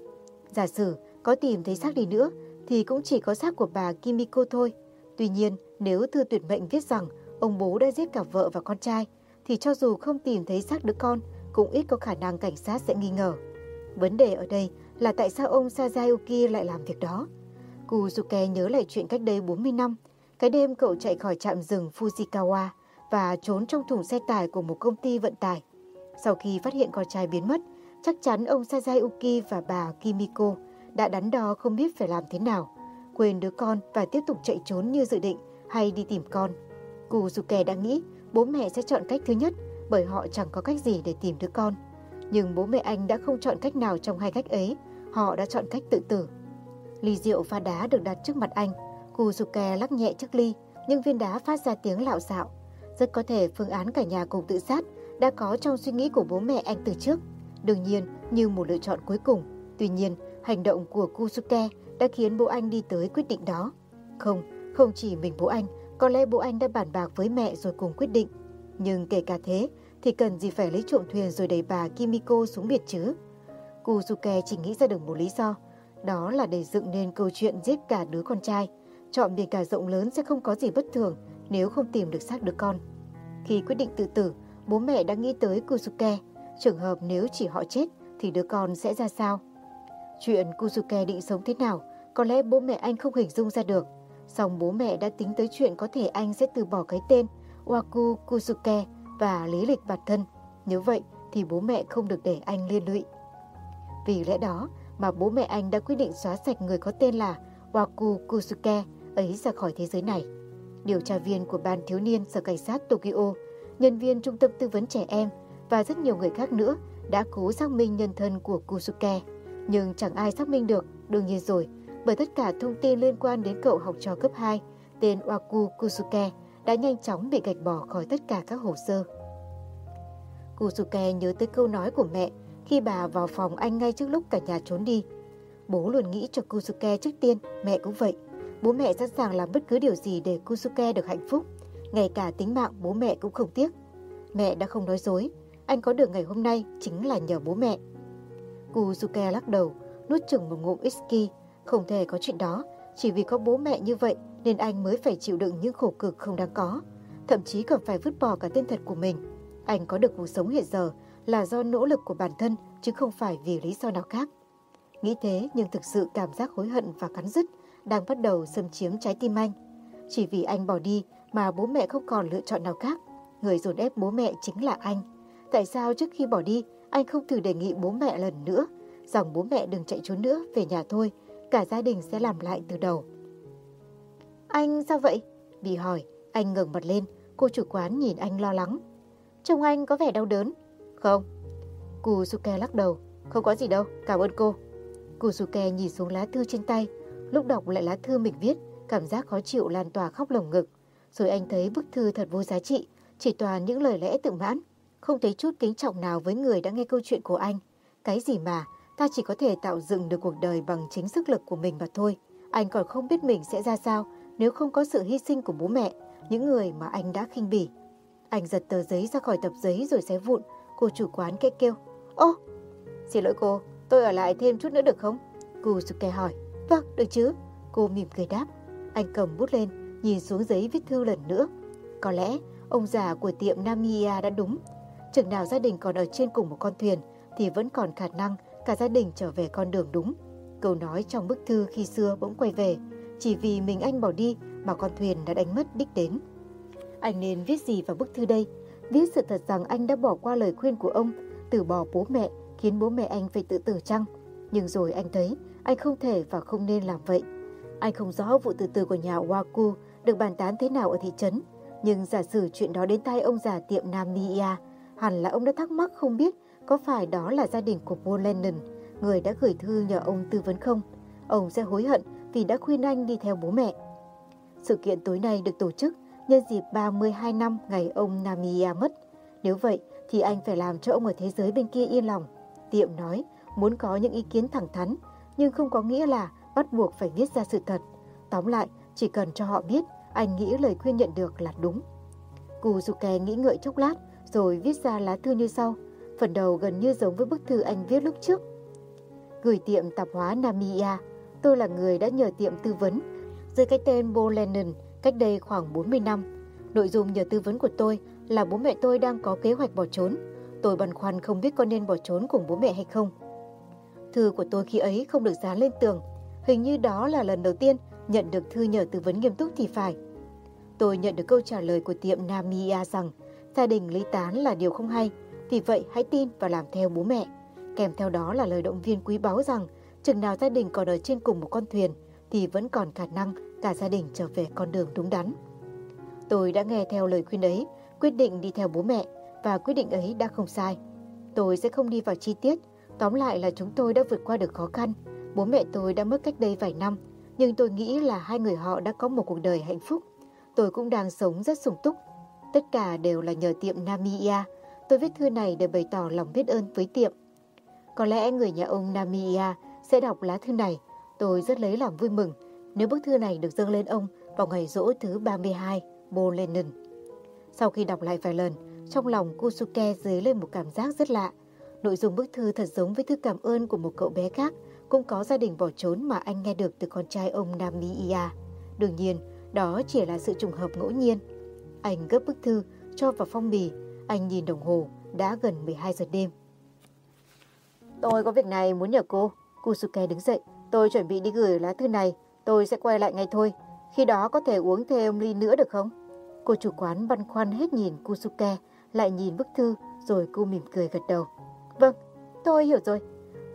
Giả sử có tìm thấy xác đi nữa thì cũng chỉ có xác của bà Kimiko thôi. Tuy nhiên, nếu thư tuyệt mệnh viết rằng ông bố đã giết cả vợ và con trai, thì cho dù không tìm thấy xác đứa con, cũng ít có khả năng cảnh sát sẽ nghi ngờ. Vấn đề ở đây là tại sao ông Sazayuki lại làm việc đó. Kuzuke nhớ lại chuyện cách đây 40 năm, cái đêm cậu chạy khỏi trạm rừng Fujikawa và trốn trong thùng xe tải của một công ty vận tải. Sau khi phát hiện con trai biến mất, chắc chắn ông Sazayuki và bà Kimiko đã đắn đo không biết phải làm thế nào, quên đứa con và tiếp tục chạy trốn như dự định hay đi tìm con. Kuzuke đã nghĩ bố mẹ sẽ chọn cách thứ nhất bởi họ chẳng có cách gì để tìm đứa con. Nhưng bố mẹ anh đã không chọn cách nào trong hai cách ấy, họ đã chọn cách tự tử. Ly rượu pha đá được đặt trước mặt anh, Kuzuke lắc nhẹ chiếc ly, nhưng viên đá phát ra tiếng lạo xạo. Rất có thể phương án cả nhà cùng tự sát đã có trong suy nghĩ của bố mẹ anh từ trước. Đương nhiên, như một lựa chọn cuối cùng. Tuy nhiên, hành động của Kusuke đã khiến bố anh đi tới quyết định đó. Không, không chỉ mình bố anh, có lẽ bố anh đã bàn bạc với mẹ rồi cùng quyết định. Nhưng kể cả thế, thì cần gì phải lấy trộm thuyền rồi đẩy bà Kimiko xuống biển chứ? Kuzuke chỉ nghĩ ra được một lý do, đó là để dựng nên câu chuyện giết cả đứa con trai. Chọn biển cả rộng lớn sẽ không có gì bất thường nếu không tìm được xác đứa con. Khi quyết định tự tử, bố mẹ đã nghĩ tới Kuzuke, trường hợp nếu chỉ họ chết thì đứa con sẽ ra sao? Chuyện Kuzuke định sống thế nào, có lẽ bố mẹ anh không hình dung ra được. Song bố mẹ đã tính tới chuyện có thể anh sẽ từ bỏ cái tên Waku Kusuke và lý lịch bản thân. Nếu vậy thì bố mẹ không được để anh liên lụy. Vì lẽ đó mà bố mẹ anh đã quyết định xóa sạch người có tên là Waku Kusuke ấy ra khỏi thế giới này. Điều tra viên của ban thiếu niên sở cảnh sát Tokyo, nhân viên trung tâm tư vấn trẻ em và rất nhiều người khác nữa đã cố xác minh nhân thân của Kusuke. Nhưng chẳng ai xác minh được, đương nhiên rồi, bởi tất cả thông tin liên quan đến cậu học trò cấp 2 tên Waku Kusuke đã nhanh chóng bị gạch bỏ khỏi tất cả các hồ sơ. Kusuke nhớ tới câu nói của mẹ khi bà vào phòng anh ngay trước lúc cả nhà trốn đi. Bố luôn nghĩ cho Kusuke trước tiên, mẹ cũng vậy. Bố mẹ sẵn sàng làm bất cứ điều gì để Kusuke được hạnh phúc. Ngay cả tính mạng bố mẹ cũng không tiếc. Mẹ đã không nói dối. Anh có được ngày hôm nay chính là nhờ bố mẹ. Kusuke lắc đầu, nuốt chừng một ngụm whisky. Không thể có chuyện đó. Chỉ vì có bố mẹ như vậy nên anh mới phải chịu đựng những khổ cực không đáng có. Thậm chí còn phải vứt bỏ cả tên thật của mình. Anh có được cuộc sống hiện giờ là do nỗ lực của bản thân chứ không phải vì lý do nào khác. Nghĩ thế nhưng thực sự cảm giác hối hận và cắn rứt đang bắt đầu xâm chiếm trái tim anh. Chỉ vì anh bỏ đi mà bố mẹ không còn lựa chọn nào khác. Người dồn ép bố mẹ chính là anh. Tại sao trước khi bỏ đi anh không thử đề nghị bố mẹ lần nữa rằng bố mẹ đừng chạy trốn nữa về nhà thôi, cả gia đình sẽ làm lại từ đầu. Anh sao vậy? Bị hỏi, anh ngẩng mặt lên, cô chủ quán nhìn anh lo lắng. Trông anh có vẻ đau đớn. Không. Kusuke lắc đầu, không có gì đâu, cảm ơn cô. Kusuke nhìn xuống lá thư trên tay, lúc đọc lại lá thư mình viết, cảm giác khó chịu lan tỏa khóc lồng ngực. Rồi anh thấy bức thư thật vô giá trị, chỉ toàn những lời lẽ tự mãn, không thấy chút kính trọng nào với người đã nghe câu chuyện của anh. Cái gì mà, ta chỉ có thể tạo dựng được cuộc đời bằng chính sức lực của mình mà thôi. Anh còn không biết mình sẽ ra sao nếu không có sự hy sinh của bố mẹ, những người mà anh đã khinh bỉ. Anh giật tờ giấy ra khỏi tập giấy rồi xé vụn, cô chủ quán kêu kêu. Ô, xin lỗi cô, tôi ở lại thêm chút nữa được không? Kusuke hỏi. Vâng, được chứ. Cô mỉm cười đáp. Anh cầm bút lên, nhìn xuống giấy viết thư lần nữa. Có lẽ ông già của tiệm Namiya đã đúng. Chừng nào gia đình còn ở trên cùng một con thuyền thì vẫn còn khả năng cả gia đình trở về con đường đúng. Câu nói trong bức thư khi xưa bỗng quay về, chỉ vì mình anh bỏ đi mà con thuyền đã đánh mất đích đến. Anh nên viết gì vào bức thư đây? Viết sự thật rằng anh đã bỏ qua lời khuyên của ông, từ bỏ bố mẹ, khiến bố mẹ anh phải tự tử chăng? Nhưng rồi anh thấy anh không thể và không nên làm vậy. Anh không rõ vụ tự tử của nhà Waku được bàn tán thế nào ở thị trấn, nhưng giả sử chuyện đó đến tay ông già tiệm Nam Nia hẳn là ông đã thắc mắc không biết có phải đó là gia đình của Paul Lennon, người đã gửi thư nhờ ông tư vấn không? Ông sẽ hối hận vì đã khuyên anh đi theo bố mẹ. Sự kiện tối nay được tổ chức nhân dịp 32 năm ngày ông Namiya mất. Nếu vậy thì anh phải làm cho ông ở thế giới bên kia yên lòng. Tiệm nói muốn có những ý kiến thẳng thắn, nhưng không có nghĩa là bắt buộc phải viết ra sự thật. Tóm lại, chỉ cần cho họ biết anh nghĩ lời khuyên nhận được là đúng. Kuzuke nghĩ ngợi chốc lát rồi viết ra lá thư như sau. Phần đầu gần như giống với bức thư anh viết lúc trước. Gửi tiệm tạp hóa Namiya, tôi là người đã nhờ tiệm tư vấn dưới cái tên Bo Lennon cách đây khoảng 40 năm. Nội dung nhờ tư vấn của tôi là bố mẹ tôi đang có kế hoạch bỏ trốn. Tôi băn khoăn không biết có nên bỏ trốn cùng bố mẹ hay không. Thư của tôi khi ấy không được dán lên tường. Hình như đó là lần đầu tiên nhận được thư nhờ tư vấn nghiêm túc thì phải. Tôi nhận được câu trả lời của tiệm Namia rằng gia đình ly tán là điều không hay, vì vậy hãy tin và làm theo bố mẹ. Kèm theo đó là lời động viên quý báu rằng chừng nào gia đình còn ở trên cùng một con thuyền thì vẫn còn khả năng cả gia đình trở về con đường đúng đắn. Tôi đã nghe theo lời khuyên ấy, quyết định đi theo bố mẹ và quyết định ấy đã không sai. Tôi sẽ không đi vào chi tiết, tóm lại là chúng tôi đã vượt qua được khó khăn. Bố mẹ tôi đã mất cách đây vài năm, nhưng tôi nghĩ là hai người họ đã có một cuộc đời hạnh phúc. Tôi cũng đang sống rất sung túc. Tất cả đều là nhờ tiệm Namiya. Tôi viết thư này để bày tỏ lòng biết ơn với tiệm. Có lẽ người nhà ông Namiya sẽ đọc lá thư này. Tôi rất lấy làm vui mừng nếu bức thư này được dâng lên ông vào ngày rỗ thứ 32, Bo Lennon. Sau khi đọc lại vài lần, trong lòng Kusuke dấy lên một cảm giác rất lạ. Nội dung bức thư thật giống với thư cảm ơn của một cậu bé khác, cũng có gia đình bỏ trốn mà anh nghe được từ con trai ông Namiya. Đương nhiên, đó chỉ là sự trùng hợp ngẫu nhiên. Anh gấp bức thư, cho vào phong bì, anh nhìn đồng hồ, đã gần 12 giờ đêm. Tôi có việc này muốn nhờ cô. Kusuke đứng dậy, tôi chuẩn bị đi gửi lá thư này Tôi sẽ quay lại ngay thôi. Khi đó có thể uống thêm ly nữa được không? Cô chủ quán băn khoăn hết nhìn Kusuke, lại nhìn bức thư, rồi cô mỉm cười gật đầu. Vâng, tôi hiểu rồi.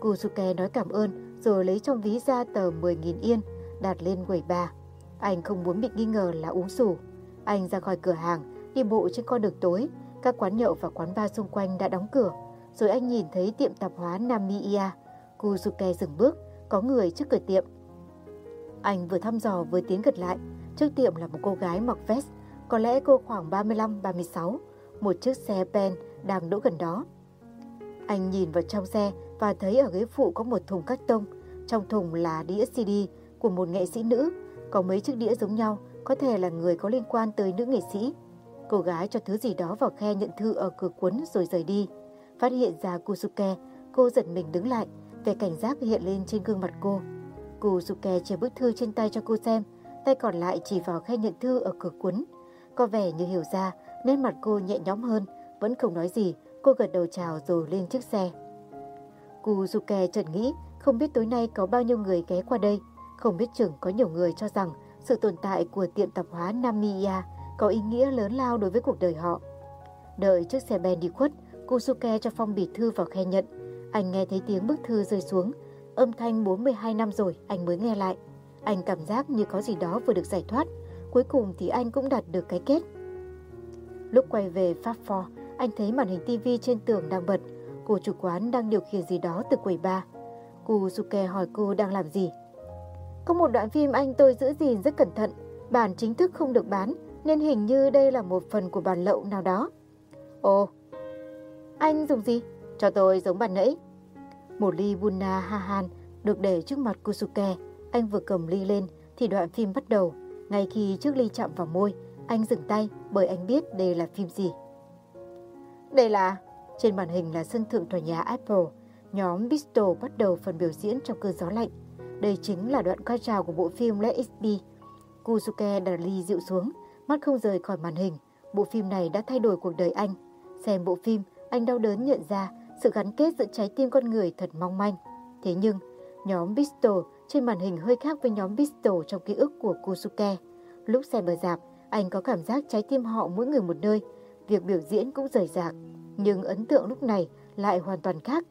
Kusuke nói cảm ơn, rồi lấy trong ví ra tờ 10.000 yên, đặt lên quầy bà. Anh không muốn bị nghi ngờ là uống sủ. Anh ra khỏi cửa hàng, đi bộ trên con đường tối. Các quán nhậu và quán bar xung quanh đã đóng cửa. Rồi anh nhìn thấy tiệm tạp hóa Namiya. Kusuke dừng bước, có người trước cửa tiệm. Anh vừa thăm dò vừa tiến gần lại. Trước tiệm là một cô gái mặc vest, có lẽ cô khoảng 35-36. Một chiếc xe Ben đang đỗ gần đó. Anh nhìn vào trong xe và thấy ở ghế phụ có một thùng cắt tông. Trong thùng là đĩa CD của một nghệ sĩ nữ. Có mấy chiếc đĩa giống nhau, có thể là người có liên quan tới nữ nghệ sĩ. Cô gái cho thứ gì đó vào khe nhận thư ở cửa cuốn rồi rời đi. Phát hiện ra Kusuke, cô giật mình đứng lại, vẻ cảnh giác hiện lên trên gương mặt cô. Kusuke chia bức thư trên tay cho cô xem, tay còn lại chỉ vào khe nhận thư ở cửa cuốn. Có vẻ như hiểu ra, nên mặt cô nhẹ nhõm hơn, vẫn không nói gì, cô gật đầu chào rồi lên chiếc xe. Kusuke chợt nghĩ không biết tối nay có bao nhiêu người ghé qua đây, không biết chừng có nhiều người cho rằng sự tồn tại của tiệm tạp hóa Namiya có ý nghĩa lớn lao đối với cuộc đời họ. Đợi chiếc xe ben đi khuất, Kusuke cho phong bì thư vào khe nhận. Anh nghe thấy tiếng bức thư rơi xuống. Âm thanh 42 năm rồi anh mới nghe lại. Anh cảm giác như có gì đó vừa được giải thoát. Cuối cùng thì anh cũng đạt được cái kết. Lúc quay về Pháp Phò, anh thấy màn hình tivi trên tường đang bật. Cô chủ quán đang điều khiển gì đó từ quầy ba. Suke hỏi cô đang làm gì. Có một đoạn phim anh tôi giữ gìn rất cẩn thận. Bản chính thức không được bán, nên hình như đây là một phần của bản lậu nào đó. Ồ, anh dùng gì? Cho tôi giống bản nãy. Một ly Bunna Hahan được để trước mặt Kusuke. Anh vừa cầm ly lên thì đoạn phim bắt đầu. Ngay khi trước ly chạm vào môi, anh dừng tay bởi anh biết đây là phim gì. Đây là... Trên màn hình là sân thượng tòa nhà Apple. Nhóm Bistro bắt đầu phần biểu diễn trong cơn gió lạnh. Đây chính là đoạn cao trào của bộ phim Let It Be. Kusuke đặt ly dịu xuống, mắt không rời khỏi màn hình. Bộ phim này đã thay đổi cuộc đời anh. Xem bộ phim, anh đau đớn nhận ra sự gắn kết giữa trái tim con người thật mong manh. Thế nhưng, nhóm Pistol trên màn hình hơi khác với nhóm Pistol trong ký ức của Kusuke. Lúc xem ở dạp, anh có cảm giác trái tim họ mỗi người một nơi. Việc biểu diễn cũng rời rạc. Nhưng ấn tượng lúc này lại hoàn toàn khác.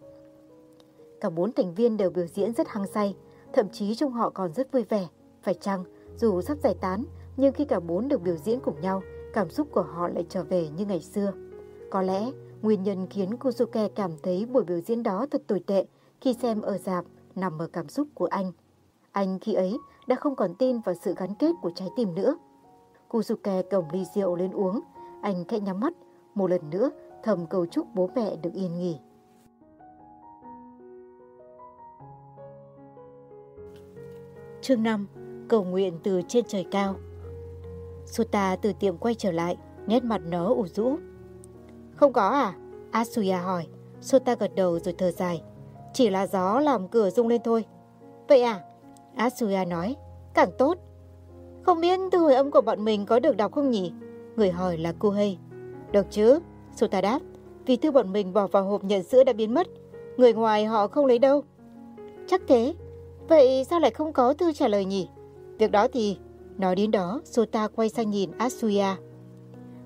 Cả bốn thành viên đều biểu diễn rất hăng say, thậm chí trong họ còn rất vui vẻ. Phải chăng, dù sắp giải tán, nhưng khi cả bốn được biểu diễn cùng nhau, cảm xúc của họ lại trở về như ngày xưa. Có lẽ, nguyên nhân khiến Kusuke cảm thấy buổi biểu diễn đó thật tồi tệ khi xem ở dạp nằm ở cảm xúc của anh. Anh khi ấy đã không còn tin vào sự gắn kết của trái tim nữa. Kusuke cầm ly rượu lên uống, anh khẽ nhắm mắt, một lần nữa thầm cầu chúc bố mẹ được yên nghỉ. Chương 5 Cầu nguyện từ trên trời cao Suta từ tiệm quay trở lại, nét mặt nó ủ rũ. Không có à? Asuya hỏi. Suta gật đầu rồi thở dài. Chỉ là gió làm cửa rung lên thôi. Vậy à? Asuya nói. Càng tốt. Không biết thư hồi âm của bọn mình có được đọc không nhỉ? Người hỏi là cô Hay. Được chứ? Suta đáp. Vì thư bọn mình bỏ vào hộp nhận sữa đã biến mất. Người ngoài họ không lấy đâu. Chắc thế. Vậy sao lại không có thư trả lời nhỉ? Việc đó thì... Nói đến đó, Sota quay sang nhìn Asuya.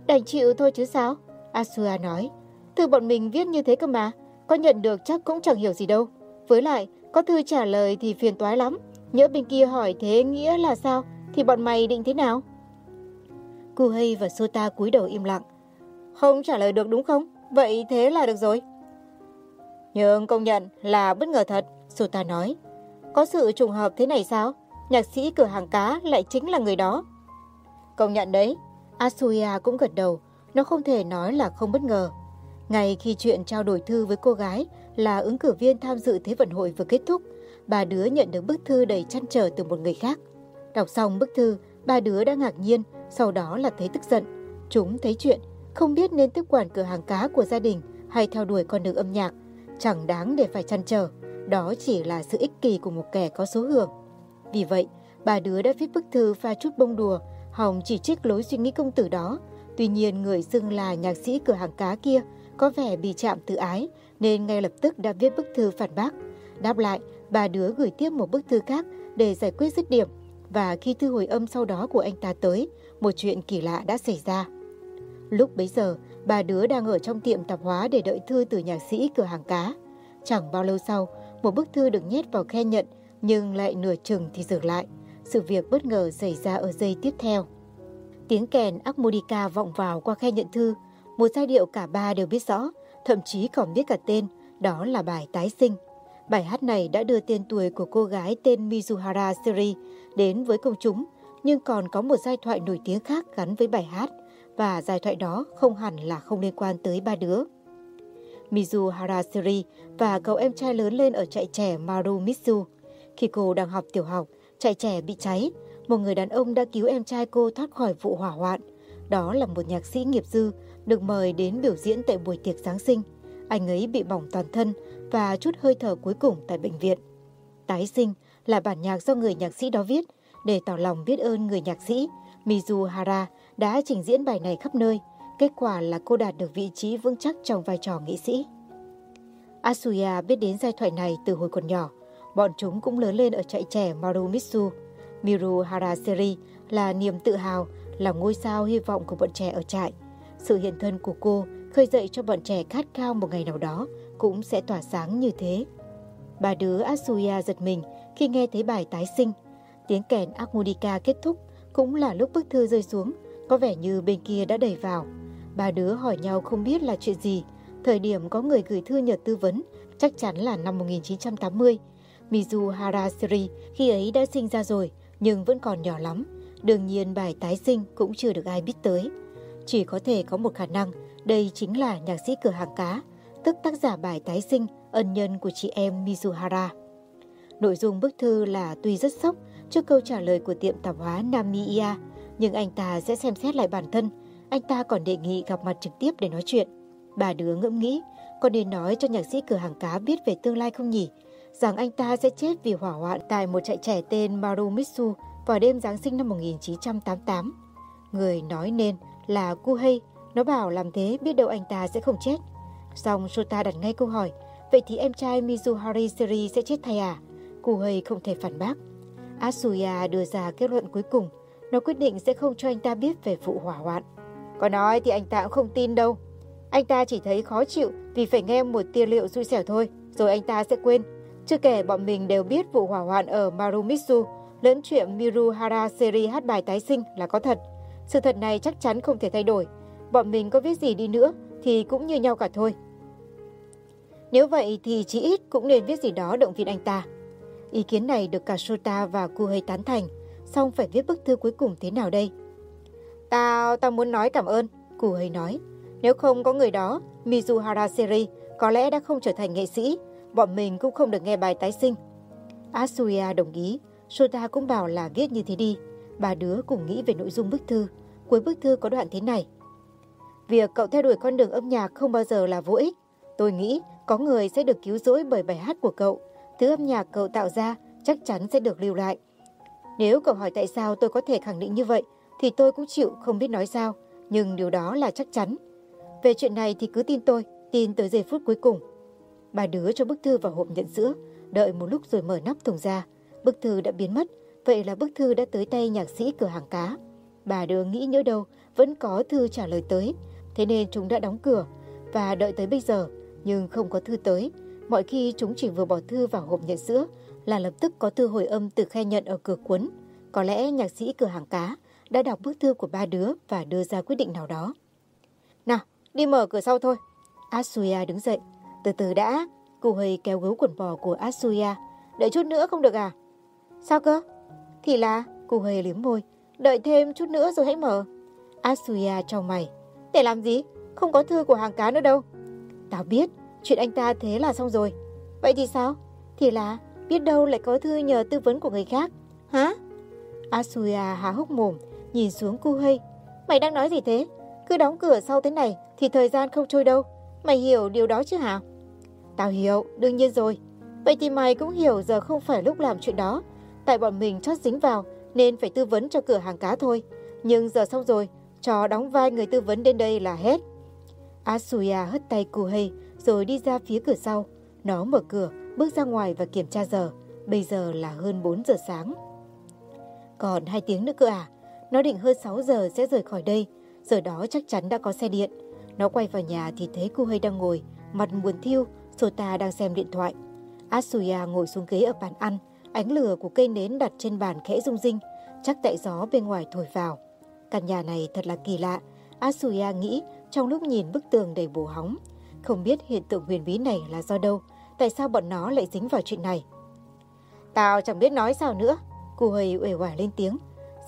Đành chịu thôi chứ sao? Asuya nói. Thư bọn mình viết như thế cơ mà. Có nhận được chắc cũng chẳng hiểu gì đâu. Với lại, có thư trả lời thì phiền toái lắm. Nhớ bên kia hỏi thế nghĩa là sao? Thì bọn mày định thế nào? Kuhei và Sota cúi đầu im lặng. Không trả lời được đúng không? Vậy thế là được rồi. Nhưng công nhận là bất ngờ thật, Sota nói. Có sự trùng hợp thế này sao? Nhạc sĩ cửa hàng cá lại chính là người đó. Công nhận đấy, Asuya cũng gật đầu, nó không thể nói là không bất ngờ. Ngay khi chuyện trao đổi thư với cô gái là ứng cử viên tham dự Thế vận hội vừa kết thúc, bà đứa nhận được bức thư đầy chăn trở từ một người khác. Đọc xong bức thư, ba đứa đã ngạc nhiên, sau đó là thấy tức giận. Chúng thấy chuyện, không biết nên tiếp quản cửa hàng cá của gia đình hay theo đuổi con đường âm nhạc. Chẳng đáng để phải chăn trở, đó chỉ là sự ích kỷ của một kẻ có số hưởng. Vì vậy, bà đứa đã viết bức thư pha chút bông đùa, hòng chỉ trích lối suy nghĩ công tử đó. Tuy nhiên, người xưng là nhạc sĩ cửa hàng cá kia có vẻ bị chạm tự ái, nên ngay lập tức đã viết bức thư phản bác. Đáp lại, ba đứa gửi tiếp một bức thư khác để giải quyết dứt điểm. Và khi thư hồi âm sau đó của anh ta tới, một chuyện kỳ lạ đã xảy ra. Lúc bấy giờ, bà đứa đang ở trong tiệm tạp hóa để đợi thư từ nhạc sĩ cửa hàng cá. Chẳng bao lâu sau, một bức thư được nhét vào khe nhận nhưng lại nửa chừng thì dừng lại. Sự việc bất ngờ xảy ra ở giây tiếp theo. Tiếng kèn harmonica vọng vào qua khe nhận thư, một giai điệu cả ba đều biết rõ, thậm chí còn biết cả tên, đó là bài tái sinh. Bài hát này đã đưa tên tuổi của cô gái tên Mizuhara Seri đến với công chúng, nhưng còn có một giai thoại nổi tiếng khác gắn với bài hát, và giai thoại đó không hẳn là không liên quan tới ba đứa. Mizuhara Seri và cậu em trai lớn lên ở trại trẻ Maru Mitsu. Khi cô đang học tiểu học, trại trẻ bị cháy, một người đàn ông đã cứu em trai cô thoát khỏi vụ hỏa hoạn. Đó là một nhạc sĩ nghiệp dư, được mời đến biểu diễn tại buổi tiệc Giáng sinh. Anh ấy bị bỏng toàn thân và chút hơi thở cuối cùng tại bệnh viện. Tái sinh là bản nhạc do người nhạc sĩ đó viết để tỏ lòng biết ơn người nhạc sĩ Mizuhara đã trình diễn bài này khắp nơi. Kết quả là cô đạt được vị trí vững chắc trong vai trò nghệ sĩ. Asuya biết đến giai thoại này từ hồi còn nhỏ. Bọn chúng cũng lớn lên ở trại trẻ Marumitsu. Miru Haraseri là niềm tự hào, là ngôi sao hy vọng của bọn trẻ ở trại. Sự hiện thân của cô khơi dậy cho bọn trẻ khát khao một ngày nào đó cũng sẽ tỏa sáng như thế. Bà đứa Asuya giật mình khi nghe thấy bài tái sinh. Tiếng kèn harmonica kết thúc cũng là lúc bức thư rơi xuống, có vẻ như bên kia đã đẩy vào. Ba đứa hỏi nhau không biết là chuyện gì. Thời điểm có người gửi thư nhờ tư vấn, chắc chắn là năm 1980. Mizu Harasiri khi ấy đã sinh ra rồi, nhưng vẫn còn nhỏ lắm. Đương nhiên bài tái sinh cũng chưa được ai biết tới. Chỉ có thể có một khả năng, đây chính là nhạc sĩ cửa hàng cá, tức tác giả bài tái sinh, ân nhân của chị em Mizuhara. Nội dung bức thư là tuy rất sốc trước câu trả lời của tiệm tạp hóa Namiya, nhưng anh ta sẽ xem xét lại bản thân. Anh ta còn đề nghị gặp mặt trực tiếp để nói chuyện. Bà đứa ngẫm nghĩ, có nên nói cho nhạc sĩ cửa hàng cá biết về tương lai không nhỉ? Rằng anh ta sẽ chết vì hỏa hoạn tại một trại trẻ tên Marumitsu vào đêm Giáng sinh năm 1988. Người nói nên là Kuhei, nó bảo làm thế biết đâu anh ta sẽ không chết. Xong Shota đặt ngay câu hỏi, vậy thì em trai Mizuhari Seri sẽ chết thay à? Kuhei không thể phản bác. Asuya đưa ra kết luận cuối cùng, nó quyết định sẽ không cho anh ta biết về vụ hỏa hoạn. Có nói thì anh ta cũng không tin đâu. Anh ta chỉ thấy khó chịu vì phải nghe một tia liệu xui xẻo thôi, rồi anh ta sẽ quên. Chưa kể bọn mình đều biết vụ hỏa hoạn ở Marumitsu, lẫn chuyện Miru Seri hát bài tái sinh là có thật. Sự thật này chắc chắn không thể thay đổi. Bọn mình có viết gì đi nữa thì cũng như nhau cả thôi. Nếu vậy thì chỉ ít cũng nên viết gì đó động viên anh ta. Ý kiến này được cả Shota và Kuhei tán thành, xong phải viết bức thư cuối cùng thế nào đây? Tao, tao muốn nói cảm ơn, Kuhei nói. Nếu không có người đó, Mizu Seri có lẽ đã không trở thành nghệ sĩ, bọn mình cũng không được nghe bài tái sinh. Asuya đồng ý, Sota cũng bảo là viết như thế đi. Ba đứa cùng nghĩ về nội dung bức thư. Cuối bức thư có đoạn thế này. Việc cậu theo đuổi con đường âm nhạc không bao giờ là vô ích. Tôi nghĩ có người sẽ được cứu rỗi bởi bài hát của cậu. Thứ âm nhạc cậu tạo ra chắc chắn sẽ được lưu lại. Nếu cậu hỏi tại sao tôi có thể khẳng định như vậy, thì tôi cũng chịu không biết nói sao, nhưng điều đó là chắc chắn. Về chuyện này thì cứ tin tôi, tin tới giây phút cuối cùng. Bà đứa cho bức thư vào hộp nhận sữa, đợi một lúc rồi mở nắp thùng ra. Bức thư đã biến mất, vậy là bức thư đã tới tay nhạc sĩ cửa hàng cá. Bà đứa nghĩ nhớ đâu, vẫn có thư trả lời tới, thế nên chúng đã đóng cửa và đợi tới bây giờ, nhưng không có thư tới. Mọi khi chúng chỉ vừa bỏ thư vào hộp nhận sữa là lập tức có thư hồi âm từ khe nhận ở cửa cuốn. Có lẽ nhạc sĩ cửa hàng cá đã đọc bức thư của ba đứa và đưa ra quyết định nào đó. Nào, đi mở cửa sau thôi. Asuya đứng dậy. Từ từ đã, cô hơi kéo gấu quần bò của Asuya. Đợi chút nữa không được à? Sao cơ? Thì là, cô hơi liếm môi. Đợi thêm chút nữa rồi hãy mở. Asuya trong mày. Để làm gì? Không có thư của hàng cá nữa đâu. Tao biết, chuyện anh ta thế là xong rồi. Vậy thì sao? Thì là, biết đâu lại có thư nhờ tư vấn của người khác. Hả? Asuya há hốc mồm, nhìn xuống cô hây. Mày đang nói gì thế? Cứ đóng cửa sau thế này thì thời gian không trôi đâu. Mày hiểu điều đó chứ hả? Tao hiểu, đương nhiên rồi. Vậy thì mày cũng hiểu giờ không phải lúc làm chuyện đó. Tại bọn mình chót dính vào nên phải tư vấn cho cửa hàng cá thôi. Nhưng giờ xong rồi, cho đóng vai người tư vấn đến đây là hết. Asuya hất tay Kuhei rồi đi ra phía cửa sau. Nó mở cửa, bước ra ngoài và kiểm tra giờ. Bây giờ là hơn 4 giờ sáng. Còn hai tiếng nữa cơ à? Nó định hơn 6 giờ sẽ rời khỏi đây. Giờ đó chắc chắn đã có xe điện. Nó quay vào nhà thì thấy cô hơi đang ngồi, mặt buồn thiêu, Sota đang xem điện thoại. Asuya ngồi xuống ghế ở bàn ăn, ánh lửa của cây nến đặt trên bàn khẽ rung rinh, chắc tại gió bên ngoài thổi vào. Căn nhà này thật là kỳ lạ, Asuya nghĩ trong lúc nhìn bức tường đầy bổ hóng. Không biết hiện tượng huyền bí này là do đâu, tại sao bọn nó lại dính vào chuyện này. Tao chẳng biết nói sao nữa, cô hơi uể oải lên tiếng.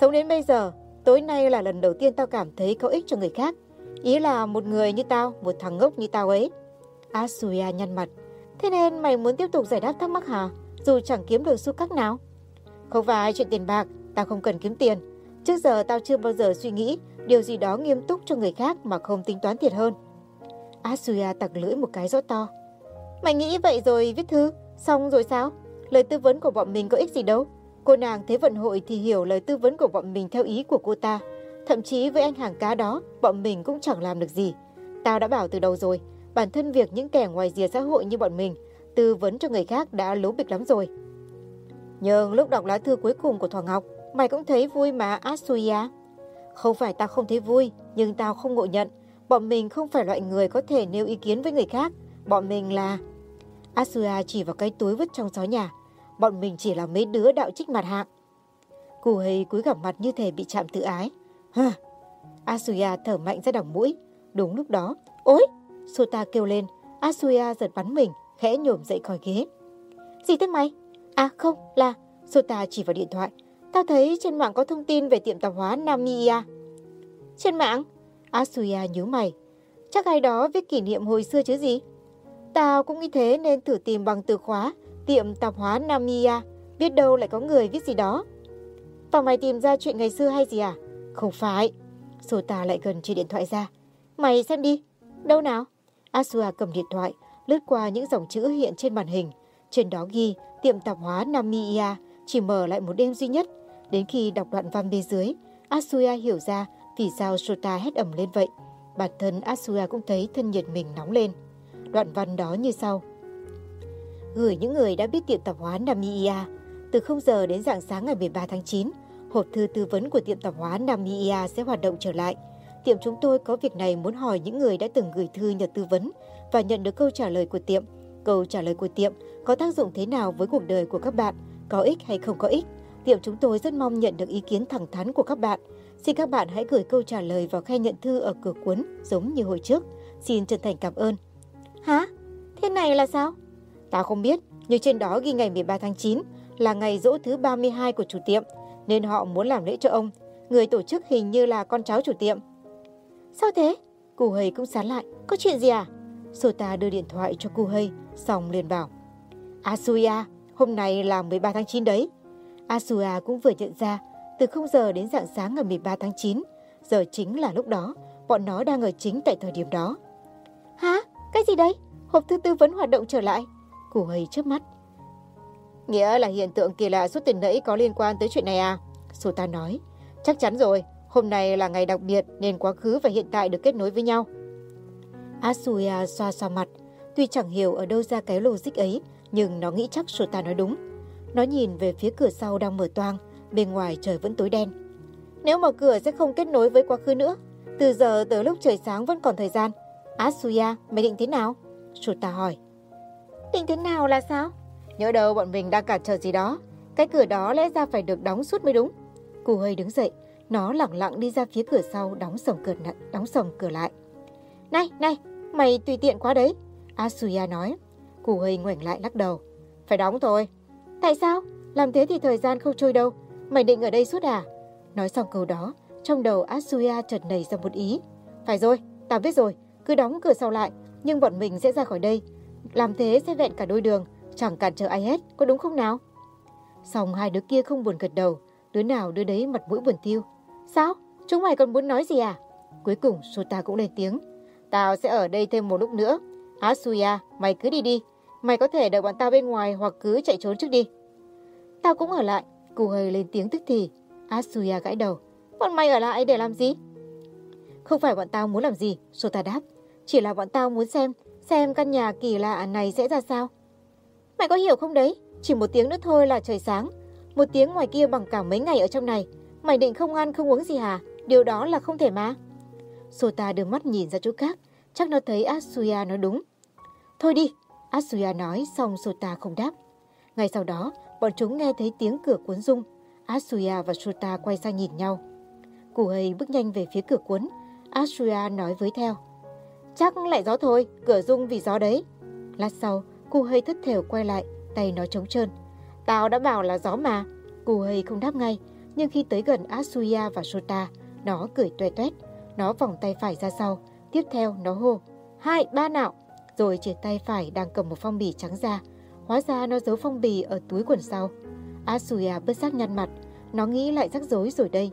Sống đến bây giờ, tối nay là lần đầu tiên tao cảm thấy có ích cho người khác. Ý là một người như tao, một thằng ngốc như tao ấy. Asuya nhăn mặt. Thế nên mày muốn tiếp tục giải đáp thắc mắc hả? Dù chẳng kiếm được xu cắc nào. Không phải chuyện tiền bạc, tao không cần kiếm tiền. Trước giờ tao chưa bao giờ suy nghĩ điều gì đó nghiêm túc cho người khác mà không tính toán thiệt hơn. Asuya tặc lưỡi một cái rõ to. Mày nghĩ vậy rồi viết thư, xong rồi sao? Lời tư vấn của bọn mình có ích gì đâu. Cô nàng thế vận hội thì hiểu lời tư vấn của bọn mình theo ý của cô ta. Thậm chí với anh hàng cá đó, bọn mình cũng chẳng làm được gì. Tao đã bảo từ đầu rồi, bản thân việc những kẻ ngoài rìa xã hội như bọn mình tư vấn cho người khác đã lố bịch lắm rồi. Nhưng lúc đọc lá thư cuối cùng của Thỏ Ngọc, mày cũng thấy vui mà Asuya. Không phải tao không thấy vui, nhưng tao không ngộ nhận. Bọn mình không phải loại người có thể nêu ý kiến với người khác. Bọn mình là... Asuya chỉ vào cái túi vứt trong gió nhà. Bọn mình chỉ là mấy đứa đạo trích mặt hạng. Cù hầy cúi gặp mặt như thể bị chạm tự ái. hừ. Asuya thở mạnh ra đỏng mũi. Đúng lúc đó, ôi! Sota kêu lên. Asuya giật bắn mình, khẽ nhổm dậy khỏi ghế. Gì thế mày? À không, là... Sota chỉ vào điện thoại. Tao thấy trên mạng có thông tin về tiệm tạp hóa Namiya. Trên mạng? Asuya nhớ mày. Chắc ai đó viết kỷ niệm hồi xưa chứ gì? Tao cũng nghĩ thế nên thử tìm bằng từ khóa tiệm tạp hóa Namiya. Biết đâu lại có người viết gì đó. Tao mày tìm ra chuyện ngày xưa hay gì à? Không phải. Sota lại gần chỉ điện thoại ra. Mày xem đi. Đâu nào? Asua cầm điện thoại, lướt qua những dòng chữ hiện trên màn hình. Trên đó ghi tiệm tạp hóa Namiya chỉ mở lại một đêm duy nhất. Đến khi đọc đoạn văn bên dưới, Asuya hiểu ra vì sao Sota hét ẩm lên vậy. Bản thân Asuya cũng thấy thân nhiệt mình nóng lên. Đoạn văn đó như sau. Gửi những người đã biết tiệm tạp hóa Namiya. Từ 0 giờ đến dạng sáng ngày 13 tháng 9, hộp thư tư vấn của tiệm tạp hóa Namiya sẽ hoạt động trở lại. Tiệm chúng tôi có việc này muốn hỏi những người đã từng gửi thư nhờ tư vấn và nhận được câu trả lời của tiệm. Câu trả lời của tiệm có tác dụng thế nào với cuộc đời của các bạn, có ích hay không có ích? Tiệm chúng tôi rất mong nhận được ý kiến thẳng thắn của các bạn. Xin các bạn hãy gửi câu trả lời vào khe nhận thư ở cửa cuốn giống như hồi trước. Xin chân thành cảm ơn. Hả? Thế này là sao? Tao không biết, nhưng trên đó ghi ngày 13 tháng 9 là ngày rỗ thứ 32 của chủ tiệm, nên họ muốn làm lễ cho ông. Người tổ chức hình như là con cháu chủ tiệm. Sao thế? Cô Hây cũng sán lại. Có chuyện gì à? Sota đưa điện thoại cho cô Hây, xong liền bảo. Asuya, hôm nay là 13 tháng 9 đấy. Asuya cũng vừa nhận ra, từ 0 giờ đến dạng sáng ngày 13 tháng 9, giờ chính là lúc đó, bọn nó đang ở chính tại thời điểm đó. Hả? Cái gì đấy? Hộp thư tư vấn hoạt động trở lại. Cô Hây trước mắt. Nghĩa là hiện tượng kỳ lạ suốt tình nãy có liên quan tới chuyện này à? Sota nói. Chắc chắn rồi, Hôm nay là ngày đặc biệt nên quá khứ và hiện tại được kết nối với nhau. Asuya xoa xoa mặt. Tuy chẳng hiểu ở đâu ra cái logic ấy, nhưng nó nghĩ chắc Sota nói đúng. Nó nhìn về phía cửa sau đang mở toang, bên ngoài trời vẫn tối đen. Nếu mở cửa sẽ không kết nối với quá khứ nữa. Từ giờ tới lúc trời sáng vẫn còn thời gian. Asuya, mày định thế nào? Sota hỏi. Định thế nào là sao? Nhớ đâu bọn mình đang cản trở gì đó. Cái cửa đó lẽ ra phải được đóng suốt mới đúng. Cô hơi đứng dậy, nó lặng lặng đi ra phía cửa sau đóng sầm cửa, đóng sầm cửa lại. Này, này, mày tùy tiện quá đấy. Asuya nói. Củ hơi ngoảnh lại lắc đầu. Phải đóng thôi. Tại sao? Làm thế thì thời gian không trôi đâu. Mày định ở đây suốt à? Nói xong câu đó, trong đầu Asuya chợt nảy ra một ý. Phải rồi, tao biết rồi. Cứ đóng cửa sau lại, nhưng bọn mình sẽ ra khỏi đây. Làm thế sẽ vẹn cả đôi đường, chẳng cản trở ai hết, có đúng không nào? Xong hai đứa kia không buồn gật đầu, đứa nào đứa đấy mặt mũi buồn tiêu. Sao? Chúng mày còn muốn nói gì à? Cuối cùng Sota cũng lên tiếng. Tao sẽ ở đây thêm một lúc nữa. Asuya, mày cứ đi đi. Mày có thể đợi bọn tao bên ngoài hoặc cứ chạy trốn trước đi. Tao cũng ở lại. Cô hơi lên tiếng tức thì. Asuya gãi đầu. Bọn mày ở lại để làm gì? Không phải bọn tao muốn làm gì, Sota đáp. Chỉ là bọn tao muốn xem, xem căn nhà kỳ lạ này sẽ ra sao. Mày có hiểu không đấy? Chỉ một tiếng nữa thôi là trời sáng. Một tiếng ngoài kia bằng cả mấy ngày ở trong này. Mày định không ăn không uống gì hả? Điều đó là không thể mà. Sota đưa mắt nhìn ra chỗ khác, chắc nó thấy Asuya nói đúng. Thôi đi, Asuya nói xong Sota không đáp. Ngay sau đó, bọn chúng nghe thấy tiếng cửa cuốn rung. Asuya và Sota quay sang nhìn nhau. Cụ hầy bước nhanh về phía cửa cuốn. Asuya nói với theo. Chắc lại gió thôi, cửa rung vì gió đấy. Lát sau, cụ hầy thất thểu quay lại, tay nó trống trơn. Tao đã bảo là gió mà. Cụ hầy không đáp ngay, nhưng khi tới gần Asuya và Sota, nó cười tuệ tuét. Nó vòng tay phải ra sau, tiếp theo nó hô. Hai, ba nào. Rồi chỉ tay phải đang cầm một phong bì trắng ra. Hóa ra nó giấu phong bì ở túi quần sau. Asuya bất giác nhăn mặt, nó nghĩ lại rắc rối rồi đây.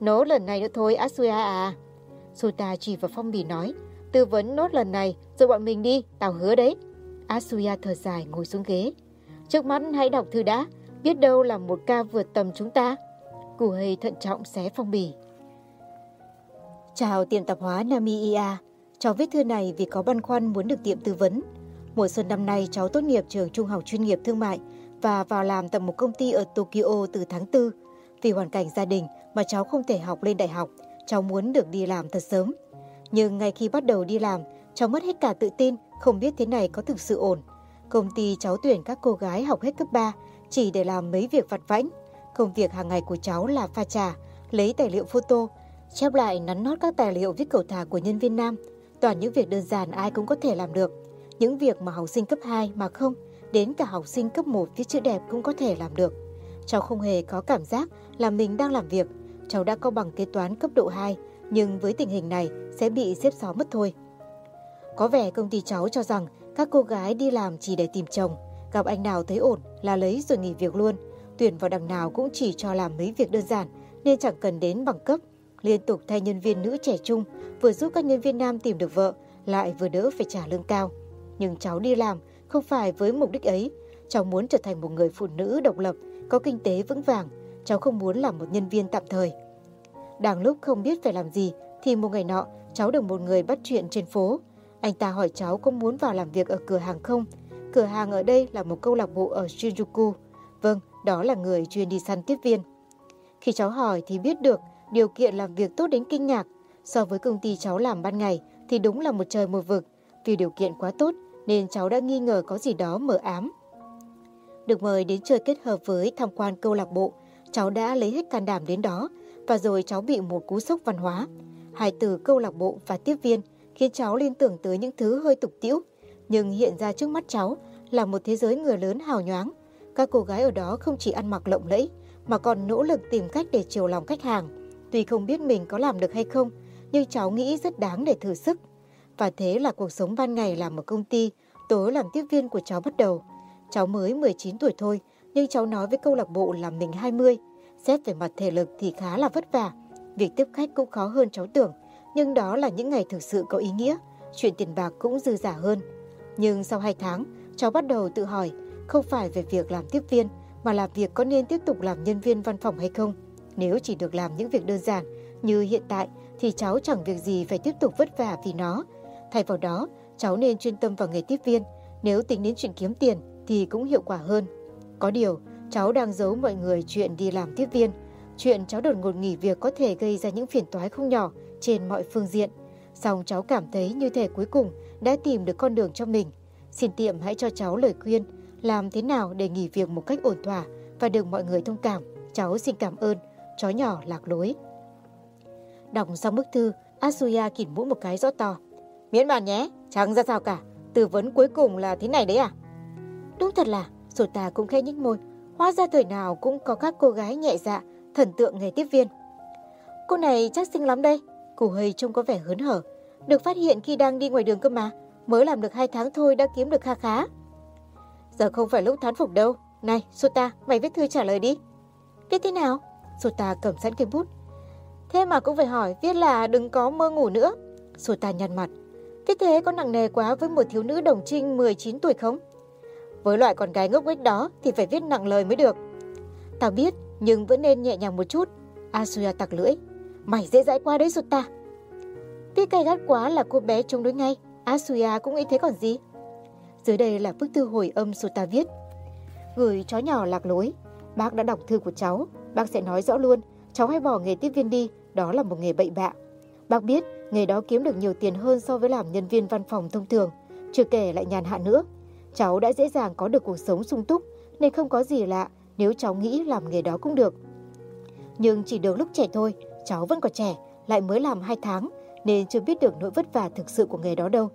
Nốt lần này nữa thôi Asuya à. Sota chỉ vào phong bì nói. Tư vấn nốt lần này rồi bọn mình đi, tao hứa đấy. Asuya thở dài ngồi xuống ghế. Trước mắt hãy đọc thư đã, biết đâu là một ca vượt tầm chúng ta. Củ hầy thận trọng xé phong bì. Chào tiệm tạp hóa Namiya. Cháu viết thư này vì có băn khoăn muốn được tiệm tư vấn. Mùa xuân năm nay cháu tốt nghiệp trường trung học chuyên nghiệp thương mại và vào làm tại một công ty ở Tokyo từ tháng 4. Vì hoàn cảnh gia đình mà cháu không thể học lên đại học, cháu muốn được đi làm thật sớm. Nhưng ngay khi bắt đầu đi làm, cháu mất hết cả tự tin, không biết thế này có thực sự ổn. Công ty cháu tuyển các cô gái học hết cấp 3 chỉ để làm mấy việc vặt vãnh. Công việc hàng ngày của cháu là pha trà, lấy tài liệu photo, chép lại nắn nót các tài liệu viết cầu thả của nhân viên nam. Toàn những việc đơn giản ai cũng có thể làm được. Những việc mà học sinh cấp 2 mà không, đến cả học sinh cấp 1 viết chữ đẹp cũng có thể làm được. Cháu không hề có cảm giác là mình đang làm việc. Cháu đã có bằng kế toán cấp độ 2, nhưng với tình hình này sẽ bị xếp xó mất thôi. Có vẻ công ty cháu cho rằng các cô gái đi làm chỉ để tìm chồng, gặp anh nào thấy ổn là lấy rồi nghỉ việc luôn. Tuyển vào đằng nào cũng chỉ cho làm mấy việc đơn giản nên chẳng cần đến bằng cấp. Liên tục thay nhân viên nữ trẻ trung, vừa giúp các nhân viên nam tìm được vợ, lại vừa đỡ phải trả lương cao. Nhưng cháu đi làm không phải với mục đích ấy. Cháu muốn trở thành một người phụ nữ độc lập, có kinh tế vững vàng. Cháu không muốn làm một nhân viên tạm thời. Đang lúc không biết phải làm gì, thì một ngày nọ, cháu được một người bắt chuyện trên phố. Anh ta hỏi cháu có muốn vào làm việc ở cửa hàng không? Cửa hàng ở đây là một câu lạc bộ ở Shinjuku. Vâng, đó là người chuyên đi săn tiếp viên. Khi cháu hỏi thì biết được điều kiện làm việc tốt đến kinh ngạc. So với công ty cháu làm ban ngày thì đúng là một trời một vực. Vì điều kiện quá tốt nên cháu đã nghi ngờ có gì đó mờ ám. Được mời đến chơi kết hợp với tham quan câu lạc bộ, cháu đã lấy hết can đảm đến đó và rồi cháu bị một cú sốc văn hóa. Hai từ câu lạc bộ và tiếp viên khiến cháu liên tưởng tới những thứ hơi tục tiễu, nhưng hiện ra trước mắt cháu là một thế giới người lớn hào nhoáng. Các cô gái ở đó không chỉ ăn mặc lộng lẫy mà còn nỗ lực tìm cách để chiều lòng khách hàng. Tuy không biết mình có làm được hay không, nhưng cháu nghĩ rất đáng để thử sức. Và thế là cuộc sống ban ngày làm ở công ty, tối làm tiếp viên của cháu bắt đầu. Cháu mới 19 tuổi thôi, nhưng cháu nói với câu lạc bộ là mình 20. Xét về mặt thể lực thì khá là vất vả. Việc tiếp khách cũng khó hơn cháu tưởng, nhưng đó là những ngày thực sự có ý nghĩa. Chuyện tiền bạc cũng dư giả hơn. Nhưng sau 2 tháng, cháu bắt đầu tự hỏi, không phải về việc làm tiếp viên, mà là việc có nên tiếp tục làm nhân viên văn phòng hay không. Nếu chỉ được làm những việc đơn giản như hiện tại thì cháu chẳng việc gì phải tiếp tục vất vả vì nó. Thay vào đó, cháu nên chuyên tâm vào nghề tiếp viên. Nếu tính đến chuyện kiếm tiền thì cũng hiệu quả hơn. Có điều, cháu đang giấu mọi người chuyện đi làm tiếp viên. Chuyện cháu đột ngột nghỉ việc có thể gây ra những phiền toái không nhỏ trên mọi phương diện. Xong cháu cảm thấy như thể cuối cùng đã tìm được con đường cho mình. Xin tiệm hãy cho cháu lời khuyên làm thế nào để nghỉ việc một cách ổn thỏa và được mọi người thông cảm. Cháu xin cảm ơn. Chó nhỏ lạc lối. Đọc xong bức thư, Asuya kỉn mũi một cái rõ to. Miễn bàn nhé, chẳng ra sao cả. Tư vấn cuối cùng là thế này đấy à? Đúng thật là, Sota cũng khẽ nhích môi. Hóa ra thời nào cũng có các cô gái nhẹ dạ, thần tượng nghề tiếp viên. Cô này chắc xinh lắm đây. Củ hơi trông có vẻ hớn hở. Được phát hiện khi đang đi ngoài đường cơ mà. Mới làm được 2 tháng thôi đã kiếm được kha khá. Giờ không phải lúc thán phục đâu. Này, Sota, mày viết thư trả lời đi. Viết thế nào? Sota cầm sẵn cây bút. Thế mà cũng phải hỏi, viết là đừng có mơ ngủ nữa. Sota nhăn mặt. Viết thế có nặng nề quá với một thiếu nữ đồng trinh 19 tuổi không? Với loại con gái ngốc nghếch đó thì phải viết nặng lời mới được. Tao biết, nhưng vẫn nên nhẹ nhàng một chút. Asuya tặc lưỡi. Mày dễ dãi qua đấy Sota. Viết cay gắt quá là cô bé chống đối ngay. Asuya cũng nghĩ thế còn gì. Dưới đây là bức thư hồi âm Sota viết. Gửi chó nhỏ lạc lối. Bác đã đọc thư của cháu, bác sẽ nói rõ luôn, cháu hãy bỏ nghề tiếp viên đi, đó là một nghề bậy bạ. Bác biết nghề đó kiếm được nhiều tiền hơn so với làm nhân viên văn phòng thông thường, chưa kể lại nhàn hạ nữa. Cháu đã dễ dàng có được cuộc sống sung túc nên không có gì lạ nếu cháu nghĩ làm nghề đó cũng được. Nhưng chỉ được lúc trẻ thôi, cháu vẫn còn trẻ, lại mới làm 2 tháng nên chưa biết được nỗi vất vả thực sự của nghề đó đâu.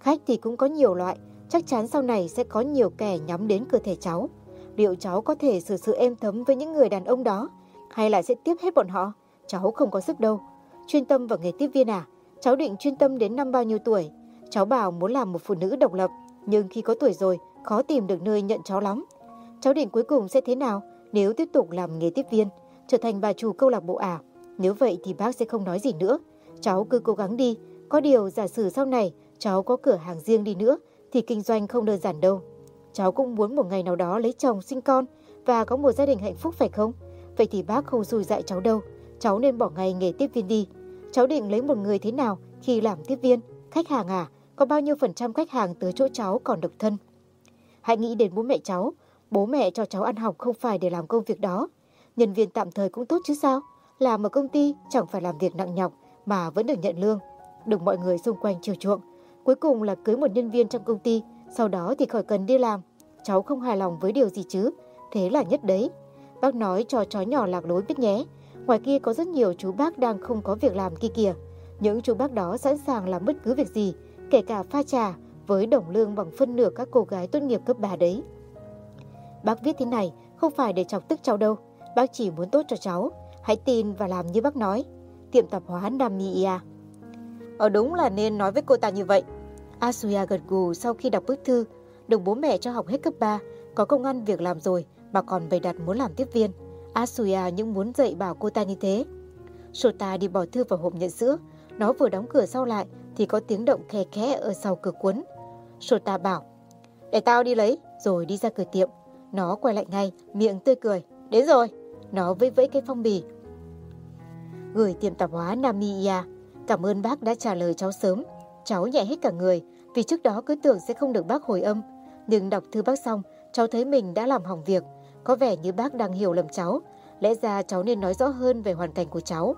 Khách thì cũng có nhiều loại, chắc chắn sau này sẽ có nhiều kẻ nhắm đến cơ thể cháu. Liệu cháu có thể xử sự êm thấm với những người đàn ông đó hay là sẽ tiếp hết bọn họ? Cháu không có sức đâu. Chuyên tâm vào nghề tiếp viên à? Cháu định chuyên tâm đến năm bao nhiêu tuổi? Cháu bảo muốn làm một phụ nữ độc lập, nhưng khi có tuổi rồi, khó tìm được nơi nhận cháu lắm. Cháu định cuối cùng sẽ thế nào nếu tiếp tục làm nghề tiếp viên, trở thành bà chủ câu lạc bộ à? Nếu vậy thì bác sẽ không nói gì nữa. Cháu cứ cố gắng đi. Có điều giả sử sau này cháu có cửa hàng riêng đi nữa thì kinh doanh không đơn giản đâu. Cháu cũng muốn một ngày nào đó lấy chồng, sinh con và có một gia đình hạnh phúc, phải không? Vậy thì bác không rủi dạy cháu đâu. Cháu nên bỏ ngay nghề tiếp viên đi. Cháu định lấy một người thế nào khi làm tiếp viên? Khách hàng à? Có bao nhiêu phần trăm khách hàng tới chỗ cháu còn độc thân? Hãy nghĩ đến bố mẹ cháu. Bố mẹ cho cháu ăn học không phải để làm công việc đó. Nhân viên tạm thời cũng tốt chứ sao? Làm ở công ty chẳng phải làm việc nặng nhọc mà vẫn được nhận lương. Được mọi người xung quanh chiều chuộng. Cuối cùng là cưới một nhân viên trong công ty, sau đó thì khỏi cần đi làm. Cháu không hài lòng với điều gì chứ? Thế là nhất đấy. Bác nói cho chó nhỏ lạc lối biết nhé. Ngoài kia có rất nhiều chú bác đang không có việc làm kia kìa. Những chú bác đó sẵn sàng làm bất cứ việc gì, kể cả pha trà với đồng lương bằng phân nửa các cô gái tốt nghiệp cấp 3 đấy. Bác viết thế này không phải để chọc tức cháu đâu. Bác chỉ muốn tốt cho cháu. Hãy tin và làm như bác nói. Tiệm tạp hóa Namiya. À. Ờ đúng là nên nói với cô ta như vậy. Asuya gật gù sau khi đọc bức thư. Được bố mẹ cho học hết cấp 3, có công ăn việc làm rồi mà còn bày đặt muốn làm tiếp viên. Asuya những muốn dạy bảo cô ta như thế. Sota đi bỏ thư vào hộp nhận sữa. Nó vừa đóng cửa sau lại thì có tiếng động khe khẽ ở sau cửa cuốn. Sota bảo, để tao đi lấy, rồi đi ra cửa tiệm. Nó quay lại ngay, miệng tươi cười. Đến rồi. Nó vẫy vẫy cái phong bì. Gửi tiệm tạp hóa Namiya. Cảm ơn bác đã trả lời cháu sớm. Cháu nhẹ hết cả người vì trước đó cứ tưởng sẽ không được bác hồi âm. Nhưng đọc thư bác xong, cháu thấy mình đã làm hỏng việc. Có vẻ như bác đang hiểu lầm cháu. Lẽ ra cháu nên nói rõ hơn về hoàn cảnh của cháu.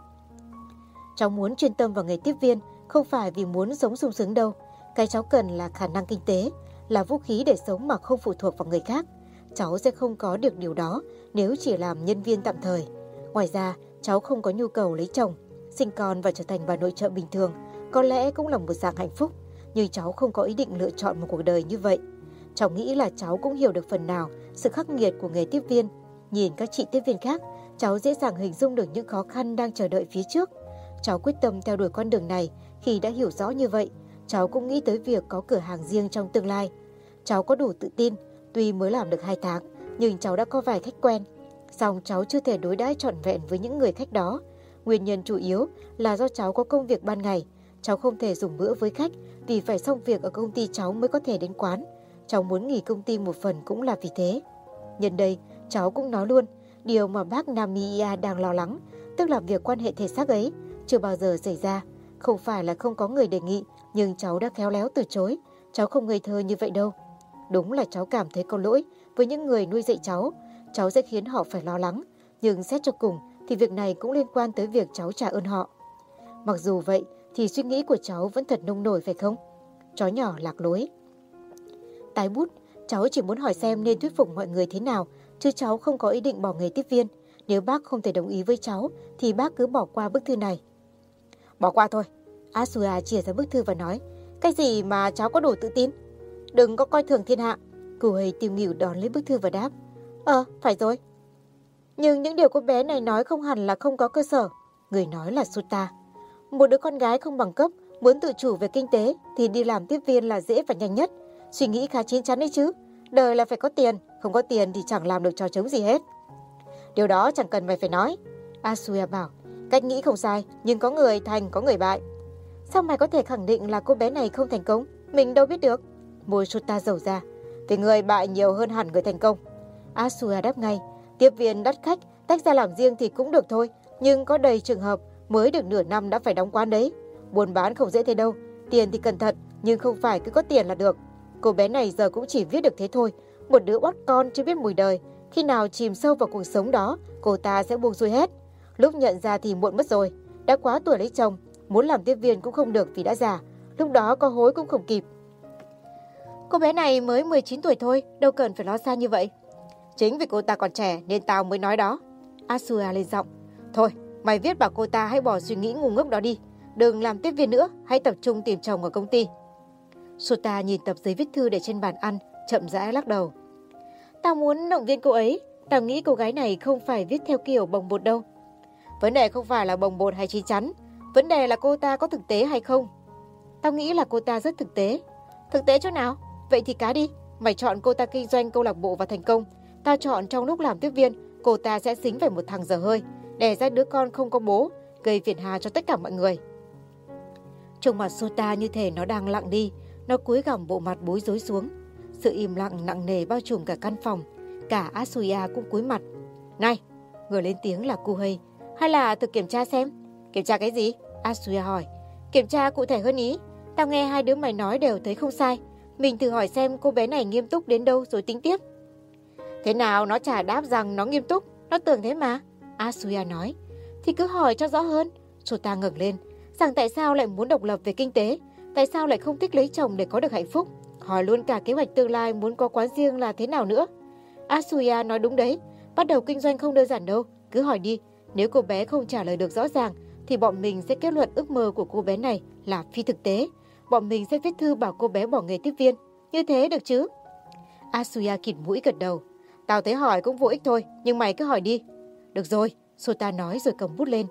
Cháu muốn chuyên tâm vào nghề tiếp viên, không phải vì muốn sống sung sướng đâu. Cái cháu cần là khả năng kinh tế, là vũ khí để sống mà không phụ thuộc vào người khác. Cháu sẽ không có được điều đó nếu chỉ làm nhân viên tạm thời. Ngoài ra, cháu không có nhu cầu lấy chồng, sinh con và trở thành bà nội trợ bình thường. Có lẽ cũng là một dạng hạnh phúc, nhưng cháu không có ý định lựa chọn một cuộc đời như vậy. Cháu nghĩ là cháu cũng hiểu được phần nào sự khắc nghiệt của nghề tiếp viên. Nhìn các chị tiếp viên khác, cháu dễ dàng hình dung được những khó khăn đang chờ đợi phía trước. Cháu quyết tâm theo đuổi con đường này khi đã hiểu rõ như vậy. Cháu cũng nghĩ tới việc có cửa hàng riêng trong tương lai. Cháu có đủ tự tin, tuy mới làm được 2 tháng, nhưng cháu đã có vài khách quen. Song cháu chưa thể đối đãi trọn vẹn với những người khách đó. Nguyên nhân chủ yếu là do cháu có công việc ban ngày. Cháu không thể dùng bữa với khách vì phải xong việc ở công ty cháu mới có thể đến quán. Cháu muốn nghỉ công ty một phần cũng là vì thế. Nhân đây, cháu cũng nói luôn, điều mà bác Namiya đang lo lắng, tức là việc quan hệ thể xác ấy, chưa bao giờ xảy ra. Không phải là không có người đề nghị, nhưng cháu đã khéo léo từ chối. Cháu không ngây thơ như vậy đâu. Đúng là cháu cảm thấy có lỗi với những người nuôi dạy cháu. Cháu sẽ khiến họ phải lo lắng. Nhưng xét cho cùng thì việc này cũng liên quan tới việc cháu trả ơn họ. Mặc dù vậy thì suy nghĩ của cháu vẫn thật nông nổi phải không? Chó nhỏ lạc lối. Tái bút, cháu chỉ muốn hỏi xem nên thuyết phục mọi người thế nào, chứ cháu không có ý định bỏ nghề tiếp viên. Nếu bác không thể đồng ý với cháu, thì bác cứ bỏ qua bức thư này. Bỏ qua thôi. Asua chia ra bức thư và nói, cái gì mà cháu có đủ tự tin? Đừng có coi thường thiên hạ. Cô ấy tiêu nghỉu đón lấy bức thư và đáp, Ờ, phải rồi. Nhưng những điều cô bé này nói không hẳn là không có cơ sở. Người nói là Suta. Một đứa con gái không bằng cấp, muốn tự chủ về kinh tế thì đi làm tiếp viên là dễ và nhanh nhất. Suy nghĩ khá chín chắn đấy chứ. Đời là phải có tiền, không có tiền thì chẳng làm được trò chống gì hết. Điều đó chẳng cần mày phải nói. Asuya bảo, cách nghĩ không sai, nhưng có người thành, có người bại. Sao mày có thể khẳng định là cô bé này không thành công? Mình đâu biết được. Môi Sota dầu ra, vì người bại nhiều hơn hẳn người thành công. Asuya đáp ngay, tiếp viên đắt khách, tách ra làm riêng thì cũng được thôi, nhưng có đầy trường hợp mới được nửa năm đã phải đóng quán đấy. Buôn bán không dễ thế đâu, tiền thì cẩn thận, nhưng không phải cứ có tiền là được. Cô bé này giờ cũng chỉ viết được thế thôi, một đứa bắt con chưa biết mùi đời, Khi nào chìm sâu vào cuộc sống đó, cô ta sẽ buông xuôi hết. Lúc nhận ra thì muộn mất rồi. Đã quá tuổi lấy chồng, muốn làm tiếp viên cũng không được vì đã già. Lúc đó có hối cũng không kịp. Cô bé này mới 19 tuổi thôi, đâu cần phải lo xa như vậy. Chính vì cô ta còn trẻ nên tao mới nói đó. Asua lên giọng. Thôi, mày viết bảo cô ta hãy bỏ suy nghĩ ngu ngốc đó đi. Đừng làm tiếp viên nữa, hãy tập trung tìm chồng ở công ty. Sota nhìn tập giấy viết thư để trên bàn ăn, chậm rãi lắc đầu. Tao muốn động viên cô ấy, tao nghĩ cô gái này không phải viết theo kiểu bồng bột đâu. Vấn đề không phải là bồng bột hay chín chắn, vấn đề là cô ta có thực tế hay không. Tao nghĩ là cô ta rất thực tế. Thực tế chỗ nào? Vậy thì cá đi, mày chọn cô ta kinh doanh câu lạc bộ và thành công. Tao chọn trong lúc làm tiếp viên, cô ta sẽ xính về một thằng giờ hơi, đẻ ra đứa con không có bố, gây phiền hà cho tất cả mọi người. Trông mặt Sota như thể nó đang lặng đi, nó cúi gằm bộ mặt bối rối xuống. Sự im lặng nặng nề bao trùm cả căn phòng, cả Asuya cũng cúi mặt. Này, người lên tiếng là Kuhei, hay là thử kiểm tra xem? Kiểm tra cái gì? Asuya hỏi. Kiểm tra cụ thể hơn ý. Tao nghe hai đứa mày nói đều thấy không sai. Mình thử hỏi xem cô bé này nghiêm túc đến đâu rồi tính tiếp. Thế nào nó trả đáp rằng nó nghiêm túc, nó tưởng thế mà. Asuya nói. Thì cứ hỏi cho rõ hơn. Sota ngẩng lên. Rằng tại sao lại muốn độc lập về kinh tế? Tại sao lại không thích lấy chồng để có được hạnh phúc? Hỏi luôn cả kế hoạch tương lai muốn có quán riêng là thế nào nữa? Asuya nói đúng đấy. Bắt đầu kinh doanh không đơn giản đâu. Cứ hỏi đi. Nếu cô bé không trả lời được rõ ràng, thì bọn mình sẽ kết luận ước mơ của cô bé này là phi thực tế. Bọn mình sẽ viết thư bảo cô bé bỏ nghề tiếp viên. Như thế được chứ? Asuya kịt mũi gật đầu. Tao thấy hỏi cũng vô ích thôi, nhưng mày cứ hỏi đi. Được rồi, Sota nói rồi cầm bút lên.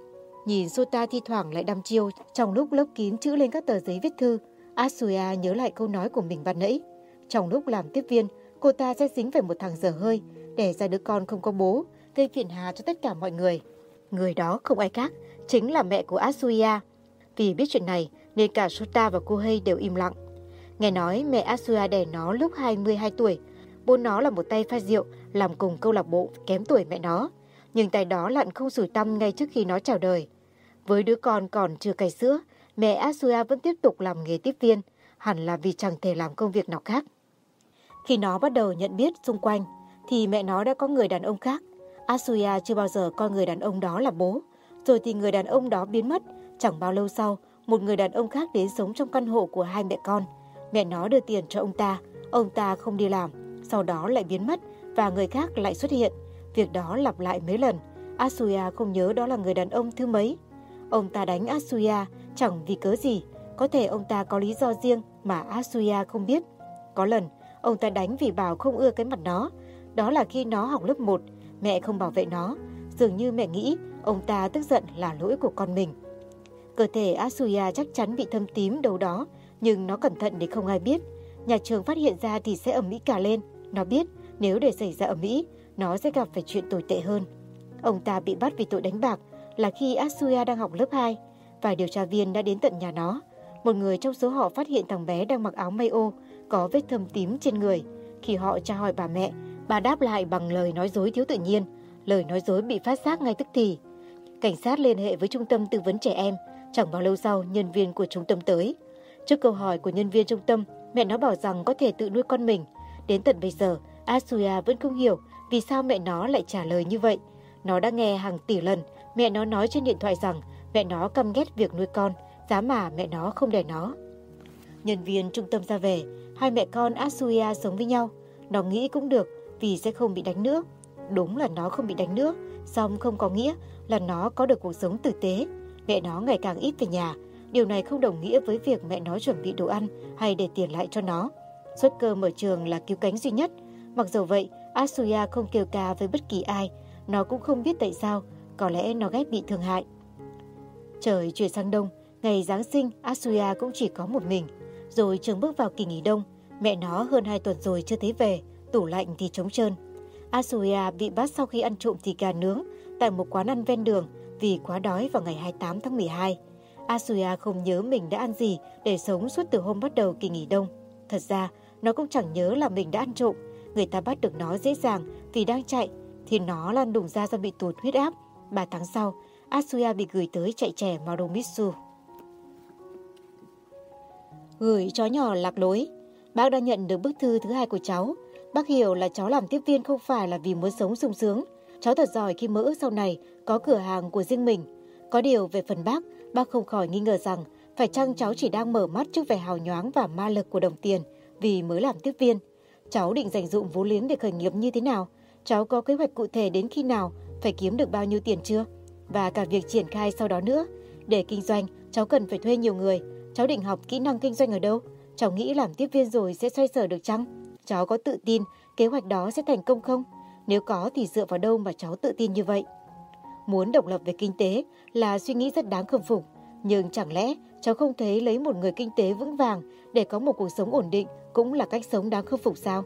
Nhìn Sota thi thoảng lại đăm chiêu trong lúc lấp kín chữ lên các tờ giấy viết thư. Asuya nhớ lại câu nói của mình ban nãy. Trong lúc làm tiếp viên, cô ta sẽ dính về một thằng dở hơi, để ra đứa con không có bố, gây phiền hà cho tất cả mọi người. Người đó không ai khác, chính là mẹ của Asuya. Vì biết chuyện này nên cả Sota và cô hay đều im lặng. Nghe nói mẹ Asuya đẻ nó lúc 22 tuổi. Bố nó là một tay pha rượu, làm cùng câu lạc bộ kém tuổi mẹ nó. Nhưng tay đó lặn không sủi tăm ngay trước khi nó chào đời. Với đứa con còn chưa cày sữa, mẹ Asuya vẫn tiếp tục làm nghề tiếp viên, hẳn là vì chẳng thể làm công việc nào khác. Khi nó bắt đầu nhận biết xung quanh, thì mẹ nó đã có người đàn ông khác. Asuya chưa bao giờ coi người đàn ông đó là bố. Rồi thì người đàn ông đó biến mất. Chẳng bao lâu sau, một người đàn ông khác đến sống trong căn hộ của hai mẹ con. Mẹ nó đưa tiền cho ông ta, ông ta không đi làm, sau đó lại biến mất và người khác lại xuất hiện. Việc đó lặp lại mấy lần. Asuya không nhớ đó là người đàn ông thứ mấy. Ông ta đánh Asuya chẳng vì cớ gì, có thể ông ta có lý do riêng mà Asuya không biết. Có lần, ông ta đánh vì bảo không ưa cái mặt nó. Đó là khi nó học lớp 1, mẹ không bảo vệ nó. Dường như mẹ nghĩ ông ta tức giận là lỗi của con mình. Cơ thể Asuya chắc chắn bị thâm tím đâu đó, nhưng nó cẩn thận để không ai biết. Nhà trường phát hiện ra thì sẽ ẩm mỹ cả lên. Nó biết nếu để xảy ra ẩm mỹ, nó sẽ gặp phải chuyện tồi tệ hơn. Ông ta bị bắt vì tội đánh bạc là khi Asuya đang học lớp 2. Vài điều tra viên đã đến tận nhà nó. Một người trong số họ phát hiện thằng bé đang mặc áo may ô, có vết thâm tím trên người. Khi họ tra hỏi bà mẹ, bà đáp lại bằng lời nói dối thiếu tự nhiên. Lời nói dối bị phát giác ngay tức thì. Cảnh sát liên hệ với trung tâm tư vấn trẻ em. Chẳng bao lâu sau, nhân viên của trung tâm tới. Trước câu hỏi của nhân viên trung tâm, mẹ nó bảo rằng có thể tự nuôi con mình. Đến tận bây giờ, Asuya vẫn không hiểu vì sao mẹ nó lại trả lời như vậy. Nó đã nghe hàng tỷ lần mẹ nó nói trên điện thoại rằng mẹ nó căm ghét việc nuôi con, giá mà mẹ nó không đẻ nó. Nhân viên trung tâm ra về, hai mẹ con Asuya sống với nhau. Nó nghĩ cũng được vì sẽ không bị đánh nữa. Đúng là nó không bị đánh nữa, song không có nghĩa là nó có được cuộc sống tử tế. Mẹ nó ngày càng ít về nhà. Điều này không đồng nghĩa với việc mẹ nó chuẩn bị đồ ăn hay để tiền lại cho nó. suất cơm ở trường là cứu cánh duy nhất. Mặc dù vậy, Asuya không kêu ca với bất kỳ ai. Nó cũng không biết tại sao, có lẽ nó ghét bị thương hại. Trời chuyển sang đông, ngày Giáng sinh Asuya cũng chỉ có một mình. Rồi trường bước vào kỳ nghỉ đông, mẹ nó hơn 2 tuần rồi chưa thấy về, tủ lạnh thì trống trơn. Asuya bị bắt sau khi ăn trộm thịt gà nướng tại một quán ăn ven đường vì quá đói vào ngày 28 tháng 12. Asuya không nhớ mình đã ăn gì để sống suốt từ hôm bắt đầu kỳ nghỉ đông. Thật ra, nó cũng chẳng nhớ là mình đã ăn trộm. Người ta bắt được nó dễ dàng vì đang chạy, thì nó lan đùng ra do bị tụt huyết áp. Ba tháng sau, Asuya bị gửi tới chạy trẻ Marumitsu. Gửi chó nhỏ lạc lối, bác đã nhận được bức thư thứ hai của cháu. Bác hiểu là cháu làm tiếp viên không phải là vì muốn sống sung sướng. Cháu thật giỏi khi mơ ước sau này có cửa hàng của riêng mình. Có điều về phần bác, bác không khỏi nghi ngờ rằng phải chăng cháu chỉ đang mở mắt trước vẻ hào nhoáng và ma lực của đồng tiền vì mới làm tiếp viên. Cháu định dành dụng vốn liếng để khởi nghiệp như thế nào? Cháu có kế hoạch cụ thể đến khi nào? Phải kiếm được bao nhiêu tiền chưa? Và cả việc triển khai sau đó nữa. Để kinh doanh, cháu cần phải thuê nhiều người. Cháu định học kỹ năng kinh doanh ở đâu? Cháu nghĩ làm tiếp viên rồi sẽ xoay sở được chăng? Cháu có tự tin kế hoạch đó sẽ thành công không? Nếu có thì dựa vào đâu mà cháu tự tin như vậy? Muốn độc lập về kinh tế là suy nghĩ rất đáng khâm phục. Nhưng chẳng lẽ cháu không thấy lấy một người kinh tế vững vàng để có một cuộc sống ổn định cũng là cách sống đáng khâm phục sao?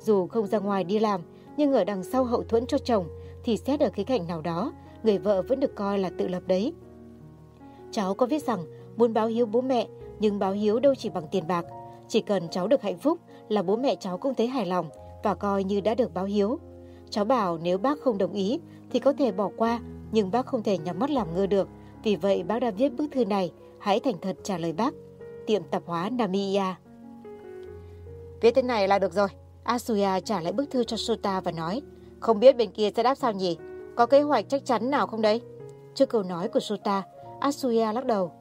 Dù không ra ngoài đi làm, nhưng ở đằng sau hậu thuẫn cho chồng thì xét ở khía cạnh nào đó, người vợ vẫn được coi là tự lập đấy. Cháu có viết rằng muốn báo hiếu bố mẹ, nhưng báo hiếu đâu chỉ bằng tiền bạc. Chỉ cần cháu được hạnh phúc là bố mẹ cháu cũng thấy hài lòng và coi như đã được báo hiếu. Cháu bảo nếu bác không đồng ý thì có thể bỏ qua, nhưng bác không thể nhắm mắt làm ngơ được. Vì vậy bác đã viết bức thư này, hãy thành thật trả lời bác. Tiệm tạp hóa Namiya Viết thế này là được rồi. Asuya trả lại bức thư cho Sota và nói, không biết bên kia sẽ đáp sao nhỉ? Có kế hoạch chắc chắn nào không đấy? Trước câu nói của Sota, Asuya lắc đầu.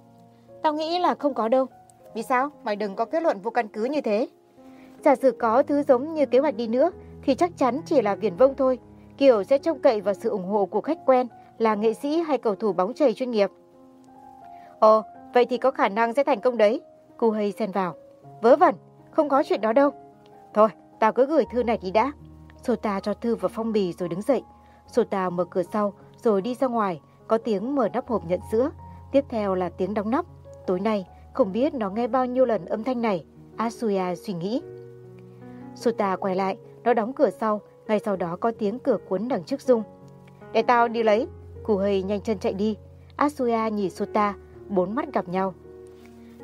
Tao nghĩ là không có đâu. Vì sao? Mày đừng có kết luận vô căn cứ như thế. Giả sử có thứ giống như kế hoạch đi nữa thì chắc chắn chỉ là viển vông thôi. Kiểu sẽ trông cậy vào sự ủng hộ của khách quen là nghệ sĩ hay cầu thủ bóng chày chuyên nghiệp. Ồ, vậy thì có khả năng sẽ thành công đấy. Cô hay xen vào. Vớ vẩn, không có chuyện đó đâu. Thôi, tao cứ gửi thư này đi đã. Sota cho thư vào phong bì rồi đứng dậy. Sota mở cửa sau rồi đi ra ngoài, có tiếng mở nắp hộp nhận sữa. Tiếp theo là tiếng đóng nắp. Tối nay, không biết nó nghe bao nhiêu lần âm thanh này. Asuya suy nghĩ. Sota quay lại, nó đóng cửa sau, ngay sau đó có tiếng cửa cuốn đằng trước rung. Để tao đi lấy. Củ hơi nhanh chân chạy đi. Asuya nhìn Sota, bốn mắt gặp nhau.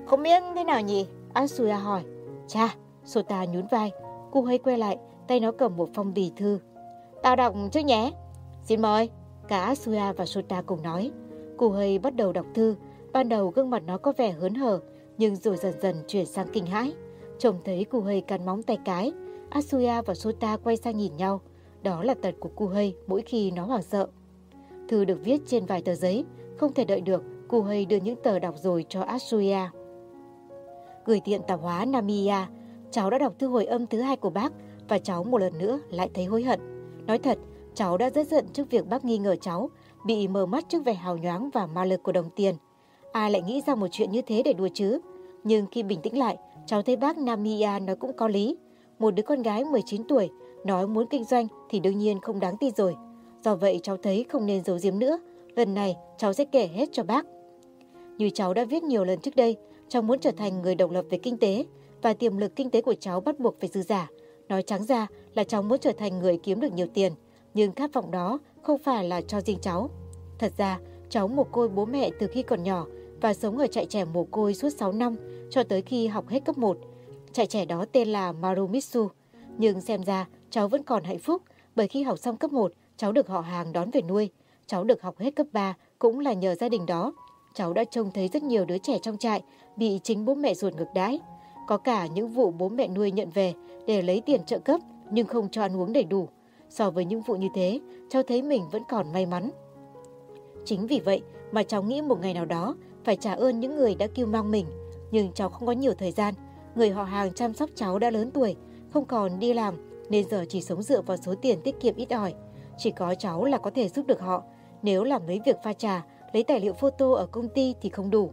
Không biết thế nào nhỉ? Asuya hỏi. Cha, Sota nhún vai. Cô hơi quay lại, tay nó cầm một phong bì thư. Tao đọc trước nhé. Xin mời. Cả Asuya và Sota cùng nói. Cô hơi bắt đầu đọc thư. Ban đầu gương mặt nó có vẻ hớn hở, nhưng rồi dần dần chuyển sang kinh hãi. Trông thấy cô hơi cắn móng tay cái. Asuya và Sota quay sang nhìn nhau. Đó là tật của cô hơi mỗi khi nó hoảng sợ. Thư được viết trên vài tờ giấy, không thể đợi được, cô hơi đưa những tờ đọc rồi cho Asuya. Gửi tiện tạp hóa Namiya, cháu đã đọc thư hồi âm thứ hai của bác và cháu một lần nữa lại thấy hối hận. Nói thật, cháu đã rất giận trước việc bác nghi ngờ cháu bị mờ mắt trước vẻ hào nhoáng và ma lực của đồng tiền. Ai lại nghĩ ra một chuyện như thế để đùa chứ? Nhưng khi bình tĩnh lại, cháu thấy bác Namiya nói cũng có lý. Một đứa con gái 19 tuổi nói muốn kinh doanh thì đương nhiên không đáng tin rồi. Do vậy cháu thấy không nên giấu giếm nữa. Lần này cháu sẽ kể hết cho bác. Như cháu đã viết nhiều lần trước đây, cháu muốn trở thành người độc lập về kinh tế và tiềm lực kinh tế của cháu bắt buộc phải dư giả. Nói trắng ra là cháu muốn trở thành người kiếm được nhiều tiền, nhưng khát vọng đó không phải là cho riêng cháu. Thật ra, cháu mồ côi bố mẹ từ khi còn nhỏ và sống ở trại trẻ mồ côi suốt 6 năm cho tới khi học hết cấp 1. Trại trẻ đó tên là Marumitsu, nhưng xem ra cháu vẫn còn hạnh phúc bởi khi học xong cấp 1, cháu được họ hàng đón về nuôi. Cháu được học hết cấp 3 cũng là nhờ gia đình đó. Cháu đã trông thấy rất nhiều đứa trẻ trong trại bị chính bố mẹ ruột ngược đãi. Có cả những vụ bố mẹ nuôi nhận về để lấy tiền trợ cấp nhưng không cho ăn uống đầy đủ. So với những vụ như thế, cháu thấy mình vẫn còn may mắn. Chính vì vậy mà cháu nghĩ một ngày nào đó phải trả ơn những người đã kêu mang mình. Nhưng cháu không có nhiều thời gian. Người họ hàng chăm sóc cháu đã lớn tuổi, không còn đi làm nên giờ chỉ sống dựa vào số tiền tiết kiệm ít ỏi. Chỉ có cháu là có thể giúp được họ. Nếu làm mấy việc pha trà, lấy tài liệu photo ở công ty thì không đủ.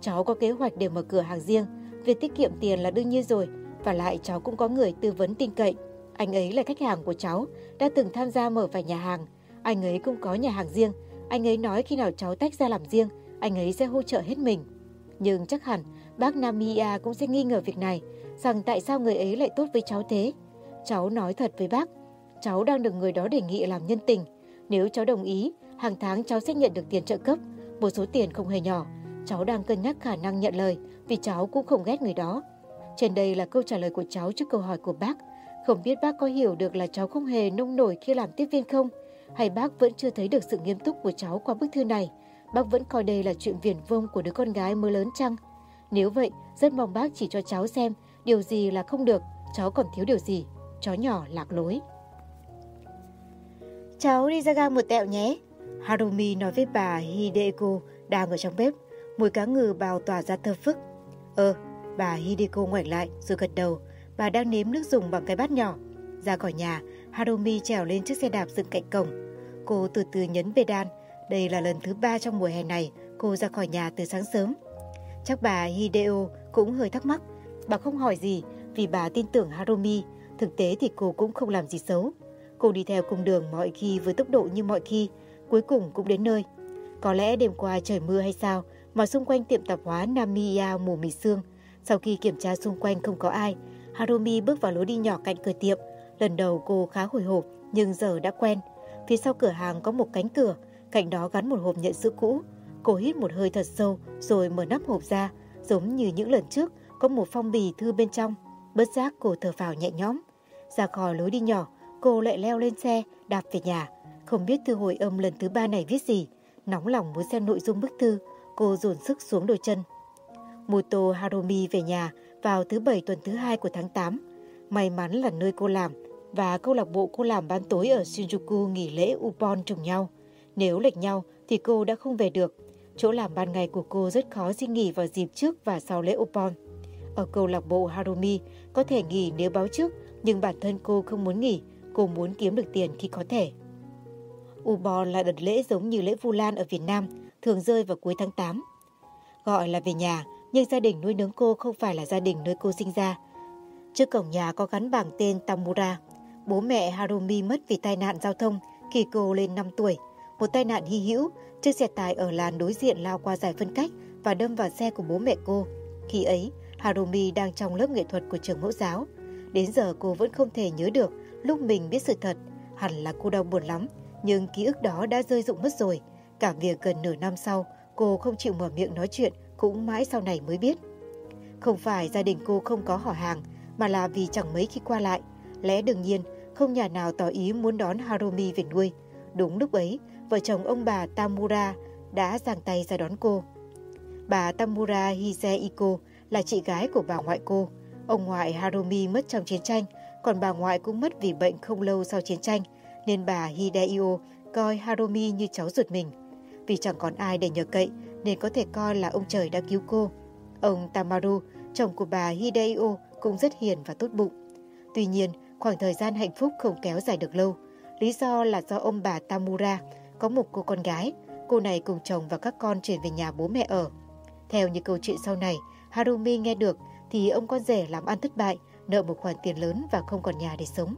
Cháu có kế hoạch để mở cửa hàng riêng, việc tiết kiệm tiền là đương nhiên rồi, và lại cháu cũng có người tư vấn tin cậy. Anh ấy là khách hàng của cháu, đã từng tham gia mở vài nhà hàng. Anh ấy cũng có nhà hàng riêng. Anh ấy nói khi nào cháu tách ra làm riêng, anh ấy sẽ hỗ trợ hết mình. Nhưng chắc hẳn bác Namia cũng sẽ nghi ngờ việc này, rằng tại sao người ấy lại tốt với cháu thế. Cháu nói thật với bác, cháu đang được người đó đề nghị làm nhân tình. Nếu cháu đồng ý, hàng tháng cháu sẽ nhận được tiền trợ cấp, một số tiền không hề nhỏ. Cháu đang cân nhắc khả năng nhận lời vì cháu cũng không ghét người đó. Trên đây là câu trả lời của cháu trước câu hỏi của bác. Không biết bác có hiểu được là cháu không hề nông nổi khi làm tiếp viên không? Hay bác vẫn chưa thấy được sự nghiêm túc của cháu qua bức thư này? Bác vẫn coi đây là chuyện viển vông của đứa con gái mới lớn chăng? Nếu vậy, rất mong bác chỉ cho cháu xem điều gì là không được, cháu còn thiếu điều gì. chó nhỏ lạc lối. Cháu đi ra ga một tẹo nhé. Harumi nói với bà Hideko đang ở trong bếp. Mùi cá ngừ bào tỏa ra thơm phức. Ờ, bà Hideko ngoảnh lại rồi gật đầu. Bà đang nếm nước dùng bằng cái bát nhỏ. Ra khỏi nhà, Harumi trèo lên chiếc xe đạp dựng cạnh cổng. Cô từ từ nhấn về đan. Đây là lần thứ ba trong mùa hè này cô ra khỏi nhà từ sáng sớm. Chắc bà Hideo cũng hơi thắc mắc. Bà không hỏi gì vì bà tin tưởng Harumi. Thực tế thì cô cũng không làm gì xấu. Cô đi theo cung đường mọi khi với tốc độ như mọi khi, cuối cùng cũng đến nơi. Có lẽ đêm qua trời mưa hay sao mà xung quanh tiệm tạp hóa Namiya mù mịt sương. Sau khi kiểm tra xung quanh không có ai, Harumi bước vào lối đi nhỏ cạnh cửa tiệm. Lần đầu cô khá hồi hộp nhưng giờ đã quen. Phía sau cửa hàng có một cánh cửa, cạnh đó gắn một hộp nhận sữa cũ. Cô hít một hơi thật sâu rồi mở nắp hộp ra, giống như những lần trước có một phong bì thư bên trong. Bất giác cô thở phào nhẹ nhõm. Ra khỏi lối đi nhỏ, cô lại leo lên xe, đạp về nhà. Không biết thư hồi âm lần thứ ba này viết gì. Nóng lòng muốn xem nội dung bức thư, cô dồn sức xuống đôi chân. Muto Harumi về nhà vào thứ bảy tuần thứ hai của tháng 8. May mắn là nơi cô làm và câu lạc bộ cô làm ban tối ở Shinjuku nghỉ lễ Upon trùng nhau. Nếu lệch nhau thì cô đã không về được. Chỗ làm ban ngày của cô rất khó xin nghỉ vào dịp trước và sau lễ Upon. Ở câu lạc bộ Harumi có thể nghỉ nếu báo trước, nhưng bản thân cô không muốn nghỉ, cô muốn kiếm được tiền khi có thể. Ubon là đợt lễ giống như lễ Vu Lan ở Việt Nam, thường rơi vào cuối tháng 8. Gọi là về nhà, nhưng gia đình nuôi nấng cô không phải là gia đình nơi cô sinh ra. Trước cổng nhà có gắn bảng tên Tamura. Bố mẹ Harumi mất vì tai nạn giao thông khi cô lên 5 tuổi. Một tai nạn hy hữu, chiếc xe tải ở làn đối diện lao qua giải phân cách và đâm vào xe của bố mẹ cô. Khi ấy, Harumi đang trong lớp nghệ thuật của trường mẫu giáo. Đến giờ cô vẫn không thể nhớ được lúc mình biết sự thật. Hẳn là cô đau buồn lắm, nhưng ký ức đó đã rơi rụng mất rồi. Cả việc gần nửa năm sau, cô không chịu mở miệng nói chuyện cũng mãi sau này mới biết. Không phải gia đình cô không có họ hàng, mà là vì chẳng mấy khi qua lại. Lẽ đương nhiên, không nhà nào tỏ ý muốn đón Harumi về nuôi. Đúng lúc ấy, vợ chồng ông bà Tamura đã giang tay ra đón cô. Bà Tamura Hiseiko là chị gái của bà ngoại cô. Ông ngoại Harumi mất trong chiến tranh, còn bà ngoại cũng mất vì bệnh không lâu sau chiến tranh, nên bà Hideo coi Harumi như cháu ruột mình. Vì chẳng còn ai để nhờ cậy, nên có thể coi là ông trời đã cứu cô. Ông Tamaru, chồng của bà Hideo cũng rất hiền và tốt bụng. Tuy nhiên, khoảng thời gian hạnh phúc không kéo dài được lâu. Lý do là do ông bà Tamura có một cô con gái, cô này cùng chồng và các con chuyển về nhà bố mẹ ở. Theo như câu chuyện sau này, Harumi nghe được thì ông con rể làm ăn thất bại, nợ một khoản tiền lớn và không còn nhà để sống.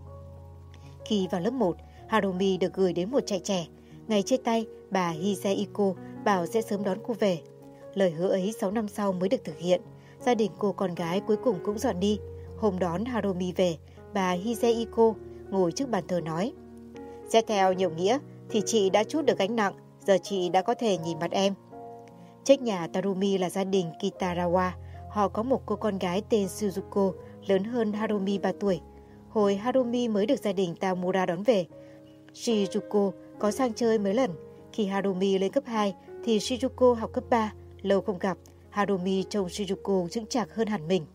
Khi vào lớp 1, Harumi được gửi đến một trại trẻ. Ngày chia tay, bà Hiseiko bảo sẽ sớm đón cô về. Lời hứa ấy 6 năm sau mới được thực hiện. Gia đình cô con gái cuối cùng cũng dọn đi. Hôm đón Harumi về, bà Hiseiko ngồi trước bàn thờ nói Sẽ theo nhiều nghĩa thì chị đã chút được gánh nặng, giờ chị đã có thể nhìn mặt em. Trách nhà Tarumi là gia đình Kitarawa. Họ có một cô con gái tên Suzuko, lớn hơn Harumi 3 tuổi. Hồi Harumi mới được gia đình Tamura đón về, Shizuko có sang chơi mấy lần. Khi Harumi lên cấp 2 thì Shizuko học cấp 3. Lâu không gặp, Harumi trông Shizuko chững chạc hơn hẳn mình.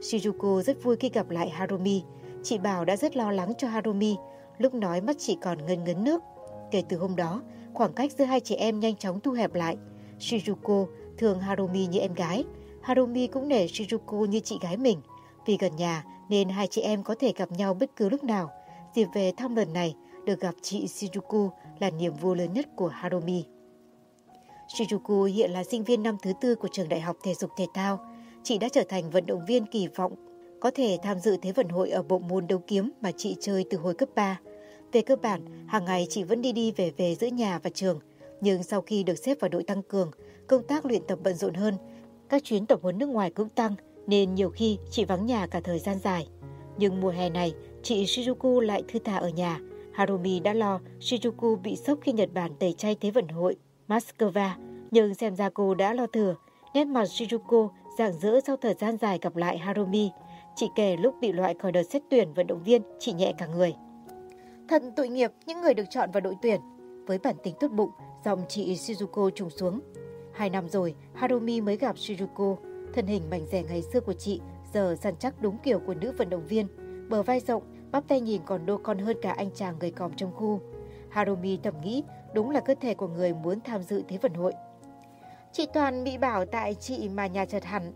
Shizuko rất vui khi gặp lại Harumi. Chị bảo đã rất lo lắng cho Harumi, lúc nói mắt chị còn ngân ngấn nước. Kể từ hôm đó, khoảng cách giữa hai chị em nhanh chóng thu hẹp lại. Shizuko thương Harumi như em gái. Harumi cũng nể Shizuko như chị gái mình. Vì gần nhà nên hai chị em có thể gặp nhau bất cứ lúc nào. Dịp về thăm lần này, được gặp chị Shizuku là niềm vui lớn nhất của Harumi. Shizuku hiện là sinh viên năm thứ tư của trường đại học thể dục thể thao. Chị đã trở thành vận động viên kỳ vọng có thể tham dự Thế vận hội ở bộ môn đấu kiếm mà chị chơi từ hồi cấp 3. Về cơ bản, hàng ngày chị vẫn đi đi về về giữa nhà và trường. Nhưng sau khi được xếp vào đội tăng cường, công tác luyện tập bận rộn hơn, các chuyến tập huấn nước ngoài cũng tăng, nên nhiều khi chị vắng nhà cả thời gian dài. Nhưng mùa hè này, chị Shizuku lại thư thả ở nhà. Harumi đã lo Shizuku bị sốc khi Nhật Bản tẩy chay Thế vận hội Moscow, nhưng xem ra cô đã lo thừa. Nét mặt Shizuku rạng rỡ sau thời gian dài gặp lại Harumi. Chị kể lúc bị loại khỏi đợt xét tuyển vận động viên, chị nhẹ cả người. Thật tội nghiệp những người được chọn vào đội tuyển. Với bản tính tốt bụng, dòng chị Shizuko trùng xuống. Hai năm rồi, Harumi mới gặp Shizuko. Thân hình mảnh rẻ ngày xưa của chị giờ săn chắc đúng kiểu của nữ vận động viên. Bờ vai rộng, bắp tay nhìn còn đô con hơn cả anh chàng gầy còm trong khu. Harumi thầm nghĩ đúng là cơ thể của người muốn tham dự Thế vận hội. Chị Toàn bị bảo tại chị mà nhà chật hẳn.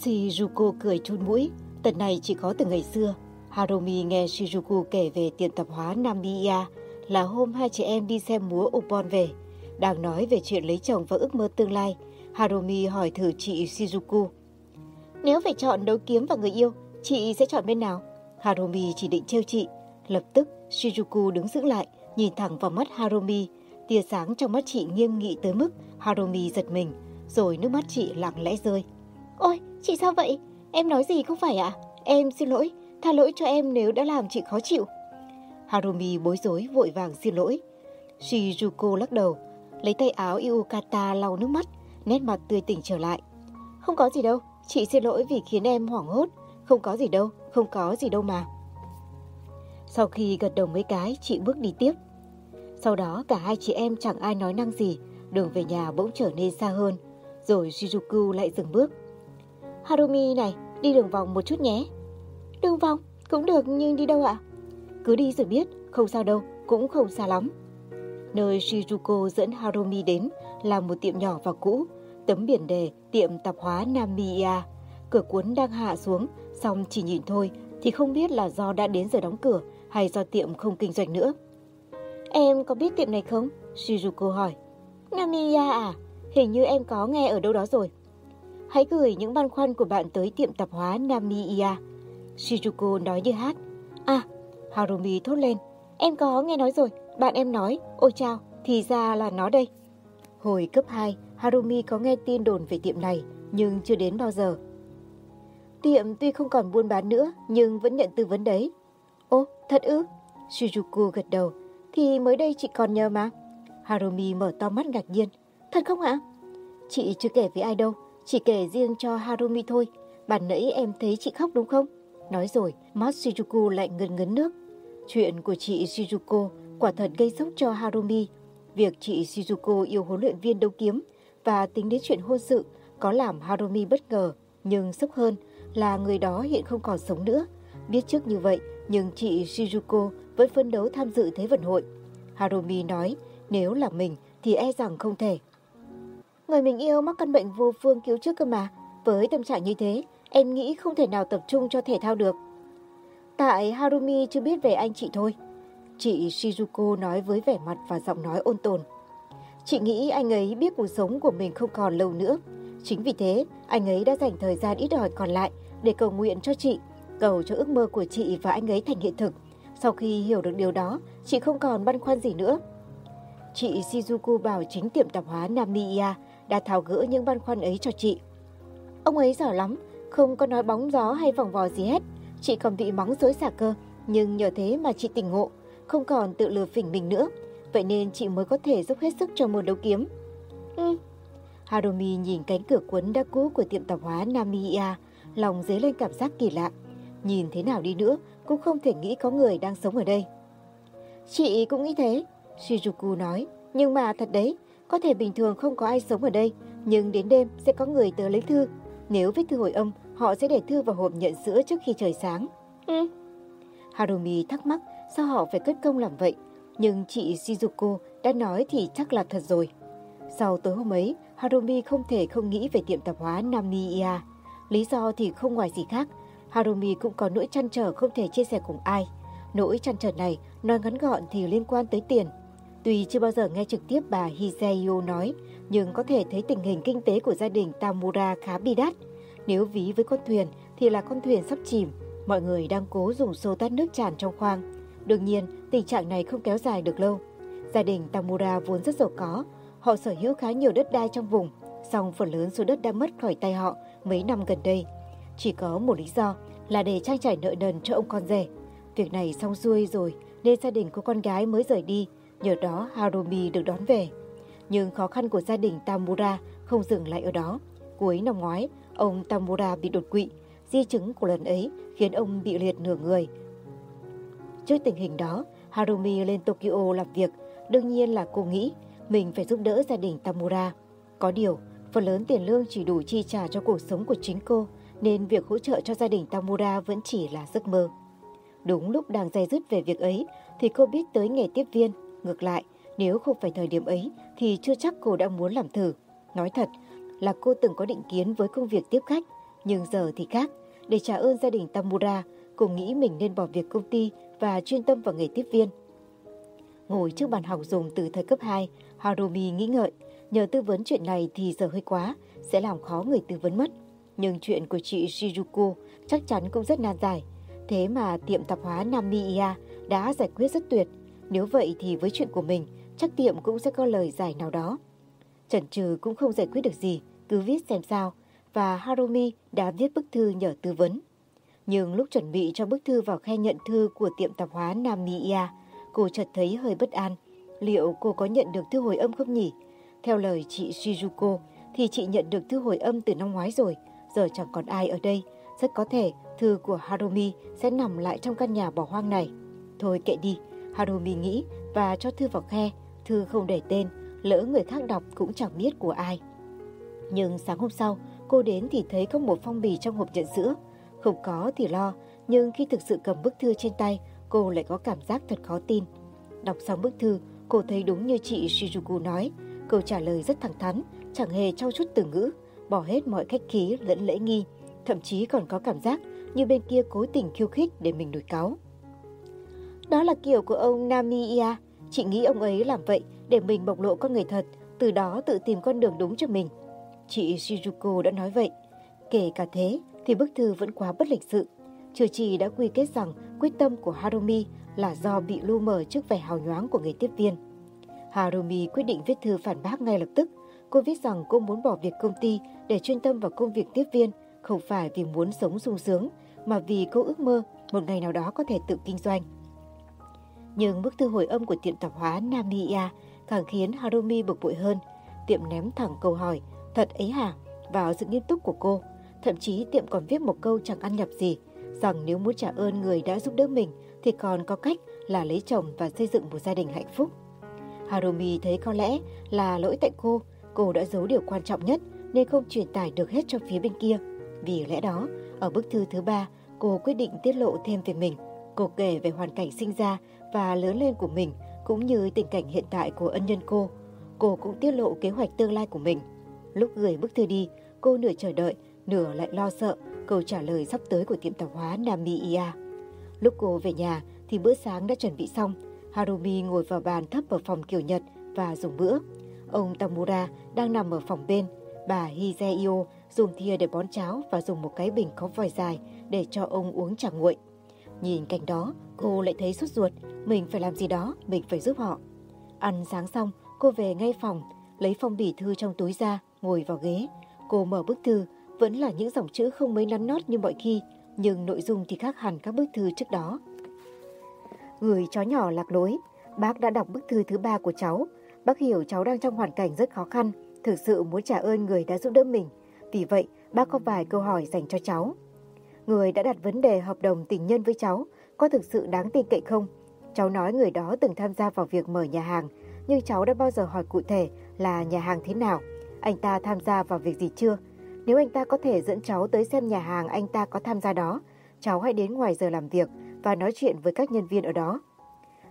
Shizuko cười chun mũi, tật này chỉ có từ ngày xưa. Harumi nghe Shizuku kể về tiệm tập hóa Namiya là hôm hai chị em đi xem múa Opon về. Đang nói về chuyện lấy chồng và ước mơ tương lai, Harumi hỏi thử chị Shizuku. Nếu phải chọn đấu kiếm và người yêu, chị sẽ chọn bên nào? Harumi chỉ định trêu chị. Lập tức, Shizuku đứng giữ lại, nhìn thẳng vào mắt Harumi. Tia sáng trong mắt chị nghiêm nghị tới mức Harumi giật mình, rồi nước mắt chị lặng lẽ rơi. Ôi, chị sao vậy? Em nói gì không phải ạ? À? Em xin lỗi, tha lỗi cho em nếu đã làm chị khó chịu. Harumi bối rối vội vàng xin lỗi. Shizuko lắc đầu, lấy tay áo Yukata lau nước mắt, nét mặt tươi tỉnh trở lại. Không có gì đâu, chị xin lỗi vì khiến em hoảng hốt. Không có gì đâu, không có gì đâu mà. Sau khi gật đầu mấy cái, chị bước đi tiếp. Sau đó cả hai chị em chẳng ai nói năng gì, đường về nhà bỗng trở nên xa hơn. Rồi Shizuku lại dừng bước. Harumi này, đi đường vòng một chút nhé. Đường vòng? Cũng được nhưng đi đâu ạ? Cứ đi rồi biết, không sao đâu, cũng không xa lắm. Nơi Shizuko dẫn Harumi đến là một tiệm nhỏ và cũ, tấm biển đề tiệm tạp hóa Namiya. Cửa cuốn đang hạ xuống, xong chỉ nhìn thôi thì không biết là do đã đến giờ đóng cửa hay do tiệm không kinh doanh nữa. Em có biết tiệm này không? Shizuko hỏi. Namiya à? Hình như em có nghe ở đâu đó rồi. Hãy gửi những băn khoăn của bạn tới tiệm tạp hóa Namiya. Shizuko nói như hát. À, Harumi thốt lên. Em có nghe nói rồi, bạn em nói, ôi chao, thì ra là nó đây. Hồi cấp 2, Harumi có nghe tin đồn về tiệm này, nhưng chưa đến bao giờ. Tiệm tuy không còn buôn bán nữa, nhưng vẫn nhận tư vấn đấy. Ô, thật ư? Shizuku gật đầu. Thì mới đây chị còn nhờ mà. Harumi mở to mắt ngạc nhiên. Thật không ạ? Chị chưa kể với ai đâu, chỉ kể riêng cho Harumi thôi. Bản nãy em thấy chị khóc đúng không? Nói rồi, mắt Shizuku lại ngấn ngấn nước. Chuyện của chị Shizuko quả thật gây sốc cho Harumi. Việc chị Shizuko yêu huấn luyện viên đấu kiếm và tính đến chuyện hôn sự có làm Harumi bất ngờ, nhưng sốc hơn là người đó hiện không còn sống nữa. Biết trước như vậy, nhưng chị Shizuko vẫn phấn đấu tham dự Thế vận hội. Harumi nói nếu là mình thì e rằng không thể. Người mình yêu mắc căn bệnh vô phương cứu trước cơ mà. Với tâm trạng như thế, em nghĩ không thể nào tập trung cho thể thao được. Tại Harumi chưa biết về anh chị thôi. Chị Shizuko nói với vẻ mặt và giọng nói ôn tồn. Chị nghĩ anh ấy biết cuộc sống của mình không còn lâu nữa. Chính vì thế, anh ấy đã dành thời gian ít ỏi còn lại để cầu nguyện cho chị, cầu cho ước mơ của chị và anh ấy thành hiện thực. Sau khi hiểu được điều đó, chị không còn băn khoăn gì nữa. Chị Shizuku bảo chính tiệm tạp hóa Namiya đã tháo gỡ những băn khoăn ấy cho chị. Ông ấy giỏi lắm, không có nói bóng gió hay vòng vò gì hết. Chị còn bị mắng dối xả cơ, nhưng nhờ thế mà chị tỉnh ngộ, không còn tự lừa phỉnh mình nữa. Vậy nên chị mới có thể giúp hết sức cho môn đấu kiếm. Ừ. Harumi nhìn cánh cửa cuốn đã cũ của tiệm tạp hóa Namiya, lòng dấy lên cảm giác kỳ lạ. Nhìn thế nào đi nữa, cũng không thể nghĩ có người đang sống ở đây. Chị cũng nghĩ thế, Shizuku nói. Nhưng mà thật đấy, có thể bình thường không có ai sống ở đây, nhưng đến đêm sẽ có người tới lấy thư. Nếu viết thư hồi âm, họ sẽ để thư vào hộp nhận sữa trước khi trời sáng. Ừ. Harumi thắc mắc sao họ phải cất công làm vậy, nhưng chị Shizuko đã nói thì chắc là thật rồi. Sau tối hôm ấy, Harumi không thể không nghĩ về tiệm tạp hóa Namiya. Lý do thì không ngoài gì khác, Harumi cũng có nỗi chăn trở không thể chia sẻ cùng ai. Nỗi chăn trở này, nói ngắn gọn thì liên quan tới tiền. Tuy chưa bao giờ nghe trực tiếp bà Hiseyo nói, nhưng có thể thấy tình hình kinh tế của gia đình Tamura khá bi đát. Nếu ví với con thuyền thì là con thuyền sắp chìm, mọi người đang cố dùng xô tát nước tràn trong khoang. Đương nhiên, tình trạng này không kéo dài được lâu. Gia đình Tamura vốn rất giàu có, họ sở hữu khá nhiều đất đai trong vùng, song phần lớn số đất đã mất khỏi tay họ mấy năm gần đây. Chỉ có một lý do là để trang trải nợ nần cho ông con rể. Việc này xong xuôi rồi nên gia đình của con gái mới rời đi, nhờ đó Harumi được đón về. Nhưng khó khăn của gia đình Tamura không dừng lại ở đó. Cuối năm ngoái, ông Tamura bị đột quỵ. Di chứng của lần ấy khiến ông bị liệt nửa người. Trước tình hình đó, Harumi lên Tokyo làm việc. Đương nhiên là cô nghĩ mình phải giúp đỡ gia đình Tamura. Có điều, phần lớn tiền lương chỉ đủ chi trả cho cuộc sống của chính cô, nên việc hỗ trợ cho gia đình Tamura vẫn chỉ là giấc mơ. Đúng lúc đang dây dứt về việc ấy thì cô biết tới nghề tiếp viên. Ngược lại, nếu không phải thời điểm ấy thì chưa chắc cô đã muốn làm thử. Nói thật là cô từng có định kiến với công việc tiếp khách, nhưng giờ thì khác. Để trả ơn gia đình Tamura, cô nghĩ mình nên bỏ việc công ty và chuyên tâm vào nghề tiếp viên. Ngồi trước bàn học dùng từ thời cấp 2, Harumi nghĩ ngợi, nhờ tư vấn chuyện này thì giờ hơi quá, sẽ làm khó người tư vấn mất. Nhưng chuyện của chị Shizuko chắc chắn cũng rất nan giải. Thế mà tiệm tạp hóa Namiya đã giải quyết rất tuyệt. Nếu vậy thì với chuyện của mình, chắc tiệm cũng sẽ có lời giải nào đó. Chần chừ cũng không giải quyết được gì, cứ viết xem sao. Và Harumi đã viết bức thư nhờ tư vấn. Nhưng lúc chuẩn bị cho bức thư vào khe nhận thư của tiệm tạp hóa Namiya, cô chợt thấy hơi bất an. Liệu cô có nhận được thư hồi âm không nhỉ? Theo lời chị Shizuko, thì chị nhận được thư hồi âm từ năm ngoái rồi, giờ chẳng còn ai ở đây. Rất có thể thư của Harumi sẽ nằm lại trong căn nhà bỏ hoang này. Thôi kệ đi, Harumi nghĩ và cho thư vào khe. Thư không để tên, lỡ người khác đọc cũng chẳng biết của ai. Nhưng sáng hôm sau, cô đến thì thấy có một phong bì trong hộp nhận sữa. Không có thì lo, nhưng khi thực sự cầm bức thư trên tay, cô lại có cảm giác thật khó tin. Đọc xong bức thư, cô thấy đúng như chị Shizuku nói. Câu trả lời rất thẳng thắn, chẳng hề trau chút từ ngữ, bỏ hết mọi khách khí lẫn lễ nghi, thậm chí còn có cảm giác như bên kia cố tình khiêu khích để mình nổi cáo. Đó là kiểu của ông Namiya, chị nghĩ ông ấy làm vậy để mình bộc lộ con người thật, từ đó tự tìm con đường đúng cho mình. Chị Shizuko đã nói vậy. Kể cả thế thì bức thư vẫn quá bất lịch sự. Chưa chị đã quy kết rằng quyết tâm của Harumi là do bị lu mờ trước vẻ hào nhoáng của người tiếp viên. Harumi quyết định viết thư phản bác ngay lập tức. Cô viết rằng cô muốn bỏ việc công ty để chuyên tâm vào công việc tiếp viên, không phải vì muốn sống sung sướng, mà vì cô ước mơ một ngày nào đó có thể tự kinh doanh. Nhưng bức thư hồi âm của tiệm tạp hóa Namiya càng khiến Harumi bực bội hơn. Tiệm ném thẳng câu hỏi, thật ấy hả, vào sự nghiêm túc của cô. Thậm chí tiệm còn viết một câu chẳng ăn nhập gì, rằng nếu muốn trả ơn người đã giúp đỡ mình thì còn có cách là lấy chồng và xây dựng một gia đình hạnh phúc. Harumi thấy có lẽ là lỗi tại cô, cô đã giấu điều quan trọng nhất nên không truyền tải được hết cho phía bên kia. Vì lẽ đó, ở bức thư thứ ba, cô quyết định tiết lộ thêm về mình. Cô kể về hoàn cảnh sinh ra và lớn lên của mình, cũng như tình cảnh hiện tại của ân nhân cô. Cô cũng tiết lộ kế hoạch tương lai của mình. Lúc gửi bức thư đi, cô nửa chờ đợi, nửa lại lo sợ câu trả lời sắp tới của tiệm tạp hóa Namiya. Lúc cô về nhà thì bữa sáng đã chuẩn bị xong. Harumi ngồi vào bàn thấp ở phòng kiểu Nhật và dùng bữa. Ông Tamura đang nằm ở phòng bên. Bà Hizeio dùng thìa để bón cháo và dùng một cái bình có vòi dài để cho ông uống trà nguội. Nhìn cảnh đó, cô lại thấy sốt ruột, mình phải làm gì đó, mình phải giúp họ. Ăn sáng xong, cô về ngay phòng, lấy phong bì thư trong túi ra, ngồi vào ghế. Cô mở bức thư, vẫn là những dòng chữ không mấy nắn nót như mọi khi, nhưng nội dung thì khác hẳn các bức thư trước đó. Người chó nhỏ lạc lối, bác đã đọc bức thư thứ ba của cháu. Bác hiểu cháu đang trong hoàn cảnh rất khó khăn, thực sự muốn trả ơn người đã giúp đỡ mình. Vì vậy, bác có vài câu hỏi dành cho cháu. Người đã đặt vấn đề hợp đồng tình nhân với cháu có thực sự đáng tin cậy không? Cháu nói người đó từng tham gia vào việc mở nhà hàng, nhưng cháu đã bao giờ hỏi cụ thể là nhà hàng thế nào? Anh ta tham gia vào việc gì chưa? Nếu anh ta có thể dẫn cháu tới xem nhà hàng anh ta có tham gia đó, cháu hãy đến ngoài giờ làm việc và nói chuyện với các nhân viên ở đó.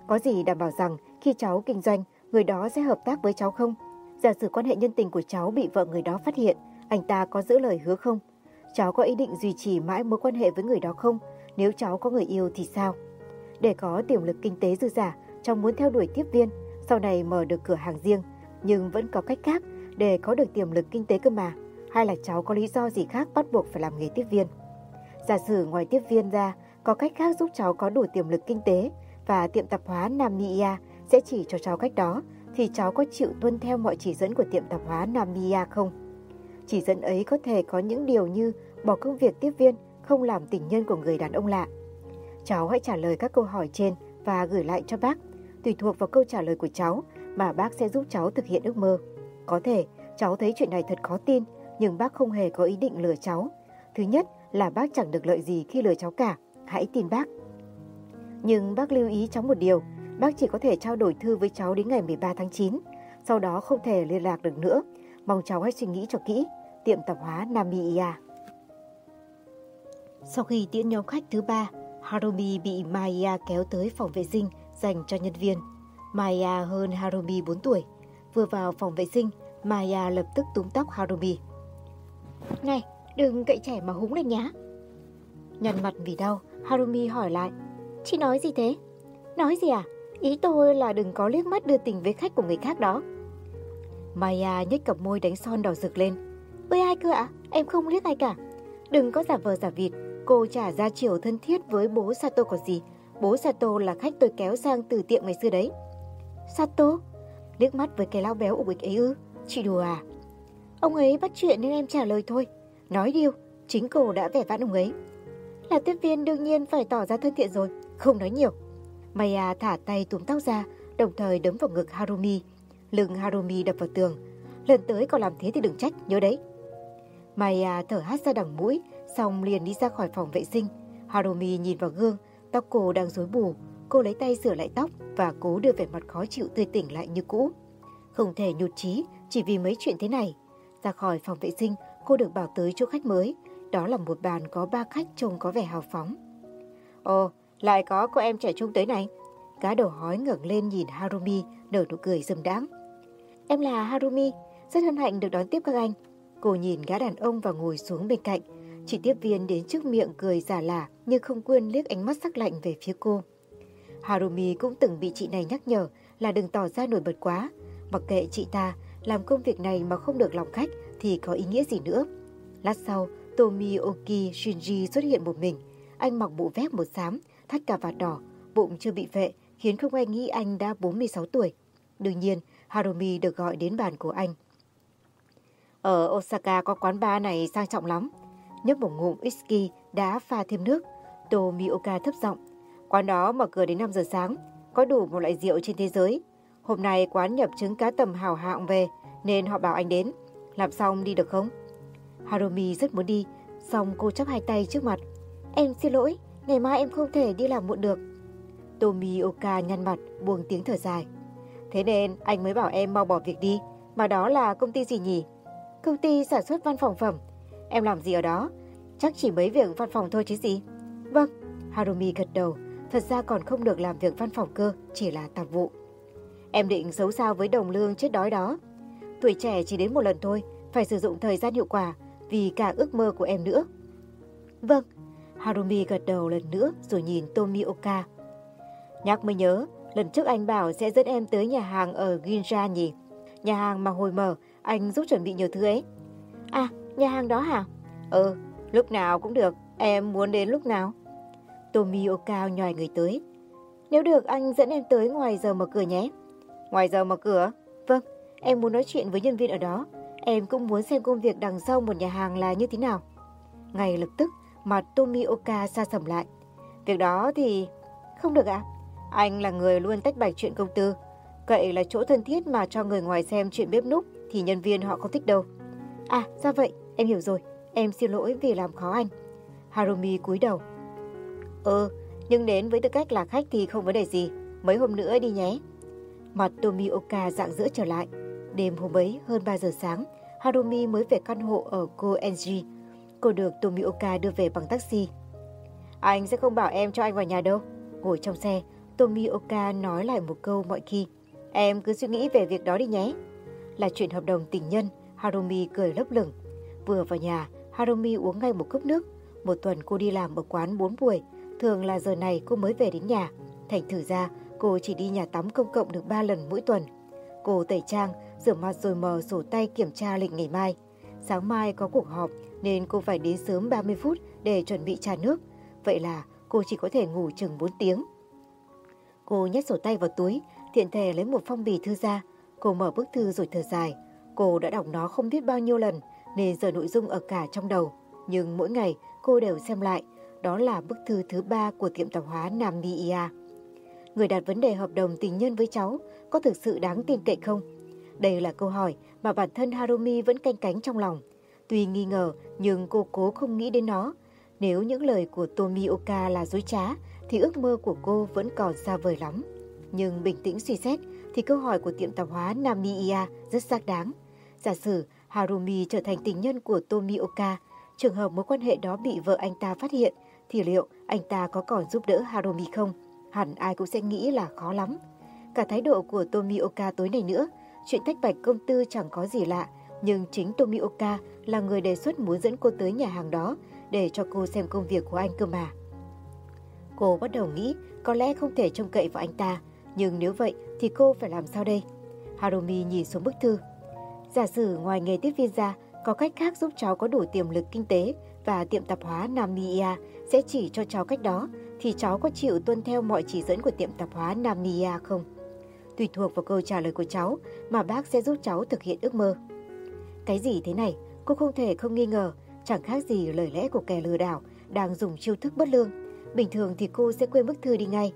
Có gì đảm bảo rằng khi cháu kinh doanh, người đó sẽ hợp tác với cháu không? Giả sử quan hệ nhân tình của cháu bị vợ người đó phát hiện, anh ta có giữ lời hứa không? Cháu có ý định duy trì mãi mối quan hệ với người đó không? Nếu cháu có người yêu thì sao? Để có tiềm lực kinh tế dư giả, cháu muốn theo đuổi tiếp viên, sau này mở được cửa hàng riêng, nhưng vẫn có cách khác để có được tiềm lực kinh tế cơ mà. Hay là cháu có lý do gì khác bắt buộc phải làm nghề tiếp viên? Giả sử ngoài tiếp viên ra, có cách khác giúp cháu có đủ tiềm lực kinh tế và tiệm tạp hóa Nam Mia sẽ chỉ cho cháu cách đó, thì cháu có chịu tuân theo mọi chỉ dẫn của tiệm tạp hóa Nam Mia không? Chỉ dẫn ấy có thể có những điều như bỏ công việc tiếp viên, không làm tình nhân của người đàn ông lạ. Cháu hãy trả lời các câu hỏi trên và gửi lại cho bác. Tùy thuộc vào câu trả lời của cháu mà bác sẽ giúp cháu thực hiện ước mơ. Có thể cháu thấy chuyện này thật khó tin, nhưng bác không hề có ý định lừa cháu. Thứ nhất là bác chẳng được lợi gì khi lừa cháu cả, hãy tin bác. Nhưng bác lưu ý cháu một điều, bác chỉ có thể trao đổi thư với cháu đến ngày 13 tháng 9, sau đó không thể liên lạc được nữa. Mong cháu hãy suy nghĩ cho kỹ, tiệm tạp hóa Namibia Sau khi tiễn nhóm khách thứ ba, Harumi bị Maya kéo tới phòng vệ sinh dành cho nhân viên. Maya hơn Harumi 4 tuổi. Vừa vào phòng vệ sinh, Maya lập tức túm tóc Harumi. Này, đừng cậy trẻ mà húng lên nhá. Nhăn mặt vì đau, Harumi hỏi lại. Chị nói gì thế? Nói gì à? Ý tôi là đừng có liếc mắt đưa tình với khách của người khác đó. Maya nhếch cặp môi đánh son đỏ rực lên. Với ai cơ ạ? Em không liếc ai cả. Đừng có giả vờ giả vịt. Cô trả ra chiều thân thiết với bố Sato có gì. Bố Sato là khách tôi kéo sang từ tiệm ngày xưa đấy. Sato? Liếc mắt với cái lao béo ục ịch ấy ư? Chị đùa à? Ông ấy bắt chuyện nên em trả lời thôi. Nói điều, chính cô đã vẻ vãn ông ấy. Là tiếp viên đương nhiên phải tỏ ra thân thiện rồi, không nói nhiều. Maya à, thả tay túm tóc ra, đồng thời đấm vào ngực Harumi. Lưng Harumi đập vào tường. Lần tới còn làm thế thì đừng trách, nhớ đấy. Maya à, thở hát ra đằng mũi, xong liền đi ra khỏi phòng vệ sinh. Harumi nhìn vào gương, tóc cô đang rối bù. Cô lấy tay sửa lại tóc và cố đưa vẻ mặt khó chịu tươi tỉnh lại như cũ. Không thể nhụt chí chỉ vì mấy chuyện thế này. Ra khỏi phòng vệ sinh, cô được bảo tới chỗ khách mới. Đó là một bàn có ba khách trông có vẻ hào phóng. Ồ, lại có cô em trẻ trung tới này. Cá đầu hói ngẩng lên nhìn Harumi, nở nụ cười dâm đáng. Em là Harumi, rất hân hạnh được đón tiếp các anh. Cô nhìn gã đàn ông và ngồi xuống bên cạnh. Chị tiếp viên đến trước miệng cười giả lả nhưng không quên liếc ánh mắt sắc lạnh về phía cô. Harumi cũng từng bị chị này nhắc nhở là đừng tỏ ra nổi bật quá. Mặc kệ chị ta, làm công việc này mà không được lòng khách thì có ý nghĩa gì nữa. Lát sau, Tomioki Shinji xuất hiện một mình. Anh mặc bộ vest một xám, thắt cà vạt đỏ, bụng chưa bị vệ, khiến không ai nghĩ anh đã 46 tuổi. Đương nhiên, Harumi được gọi đến bàn của anh. Ở Osaka có quán bar này sang trọng lắm. Nhấp một ngụm whisky đã pha thêm nước. Tomioka thấp giọng. Quán đó mở cửa đến 5 giờ sáng, có đủ một loại rượu trên thế giới. Hôm nay quán nhập trứng cá tầm hào hạng về, nên họ bảo anh đến. Làm xong đi được không? Harumi rất muốn đi, xong cô chắp hai tay trước mặt. Em xin lỗi, ngày mai em không thể đi làm muộn được. Tomioka nhăn mặt, buông tiếng thở dài. Thế nên anh mới bảo em mau bỏ việc đi, mà đó là công ty gì nhỉ? Công ty sản xuất văn phòng phẩm. Em làm gì ở đó? Chắc chỉ mấy việc văn phòng thôi chứ gì? Vâng. Harumi gật đầu, thật ra còn không được làm việc văn phòng cơ, chỉ là tạp vụ. Em định xấu sao với đồng lương chết đói đó. Tuổi trẻ chỉ đến một lần thôi, phải sử dụng thời gian hiệu quả vì cả ước mơ của em nữa. Vâng. Harumi gật đầu lần nữa rồi nhìn Tomioka. Nhắc mới nhớ, lần trước anh bảo sẽ dẫn em tới nhà hàng ở Ginza nhỉ? Nhà hàng mà hồi mở, anh giúp chuẩn bị nhiều thứ ấy. À, nhà hàng đó hả? Ừ, lúc nào cũng được. Em muốn đến lúc nào? Tomioka nhòi người tới. Nếu được, anh dẫn em tới ngoài giờ mở cửa nhé. Ngoài giờ mở cửa? Vâng, em muốn nói chuyện với nhân viên ở đó. Em cũng muốn xem công việc đằng sau một nhà hàng là như thế nào. Ngay lập tức, mặt Tomioka xa sầm lại. Việc đó thì... Không được ạ. À? Anh là người luôn tách bạch chuyện công tư. Cậy là chỗ thân thiết mà cho người ngoài xem chuyện bếp núc thì nhân viên họ không thích đâu. À, ra vậy, em hiểu rồi. Em xin lỗi vì làm khó anh. Harumi cúi đầu. Ừ, nhưng đến với tư cách là khách thì không vấn đề gì. Mấy hôm nữa đi nhé. Mặt Tomioka dạng dỡ trở lại. Đêm hôm ấy, hơn 3 giờ sáng, Harumi mới về căn hộ ở Koenji. Cô được Tomioka đưa về bằng taxi. Anh sẽ không bảo em cho anh vào nhà đâu. Ngồi trong xe, Tomioka nói lại một câu mọi khi. Em cứ suy nghĩ về việc đó đi nhé. Là chuyện hợp đồng tình nhân, Harumi cười lấp lửng. Vừa vào nhà, Harumi uống ngay một cốc nước. Một tuần cô đi làm ở quán 4 buổi, thường là giờ này cô mới về đến nhà. Thành thử ra, cô chỉ đi nhà tắm công cộng được 3 lần mỗi tuần. Cô tẩy trang, rửa mặt rồi mở sổ tay kiểm tra lịch ngày mai. Sáng mai có cuộc họp nên cô phải đến sớm 30 phút để chuẩn bị trà nước. Vậy là cô chỉ có thể ngủ chừng 4 tiếng. Cô nhét sổ tay vào túi, thiện thể lấy một phong bì thư ra. Cô mở bức thư rồi thở dài. Cô đã đọc nó không biết bao nhiêu lần nên giờ nội dung ở cả trong đầu. Nhưng mỗi ngày cô đều xem lại. Đó là bức thư thứ ba của tiệm tạp hóa Nam Mia. Người đặt vấn đề hợp đồng tình nhân với cháu có thực sự đáng tin cậy không? Đây là câu hỏi mà bản thân Harumi vẫn canh cánh trong lòng. Tuy nghi ngờ nhưng cô cố không nghĩ đến nó. Nếu những lời của Tomioka là dối trá thì ước mơ của cô vẫn còn xa vời lắm. Nhưng bình tĩnh suy xét thì câu hỏi của tiệm tạp hóa Namiya rất xác đáng. Giả sử Harumi trở thành tình nhân của Tomioka, trường hợp mối quan hệ đó bị vợ anh ta phát hiện thì liệu anh ta có còn giúp đỡ Harumi không? Hẳn ai cũng sẽ nghĩ là khó lắm. Cả thái độ của Tomioka tối nay nữa, chuyện tách bạch công tư chẳng có gì lạ, nhưng chính Tomioka là người đề xuất muốn dẫn cô tới nhà hàng đó để cho cô xem công việc của anh cơ mà. Cô bắt đầu nghĩ có lẽ không thể trông cậy vào anh ta, nhưng nếu vậy thì cô phải làm sao đây? Harumi nhìn xuống bức thư. Giả sử ngoài nghề tiếp viên ra, có cách khác giúp cháu có đủ tiềm lực kinh tế và tiệm tạp hóa Namiya sẽ chỉ cho cháu cách đó, thì cháu có chịu tuân theo mọi chỉ dẫn của tiệm tạp hóa Namiya không? Tùy thuộc vào câu trả lời của cháu mà bác sẽ giúp cháu thực hiện ước mơ. Cái gì thế này, cô không thể không nghi ngờ, chẳng khác gì lời lẽ của kẻ lừa đảo đang dùng chiêu thức bất lương. Bình thường thì cô sẽ quên bức thư đi ngay,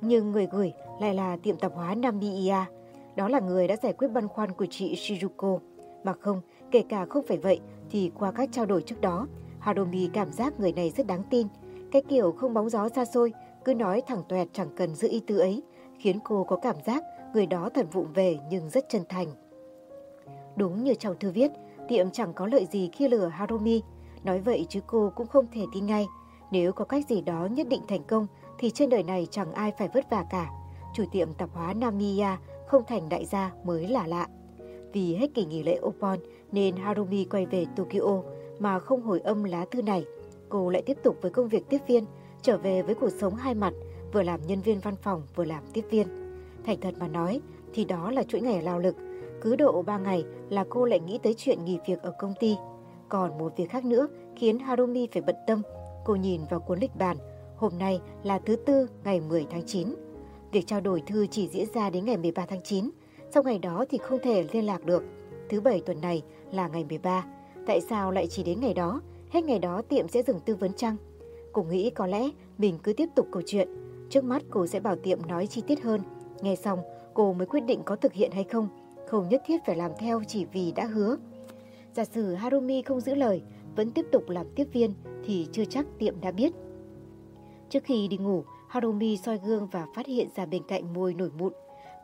nhưng người gửi lại là tiệm tạp hóa Namiya. Đó là người đã giải quyết băn khoăn của chị Shizuko. Mà không, kể cả không phải vậy thì qua các trao đổi trước đó, Haromi cảm giác người này rất đáng tin. Cái kiểu không bóng gió xa xôi, cứ nói thẳng toẹt chẳng cần giữ ý tư ấy, khiến cô có cảm giác người đó thật vụng về nhưng rất chân thành. Đúng như trong thư viết, tiệm chẳng có lợi gì khi lừa Harumi Nói vậy chứ cô cũng không thể tin ngay. Nếu có cách gì đó nhất định thành công thì trên đời này chẳng ai phải vất vả cả. Chủ tiệm tạp hóa Namiya không thành đại gia mới là lạ. Vì hết kỳ nghỉ lễ Opon nên Harumi quay về Tokyo mà không hồi âm lá thư này. Cô lại tiếp tục với công việc tiếp viên, trở về với cuộc sống hai mặt, vừa làm nhân viên văn phòng vừa làm tiếp viên. Thành thật mà nói thì đó là chuỗi ngày lao lực. Cứ độ 3 ngày là cô lại nghĩ tới chuyện nghỉ việc ở công ty. Còn một việc khác nữa khiến Harumi phải bận tâm. Cô nhìn vào cuốn lịch bàn, Hôm nay là thứ tư ngày 10 tháng 9. Việc trao đổi thư chỉ diễn ra đến ngày 13 tháng 9. Sau ngày đó thì không thể liên lạc được. Thứ bảy tuần này là ngày 13. Tại sao lại chỉ đến ngày đó? Hết ngày đó tiệm sẽ dừng tư vấn chăng? Cô nghĩ có lẽ mình cứ tiếp tục câu chuyện. Trước mắt cô sẽ bảo tiệm nói chi tiết hơn. Nghe xong, cô mới quyết định có thực hiện hay không. Không nhất thiết phải làm theo chỉ vì đã hứa. Giả sử Harumi không giữ lời, vẫn tiếp tục làm tiếp viên thì chưa chắc tiệm đã biết. Trước khi đi ngủ, Harumi soi gương và phát hiện ra bên cạnh môi nổi mụn.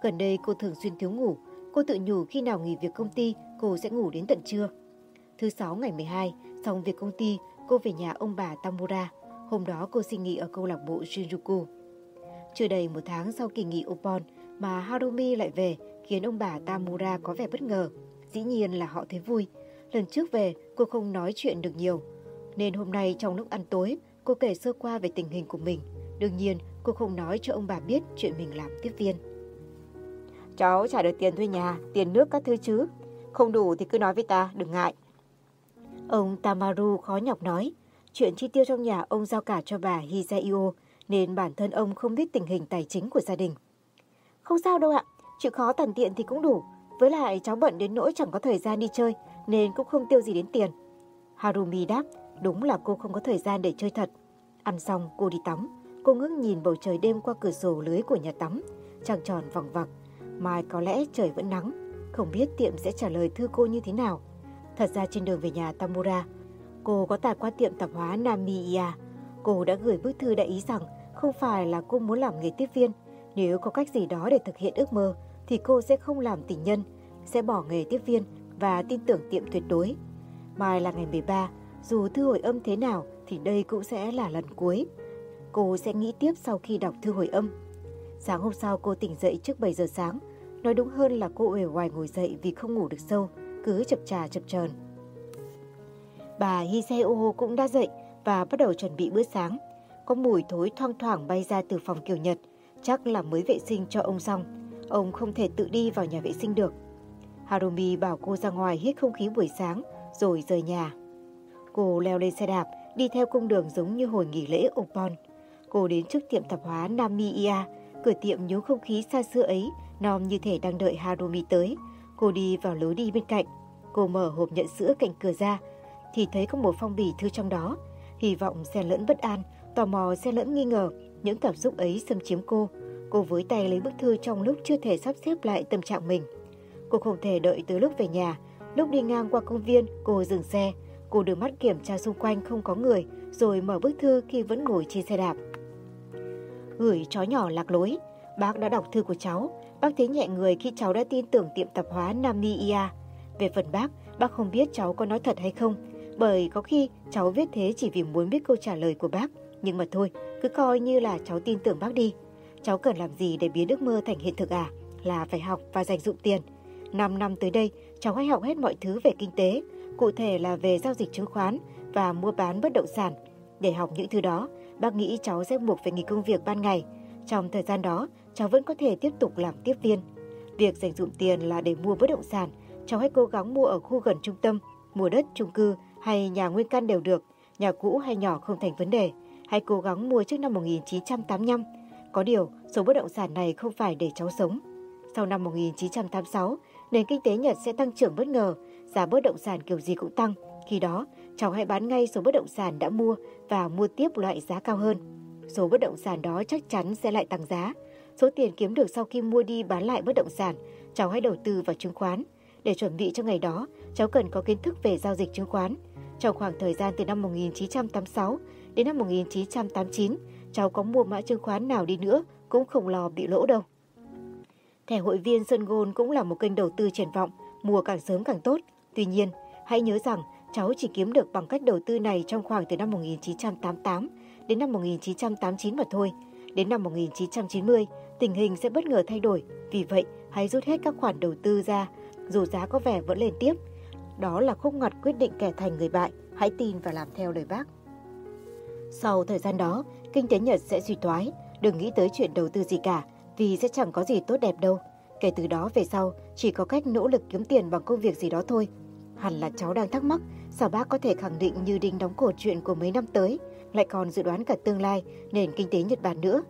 Gần đây cô thường xuyên thiếu ngủ. Cô tự nhủ khi nào nghỉ việc công ty, cô sẽ ngủ đến tận trưa. Thứ sáu ngày 12, xong việc công ty, cô về nhà ông bà Tamura. Hôm đó cô xin nghỉ ở câu lạc bộ Shinjuku. Chưa đầy một tháng sau kỳ nghỉ Opon mà Harumi lại về khiến ông bà Tamura có vẻ bất ngờ. Dĩ nhiên là họ thấy vui. Lần trước về cô không nói chuyện được nhiều. Nên hôm nay trong lúc ăn tối cô kể sơ qua về tình hình của mình. Đương nhiên cô không nói cho ông bà biết chuyện mình làm tiếp viên. Cháu trả được tiền thuê nhà, tiền nước các thứ chứ. Không đủ thì cứ nói với ta, đừng ngại. Ông Tamaru khó nhọc nói, chuyện chi tiêu trong nhà ông giao cả cho bà Hisaio, nên bản thân ông không biết tình hình tài chính của gia đình. Không sao đâu ạ, chịu khó tàn tiện thì cũng đủ. Với lại cháu bận đến nỗi chẳng có thời gian đi chơi, nên cũng không tiêu gì đến tiền. Harumi đáp, đúng là cô không có thời gian để chơi thật. Ăn xong cô đi tắm, cô ngước nhìn bầu trời đêm qua cửa sổ lưới của nhà tắm, trăng tròn vòng vặc. Mai có lẽ trời vẫn nắng, không biết tiệm sẽ trả lời thư cô như thế nào. Thật ra trên đường về nhà Tamura, cô có tạt qua tiệm tạp hóa Namiya. Cô đã gửi bức thư đại ý rằng không phải là cô muốn làm nghề tiếp viên. Nếu có cách gì đó để thực hiện ước mơ, thì cô sẽ không làm tình nhân, sẽ bỏ nghề tiếp viên và tin tưởng tiệm tuyệt đối. Mai là ngày 13, dù thư hồi âm thế nào thì đây cũng sẽ là lần cuối. Cô sẽ nghĩ tiếp sau khi đọc thư hồi âm. Sáng hôm sau cô tỉnh dậy trước 7 giờ sáng. Nói đúng hơn là cô uể oải ngồi dậy vì không ngủ được sâu cứ chập trà chập chờn. Bà Hiseo cũng đã dậy và bắt đầu chuẩn bị bữa sáng. Có mùi thối thoang thoảng bay ra từ phòng kiểu Nhật, chắc là mới vệ sinh cho ông xong. Ông không thể tự đi vào nhà vệ sinh được. Harumi bảo cô ra ngoài hít không khí buổi sáng rồi rời nhà. Cô leo lên xe đạp, đi theo cung đường giống như hồi nghỉ lễ Opon. Cô đến trước tiệm tạp hóa Namiya, cửa tiệm nhớ không khí xa xưa ấy, nom như thể đang đợi Harumi tới, Cô đi vào lối đi bên cạnh. Cô mở hộp nhận sữa cạnh cửa ra thì thấy có một phong bì thư trong đó. Hy vọng xen lẫn bất an, tò mò xen lẫn nghi ngờ, những cảm xúc ấy xâm chiếm cô. Cô với tay lấy bức thư trong lúc chưa thể sắp xếp lại tâm trạng mình. Cô không thể đợi tới lúc về nhà. Lúc đi ngang qua công viên, cô dừng xe. Cô đưa mắt kiểm tra xung quanh không có người, rồi mở bức thư khi vẫn ngồi trên xe đạp. Gửi chó nhỏ lạc lối, bác đã đọc thư của cháu. Bác thấy nhẹ người khi cháu đã tin tưởng tiệm tạp hóa Namiya. Về phần bác, bác không biết cháu có nói thật hay không, bởi có khi cháu viết thế chỉ vì muốn biết câu trả lời của bác, Nhưng mà thôi, cứ coi như là cháu tin tưởng bác đi. Cháu cần làm gì để biến ước mơ thành hiện thực à? Là phải học và dành dụng tiền. 5 năm tới đây, cháu hãy học hết mọi thứ về kinh tế, cụ thể là về giao dịch chứng khoán và mua bán bất động sản. Để học những thứ đó, bác nghĩ cháu sẽ buộc phải nghỉ công việc ban ngày. Trong thời gian đó, cháu vẫn có thể tiếp tục làm tiếp viên. Việc dành dụng tiền là để mua bất động sản, cháu hãy cố gắng mua ở khu gần trung tâm, mua đất chung cư hay nhà nguyên căn đều được, nhà cũ hay nhỏ không thành vấn đề. Hãy cố gắng mua trước năm 1985. Có điều, số bất động sản này không phải để cháu sống. Sau năm 1986, nền kinh tế Nhật sẽ tăng trưởng bất ngờ, giá bất động sản kiểu gì cũng tăng. Khi đó, cháu hãy bán ngay số bất động sản đã mua và mua tiếp loại giá cao hơn. Số bất động sản đó chắc chắn sẽ lại tăng giá. Số tiền kiếm được sau khi mua đi bán lại bất động sản, cháu hãy đầu tư vào chứng khoán. Để chuẩn bị cho ngày đó, cháu cần có kiến thức về giao dịch chứng khoán. Trong khoảng thời gian từ năm 1986 đến năm 1989, cháu có mua mã chứng khoán nào đi nữa cũng không lo bị lỗ đâu. Thẻ hội viên Sơn Gôn cũng là một kênh đầu tư triển vọng, mua càng sớm càng tốt. Tuy nhiên, hãy nhớ rằng cháu chỉ kiếm được bằng cách đầu tư này trong khoảng từ năm 1988 đến năm 1989 mà thôi. Đến năm 1990, tình hình sẽ bất ngờ thay đổi. Vì vậy, hãy rút hết các khoản đầu tư ra, dù giá có vẻ vẫn lên tiếp. Đó là khúc ngặt quyết định kẻ thành người bại. Hãy tin và làm theo lời bác. Sau thời gian đó, kinh tế Nhật sẽ suy thoái. Đừng nghĩ tới chuyện đầu tư gì cả, vì sẽ chẳng có gì tốt đẹp đâu. Kể từ đó về sau, chỉ có cách nỗ lực kiếm tiền bằng công việc gì đó thôi. Hẳn là cháu đang thắc mắc, sao bác có thể khẳng định như đinh đóng cổ chuyện của mấy năm tới, lại còn dự đoán cả tương lai nền kinh tế Nhật Bản nữa.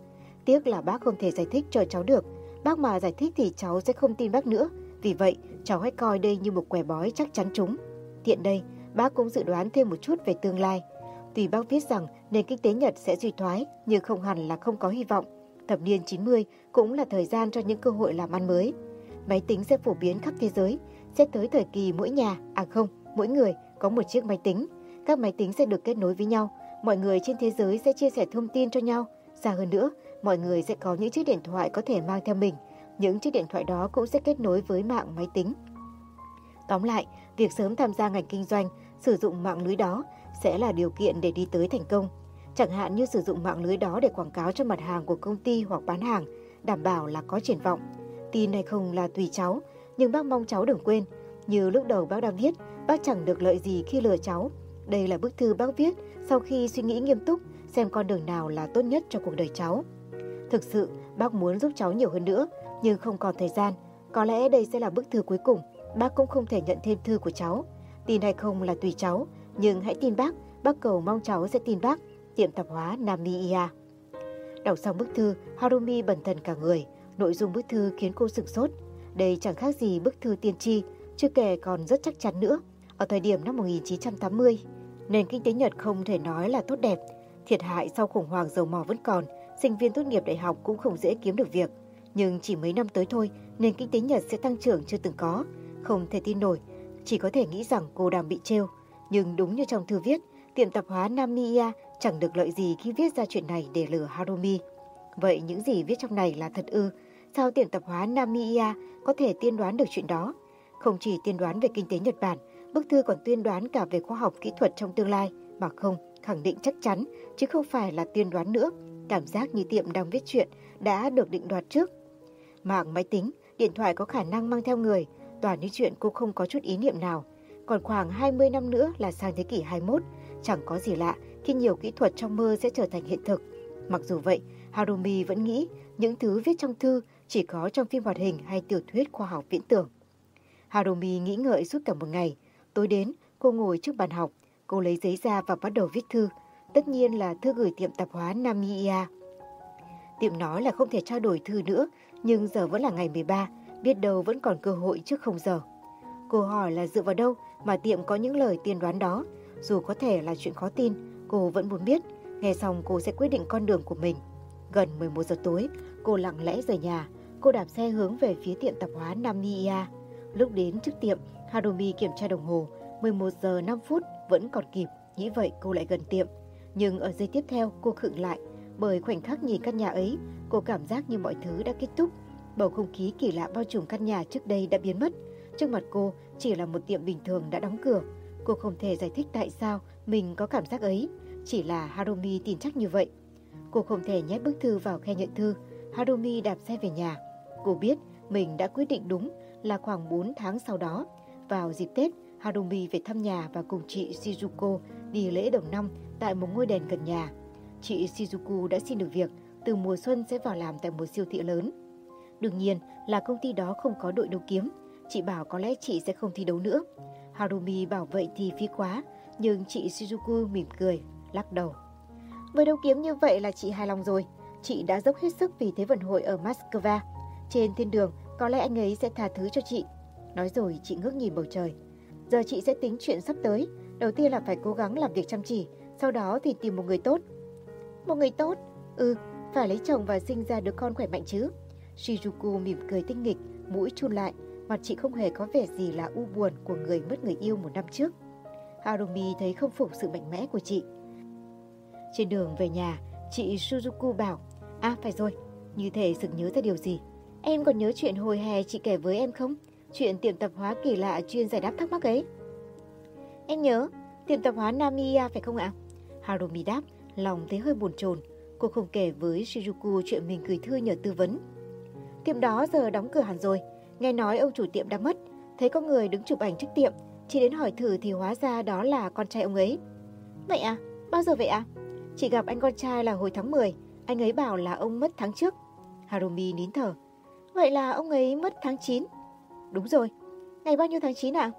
Tiếc là bác không thể giải thích cho cháu được. Bác mà giải thích thì cháu sẽ không tin bác nữa. Vì vậy, cháu hãy coi đây như một quẻ bói chắc chắn chúng. Tiện đây, bác cũng dự đoán thêm một chút về tương lai. Tuy bác viết rằng nền kinh tế Nhật sẽ suy thoái, nhưng không hẳn là không có hy vọng. Thập niên 90 cũng là thời gian cho những cơ hội làm ăn mới. Máy tính sẽ phổ biến khắp thế giới, sẽ tới thời kỳ mỗi nhà, à không, mỗi người có một chiếc máy tính. Các máy tính sẽ được kết nối với nhau, mọi người trên thế giới sẽ chia sẻ thông tin cho nhau. Xa hơn nữa, mọi người sẽ có những chiếc điện thoại có thể mang theo mình. Những chiếc điện thoại đó cũng sẽ kết nối với mạng máy tính. Tóm lại, việc sớm tham gia ngành kinh doanh, sử dụng mạng lưới đó sẽ là điều kiện để đi tới thành công. Chẳng hạn như sử dụng mạng lưới đó để quảng cáo cho mặt hàng của công ty hoặc bán hàng, đảm bảo là có triển vọng. Tin hay không là tùy cháu, nhưng bác mong cháu đừng quên. Như lúc đầu bác đã viết, bác chẳng được lợi gì khi lừa cháu. Đây là bức thư bác viết sau khi suy nghĩ nghiêm túc xem con đường nào là tốt nhất cho cuộc đời cháu. Thực sự, bác muốn giúp cháu nhiều hơn nữa, nhưng không còn thời gian. Có lẽ đây sẽ là bức thư cuối cùng, bác cũng không thể nhận thêm thư của cháu. Tin hay không là tùy cháu, nhưng hãy tin bác, bác cầu mong cháu sẽ tin bác, tiệm tạp hóa Namiya. Đọc xong bức thư, Harumi bần thần cả người. Nội dung bức thư khiến cô sửng sốt. Đây chẳng khác gì bức thư tiên tri, chưa kể còn rất chắc chắn nữa. Ở thời điểm năm 1980, nền kinh tế Nhật không thể nói là tốt đẹp. Thiệt hại sau khủng hoảng dầu mỏ vẫn còn, sinh viên tốt nghiệp đại học cũng không dễ kiếm được việc. Nhưng chỉ mấy năm tới thôi, nền kinh tế Nhật sẽ tăng trưởng chưa từng có. Không thể tin nổi, chỉ có thể nghĩ rằng cô đang bị trêu. Nhưng đúng như trong thư viết, tiệm tạp hóa Namiya chẳng được lợi gì khi viết ra chuyện này để lừa Harumi. Vậy những gì viết trong này là thật ư? Sao tiệm tạp hóa Namiya có thể tiên đoán được chuyện đó? Không chỉ tiên đoán về kinh tế Nhật Bản, bức thư còn tiên đoán cả về khoa học kỹ thuật trong tương lai, mà không, khẳng định chắc chắn, chứ không phải là tiên đoán nữa. Cảm giác như tiệm đang viết chuyện đã được định đoạt trước. Mạng máy tính, điện thoại có khả năng mang theo người, toàn những chuyện cô không có chút ý niệm nào. Còn khoảng 20 năm nữa là sang thế kỷ 21, chẳng có gì lạ khi nhiều kỹ thuật trong mơ sẽ trở thành hiện thực. Mặc dù vậy, Harumi vẫn nghĩ những thứ viết trong thư chỉ có trong phim hoạt hình hay tiểu thuyết khoa học viễn tưởng. Harumi nghĩ ngợi suốt cả một ngày. Tối đến, cô ngồi trước bàn học, cô lấy giấy ra và bắt đầu viết thư. Tất nhiên là thư gửi tiệm tạp hóa Namiya. Tiệm nói là không thể trao đổi thư nữa, nhưng giờ vẫn là ngày 13, biết đâu vẫn còn cơ hội trước không giờ. Cô hỏi là dựa vào đâu mà tiệm có những lời tiên đoán đó, dù có thể là chuyện khó tin, cô vẫn muốn biết. Nghe xong cô sẽ quyết định con đường của mình. Gần 11 giờ tối, cô lặng lẽ rời nhà. Cô đạp xe hướng về phía tiệm tạp hóa Namiya. Lúc đến trước tiệm, Harumi kiểm tra đồng hồ. 11 giờ 5 phút vẫn còn kịp. Nghĩ vậy cô lại gần tiệm. Nhưng ở giây tiếp theo cô khựng lại. Bởi khoảnh khắc nhìn căn nhà ấy, cô cảm giác như mọi thứ đã kết thúc. Bầu không khí kỳ lạ bao trùm căn nhà trước đây đã biến mất. Trước mặt cô chỉ là một tiệm bình thường đã đóng cửa. Cô không thể giải thích tại sao mình có cảm giác ấy. chỉ là Harumi tin chắc như vậy. Cô không thể nhét bức thư vào khe nhận thư. Harumi đạp xe về nhà. Cô biết mình đã quyết định đúng là khoảng 4 tháng sau đó. Vào dịp Tết, Harumi về thăm nhà và cùng chị Shizuko đi lễ đầu năm tại một ngôi đền gần nhà. Chị Shizuku đã xin được việc, từ mùa xuân sẽ vào làm tại một siêu thị lớn. Đương nhiên là công ty đó không có đội đấu kiếm. Chị bảo có lẽ chị sẽ không thi đấu nữa. Harumi bảo vậy thì phi quá, nhưng chị Shizuku mỉm cười, lắc đầu. Với đấu kiếm như vậy là chị hài lòng rồi. Chị đã dốc hết sức vì Thế vận hội ở Moscow. Trên thiên đường, có lẽ anh ấy sẽ tha thứ cho chị. Nói rồi chị ngước nhìn bầu trời. Giờ chị sẽ tính chuyện sắp tới. Đầu tiên là phải cố gắng làm việc chăm chỉ, sau đó thì tìm một người tốt. Một người tốt? Ừ, phải lấy chồng và sinh ra đứa con khỏe mạnh chứ. Shizuku mỉm cười tinh nghịch, mũi chun lại, mặt chị không hề có vẻ gì là u buồn của người mất người yêu một năm trước. Harumi thấy không phục sự mạnh mẽ của chị. Trên đường về nhà, chị Suzuku bảo, À phải rồi, như thể sực nhớ ra điều gì. Em còn nhớ chuyện hồi hè chị kể với em không? Chuyện tiệm tạp hóa kỳ lạ chuyên giải đáp thắc mắc ấy. Em nhớ, tiệm tạp hóa Namiya phải không ạ? Harumi đáp, lòng thấy hơi buồn chồn. Cô không kể với Shizuku chuyện mình gửi thư nhờ tư vấn. Tiệm đó giờ đóng cửa hẳn rồi. Nghe nói ông chủ tiệm đã mất. Thấy có người đứng chụp ảnh trước tiệm. Chị đến hỏi thử thì hóa ra đó là con trai ông ấy. Vậy à? Bao giờ vậy ạ? À? Chị gặp anh con trai là hồi tháng 10. Anh ấy bảo là ông mất tháng trước. Harumi nín thở. Vậy là ông ấy mất tháng 9. Đúng rồi. Ngày bao nhiêu tháng 9 ạ? À?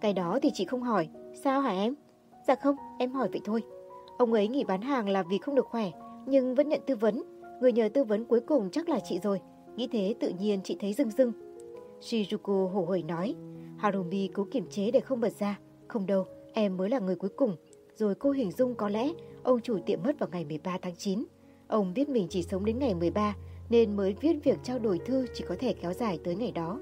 Cái đó thì chị không hỏi. Sao hả em? Dạ không, em hỏi vậy thôi. Ông ấy nghỉ bán hàng là vì không được khỏe, nhưng vẫn nhận tư vấn. Người nhờ tư vấn cuối cùng chắc là chị rồi. Nghĩ thế tự nhiên chị thấy rưng rưng. Shizuku hổ hởi nói. Harumi cố kiềm chế để không bật ra. Không đâu, em mới là người cuối cùng. Rồi cô hình dung có lẽ ông chủ tiệm mất vào ngày 13 tháng 9. Ông biết mình chỉ sống đến ngày 13 nên mới viết việc trao đổi thư chỉ có thể kéo dài tới ngày đó.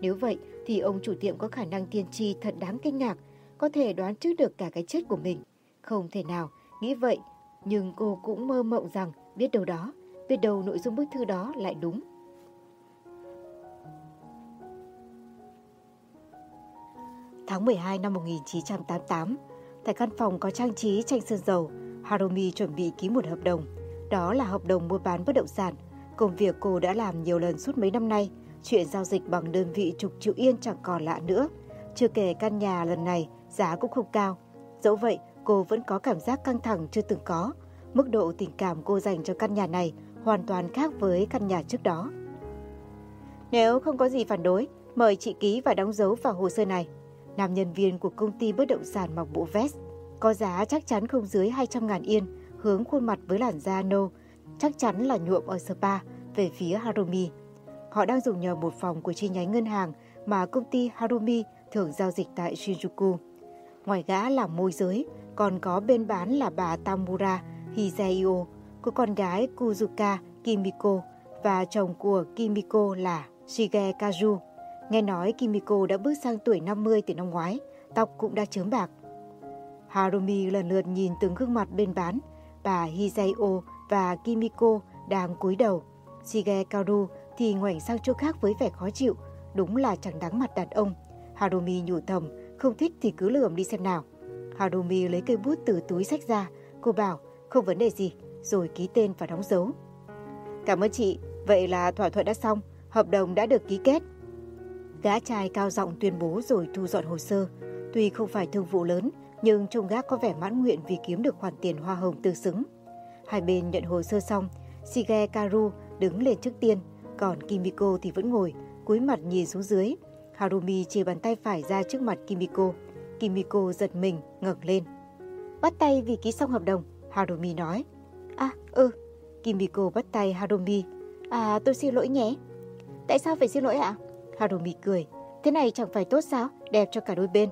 Nếu vậy thì ông chủ tiệm có khả năng tiên tri thật đáng kinh ngạc, có thể đoán trước được cả cái chết của mình. Không thể nào, nghĩ vậy, nhưng cô cũng mơ mộng rằng biết đâu đó, biết đâu nội dung bức thư đó lại đúng. Tháng 12 năm 1988, tại căn phòng có trang trí tranh sơn dầu, Harumi chuẩn bị ký một hợp đồng. Đó là hợp đồng mua bán bất động sản. Công việc cô đã làm nhiều lần suốt mấy năm nay. Chuyện giao dịch bằng đơn vị chục triệu yên chẳng còn lạ nữa. Chưa kể căn nhà lần này giá cũng không cao. Dẫu vậy, cô vẫn có cảm giác căng thẳng chưa từng có. Mức độ tình cảm cô dành cho căn nhà này hoàn toàn khác với căn nhà trước đó. Nếu không có gì phản đối, mời chị ký và đóng dấu vào hồ sơ này. Nam nhân viên của công ty bất động sản mặc bộ vest, có giá chắc chắn không dưới 200.000 yên, hướng khuôn mặt với làn da nâu, chắc chắn là nhuộm ở spa về phía Harumi. Họ đang dùng nhờ một phòng của chi nhánh ngân hàng mà công ty Harumi thường giao dịch tại Shinjuku. Ngoài gã là môi giới, còn có bên bán là bà Tamura Hizaio, cô con gái Kuzuka Kimiko và chồng của Kimiko là Shige Kaju. Nghe nói Kimiko đã bước sang tuổi 50 từ năm ngoái, tóc cũng đã chớm bạc. Harumi lần lượt nhìn từng gương mặt bên bán, bà Hizaio và Kimiko đang cúi đầu. Shige Karu thì ngoảnh sang chỗ khác với vẻ khó chịu, đúng là chẳng đáng mặt đàn ông. Harumi nhủ thầm, không thích thì cứ lườm đi xem nào. Harumi lấy cây bút từ túi sách ra, cô bảo không vấn đề gì, rồi ký tên và đóng dấu. Cảm ơn chị, vậy là thỏa thuận đã xong, hợp đồng đã được ký kết. Gã trai cao giọng tuyên bố rồi thu dọn hồ sơ. Tuy không phải thương vụ lớn, nhưng trông gác có vẻ mãn nguyện vì kiếm được khoản tiền hoa hồng tương xứng. Hai bên nhận hồ sơ xong, Shige Karu đứng lên trước tiên, còn Kimiko thì vẫn ngồi, cúi mặt nhìn xuống dưới. Harumi chia bàn tay phải ra trước mặt Kimiko. Kimiko giật mình, ngẩng lên. Bắt tay vì ký xong hợp đồng, Harumi nói. À, ừ. Kimiko bắt tay Harumi. À, tôi xin lỗi nhé. Tại sao phải xin lỗi ạ? Harumi cười. Thế này chẳng phải tốt sao? Đẹp cho cả đôi bên.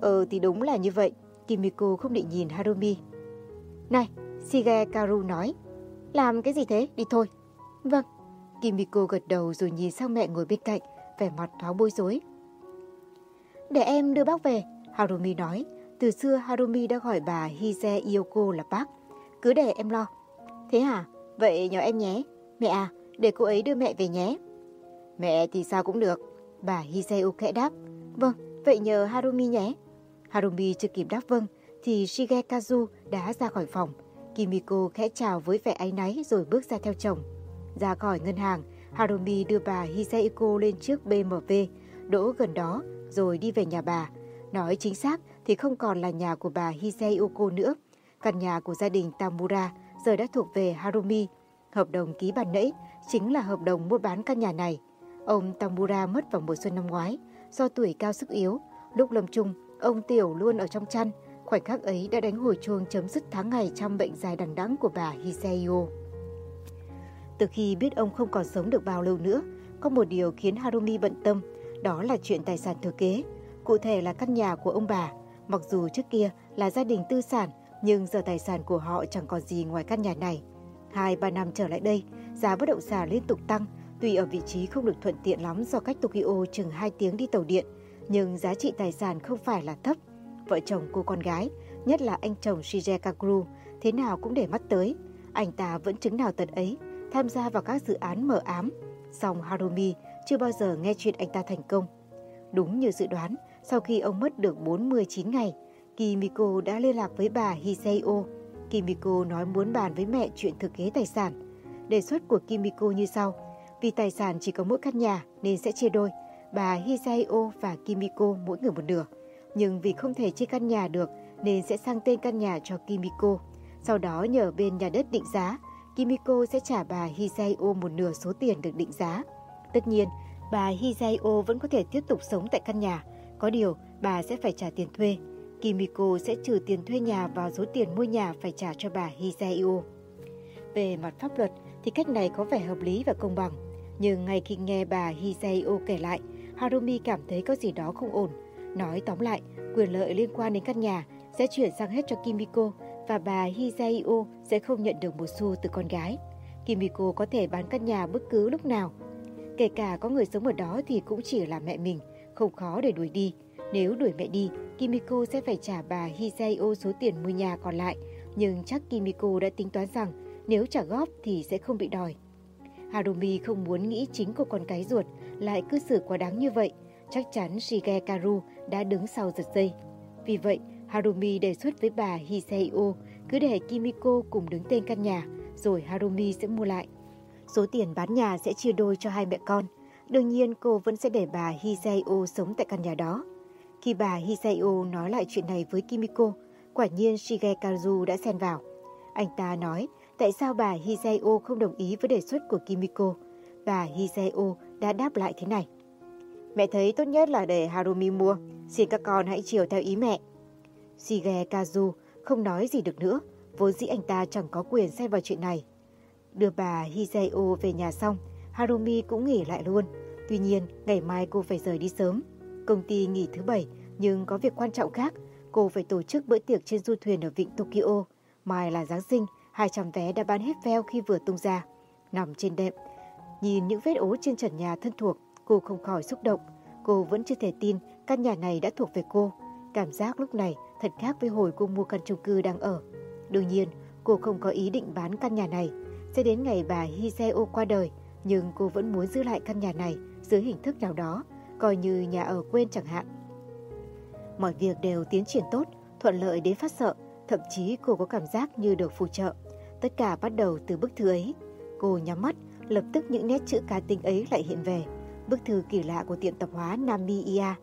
"ờ thì đúng là như vậy. Kimiko không định nhìn Harumi. Này, Shige Karu nói. Làm cái gì thế? Đi thôi. Vâng. Kimiko gật đầu rồi nhìn sang mẹ ngồi bên cạnh, vẻ mặt thoáng bối rối. Để em đưa bác về, Harumi nói. Từ xưa Harumi đã gọi bà Hise Yoko là bác. Cứ để em lo. Thế hả? Vậy nhờ em nhé. Mẹ à, để cô ấy đưa mẹ về nhé. Mẹ thì sao cũng được. Bà Hise khẽ đáp. Vâng, vậy nhờ Harumi nhé. Harumi chưa kịp đáp vâng, thì Shigekazu đã ra khỏi phòng. Kimiko khẽ chào với vẻ áy náy rồi bước ra theo chồng. Ra khỏi ngân hàng, Harumi đưa bà Hiseiko lên trước BMW, đỗ gần đó rồi đi về nhà bà. Nói chính xác thì không còn là nhà của bà Hisehiko nữa. Căn nhà của gia đình Tamura giờ đã thuộc về Harumi. Hợp đồng ký ban nãy chính là hợp đồng mua bán căn nhà này. Ông Tamura mất vào mùa xuân năm ngoái. Do tuổi cao sức yếu, lúc lâm chung, ông Tiểu luôn ở trong chăn. Khoảnh khắc ấy đã đánh hồi chuông chấm dứt tháng ngày trong bệnh dài đằng đẵng của bà Hiseio. Từ khi biết ông không còn sống được bao lâu nữa, có một điều khiến Harumi bận tâm, đó là chuyện tài sản thừa kế. Cụ thể là căn nhà của ông bà. Mặc dù trước kia là gia đình tư sản, nhưng giờ tài sản của họ chẳng còn gì ngoài căn nhà này. Hai ba năm trở lại đây, giá bất động sản liên tục tăng, tuy ở vị trí không được thuận tiện lắm do cách Tokyo chừng 2 tiếng đi tàu điện, nhưng giá trị tài sản không phải là thấp. Vợ chồng cô con gái, nhất là anh chồng Shige Kakuru, thế nào cũng để mắt tới. Anh ta vẫn chứng nào tật ấy, tham gia vào các dự án mở ám. Song Harumi chưa bao giờ nghe chuyện anh ta thành công. Đúng như dự đoán, sau khi ông mất được 49 ngày, Kimiko đã liên lạc với bà Hiseo. Kimiko nói muốn bàn với mẹ chuyện thực kế tài sản. Đề xuất của Kimiko như sau. Vì tài sản chỉ có mỗi căn nhà nên sẽ chia đôi. Bà Hiseo và Kimiko mỗi người một nửa. Nhưng vì không thể chia căn nhà được nên sẽ sang tên căn nhà cho Kimiko. Sau đó nhờ bên nhà đất định giá, Kimiko sẽ trả bà Hiseo một nửa số tiền được định giá. Tất nhiên, bà Hizayo vẫn có thể tiếp tục sống tại căn nhà. Có điều, bà sẽ phải trả tiền thuê. Kimiko sẽ trừ tiền thuê nhà vào số tiền mua nhà phải trả cho bà Hizayo. Về mặt pháp luật thì cách này có vẻ hợp lý và công bằng. Nhưng ngay khi nghe bà Hizayo kể lại, Harumi cảm thấy có gì đó không ổn. Nói tóm lại, quyền lợi liên quan đến căn nhà sẽ chuyển sang hết cho Kimiko và bà Hizayo sẽ không nhận được một xu từ con gái. Kimiko có thể bán căn nhà bất cứ lúc nào. Kể cả có người sống ở đó thì cũng chỉ là mẹ mình, không khó để đuổi đi. Nếu đuổi mẹ đi, Kimiko sẽ phải trả bà Hiseo số tiền mua nhà còn lại, nhưng chắc Kimiko đã tính toán rằng nếu trả góp thì sẽ không bị đòi. Harumi không muốn nghĩ chính cô con cái ruột lại cư xử quá đáng như vậy, chắc chắn Shige Karu đã đứng sau giật dây. Vì vậy, Harumi đề xuất với bà Hiseo cứ để Kimiko cùng đứng tên căn nhà, rồi Harumi sẽ mua lại. Số tiền bán nhà sẽ chia đôi cho hai mẹ con. Đương nhiên cô vẫn sẽ để bà Hiseo sống tại căn nhà đó. Khi bà Hiseo nói lại chuyện này với Kimiko, quả nhiên Shigekazu đã xen vào. Anh ta nói tại sao bà Hiseo không đồng ý với đề xuất của Kimiko. Bà Hiseo đã đáp lại thế này. Mẹ thấy tốt nhất là để Harumi mua, xin các con hãy chiều theo ý mẹ. Shigekazu không nói gì được nữa, vốn dĩ anh ta chẳng có quyền xen vào chuyện này. Đưa bà Hiseio về nhà xong, Harumi cũng nghỉ lại luôn. Tuy nhiên, ngày mai cô phải rời đi sớm. Công ty nghỉ thứ bảy, nhưng có việc quan trọng khác. Cô phải tổ chức bữa tiệc trên du thuyền ở vịnh Tokyo. Mai là Giáng sinh, 200 vé đã bán hết veo khi vừa tung ra. Nằm trên đệm, nhìn những vết ố trên trần nhà thân thuộc, cô không khỏi xúc động. Cô vẫn chưa thể tin căn nhà này đã thuộc về cô. Cảm giác lúc này thật khác với hồi cô mua căn chung cư đang ở. Đương nhiên, cô không có ý định bán căn nhà này. Sẽ đến ngày bà Hiseo qua đời, nhưng cô vẫn muốn giữ lại căn nhà này dưới hình thức nào đó, coi như nhà ở quên chẳng hạn. Mọi việc đều tiến triển tốt, thuận lợi đến phát sợ, thậm chí cô có cảm giác như được phù trợ. Tất cả bắt đầu từ bức thư ấy. Cô nhắm mắt, lập tức những nét chữ cá tính ấy lại hiện về. Bức thư kỳ lạ của tiệm tập hóa Namiya.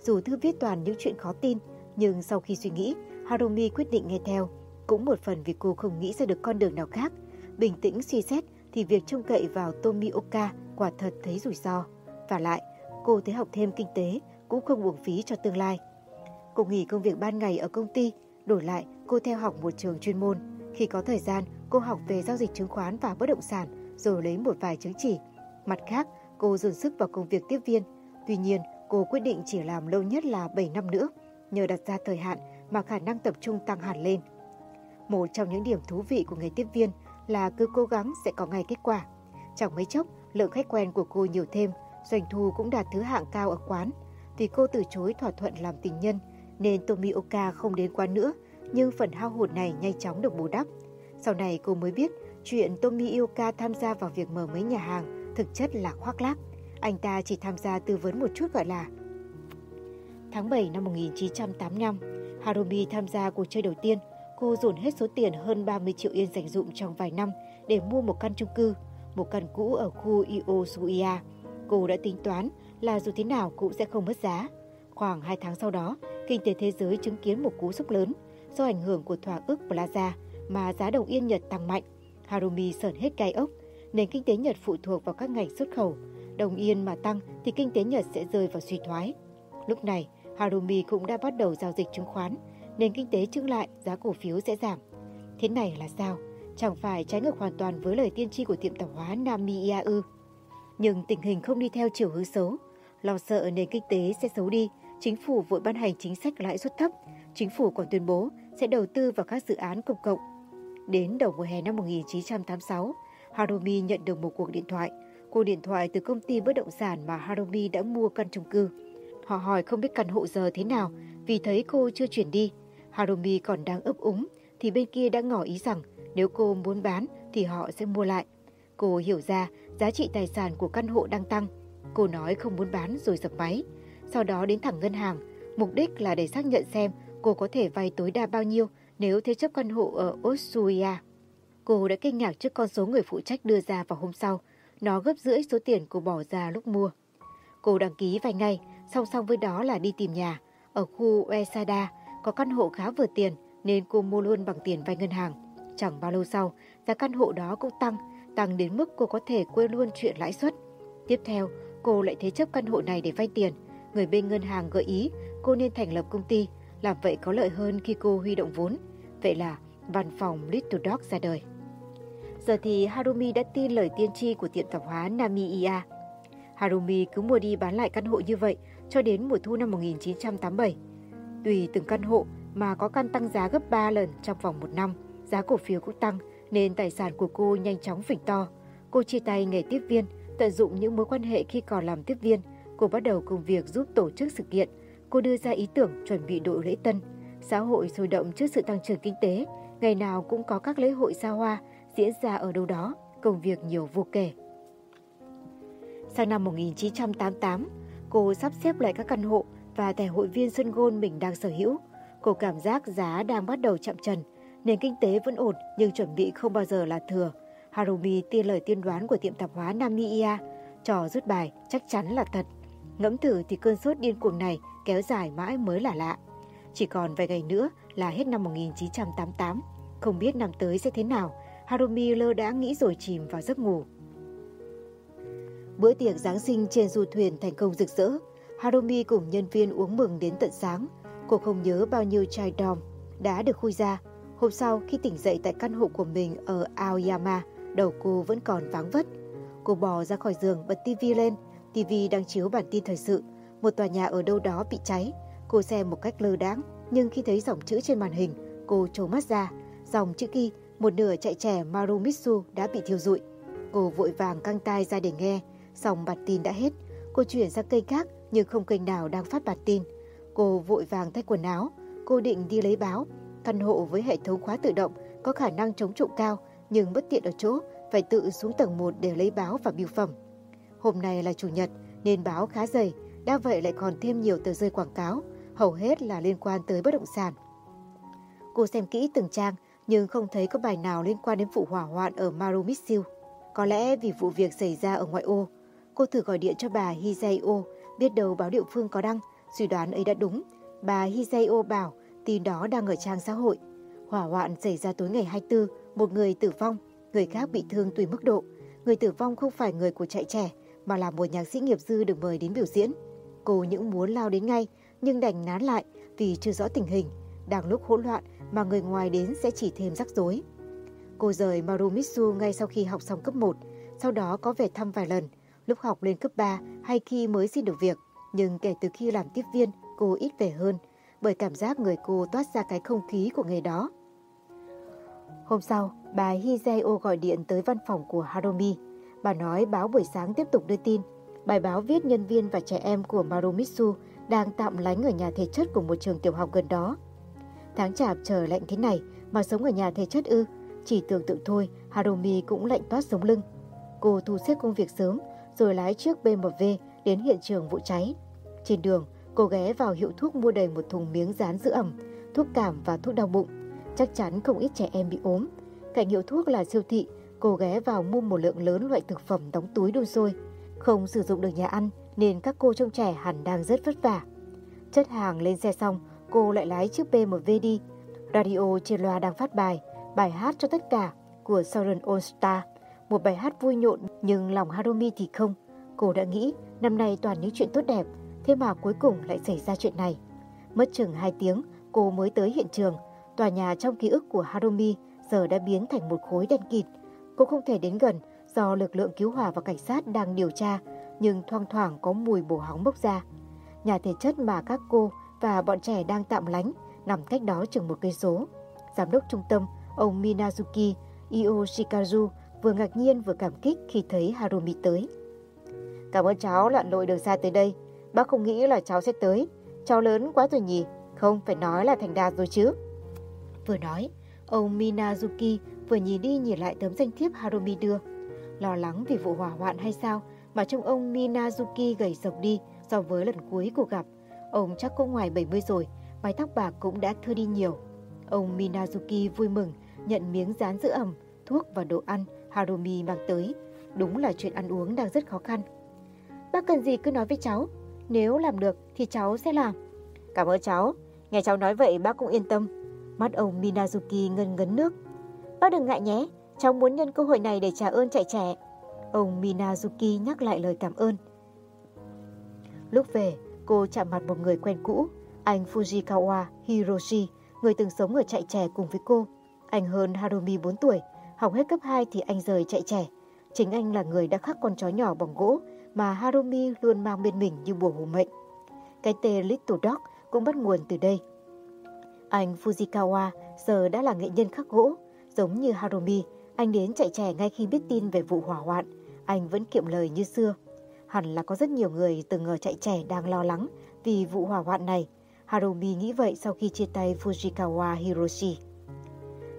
Dù thư viết toàn những chuyện khó tin, nhưng sau khi suy nghĩ, Harumi quyết định nghe theo. Cũng một phần vì cô không nghĩ ra được con đường nào khác. Bình tĩnh suy xét thì việc trông cậy vào Tomioka quả thật thấy rủi ro. Và lại, cô thấy học thêm kinh tế cũng không uổng phí cho tương lai. Cô nghỉ công việc ban ngày ở công ty, đổi lại cô theo học một trường chuyên môn. Khi có thời gian, cô học về giao dịch chứng khoán và bất động sản, rồi lấy một vài chứng chỉ. Mặt khác, cô dồn sức vào công việc tiếp viên. Tuy nhiên, cô quyết định chỉ làm lâu nhất là 7 năm nữa. Nhờ đặt ra thời hạn mà khả năng tập trung tăng hẳn lên. Một trong những điểm thú vị của nghề tiếp viên là cứ cố gắng sẽ có ngay kết quả. Chẳng mấy chốc, lượng khách quen của cô nhiều thêm, doanh thu cũng đạt thứ hạng cao ở quán. Vì cô từ chối thỏa thuận làm tình nhân, nên Tomioka không đến quán nữa, nhưng phần hao hụt này nhanh chóng được bù đắp. Sau này cô mới biết chuyện Tomioka tham gia vào việc mở mấy nhà hàng thực chất là khoác lác. Anh ta chỉ tham gia tư vấn một chút gọi là. Tháng 7 năm 1985, Harumi tham gia cuộc chơi đầu tiên, cô dồn hết số tiền hơn 30 triệu yên dành dụm trong vài năm để mua một căn chung cư, một căn cũ ở khu Iosuia. Cô đã tính toán là dù thế nào cũng sẽ không mất giá. Khoảng 2 tháng sau đó, kinh tế thế giới chứng kiến một cú sốc lớn do ảnh hưởng của thỏa ước Plaza mà giá đồng yên Nhật tăng mạnh. Harumi sởn hết gai ốc, nền kinh tế Nhật phụ thuộc vào các ngành xuất khẩu. Đồng yên mà tăng thì kinh tế Nhật sẽ rơi vào suy thoái. Lúc này, Harumi cũng đã bắt đầu giao dịch chứng khoán, nền kinh tế chững lại, giá cổ phiếu sẽ giảm. Thế này là sao? Chẳng phải trái ngược hoàn toàn với lời tiên tri của tiệm tạp hóa Namiya ư? Nhưng tình hình không đi theo chiều hướng xấu. Lo sợ nền kinh tế sẽ xấu đi, chính phủ vội ban hành chính sách lãi suất thấp. Chính phủ còn tuyên bố sẽ đầu tư vào các dự án công cộng. Đến đầu mùa hè năm 1986, Harumi nhận được một cuộc điện thoại. Cuộc điện thoại từ công ty bất động sản mà Harumi đã mua căn chung cư. Họ hỏi không biết căn hộ giờ thế nào vì thấy cô chưa chuyển đi. Harumi còn đang ấp úng thì bên kia đã ngỏ ý rằng nếu cô muốn bán thì họ sẽ mua lại. Cô hiểu ra giá trị tài sản của căn hộ đang tăng. Cô nói không muốn bán rồi dập máy. Sau đó đến thẳng ngân hàng. Mục đích là để xác nhận xem cô có thể vay tối đa bao nhiêu nếu thế chấp căn hộ ở Otsuya. Cô đã kinh ngạc trước con số người phụ trách đưa ra vào hôm sau. Nó gấp rưỡi số tiền cô bỏ ra lúc mua. Cô đăng ký vay ngay, song song với đó là đi tìm nhà. Ở khu Uesada có căn hộ khá vừa tiền nên cô mua luôn bằng tiền vay ngân hàng. Chẳng bao lâu sau, giá căn hộ đó cũng tăng, tăng đến mức cô có thể quên luôn chuyện lãi suất. Tiếp theo, cô lại thế chấp căn hộ này để vay tiền. Người bên ngân hàng gợi ý cô nên thành lập công ty, làm vậy có lợi hơn khi cô huy động vốn. Vậy là văn phòng Little Dog ra đời. Giờ thì Harumi đã tin lời tiên tri của tiệm tạp hóa Namiya. Harumi cứ mua đi bán lại căn hộ như vậy cho đến mùa thu năm 1987. Tùy từng căn hộ mà có căn tăng giá gấp 3 lần trong vòng một năm, giá cổ phiếu cũng tăng nên tài sản của cô nhanh chóng phình to. Cô chia tay nghề tiếp viên, tận dụng những mối quan hệ khi còn làm tiếp viên. Cô bắt đầu công việc giúp tổ chức sự kiện. Cô đưa ra ý tưởng chuẩn bị đội lễ tân. Xã hội sôi động trước sự tăng trưởng kinh tế, ngày nào cũng có các lễ hội xa hoa diễn ra ở đâu đó, công việc nhiều vô kể. Sang năm 1988, cô sắp xếp lại các căn hộ và thẻ hội viên sân Gold mình đang sở hữu. Cô cảm giác giá đang bắt đầu chậm trần, nền kinh tế vẫn ổn nhưng chuẩn bị không bao giờ là thừa. Harumi tin lời tiên đoán của tiệm tạp hóa Namiya, trò rút bài chắc chắn là thật. Ngẫm thử thì cơn sốt điên cuồng này kéo dài mãi mới là lạ. Chỉ còn vài ngày nữa là hết năm 1988. Không biết năm tới sẽ thế nào, Harumi lơ đã nghĩ rồi chìm vào giấc ngủ. Bữa tiệc Giáng sinh trên du thuyền thành công rực rỡ. Harumi cùng nhân viên uống mừng đến tận sáng. Cô không nhớ bao nhiêu chai đòn đã được khui ra. Hôm sau khi tỉnh dậy tại căn hộ của mình ở Aoyama, đầu cô vẫn còn váng vất. Cô bò ra khỏi giường bật tivi lên. Tivi đang chiếu bản tin thời sự. Một tòa nhà ở đâu đó bị cháy. Cô xem một cách lơ đáng, nhưng khi thấy dòng chữ trên màn hình, cô trố mắt ra. Dòng chữ ghi một nửa chạy trẻ Marumitsu đã bị thiêu rụi. Cô vội vàng căng tai ra để nghe, Dòng bản tin đã hết. Cô chuyển sang kênh khác nhưng không kênh nào đang phát bản tin. Cô vội vàng thay quần áo, cô định đi lấy báo. Căn hộ với hệ thống khóa tự động có khả năng chống trộm cao nhưng bất tiện ở chỗ phải tự xuống tầng 1 để lấy báo và biêu phẩm. Hôm nay là chủ nhật nên báo khá dày, đã vậy lại còn thêm nhiều tờ rơi quảng cáo, hầu hết là liên quan tới bất động sản. Cô xem kỹ từng trang nhưng không thấy có bài nào liên quan đến vụ hỏa hoạn ở Marumitsu. Có lẽ vì vụ việc xảy ra ở ngoại ô, cô thử gọi điện cho bà Hizayo, biết đâu báo địa phương có đăng, suy đoán ấy đã đúng. Bà Hiseo bảo tin đó đang ở trang xã hội. Hỏa hoạn xảy ra tối ngày 24, một người tử vong, người khác bị thương tùy mức độ. Người tử vong không phải người của chạy trẻ, mà là một nhạc sĩ nghiệp dư được mời đến biểu diễn. Cô những muốn lao đến ngay, nhưng đành nán lại vì chưa rõ tình hình. Đang lúc hỗn loạn mà người ngoài đến sẽ chỉ thêm rắc rối. Cô rời Marumitsu ngay sau khi học xong cấp 1, sau đó có về thăm vài lần, lúc học lên cấp 3 hay khi mới xin được việc. Nhưng kể từ khi làm tiếp viên, cô ít về hơn, bởi cảm giác người cô toát ra cái không khí của nghề đó. Hôm sau, bà Hizeo gọi điện tới văn phòng của Haromi. Bà nói báo buổi sáng tiếp tục đưa tin. Bài báo viết nhân viên và trẻ em của Marumitsu đang tạm lánh ở nhà thể chất của một trường tiểu học gần đó. Tháng chạp trời lạnh thế này mà sống ở nhà thể chất ư. Chỉ tưởng tượng thôi, Harumi cũng lạnh toát sống lưng. Cô thu xếp công việc sớm, rồi lái chiếc BMW đến hiện trường vụ cháy. Trên đường, cô ghé vào hiệu thuốc mua đầy một thùng miếng dán giữ ẩm. thuốc cảm và thuốc đau bụng. Chắc chắn không ít trẻ em bị ốm. Cạnh hiệu thuốc là siêu thị, cô ghé vào mua một lượng lớn loại thực phẩm đóng túi đun sôi. Không sử dụng được nhà ăn nên các cô trông trẻ hẳn đang rất vất vả. Chất hàng lên xe xong, cô lại lái chiếc BMW đi. Radio trên loa đang phát bài, bài hát cho tất cả của Southern All Star. Một bài hát vui nhộn nhưng lòng Harumi thì không. Cô đã nghĩ năm nay toàn những chuyện tốt đẹp, thế mà cuối cùng lại xảy ra chuyện này. Mất chừng 2 tiếng, cô mới tới hiện trường. Tòa nhà trong ký ức của Harumi giờ đã biến thành một khối đen kịt. Cô không thể đến gần do lực lượng cứu hỏa và cảnh sát đang điều tra, nhưng thoang thoảng có mùi bổ hóng bốc ra. Nhà thể chất mà các cô và bọn trẻ đang tạm lánh nằm cách đó chừng một cây số. Giám đốc trung tâm, ông Minazuki Ioshikazu vừa ngạc nhiên vừa cảm kích khi thấy Harumi tới. Cảm ơn cháu lặn lội đường xa tới đây. Bác không nghĩ là cháu sẽ tới. Cháu lớn quá rồi nhỉ, không phải nói là thành đạt rồi chứ. Vừa nói, ông Minazuki vừa nhìn đi nhìn lại tấm danh thiếp Harumi đưa. Lo lắng vì vụ hỏa hoạn hay sao mà trông ông Minazuki gầy rộc đi so với lần cuối cuộc gặp. Ông chắc cũng ngoài 70 rồi, mái tóc bạc cũng đã thưa đi nhiều. Ông Minazuki vui mừng nhận miếng rán giữ ẩm, thuốc và đồ ăn Harumi mang tới. Đúng là chuyện ăn uống đang rất khó khăn. Bác cần gì cứ nói với cháu, nếu làm được thì cháu sẽ làm. Cảm ơn cháu, nghe cháu nói vậy bác cũng yên tâm. Mắt ông Minazuki ngân ngấn nước. Bác đừng ngại nhé, cháu muốn nhân cơ hội này để trả ơn chạy trẻ. Ông Minazuki nhắc lại lời cảm ơn. Lúc về, cô chạm mặt một người quen cũ, anh Fujikawa Hiroshi, người từng sống ở chạy trẻ cùng với cô. Anh hơn Harumi 4 tuổi, học hết cấp 2 thì anh rời chạy trẻ. Chính anh là người đã khắc con chó nhỏ bằng gỗ mà Harumi luôn mang bên mình như bùa hộ mệnh. Cái tên Little Dog cũng bắt nguồn từ đây. Anh Fujikawa giờ đã là nghệ nhân khắc gỗ, giống như Harumi, anh đến chạy trẻ ngay khi biết tin về vụ hỏa hoạn, anh vẫn kiệm lời như xưa. Hẳn là có rất nhiều người từng ở chạy trẻ đang lo lắng vì vụ hỏa hoạn này. Harumi nghĩ vậy sau khi chia tay Fujikawa Hiroshi.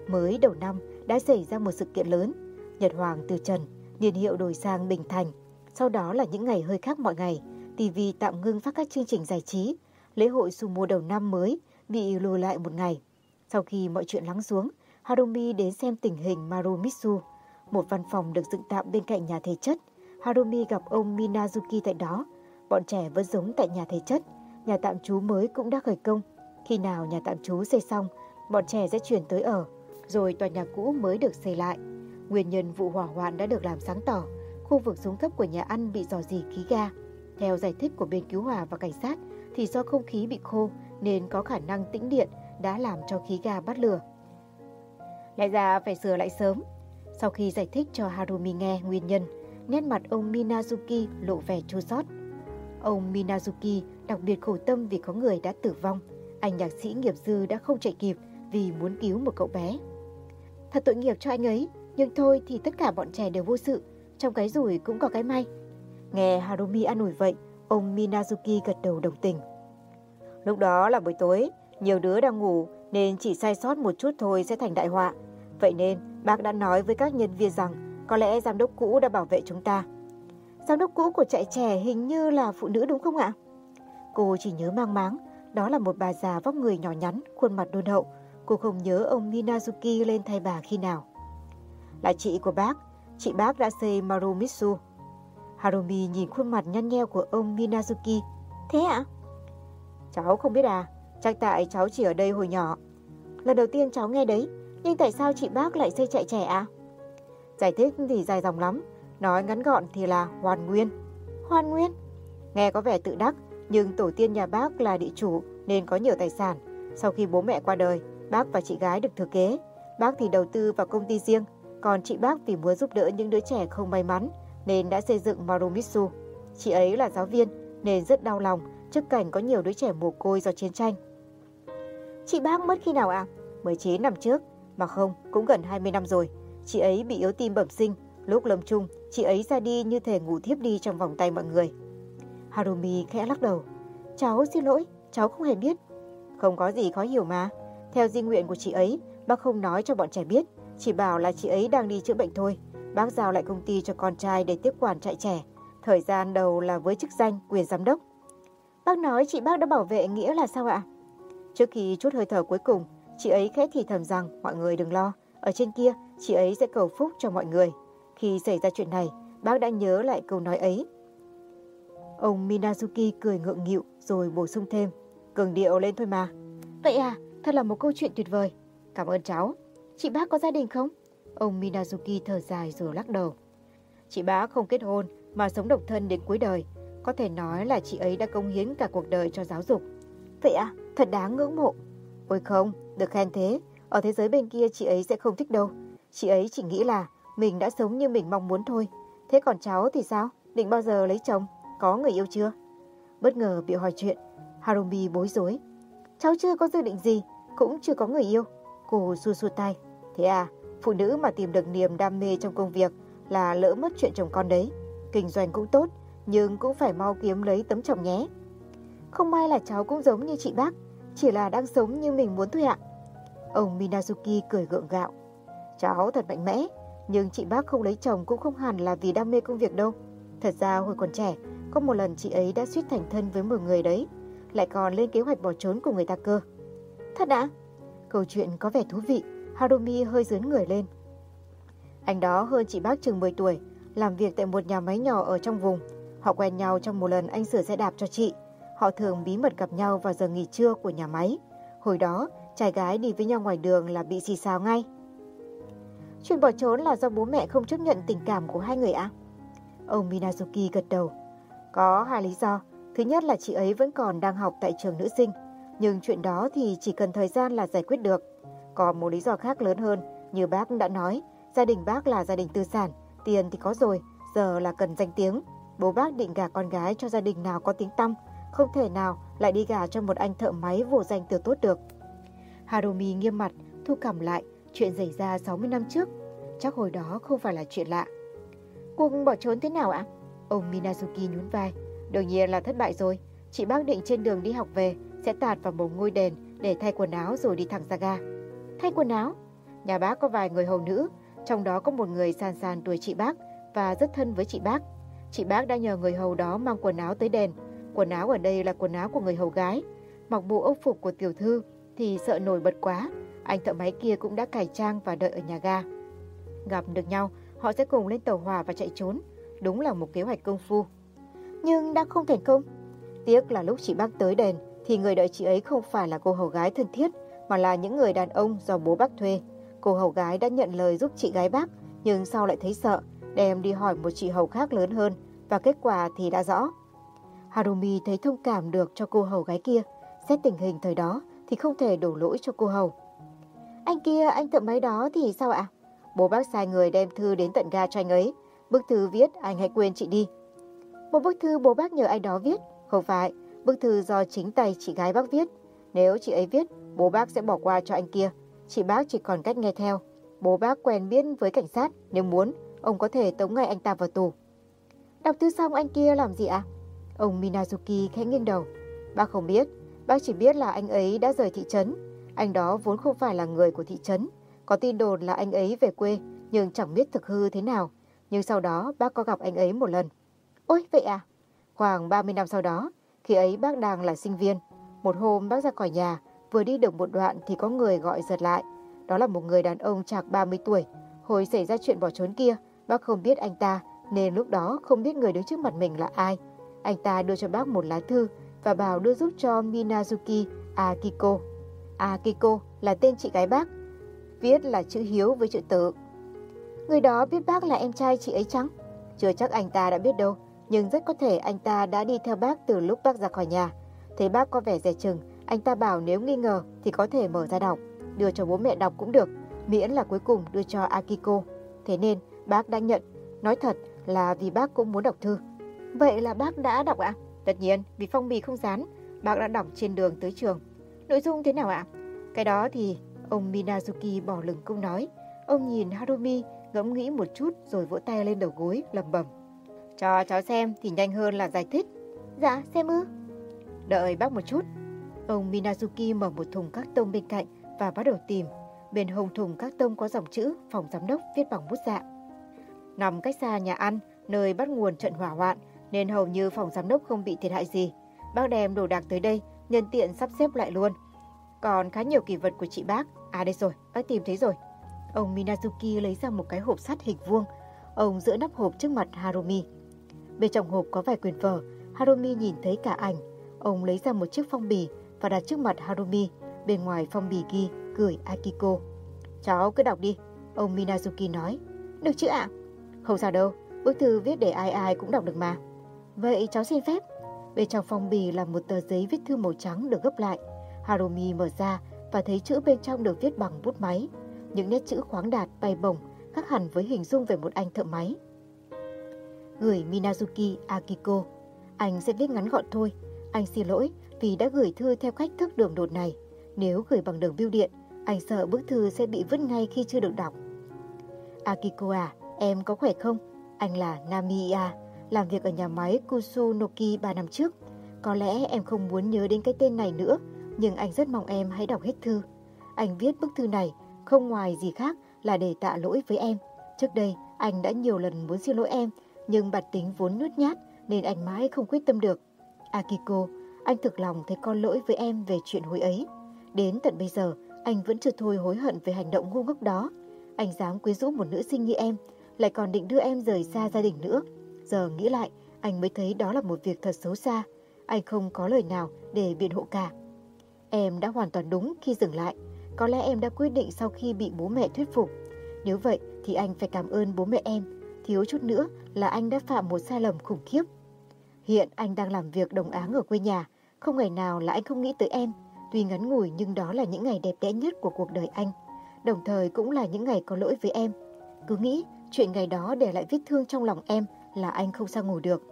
Mới đầu năm đã xảy ra một sự kiện lớn. Nhật Hoàng từ trần, niên hiệu đổi sang Bình Thành. Sau đó là những ngày hơi khác mọi ngày, TV tạm ngưng phát các chương trình giải trí. Lễ hội sumo đầu năm mới bị lùi lại một ngày. Sau khi mọi chuyện lắng xuống, Harumi đến xem tình hình Marumitsu, một văn phòng được dựng tạm bên cạnh nhà thể chất. Harumi gặp ông Minazuki tại đó. Bọn trẻ vẫn giống tại nhà thể chất. Nhà tạm trú mới cũng đã khởi công. Khi nào nhà tạm trú xây xong, bọn trẻ sẽ chuyển tới ở rồi tòa nhà cũ mới được xây lại. Nguyên nhân vụ hỏa hoạn đã được làm sáng tỏ, khu vực xuống cấp của nhà ăn bị dò dỉ khí ga. Theo giải thích của bên cứu hỏa và cảnh sát thì do không khí bị khô nên có khả năng tĩnh điện đã làm cho khí ga bắt lửa. Lẽ ra phải sửa lại sớm. Sau khi giải thích cho Harumi nghe nguyên nhân, nét mặt ông Minazuki lộ vẻ chua xót. Ông Minazuki đặc biệt khổ tâm vì có người đã tử vong. Anh nhạc sĩ nghiệp dư đã không chạy kịp vì muốn cứu một cậu bé. Thật tội nghiệp cho anh ấy, nhưng thôi thì tất cả bọn trẻ đều vô sự, trong cái rủi cũng có cái may. Nghe Harumi an ủi vậy, ông Minazuki gật đầu đồng tình. Lúc đó là buổi tối, nhiều đứa đang ngủ nên chỉ sai sót một chút thôi sẽ thành đại họa. Vậy nên bác đã nói với các nhân viên rằng có lẽ giám đốc cũ đã bảo vệ chúng ta. Giám đốc cũ của trại trẻ hình như là phụ nữ đúng không ạ? Cô chỉ nhớ mang máng, đó là một bà già vóc người nhỏ nhắn, khuôn mặt đôn hậu, Cô không nhớ ông Minazuki lên thay bà khi nào. Là chị của bác, chị bác đã xây Marumitsu. Harumi nhìn khuôn mặt nhăn nheo của ông Minazuki. Thế ạ? Cháu không biết à, chắc tại cháu chỉ ở đây hồi nhỏ. Lần đầu tiên cháu nghe đấy, nhưng tại sao chị bác lại xây chạy trẻ à? Giải thích thì dài dòng lắm, nói ngắn gọn thì là hoàn nguyên. Hoàn nguyên? Nghe có vẻ tự đắc, nhưng tổ tiên nhà bác là địa chủ nên có nhiều tài sản. Sau khi bố mẹ qua đời, Bác và chị gái được thừa kế. Bác thì đầu tư vào công ty riêng, còn chị bác vì muốn giúp đỡ những đứa trẻ không may mắn nên đã xây dựng Marumitsu. Chị ấy là giáo viên nên rất đau lòng trước cảnh có nhiều đứa trẻ mồ côi do chiến tranh. Chị bác mất khi nào ạ? À? 19 năm trước, mà không, cũng gần 20 năm rồi. Chị ấy bị yếu tim bẩm sinh, lúc lâm chung, chị ấy ra đi như thể ngủ thiếp đi trong vòng tay mọi người. Harumi khẽ lắc đầu. Cháu xin lỗi, cháu không hề biết. Không có gì khó hiểu mà. Theo di nguyện của chị ấy, bác không nói cho bọn trẻ biết, chỉ bảo là chị ấy đang đi chữa bệnh thôi. Bác giao lại công ty cho con trai để tiếp quản trại trẻ. Thời gian đầu là với chức danh quyền giám đốc. Bác nói chị bác đã bảo vệ nghĩa là sao ạ? Trước khi chút hơi thở cuối cùng, chị ấy khẽ thì thầm rằng mọi người đừng lo, ở trên kia chị ấy sẽ cầu phúc cho mọi người. Khi xảy ra chuyện này, bác đã nhớ lại câu nói ấy. Ông Minazuki cười ngượng nghịu rồi bổ sung thêm, cường điệu lên thôi mà. Vậy à, thật là một câu chuyện tuyệt vời. Cảm ơn cháu. Chị bác có gia đình không? Ông Minazuki thở dài rồi lắc đầu. Chị bác không kết hôn mà sống độc thân đến cuối đời. Có thể nói là chị ấy đã công hiến cả cuộc đời cho giáo dục. Vậy à, thật đáng ngưỡng mộ. Ôi không, được khen thế. Ở thế giới bên kia chị ấy sẽ không thích đâu. Chị ấy chỉ nghĩ là mình đã sống như mình mong muốn thôi. Thế còn cháu thì sao? Định bao giờ lấy chồng? Có người yêu chưa? Bất ngờ bị hỏi chuyện, Harumi bối rối. Cháu chưa có dự định gì, cũng chưa có người yêu. Cô su su tay. Thế à, phụ nữ mà tìm được niềm đam mê trong công việc là lỡ mất chuyện chồng con đấy. Kinh doanh cũng tốt, nhưng cũng phải mau kiếm lấy tấm chồng nhé. Không may là cháu cũng giống như chị bác, chỉ là đang sống như mình muốn thôi ạ. Ông Minazuki cười gượng gạo. Cháu thật mạnh mẽ, nhưng chị bác không lấy chồng cũng không hẳn là vì đam mê công việc đâu. Thật ra hồi còn trẻ, có một lần chị ấy đã suýt thành thân với một người đấy, lại còn lên kế hoạch bỏ trốn của người ta cơ. Thật đã? Câu chuyện có vẻ thú vị, Harumi hơi dướn người lên. Anh đó hơn chị bác chừng 10 tuổi, làm việc tại một nhà máy nhỏ ở trong vùng. Họ quen nhau trong một lần anh sửa xe đạp cho chị. Họ thường bí mật gặp nhau vào giờ nghỉ trưa của nhà máy. Hồi đó, trai gái đi với nhau ngoài đường là bị xì xào ngay. Chuyện bỏ trốn là do bố mẹ không chấp nhận tình cảm của hai người ạ? À? Ông Minazuki gật đầu. Có hai lý do. Thứ nhất là chị ấy vẫn còn đang học tại trường nữ sinh. Nhưng chuyện đó thì chỉ cần thời gian là giải quyết được. Còn một lý do khác lớn hơn, như bác đã nói, gia đình bác là gia đình tư sản, tiền thì có rồi, giờ là cần danh tiếng. Bố bác định gả con gái cho gia đình nào có tiếng tăm, không thể nào lại đi gả cho một anh thợ máy vô danh từ tốt được. Harumi nghiêm mặt, thu cầm lại, chuyện xảy ra 60 năm trước. Chắc hồi đó không phải là chuyện lạ. Cuộc bỏ trốn thế nào ạ? Ông Minazuki nhún vai. Đương nhiên là thất bại rồi. Chị bác định trên đường đi học về sẽ tạt vào một ngôi đền để thay quần áo rồi đi thẳng ra ga. Thay quần áo? Nhà bác có vài người hầu nữ, trong đó có một người sàn sàn tuổi chị bác và rất thân với chị bác. Chị bác đã nhờ người hầu đó mang quần áo tới đền. Quần áo ở đây là quần áo của người hầu gái. Mặc bộ ốc phục của tiểu thư thì sợ nổi bật quá. Anh thợ máy kia cũng đã cải trang và đợi ở nhà ga. Gặp được nhau, họ sẽ cùng lên tàu hỏa và chạy trốn. Đúng là một kế hoạch công phu. Nhưng đã không thành công. Tiếc là lúc chị bác tới đền thì người đợi chị ấy không phải là cô hầu gái thân thiết mà là những người đàn ông do bố bác thuê. Cô hầu gái đã nhận lời giúp chị gái bác nhưng sau lại thấy sợ, đem đi hỏi một chị hầu khác lớn hơn và kết quả thì đã rõ. Harumi thấy thông cảm được cho cô hầu gái kia, xét tình hình thời đó thì không thể đổ lỗi cho cô hầu. Anh kia, anh thợ máy đó thì sao ạ? Bố bác sai người đem thư đến tận ga cho anh ấy. Bức thư viết anh hãy quên chị đi. Một bức thư bố bác nhờ ai đó viết? Không phải, bức thư do chính tay chị gái bác viết. Nếu chị ấy viết, bố bác sẽ bỏ qua cho anh kia. Chị bác chỉ còn cách nghe theo. Bố bác quen biết với cảnh sát, nếu muốn, ông có thể tống ngay anh ta vào tù. Đọc thư xong anh kia làm gì ạ? Ông Minazuki khẽ nghiêng đầu. Bác không biết, bác chỉ biết là anh ấy đã rời thị trấn. Anh đó vốn không phải là người của thị trấn. Có tin đồn là anh ấy về quê, nhưng chẳng biết thực hư thế nào. Nhưng sau đó bác có gặp anh ấy một lần. Ôi, vậy à? Khoảng 30 năm sau đó, khi ấy bác đang là sinh viên. Một hôm bác ra khỏi nhà, vừa đi được một đoạn thì có người gọi giật lại. Đó là một người đàn ông chạc 30 tuổi. Hồi xảy ra chuyện bỏ trốn kia, bác không biết anh ta, nên lúc đó không biết người đứng trước mặt mình là ai. Anh ta đưa cho bác một lá thư và bảo đưa giúp cho Minazuki Akiko. Akiko là tên chị gái bác, viết là chữ hiếu với chữ tự. Người đó biết bác là em trai chị ấy chăng? Chưa chắc anh ta đã biết đâu, nhưng rất có thể anh ta đã đi theo bác từ lúc bác ra khỏi nhà. Thấy bác có vẻ dè chừng, anh ta bảo nếu nghi ngờ thì có thể mở ra đọc, đưa cho bố mẹ đọc cũng được, miễn là cuối cùng đưa cho Akiko. Thế nên bác đã nhận, nói thật là vì bác cũng muốn đọc thư. Vậy là bác đã đọc ạ? Tất nhiên, vì phong bì không dán, bác đã đọc trên đường tới trường. Nội dung thế nào ạ? Cái đó thì ông Minazuki bỏ lửng câu nói. Ông nhìn Harumi ngẫm nghĩ một chút rồi vỗ tay lên đầu gối lầm bầm. Cho cháu xem thì nhanh hơn là giải thích. Dạ, xem ư. Đợi bác một chút. Ông Minazuki mở một thùng các tông bên cạnh và bắt đầu tìm. Bên hông thùng các tông có dòng chữ phòng giám đốc viết bằng bút dạ. Nằm cách xa nhà ăn, nơi bắt nguồn trận hỏa hoạn, nên hầu như phòng giám đốc không bị thiệt hại gì. Bác đem đồ đạc tới đây, nhân tiện sắp xếp lại luôn. Còn khá nhiều kỷ vật của chị bác. À đây rồi, bác tìm thấy rồi. Ông Minazuki lấy ra một cái hộp sắt hình vuông. Ông giữa nắp hộp trước mặt Harumi. Bên trong hộp có vài quyển vở. Harumi nhìn thấy cả ảnh. Ông lấy ra một chiếc phong bì và đặt trước mặt Harumi. Bên ngoài phong bì ghi, gửi Akiko. Cháu cứ đọc đi. Ông Minazuki nói. Được chứ ạ? Không sao đâu. Bức thư viết để ai ai cũng đọc được mà. Vậy cháu xin phép. Bên trong phong bì là một tờ giấy viết thư màu trắng được gấp lại. Harumi mở ra và thấy chữ bên trong được viết bằng bút máy. Những nét chữ khoáng đạt bay bổng, khác hẳn với hình dung về một anh thợ máy. Gửi Minazuki Akiko. Anh sẽ viết ngắn gọn thôi. Anh xin lỗi vì đã gửi thư theo cách thức đường đột này. Nếu gửi bằng đường bưu điện, anh sợ bức thư sẽ bị vứt ngay khi chưa được đọc. Akiko à, em có khỏe không? Anh là Namiya, à, làm việc ở nhà máy Kusunoki 3 năm trước. Có lẽ em không muốn nhớ đến cái tên này nữa, nhưng anh rất mong em hãy đọc hết thư. Anh viết bức thư này không ngoài gì khác là để tạ lỗi với em. Trước đây, anh đã nhiều lần muốn xin lỗi em, nhưng bản tính vốn nhút nhát nên anh mãi không quyết tâm được. Akiko, anh thực lòng thấy con lỗi với em về chuyện hồi ấy. Đến tận bây giờ, anh vẫn chưa thôi hối hận về hành động ngu ngốc đó. Anh dám quyến rũ một nữ sinh như em, lại còn định đưa em rời xa gia đình nữa. Giờ nghĩ lại, anh mới thấy đó là một việc thật xấu xa. Anh không có lời nào để biện hộ cả. Em đã hoàn toàn đúng khi dừng lại. Có lẽ em đã quyết định sau khi bị bố mẹ thuyết phục. Nếu vậy thì anh phải cảm ơn bố mẹ em. Thiếu chút nữa là anh đã phạm một sai lầm khủng khiếp. Hiện anh đang làm việc đồng áng ở quê nhà. Không ngày nào là anh không nghĩ tới em. Tuy ngắn ngủi nhưng đó là những ngày đẹp đẽ nhất của cuộc đời anh. Đồng thời cũng là những ngày có lỗi với em. Cứ nghĩ chuyện ngày đó để lại vết thương trong lòng em là anh không sao ngủ được.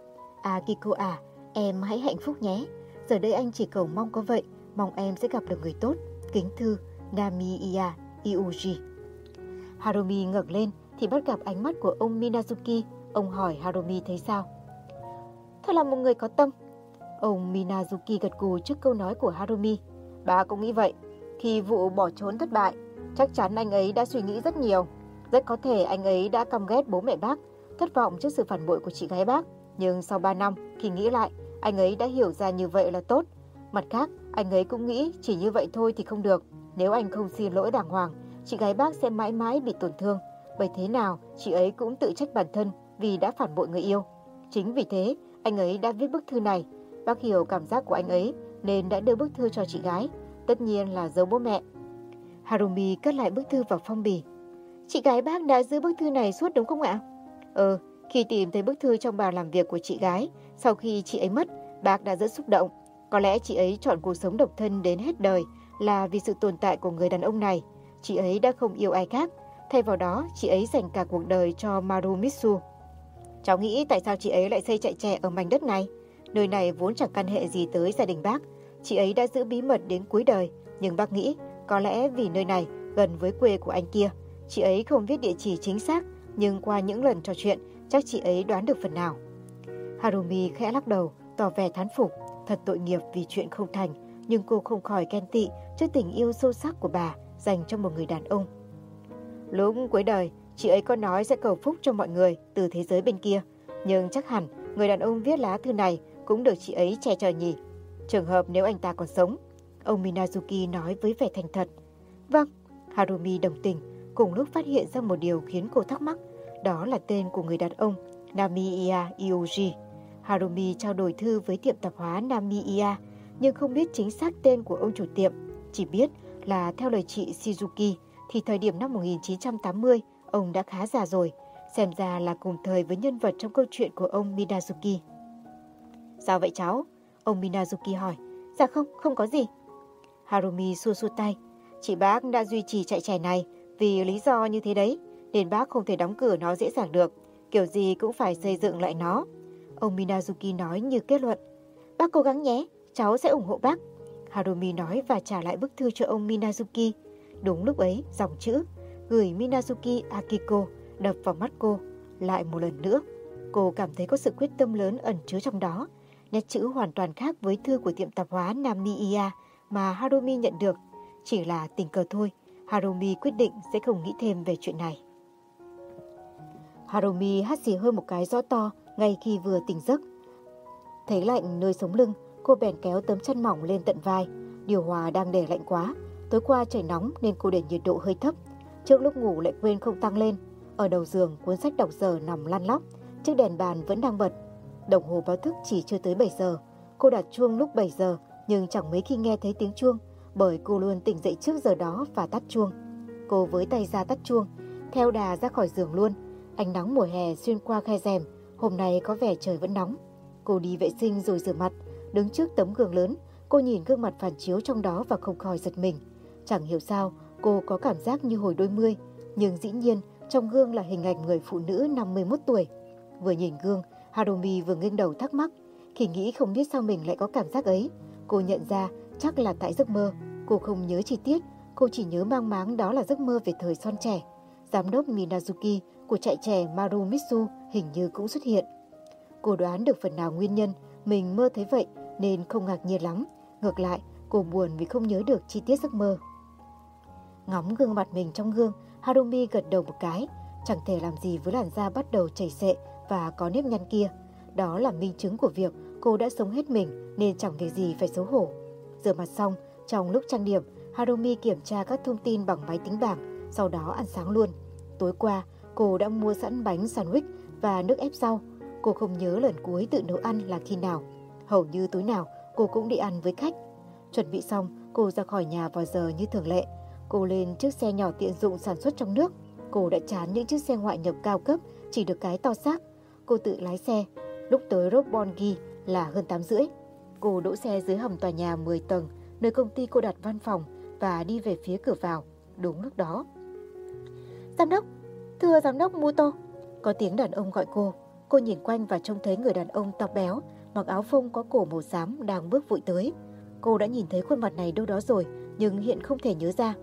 À Kiko à, em hãy hạnh phúc nhé. Giờ đây anh chỉ cầu mong có vậy, mong em sẽ gặp được người tốt. Kính thư, Namiya Iuji. Harumi ngẩng lên thì bắt gặp ánh mắt của ông Minazuki. Ông hỏi Harumi thấy sao? Thật là một người có tâm. Ông Minazuki gật gù trước câu nói của Harumi. Bà cũng nghĩ vậy. Khi vụ bỏ trốn thất bại, chắc chắn anh ấy đã suy nghĩ rất nhiều. Rất có thể anh ấy đã căm ghét bố mẹ bác, thất vọng trước sự phản bội của chị gái bác. Nhưng sau 3 năm, khi nghĩ lại, anh ấy đã hiểu ra như vậy là tốt. Mặt khác, anh ấy cũng nghĩ chỉ như vậy thôi thì không được. Nếu anh không xin lỗi đàng hoàng, chị gái bác sẽ mãi mãi bị tổn thương. Bởi thế nào, chị ấy cũng tự trách bản thân vì đã phản bội người yêu. Chính vì thế, anh ấy đã viết bức thư này. Bác hiểu cảm giác của anh ấy nên đã đưa bức thư cho chị gái. Tất nhiên là dấu bố mẹ. Harumi cất lại bức thư vào phong bì. Chị gái bác đã giữ bức thư này suốt đúng không ạ? Ừ, khi tìm thấy bức thư trong bàn làm việc của chị gái, sau khi chị ấy mất, bác đã rất xúc động. Có lẽ chị ấy chọn cuộc sống độc thân đến hết đời là vì sự tồn tại của người đàn ông này. Chị ấy đã không yêu ai khác, thay vào đó chị ấy dành cả cuộc đời cho Marumitsu. Cháu nghĩ tại sao chị ấy lại xây chạy trẻ ở mảnh đất này? Nơi này vốn chẳng căn hệ gì tới gia đình bác. Chị ấy đã giữ bí mật đến cuối đời, nhưng bác nghĩ có lẽ vì nơi này gần với quê của anh kia. Chị ấy không viết địa chỉ chính xác, nhưng qua những lần trò chuyện, chắc chị ấy đoán được phần nào. Harumi khẽ lắc đầu, tỏ vẻ thán phục, thật tội nghiệp vì chuyện không thành, nhưng cô không khỏi ghen tị trước tình yêu sâu sắc của bà dành cho một người đàn ông. Lúc cuối đời, chị ấy có nói sẽ cầu phúc cho mọi người từ thế giới bên kia, nhưng chắc hẳn người đàn ông viết lá thư này cũng được chị ấy che chở nhỉ. Trường hợp nếu anh ta còn sống, ông Minazuki nói với vẻ thành thật. Vâng, Harumi đồng tình, cùng lúc phát hiện ra một điều khiến cô thắc mắc, đó là tên của người đàn ông Namiya Ioji. Harumi trao đổi thư với tiệm tạp hóa Namiya, nhưng không biết chính xác tên của ông chủ tiệm, chỉ biết là theo lời chị Shizuki thì thời điểm năm 1980 ông đã khá già rồi, xem ra là cùng thời với nhân vật trong câu chuyện của ông Minazuki. Sao vậy cháu? Ông Minazuki hỏi. Dạ không, không có gì. Harumi xua xua tay. Chị bác đã duy trì chạy trẻ này vì lý do như thế đấy, nên bác không thể đóng cửa nó dễ dàng được. Kiểu gì cũng phải xây dựng lại nó. Ông Minazuki nói như kết luận. Bác cố gắng nhé, cháu sẽ ủng hộ bác. Harumi nói và trả lại bức thư cho ông Minazuki. Đúng lúc ấy, dòng chữ gửi Minazuki Akiko đập vào mắt cô. Lại một lần nữa, cô cảm thấy có sự quyết tâm lớn ẩn chứa trong đó. Nét chữ hoàn toàn khác với thư của tiệm tạp hóa Namiya mà Harumi nhận được. Chỉ là tình cờ thôi, Harumi quyết định sẽ không nghĩ thêm về chuyện này. Harumi hắt xì hơi một cái rõ to ngay khi vừa tỉnh giấc. Thấy lạnh nơi sống lưng, cô bèn kéo tấm chăn mỏng lên tận vai. Điều hòa đang để lạnh quá, Tối qua trời nóng nên cô để nhiệt độ hơi thấp. Trước lúc ngủ lại quên không tăng lên. Ở đầu giường cuốn sách đọc giờ nằm lăn lóc, chiếc đèn bàn vẫn đang bật. Đồng hồ báo thức chỉ chưa tới 7 giờ. Cô đặt chuông lúc 7 giờ nhưng chẳng mấy khi nghe thấy tiếng chuông bởi cô luôn tỉnh dậy trước giờ đó và tắt chuông. Cô với tay ra tắt chuông, theo đà ra khỏi giường luôn. Ánh nắng mùa hè xuyên qua khe rèm, hôm nay có vẻ trời vẫn nóng. Cô đi vệ sinh rồi rửa mặt, đứng trước tấm gương lớn, cô nhìn gương mặt phản chiếu trong đó và không khỏi giật mình. Chẳng hiểu sao, cô có cảm giác như hồi đôi mươi, nhưng dĩ nhiên trong gương là hình ảnh người phụ nữ 51 tuổi. Vừa nhìn gương, Harumi vừa nghiêng đầu thắc mắc. Khi nghĩ không biết sao mình lại có cảm giác ấy, cô nhận ra chắc là tại giấc mơ. Cô không nhớ chi tiết, cô chỉ nhớ mang máng đó là giấc mơ về thời son trẻ. Giám đốc Minazuki của trại trẻ Marumitsu hình như cũng xuất hiện. Cô đoán được phần nào nguyên nhân, mình mơ thấy vậy nên không ngạc nhiên lắm. Ngược lại, cô buồn vì không nhớ được chi tiết giấc mơ. Ngóng gương mặt mình trong gương, Harumi gật đầu một cái, chẳng thể làm gì với làn da bắt đầu chảy xệ và có nếp nhăn kia. Đó là minh chứng của việc cô đã sống hết mình nên chẳng việc gì phải xấu hổ. Rửa mặt xong, trong lúc trang điểm, Harumi kiểm tra các thông tin bằng máy tính bảng, sau đó ăn sáng luôn. Tối qua, cô đã mua sẵn bánh sandwich và nước ép rau. Cô không nhớ lần cuối tự nấu ăn là khi nào. Hầu như tối nào, cô cũng đi ăn với khách. Chuẩn bị xong, cô ra khỏi nhà vào giờ như thường lệ. Cô lên chiếc xe nhỏ tiện dụng sản xuất trong nước. Cô đã chán những chiếc xe ngoại nhập cao cấp, chỉ được cái to xác. Cô tự lái xe. Lúc tới Robongi là hơn 8 rưỡi. Cô đỗ xe dưới hầm tòa nhà 10 tầng, nơi công ty cô đặt văn phòng và đi về phía cửa vào. Đúng lúc đó. Giám đốc, thưa giám đốc Muto. Có tiếng đàn ông gọi cô. Cô nhìn quanh và trông thấy người đàn ông to béo, mặc áo phông có cổ màu xám đang bước vội tới. Cô đã nhìn thấy khuôn mặt này đâu đó rồi, nhưng hiện không thể nhớ ra.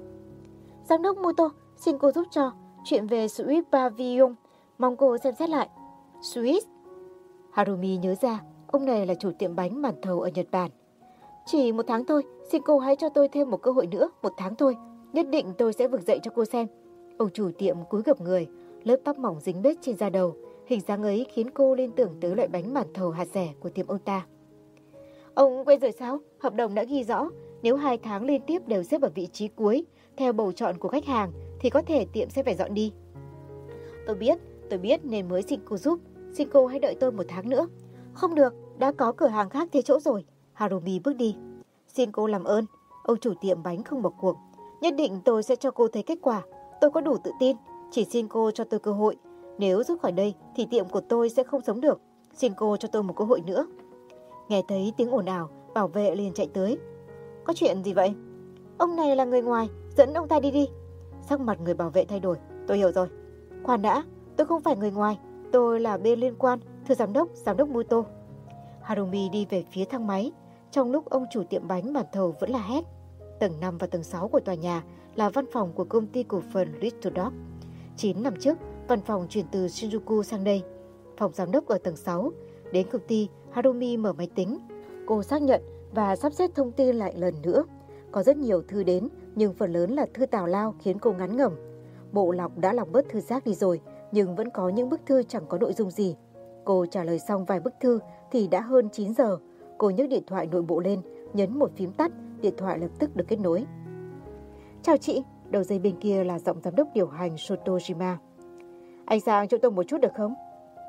Giám đốc Muto, xin cô giúp cho chuyện về Swiss Pavilion. Mong cô xem xét lại. Swiss? Harumi nhớ ra, ông này là chủ tiệm bánh màn thầu ở Nhật Bản. Chỉ một tháng thôi, xin cô hãy cho tôi thêm một cơ hội nữa, một tháng thôi. Nhất định tôi sẽ vực dậy cho cô xem. Ông chủ tiệm cúi gập người, lớp tóc mỏng dính bết trên da đầu. Hình dáng ấy khiến cô liên tưởng tới loại bánh màn thầu hạt rẻ của tiệm ông ta. Ông quên rồi sao? Hợp đồng đã ghi rõ, nếu hai tháng liên tiếp đều xếp ở vị trí cuối, theo bầu chọn của khách hàng, thì có thể tiệm sẽ phải dọn đi. Tôi biết, tôi biết nên mới xin cô giúp. Xin cô hãy đợi tôi một tháng nữa. Không được, đã có cửa hàng khác thế chỗ rồi. Harumi bước đi. Xin cô làm ơn. Ông chủ tiệm bánh không bỏ cuộc. Nhất định tôi sẽ cho cô thấy kết quả. Tôi có đủ tự tin. Chỉ xin cô cho tôi cơ hội. Nếu rút khỏi đây thì tiệm của tôi sẽ không sống được. Xin cô cho tôi một cơ hội nữa. Nghe thấy tiếng ồn ào, bảo vệ liền chạy tới. Có chuyện gì vậy? Ông này là người ngoài, dẫn ông ta đi đi. Sắc mặt người bảo vệ thay đổi. Tôi hiểu rồi. Khoan đã, tôi không phải người ngoài. Tôi là bên liên quan, thưa giám đốc, giám đốc Muto. Harumi đi về phía thang máy. Trong lúc ông chủ tiệm bánh bàn thầu vẫn là hét. Tầng 5 và tầng 6 của tòa nhà là văn phòng của công ty cổ phần Little Dog. 9 năm trước, văn phòng chuyển từ Shinjuku sang đây. Phòng giám đốc ở tầng 6. Đến công ty, Harumi mở máy tính. Cô xác nhận và sắp xếp thông tin lại lần nữa. Có rất nhiều thư đến, nhưng phần lớn là thư tào lao khiến cô ngắn ngẩm. Bộ lọc đã lọc bớt thư giác đi rồi, nhưng vẫn có những bức thư chẳng có nội dung gì. Cô trả lời xong vài bức thư thì đã hơn 9 giờ. Cô nhấc điện thoại nội bộ lên, nhấn một phím tắt, điện thoại lập tức được kết nối. Chào chị, đầu dây bên kia là giọng giám đốc điều hành Sotojima. Anh sang chỗ tôi một chút được không?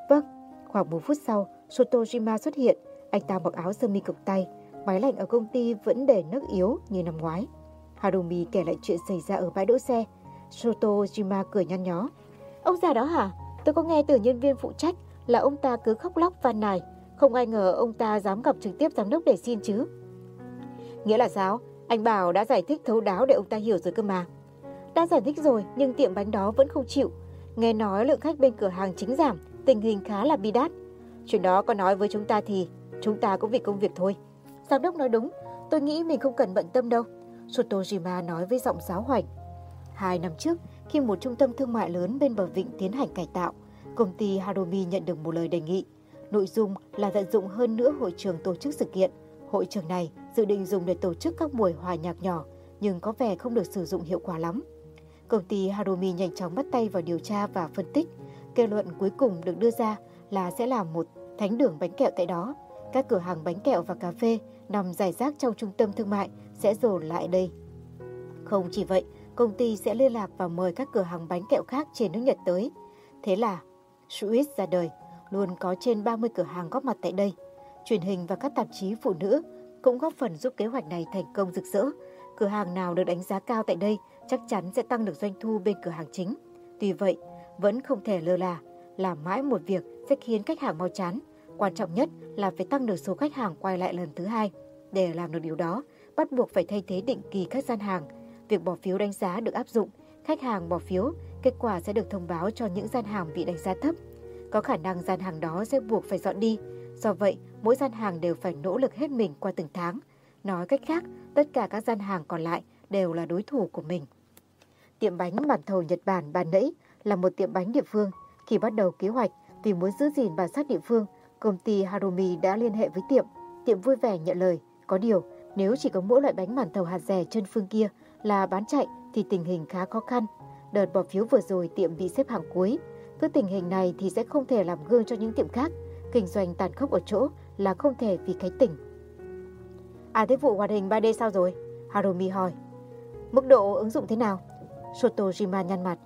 Vâng, khoảng một phút sau, Sotojima xuất hiện. Anh ta mặc áo sơ mi cực tay, máy lạnh ở công ty vẫn để nước yếu như năm ngoái. Harumi kể lại chuyện xảy ra ở bãi đỗ xe. Sotojima cười nhăn nhó. Ông già đó hả? Tôi có nghe từ nhân viên phụ trách là ông ta cứ khóc lóc van nài. Không ai ngờ ông ta dám gặp trực tiếp giám đốc để xin chứ. Nghĩa là sao? Anh bảo đã giải thích thấu đáo để ông ta hiểu rồi cơ mà. Đã giải thích rồi nhưng tiệm bánh đó vẫn không chịu. Nghe nói lượng khách bên cửa hàng chính giảm, tình hình khá là bi đát. Chuyện đó có nói với chúng ta thì chúng ta cũng vì công việc thôi. Giám đốc nói đúng, tôi nghĩ mình không cần bận tâm đâu. Sotojima nói với giọng giáo hoành. Hai năm trước, khi một trung tâm thương mại lớn bên bờ vịnh tiến hành cải tạo, công ty Harumi nhận được một lời đề nghị. Nội dung là tận dụng hơn nữa hội trường tổ chức sự kiện. Hội trường này dự định dùng để tổ chức các buổi hòa nhạc nhỏ, nhưng có vẻ không được sử dụng hiệu quả lắm. Công ty Harumi nhanh chóng bắt tay vào điều tra và phân tích. Kết luận cuối cùng được đưa ra là sẽ làm một thánh đường bánh kẹo tại đó. Các cửa hàng bánh kẹo và cà phê nằm rải rác trong trung tâm thương mại sẽ dồn lại đây. Không chỉ vậy, công ty sẽ liên lạc và mời các cửa hàng bánh kẹo khác trên nước Nhật tới. Thế là Swiss ra đời, luôn có trên 30 cửa hàng góp mặt tại đây. Truyền hình và các tạp chí phụ nữ cũng góp phần giúp kế hoạch này thành công rực rỡ. Cửa hàng nào được đánh giá cao tại đây chắc chắn sẽ tăng được doanh thu bên cửa hàng chính. Tuy vậy, vẫn không thể lơ là, làm mãi một việc sẽ khiến khách hàng mau chán. Quan trọng nhất là phải tăng được số khách hàng quay lại lần thứ hai. Để làm được điều đó, bắt buộc phải thay thế định kỳ các gian hàng. Việc bỏ phiếu đánh giá được áp dụng, khách hàng bỏ phiếu, kết quả sẽ được thông báo cho những gian hàng bị đánh giá thấp. Có khả năng gian hàng đó sẽ buộc phải dọn đi. Do vậy, mỗi gian hàng đều phải nỗ lực hết mình qua từng tháng. Nói cách khác, tất cả các gian hàng còn lại đều là đối thủ của mình. Tiệm bánh bản thầu Nhật Bản bà Nẫy là một tiệm bánh địa phương. Khi bắt đầu kế hoạch, vì muốn giữ gìn bản sắc địa phương, công ty Harumi đã liên hệ với tiệm. Tiệm vui vẻ nhận lời. Có điều, nếu chỉ có mỗi loại bánh màn thầu hạt rẻ chân phương kia là bán chạy thì tình hình khá khó khăn. Đợt bỏ phiếu vừa rồi tiệm bị xếp hàng cuối. Cứ tình hình này thì sẽ không thể làm gương cho những tiệm khác. Kinh doanh tàn khốc ở chỗ là không thể vì cái tỉnh. À thế vụ hoạt hình 3D sao rồi? Harumi hỏi. Mức độ ứng dụng thế nào? Sotojima nhăn mặt.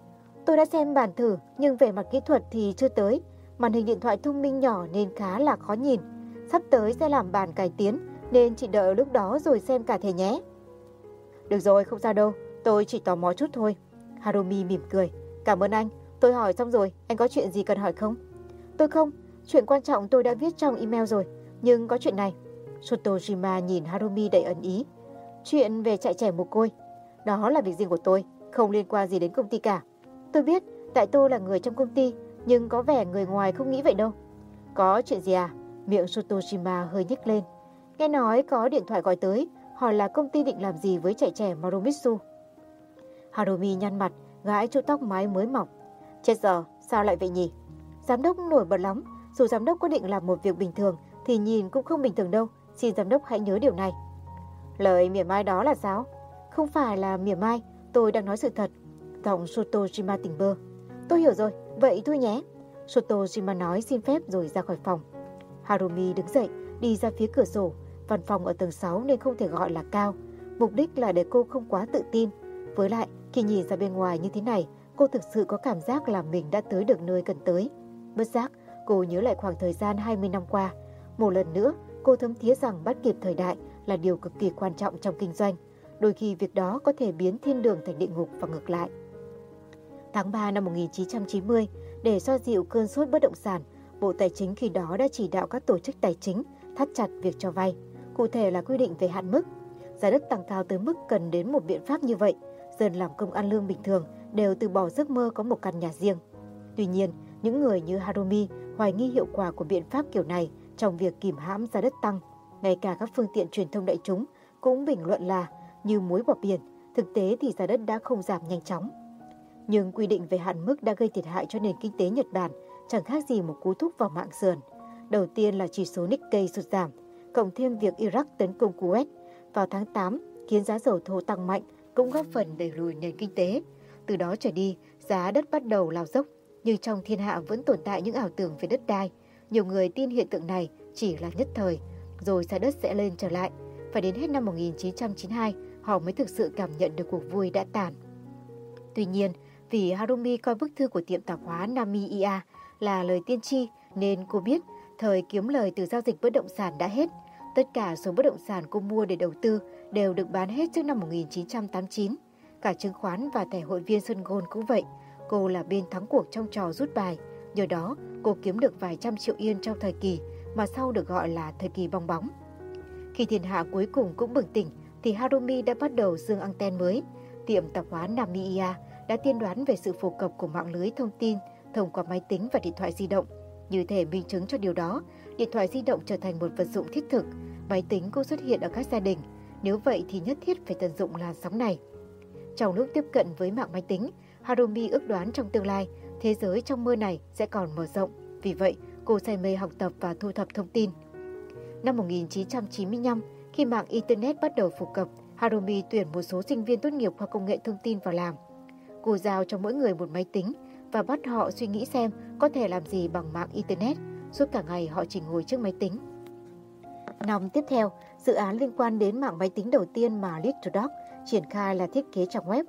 Tôi đã xem bản thử nhưng về mặt kỹ thuật thì chưa tới. Màn hình điện thoại thông minh nhỏ nên khá là khó nhìn. Sắp tới sẽ làm bàn cải tiến nên chị đợi lúc đó rồi xem cả thể nhé. Được rồi, không sao đâu. Tôi chỉ tò mò chút thôi. Harumi mỉm cười. Cảm ơn anh. Tôi hỏi xong rồi. Anh có chuyện gì cần hỏi không? Tôi không. Chuyện quan trọng tôi đã viết trong email rồi. Nhưng có chuyện này. Sotojima nhìn Harumi đầy ẩn ý. Chuyện về chạy trẻ mồ côi. Đó là việc riêng của tôi, không liên quan gì đến công ty cả. Tôi biết, tại tôi là người trong công ty, nhưng có vẻ người ngoài không nghĩ vậy đâu. Có chuyện gì à? Miệng Sotojima hơi nhếch lên. Nghe nói có điện thoại gọi tới, hỏi là công ty định làm gì với trẻ trẻ Marumitsu. Harumi nhăn mặt, gãi chỗ tóc mái mới mọc. Chết giờ, sao lại vậy nhỉ? Giám đốc nổi bật lắm, dù giám đốc có định làm một việc bình thường thì nhìn cũng không bình thường đâu, xin giám đốc hãy nhớ điều này. Lời mỉa mai đó là sao? Không phải là mỉa mai, tôi đang nói sự thật. Giọng Sotojima tỉnh bơ. Tôi hiểu rồi, vậy thôi nhé. Sotojima nói xin phép rồi ra khỏi phòng. Harumi đứng dậy, đi ra phía cửa sổ. Văn phòng ở tầng 6 nên không thể gọi là cao. Mục đích là để cô không quá tự tin. Với lại, khi nhìn ra bên ngoài như thế này, cô thực sự có cảm giác là mình đã tới được nơi cần tới. Bất giác, cô nhớ lại khoảng thời gian 20 năm qua. Một lần nữa, cô thấm thía rằng bắt kịp thời đại là điều cực kỳ quan trọng trong kinh doanh. Đôi khi việc đó có thể biến thiên đường thành địa ngục và ngược lại. Tháng 3 năm 1990, để xoa dịu cơn sốt bất động sản, Bộ Tài chính khi đó đã chỉ đạo các tổ chức tài chính thắt chặt việc cho vay, cụ thể là quy định về hạn mức. Giá đất tăng cao tới mức cần đến một biện pháp như vậy, dân làm công ăn lương bình thường đều từ bỏ giấc mơ có một căn nhà riêng. Tuy nhiên, những người như Harumi hoài nghi hiệu quả của biện pháp kiểu này trong việc kìm hãm giá đất tăng. Ngay cả các phương tiện truyền thông đại chúng cũng bình luận là như muối bỏ biển, thực tế thì giá đất đã không giảm nhanh chóng. Nhưng quy định về hạn mức đã gây thiệt hại cho nền kinh tế Nhật Bản chẳng khác gì một cú thúc vào mạng sườn. Đầu tiên là chỉ số Nikkei sụt giảm, cộng thêm việc Iraq tấn công Kuwait vào tháng 8 khiến giá dầu thô tăng mạnh cũng góp phần đẩy lùi nền kinh tế. Từ đó trở đi, giá đất bắt đầu lao dốc, nhưng trong thiên hạ vẫn tồn tại những ảo tưởng về đất đai. Nhiều người tin hiện tượng này chỉ là nhất thời, rồi giá đất sẽ lên trở lại. Phải đến hết năm 1992, họ mới thực sự cảm nhận được cuộc vui đã tàn. Tuy nhiên, vì Harumi coi bức thư của tiệm tạp hóa Namiya là lời tiên tri nên cô biết thời kiếm lời từ giao dịch bất động sản đã hết. Tất cả số bất động sản cô mua để đầu tư đều được bán hết trước năm 1989. Cả chứng khoán và thẻ hội viên Sun Gold cũng vậy. Cô là bên thắng cuộc trong trò rút bài. Nhờ đó, cô kiếm được vài trăm triệu yên trong thời kỳ mà sau được gọi là thời kỳ bong bóng. Khi thiên hạ cuối cùng cũng bừng tỉnh, thì Harumi đã bắt đầu dương anten mới. Tiệm tạp hóa Namiya đã tiên đoán về sự phổ cập của mạng lưới thông tin thông qua máy tính và điện thoại di động. Như thể minh chứng cho điều đó, điện thoại di động trở thành một vật dụng thiết thực, máy tính cũng xuất hiện ở các gia đình. Nếu vậy thì nhất thiết phải tận dụng làn sóng này. Trong lúc tiếp cận với mạng máy tính, Harumi ước đoán trong tương lai, thế giới trong mơ này sẽ còn mở rộng. Vì vậy, cô say mê học tập và thu thập thông tin. Năm 1995, khi mạng Internet bắt đầu phổ cập, Harumi tuyển một số sinh viên tốt nghiệp khoa công nghệ thông tin vào làm. Cô giao cho mỗi người một máy tính và bắt họ suy nghĩ xem có thể làm gì bằng mạng Internet. Suốt cả ngày họ chỉ ngồi trước máy tính. Năm tiếp theo, Dự án liên quan đến mạng máy tính đầu tiên mà Little Dog triển khai là thiết kế trang web.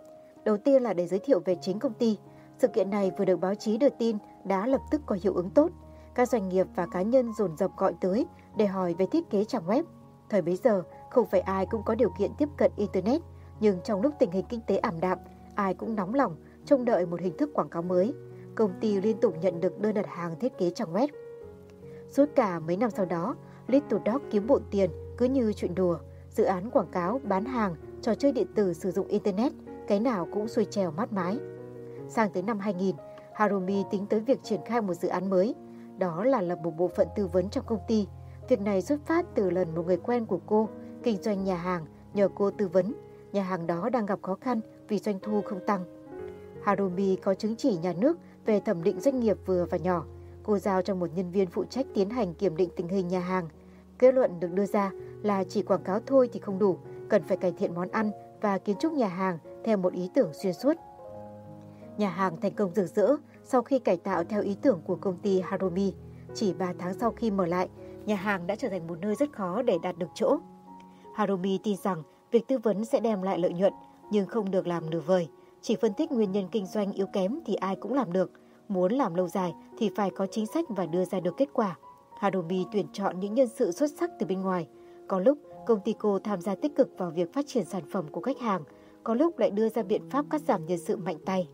Đầu tiên là để giới thiệu về chính công ty. Sự kiện này vừa được báo chí đưa tin đã lập tức có hiệu ứng tốt. Các doanh nghiệp và cá nhân dồn dập gọi tới để hỏi về thiết kế trang web. Thời bấy giờ, không phải ai cũng có điều kiện tiếp cận Internet, nhưng trong lúc tình hình kinh tế ảm đạm, ai cũng nóng lòng trông đợi một hình thức quảng cáo mới. Công ty liên tục nhận được đơn đặt hàng thiết kế trang web. Suốt cả mấy năm sau đó, Little Dog kiếm bộn tiền cứ như chuyện đùa. Dự án quảng cáo, bán hàng, trò chơi điện tử sử dụng Internet, cái nào cũng xuôi trèo mát mái. Sang tới năm 2000, Harumi tính tới việc triển khai một dự án mới, đó là lập một bộ phận tư vấn trong công ty. Việc này xuất phát từ lần một người quen của cô kinh doanh nhà hàng nhờ cô tư vấn. Nhà hàng đó đang gặp khó khăn vì doanh thu không tăng. Harumi có chứng chỉ nhà nước về thẩm định doanh nghiệp vừa và nhỏ. Cô giao cho một nhân viên phụ trách tiến hành kiểm định tình hình nhà hàng. Kết luận được đưa ra là chỉ quảng cáo thôi thì không đủ, cần phải cải thiện món ăn và kiến trúc nhà hàng theo một ý tưởng xuyên suốt. Nhà hàng thành công rực rỡ sau khi cải tạo theo ý tưởng của công ty Harumi. Chỉ 3 tháng sau khi mở lại, nhà hàng đã trở thành một nơi rất khó để đạt được chỗ. Harumi tin rằng việc tư vấn sẽ đem lại lợi nhuận, nhưng không được làm nửa vời. Chỉ phân tích nguyên nhân kinh doanh yếu kém thì ai cũng làm được. Muốn làm lâu dài thì phải có chính sách và đưa ra được kết quả. Harumi tuyển chọn những nhân sự xuất sắc từ bên ngoài. Có lúc, công ty cô tham gia tích cực vào việc phát triển sản phẩm của khách hàng, có lúc lại đưa ra biện pháp cắt giảm nhân sự mạnh tay.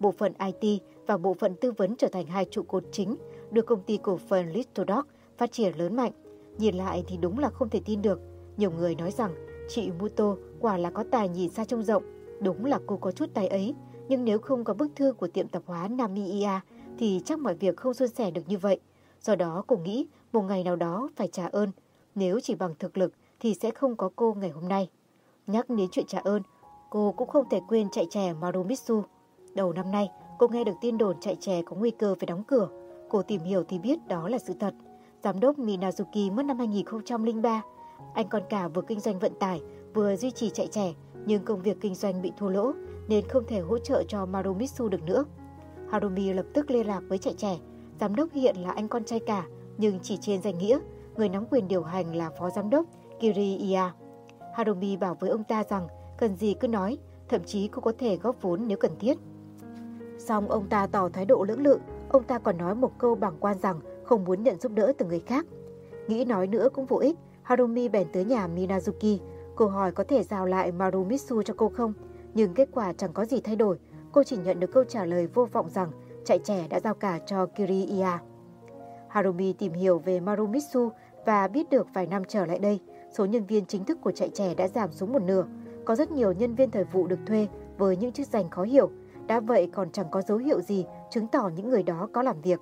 Bộ phận IT và bộ phận tư vấn trở thành hai trụ cột chính được công ty cổ phần Little Dog phát triển lớn mạnh. Nhìn lại thì đúng là không thể tin được. Nhiều người nói rằng chị Muto quả là có tài nhìn xa trông rộng. Đúng là cô có chút tài ấy, nhưng nếu không có bức thư của tiệm tạp hóa Namiya thì chắc mọi việc không suôn sẻ được như vậy. Do đó cô nghĩ một ngày nào đó phải trả ơn. Nếu chỉ bằng thực lực thì sẽ không có cô ngày hôm nay. Nhắc đến chuyện trả ơn, cô cũng không thể quên chạy trẻ Marumitsu. Đầu năm nay, cô nghe được tin đồn chạy trẻ có nguy cơ phải đóng cửa. Cô tìm hiểu thì biết đó là sự thật. Giám đốc Minazuki mất năm 2003. Anh con cả vừa kinh doanh vận tải, vừa duy trì chạy trẻ, nhưng công việc kinh doanh bị thua lỗ nên không thể hỗ trợ cho Marumitsu được nữa. Harumi lập tức liên lạc với chạy trẻ. Giám đốc hiện là anh con trai cả, nhưng chỉ trên danh nghĩa, người nắm quyền điều hành là phó giám đốc Kiri Iya. Harumi bảo với ông ta rằng cần gì cứ nói, thậm chí cô có thể góp vốn nếu cần thiết. Xong ông ta tỏ thái độ lưỡng lự, ông ta còn nói một câu bằng quan rằng không muốn nhận giúp đỡ từ người khác. Nghĩ nói nữa cũng vô ích, Harumi bèn tới nhà Minazuki. Cô hỏi có thể giao lại Marumitsu cho cô không, nhưng kết quả chẳng có gì thay đổi. Cô chỉ nhận được câu trả lời vô vọng rằng chạy trẻ đã giao cả cho Kiriya. Harumi tìm hiểu về Marumitsu và biết được vài năm trở lại đây, số nhân viên chính thức của chạy trẻ đã giảm xuống một nửa. Có rất nhiều nhân viên thời vụ được thuê với những chức danh khó hiểu, đã vậy còn chẳng có dấu hiệu gì chứng tỏ những người đó có làm việc.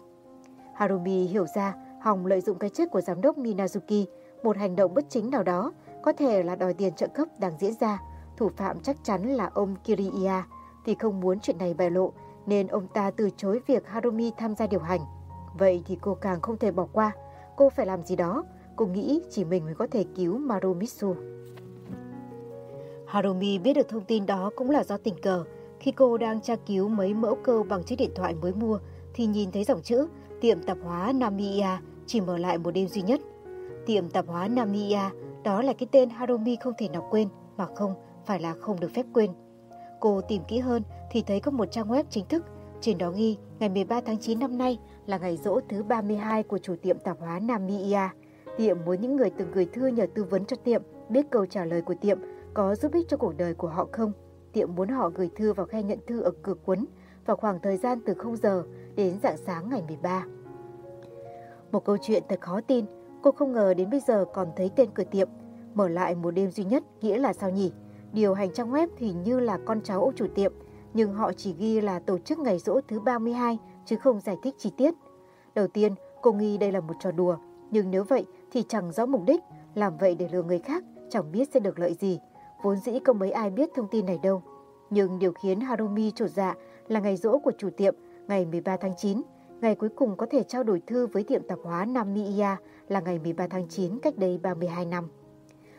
Harumi hiểu ra Hồng lợi dụng cái chết của giám đốc Minazuki, một hành động bất chính nào đó, có thể là đòi tiền trợ cấp đang diễn ra. Thủ phạm chắc chắn là ông Kiriya, vì không muốn chuyện này bại lộ nên ông ta từ chối việc Harumi tham gia điều hành. Vậy thì cô càng không thể bỏ qua, cô phải làm gì đó, cô nghĩ chỉ mình mới có thể cứu Marumitsu. Harumi biết được thông tin đó cũng là do tình cờ, khi cô đang tra cứu mấy mẫu câu bằng chiếc điện thoại mới mua thì nhìn thấy dòng chữ tiệm tạp hóa Namiya chỉ mở lại một đêm duy nhất. Tiệm tạp hóa Namiya đó là cái tên Harumi không thể nào quên mà không phải là không được phép quên. Cô tìm kỹ hơn thì thấy có một trang web chính thức. Trên đó ghi ngày 13 tháng 9 năm nay là ngày rỗ thứ 32 của chủ tiệm tạp hóa Namiya. Tiệm muốn những người từng gửi thư nhờ tư vấn cho tiệm biết câu trả lời của tiệm có giúp ích cho cuộc đời của họ không tiệm muốn họ gửi thư vào khe nhận thư ở cửa cuốn vào khoảng thời gian từ 0 giờ đến dạng sáng ngày 13. Một câu chuyện thật khó tin, cô không ngờ đến bây giờ còn thấy tên cửa tiệm. Mở lại một đêm duy nhất nghĩa là sao nhỉ? Điều hành trang web thì như là con cháu ông chủ tiệm, nhưng họ chỉ ghi là tổ chức ngày rỗ thứ 32 chứ không giải thích chi tiết. Đầu tiên, cô nghi đây là một trò đùa, nhưng nếu vậy thì chẳng rõ mục đích, làm vậy để lừa người khác chẳng biết sẽ được lợi gì. Vốn dĩ không mấy ai biết thông tin này đâu. Nhưng điều khiến Harumi trột dạ là ngày rỗ của chủ tiệm ngày 13 tháng 9. Ngày cuối cùng có thể trao đổi thư với tiệm tạp hóa Nam Miya là ngày 13 tháng 9 cách đây 32 năm.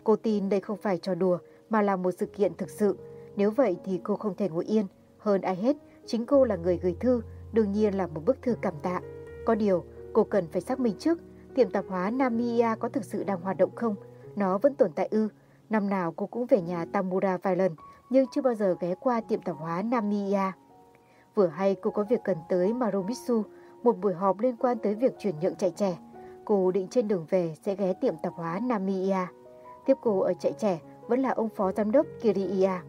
Cô tin đây không phải trò đùa mà là một sự kiện thực sự. Nếu vậy thì cô không thể ngồi yên. Hơn ai hết, chính cô là người gửi thư, đương nhiên là một bức thư cảm tạ. Có điều, cô cần phải xác minh trước tiệm tạp hóa Namiya có thực sự đang hoạt động không. Nó vẫn tồn tại ư. Năm nào cô cũng về nhà Tamura vài lần, nhưng chưa bao giờ ghé qua tiệm tạp hóa Namiya. Vừa hay cô có việc cần tới Marumitsu, một buổi họp liên quan tới việc chuyển nhượng chạy trẻ. Cô định trên đường về sẽ ghé tiệm tạp hóa Namiya. Tiếp cô ở chạy trẻ vẫn là ông phó giám đốc Kiriya.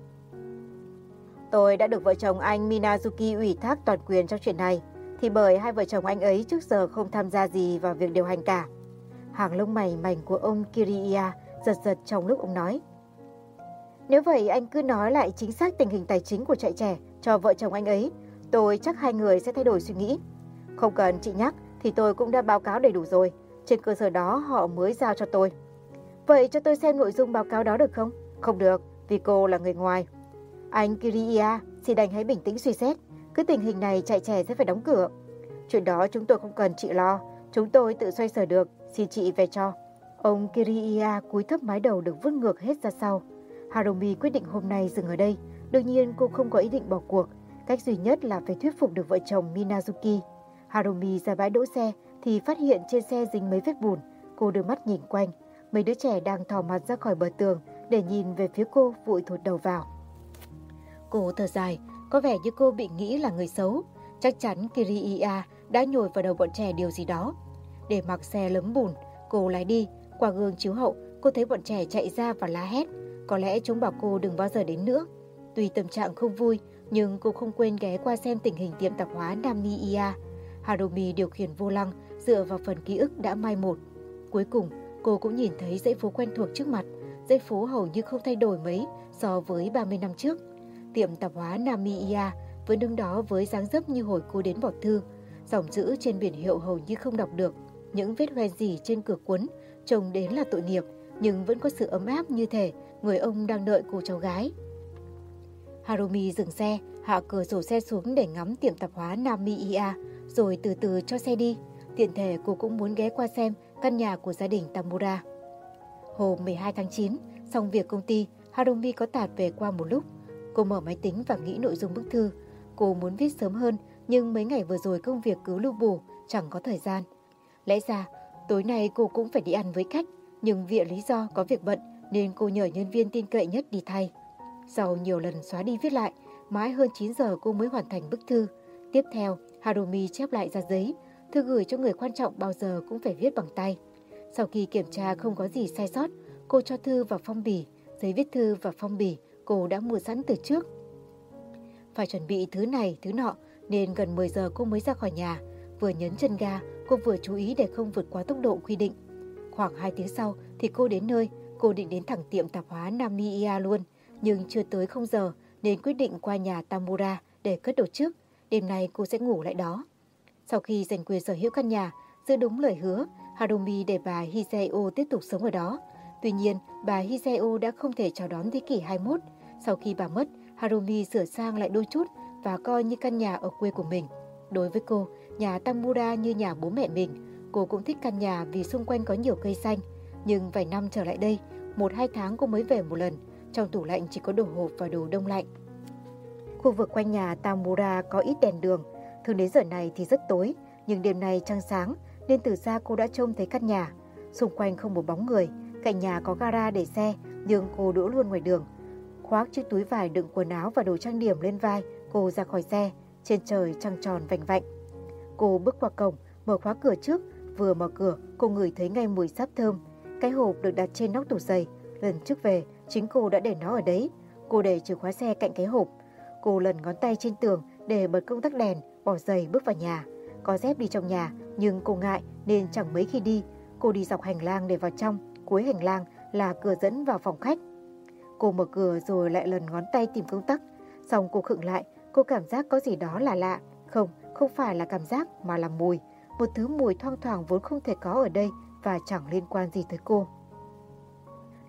Tôi đã được vợ chồng anh Minazuki ủy thác toàn quyền trong chuyện này, thì bởi hai vợ chồng anh ấy trước giờ không tham gia gì vào việc điều hành cả. Hàng lông mày mảnh của ông Kiriya giật giật trong lúc ông nói. Nếu vậy anh cứ nói lại chính xác tình hình tài chính của trại trẻ cho vợ chồng anh ấy, tôi chắc hai người sẽ thay đổi suy nghĩ. Không cần chị nhắc thì tôi cũng đã báo cáo đầy đủ rồi, trên cơ sở đó họ mới giao cho tôi. Vậy cho tôi xem nội dung báo cáo đó được không? Không được, vì cô là người ngoài. Anh Kiria xin anh hãy bình tĩnh suy xét. Cứ tình hình này chạy trẻ sẽ phải đóng cửa. Chuyện đó chúng tôi không cần chị lo. Chúng tôi tự xoay sở được. Xin chị về cho. Ông Kiria cúi thấp mái đầu được vứt ngược hết ra sau. Harumi quyết định hôm nay dừng ở đây. Đương nhiên cô không có ý định bỏ cuộc. Cách duy nhất là phải thuyết phục được vợ chồng Minazuki. Harumi ra bãi đỗ xe thì phát hiện trên xe dính mấy vết bùn. Cô đưa mắt nhìn quanh. Mấy đứa trẻ đang thò mặt ra khỏi bờ tường để nhìn về phía cô vội thụt đầu vào. Cô thở dài, có vẻ như cô bị nghĩ là người xấu. Chắc chắn Kiriya đã nhồi vào đầu bọn trẻ điều gì đó. Để mặc xe lấm bùn, cô lái đi. Qua gương chiếu hậu, cô thấy bọn trẻ chạy ra và la hét. Có lẽ chúng bảo cô đừng bao giờ đến nữa. Tuy tâm trạng không vui, nhưng cô không quên ghé qua xem tình hình tiệm tạp hóa Namiya. Harumi điều khiển vô lăng dựa vào phần ký ức đã mai một. Cuối cùng, cô cũng nhìn thấy dãy phố quen thuộc trước mặt. Dãy phố hầu như không thay đổi mấy so với 30 năm trước tiệm tạp hóa Namiya vẫn đứng đó với dáng dấp như hồi cô đến bỏ thư. Dòng chữ trên biển hiệu hầu như không đọc được. Những vết hoen gì trên cửa cuốn trông đến là tội nghiệp, nhưng vẫn có sự ấm áp như thể người ông đang đợi cô cháu gái. Harumi dừng xe, hạ cửa sổ xe xuống để ngắm tiệm tạp hóa Namiya, rồi từ từ cho xe đi. Tiện thể cô cũng muốn ghé qua xem căn nhà của gia đình Tamura. Hôm 12 tháng 9, xong việc công ty, Harumi có tạt về qua một lúc. Cô mở máy tính và nghĩ nội dung bức thư. Cô muốn viết sớm hơn, nhưng mấy ngày vừa rồi công việc cứ lưu bù, chẳng có thời gian. Lẽ ra, tối nay cô cũng phải đi ăn với khách, nhưng vì lý do có việc bận nên cô nhờ nhân viên tin cậy nhất đi thay. Sau nhiều lần xóa đi viết lại, mãi hơn 9 giờ cô mới hoàn thành bức thư. Tiếp theo, Harumi chép lại ra giấy. Thư gửi cho người quan trọng bao giờ cũng phải viết bằng tay. Sau khi kiểm tra không có gì sai sót, cô cho thư vào phong bì, giấy viết thư và phong bì cô đã mua sẵn từ trước. Phải chuẩn bị thứ này, thứ nọ, nên gần 10 giờ cô mới ra khỏi nhà. Vừa nhấn chân ga, cô vừa chú ý để không vượt quá tốc độ quy định. Khoảng 2 tiếng sau thì cô đến nơi, cô định đến thẳng tiệm tạp hóa Namiya luôn. Nhưng chưa tới không giờ nên quyết định qua nhà Tamura để cất đồ trước. Đêm nay cô sẽ ngủ lại đó. Sau khi giành quyền sở hữu căn nhà, giữ đúng lời hứa, Harumi để bà Hiseo tiếp tục sống ở đó. Tuy nhiên, bà Hiseo đã không thể chào đón thế kỷ 21 sau khi bà mất, Harumi sửa sang lại đôi chút và coi như căn nhà ở quê của mình. Đối với cô, nhà Tamura như nhà bố mẹ mình. Cô cũng thích căn nhà vì xung quanh có nhiều cây xanh. Nhưng vài năm trở lại đây, một hai tháng cô mới về một lần. Trong tủ lạnh chỉ có đồ hộp và đồ đông lạnh. Khu vực quanh nhà Tamura có ít đèn đường. Thường đến giờ này thì rất tối, nhưng đêm nay trăng sáng nên từ xa cô đã trông thấy căn nhà. Xung quanh không một bóng người, cạnh nhà có gara để xe, nhưng cô đỗ luôn ngoài đường khoác chiếc túi vải đựng quần áo và đồ trang điểm lên vai, cô ra khỏi xe, trên trời trăng tròn vành vạnh. Cô bước qua cổng, mở khóa cửa trước, vừa mở cửa, cô ngửi thấy ngay mùi sáp thơm. Cái hộp được đặt trên nóc tủ giày, lần trước về, chính cô đã để nó ở đấy. Cô để chìa khóa xe cạnh cái hộp. Cô lần ngón tay trên tường để bật công tắc đèn, bỏ giày bước vào nhà. Có dép đi trong nhà, nhưng cô ngại nên chẳng mấy khi đi. Cô đi dọc hành lang để vào trong, cuối hành lang là cửa dẫn vào phòng khách. Cô mở cửa rồi lại lần ngón tay tìm công tắc. Xong cô khựng lại, cô cảm giác có gì đó là lạ. Không, không phải là cảm giác mà là mùi. Một thứ mùi thoang thoảng vốn không thể có ở đây và chẳng liên quan gì tới cô.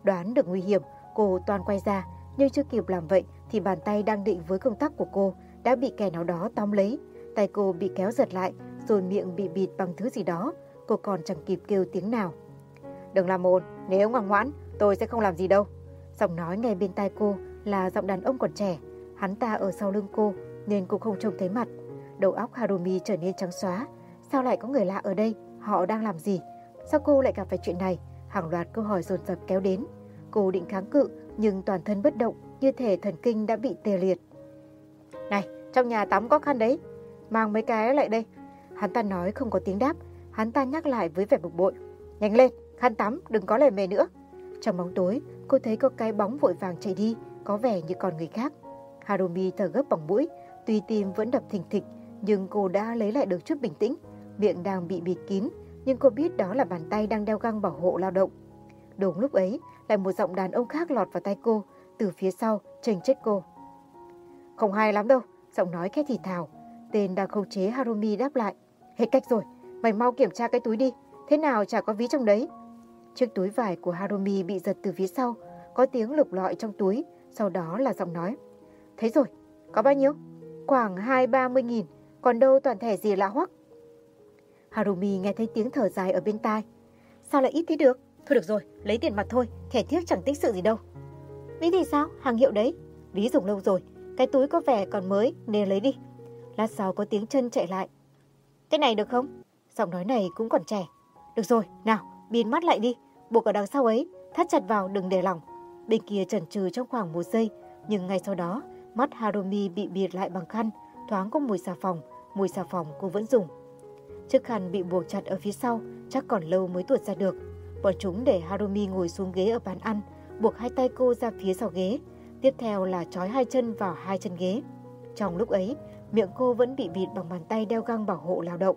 Đoán được nguy hiểm, cô toàn quay ra, nhưng chưa kịp làm vậy thì bàn tay đang định với công tắc của cô đã bị kẻ nào đó tóm lấy. Tay cô bị kéo giật lại, rồi miệng bị bịt bằng thứ gì đó. Cô còn chẳng kịp kêu tiếng nào. Đừng làm ồn, nếu ngoan ngoãn, tôi sẽ không làm gì đâu. Giọng nói ngay bên tai cô là giọng đàn ông còn trẻ. Hắn ta ở sau lưng cô nên cô không trông thấy mặt. Đầu óc Harumi trở nên trắng xóa. Sao lại có người lạ ở đây? Họ đang làm gì? Sao cô lại gặp phải chuyện này? Hàng loạt câu hỏi dồn dập kéo đến. Cô định kháng cự nhưng toàn thân bất động như thể thần kinh đã bị tê liệt. Này, trong nhà tắm có khăn đấy. Mang mấy cái lại đây. Hắn ta nói không có tiếng đáp. Hắn ta nhắc lại với vẻ bực bội. Nhanh lên, khăn tắm, đừng có lề mề nữa. Trong bóng tối, cô thấy có cái bóng vội vàng chạy đi, có vẻ như còn người khác. Harumi thở gấp bằng mũi, tuy tim vẫn đập thình thịch, nhưng cô đã lấy lại được chút bình tĩnh. Miệng đang bị bịt kín, nhưng cô biết đó là bàn tay đang đeo găng bảo hộ lao động. Đúng lúc ấy, lại một giọng đàn ông khác lọt vào tay cô, từ phía sau, chênh chết cô. Không hay lắm đâu, giọng nói khét thì thào. Tên đang khống chế Harumi đáp lại. Hết cách rồi, mày mau kiểm tra cái túi đi, thế nào chả có ví trong đấy. Chiếc túi vải của Harumi bị giật từ phía sau, có tiếng lục lọi trong túi, sau đó là giọng nói. Thấy rồi, có bao nhiêu? Khoảng hai ba mươi nghìn, còn đâu toàn thẻ gì lạ hoắc. Harumi nghe thấy tiếng thở dài ở bên tai. Sao lại ít thế được? Thôi được rồi, lấy tiền mặt thôi, thẻ thiếc chẳng tích sự gì đâu. Ví thì sao? Hàng hiệu đấy. Ví dùng lâu rồi, cái túi có vẻ còn mới nên lấy đi. Lát sau có tiếng chân chạy lại. Cái này được không? Giọng nói này cũng còn trẻ. Được rồi, nào, biến mắt lại đi, buộc ở đằng sau ấy, thắt chặt vào đừng để lỏng. Bên kia chần chừ trong khoảng một giây, nhưng ngay sau đó, mắt Harumi bị bịt lại bằng khăn, thoáng có mùi xà phòng, mùi xà phòng cô vẫn dùng. Chiếc khăn bị buộc chặt ở phía sau, chắc còn lâu mới tuột ra được. Bọn chúng để Harumi ngồi xuống ghế ở bàn ăn, buộc hai tay cô ra phía sau ghế. Tiếp theo là trói hai chân vào hai chân ghế. Trong lúc ấy, miệng cô vẫn bị bịt bằng bàn tay đeo găng bảo hộ lao động.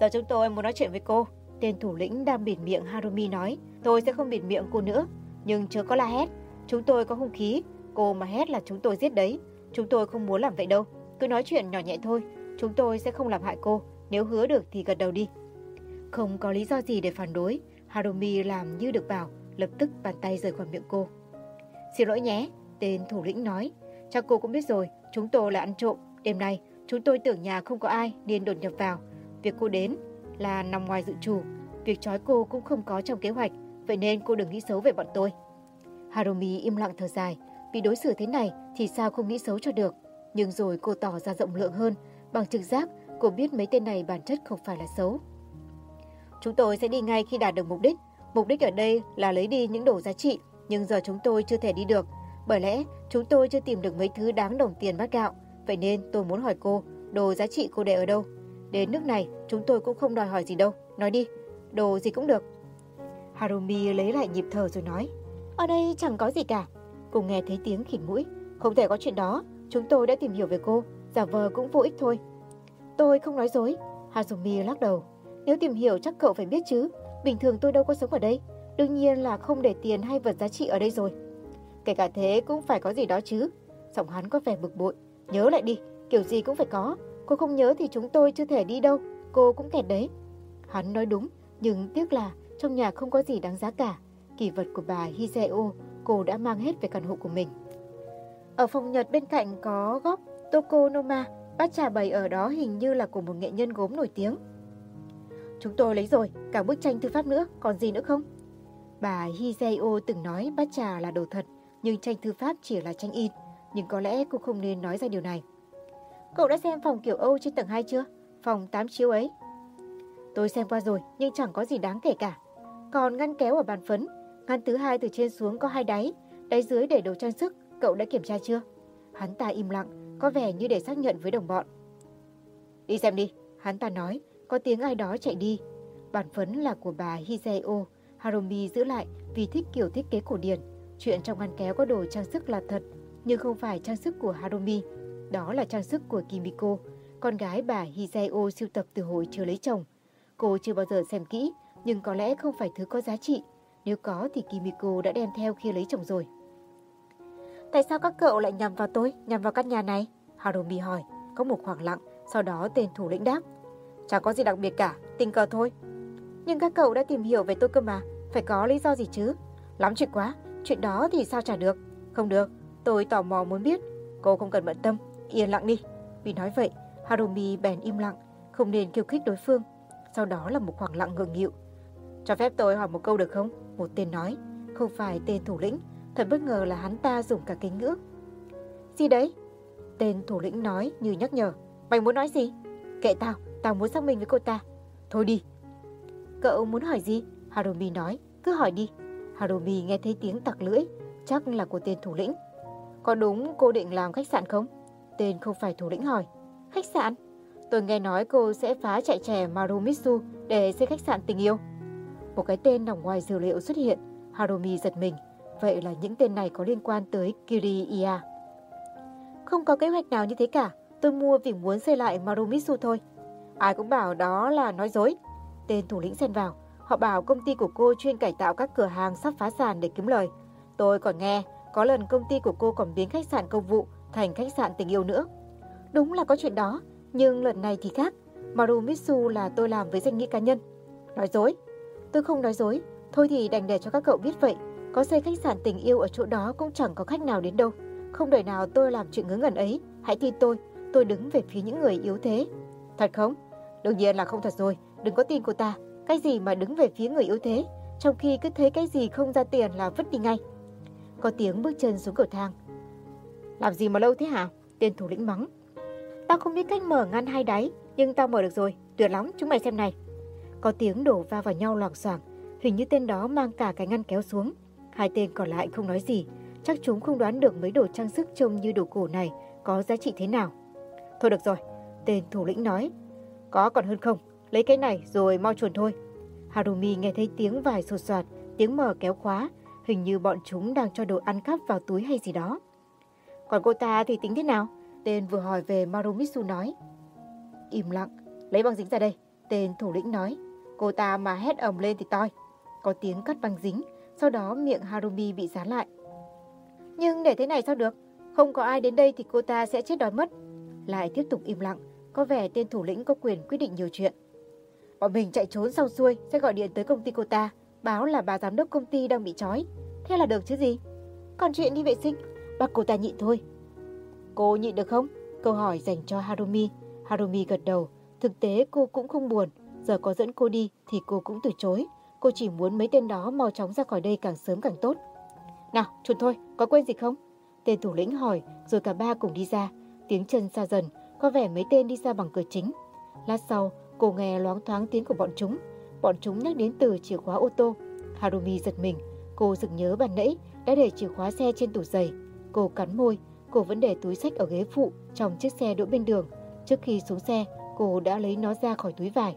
Giờ chúng tôi muốn nói chuyện với cô. Tên thủ lĩnh đang bịt miệng Harumi nói, tôi sẽ không bịt miệng cô nữa. Nhưng chưa có la hét, chúng tôi có hung khí, cô mà hét là chúng tôi giết đấy. Chúng tôi không muốn làm vậy đâu, cứ nói chuyện nhỏ nhẹ thôi, chúng tôi sẽ không làm hại cô, nếu hứa được thì gật đầu đi. Không có lý do gì để phản đối, Harumi làm như được bảo, lập tức bàn tay rời khỏi miệng cô. Xin lỗi nhé, tên thủ lĩnh nói, chắc cô cũng biết rồi, chúng tôi là ăn trộm, đêm nay chúng tôi tưởng nhà không có ai nên đột nhập vào. Việc cô đến là nằm ngoài dự trù, việc trói cô cũng không có trong kế hoạch, vậy nên cô đừng nghĩ xấu về bọn tôi. Harumi im lặng thở dài, vì đối xử thế này thì sao không nghĩ xấu cho được. Nhưng rồi cô tỏ ra rộng lượng hơn, bằng trực giác cô biết mấy tên này bản chất không phải là xấu. Chúng tôi sẽ đi ngay khi đạt được mục đích. Mục đích ở đây là lấy đi những đồ giá trị, nhưng giờ chúng tôi chưa thể đi được. Bởi lẽ chúng tôi chưa tìm được mấy thứ đáng đồng tiền bát gạo. Vậy nên tôi muốn hỏi cô, đồ giá trị cô để ở đâu? Đến nước này chúng tôi cũng không đòi hỏi gì đâu. Nói đi, đồ gì cũng được. Harumi lấy lại nhịp thở rồi nói. Ở đây chẳng có gì cả. Cô nghe thấy tiếng khỉnh mũi. Không thể có chuyện đó. Chúng tôi đã tìm hiểu về cô. Giả vờ cũng vô ích thôi. Tôi không nói dối. Harumi lắc đầu. Nếu tìm hiểu chắc cậu phải biết chứ. Bình thường tôi đâu có sống ở đây. Đương nhiên là không để tiền hay vật giá trị ở đây rồi. Kể cả thế cũng phải có gì đó chứ. Giọng hắn có vẻ bực bội. Nhớ lại đi, kiểu gì cũng phải có. Cô không nhớ thì chúng tôi chưa thể đi đâu. Cô cũng kẹt đấy. Hắn nói đúng, nhưng tiếc là trong nhà không có gì đáng giá cả. Kỳ vật của bà Hizeo cô đã mang hết về căn hộ của mình. Ở phòng Nhật bên cạnh có góc Tokonoma, bát trà bày ở đó hình như là của một nghệ nhân gốm nổi tiếng. Chúng tôi lấy rồi, cả bức tranh thư pháp nữa, còn gì nữa không? Bà Hizeo từng nói bát trà là đồ thật, nhưng tranh thư pháp chỉ là tranh in. Nhưng có lẽ cô không nên nói ra điều này. Cậu đã xem phòng kiểu Âu trên tầng 2 chưa? Phòng 8 chiếu ấy. Tôi xem qua rồi, nhưng chẳng có gì đáng kể cả. Còn ngăn kéo ở bàn phấn, ngăn thứ hai từ trên xuống có hai đáy, đáy dưới để đồ trang sức, cậu đã kiểm tra chưa? Hắn ta im lặng, có vẻ như để xác nhận với đồng bọn. Đi xem đi, hắn ta nói, có tiếng ai đó chạy đi. Bản phấn là của bà Hiseo, Harumi giữ lại vì thích kiểu thiết kế cổ điển. Chuyện trong ngăn kéo có đồ trang sức là thật, nhưng không phải trang sức của Harumi. Đó là trang sức của Kimiko, con gái bà Hizeo siêu tập từ hồi chưa lấy chồng. Cô chưa bao giờ xem kỹ, nhưng có lẽ không phải thứ có giá trị. Nếu có thì Kimiko đã đem theo khi lấy chồng rồi. Tại sao các cậu lại nhằm vào tôi, nhằm vào căn nhà này? Harumi hỏi. Có một khoảng lặng, sau đó tên thủ lĩnh đáp. Chẳng có gì đặc biệt cả, tình cờ thôi. Nhưng các cậu đã tìm hiểu về tôi cơ mà, phải có lý do gì chứ? Lắm chuyện quá, chuyện đó thì sao trả được? Không được, tôi tò mò muốn biết. Cô không cần bận tâm, yên lặng đi. Vì nói vậy, Harumi bèn im lặng, không nên khiêu khích đối phương. Sau đó là một khoảng lặng ngượng nghịu. Cho phép tôi hỏi một câu được không? Một tên nói, không phải tên thủ lĩnh. Thật bất ngờ là hắn ta dùng cả kính ngữ. Gì đấy? Tên thủ lĩnh nói như nhắc nhở. Mày muốn nói gì? Kệ tao, tao muốn xác minh với cô ta. Thôi đi. Cậu muốn hỏi gì? Harumi nói, cứ hỏi đi. Harumi nghe thấy tiếng tặc lưỡi, chắc là của tên thủ lĩnh. Có đúng cô định làm khách sạn không? Tên không phải thủ lĩnh hỏi. Khách sạn? Tôi nghe nói cô sẽ phá chạy trẻ Marumitsu để xây khách sạn tình yêu. Một cái tên nằm ngoài dữ liệu xuất hiện, Harumi giật mình. Vậy là những tên này có liên quan tới Kiriya. Không có kế hoạch nào như thế cả. Tôi mua vì muốn xây lại Marumitsu thôi. Ai cũng bảo đó là nói dối. Tên thủ lĩnh xen vào. Họ bảo công ty của cô chuyên cải tạo các cửa hàng sắp phá sản để kiếm lời. Tôi còn nghe, có lần công ty của cô còn biến khách sạn công vụ thành khách sạn tình yêu nữa. Đúng là có chuyện đó, nhưng lần này thì khác. Marumitsu là tôi làm với danh nghĩa cá nhân. Nói dối. Tôi không nói dối. Thôi thì đành để cho các cậu biết vậy. Có xây khách sạn tình yêu ở chỗ đó cũng chẳng có khách nào đến đâu. Không đời nào tôi làm chuyện ngớ ngẩn ấy. Hãy tin tôi, tôi đứng về phía những người yếu thế. Thật không? Đương nhiên là không thật rồi. Đừng có tin cô ta. Cái gì mà đứng về phía người yếu thế, trong khi cứ thấy cái gì không ra tiền là vứt đi ngay. Có tiếng bước chân xuống cầu thang. Làm gì mà lâu thế hả? Tên thủ lĩnh mắng. Tao không biết cách mở ngăn hai đáy, nhưng tao mở được rồi. Tuyệt lắm, chúng mày xem này. Có tiếng đổ va vào nhau loảng xoảng. Hình như tên đó mang cả cái ngăn kéo xuống. Hai tên còn lại không nói gì. Chắc chúng không đoán được mấy đồ trang sức trông như đồ cổ này có giá trị thế nào. Thôi được rồi, tên thủ lĩnh nói. Có còn hơn không, lấy cái này rồi mau chuồn thôi. Harumi nghe thấy tiếng vài sột soạt, tiếng mở kéo khóa, hình như bọn chúng đang cho đồ ăn cắp vào túi hay gì đó. Còn cô ta thì tính thế nào? Tên vừa hỏi về Marumitsu nói. Im lặng, lấy băng dính ra đây. Tên thủ lĩnh nói. Cô ta mà hét ầm lên thì toi. Có tiếng cắt băng dính, sau đó miệng Harumi bị dán lại. Nhưng để thế này sao được? Không có ai đến đây thì cô ta sẽ chết đói mất. Lại tiếp tục im lặng, có vẻ tên thủ lĩnh có quyền quyết định nhiều chuyện. Bọn mình chạy trốn sau xuôi sẽ gọi điện tới công ty cô ta, báo là bà giám đốc công ty đang bị trói. Thế là được chứ gì? Còn chuyện đi vệ sinh, bắt cô ta nhịn thôi. Cô nhịn được không? Câu hỏi dành cho Harumi. Harumi gật đầu. Thực tế cô cũng không buồn. Giờ có dẫn cô đi thì cô cũng từ chối. Cô chỉ muốn mấy tên đó mau chóng ra khỏi đây càng sớm càng tốt. Nào, chuột thôi, có quên gì không? Tên thủ lĩnh hỏi, rồi cả ba cùng đi ra. Tiếng chân xa dần, có vẻ mấy tên đi ra bằng cửa chính. Lát sau, cô nghe loáng thoáng tiếng của bọn chúng. Bọn chúng nhắc đến từ chìa khóa ô tô. Harumi giật mình, cô dựng nhớ bàn nãy đã để chìa khóa xe trên tủ giày. Cô cắn môi, cô vẫn để túi sách ở ghế phụ trong chiếc xe đỗ bên đường. Trước khi xuống xe, cô đã lấy nó ra khỏi túi vải.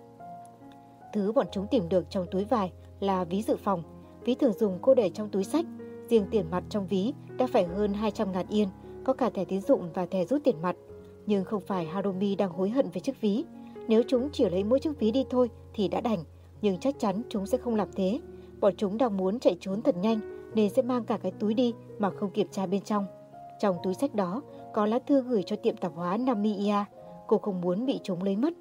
Thứ bọn chúng tìm được trong túi vải là ví dự phòng. Ví thường dùng cô để trong túi sách. Riêng tiền mặt trong ví đã phải hơn 200 ngàn yên, có cả thẻ tín dụng và thẻ rút tiền mặt. Nhưng không phải Harumi đang hối hận về chiếc ví. Nếu chúng chỉ lấy mỗi chiếc ví đi thôi thì đã đành, nhưng chắc chắn chúng sẽ không làm thế. Bọn chúng đang muốn chạy trốn thật nhanh nên sẽ mang cả cái túi đi mà không kiểm tra bên trong. Trong túi sách đó có lá thư gửi cho tiệm tạp hóa Namiya. Cô không muốn bị chúng lấy mất.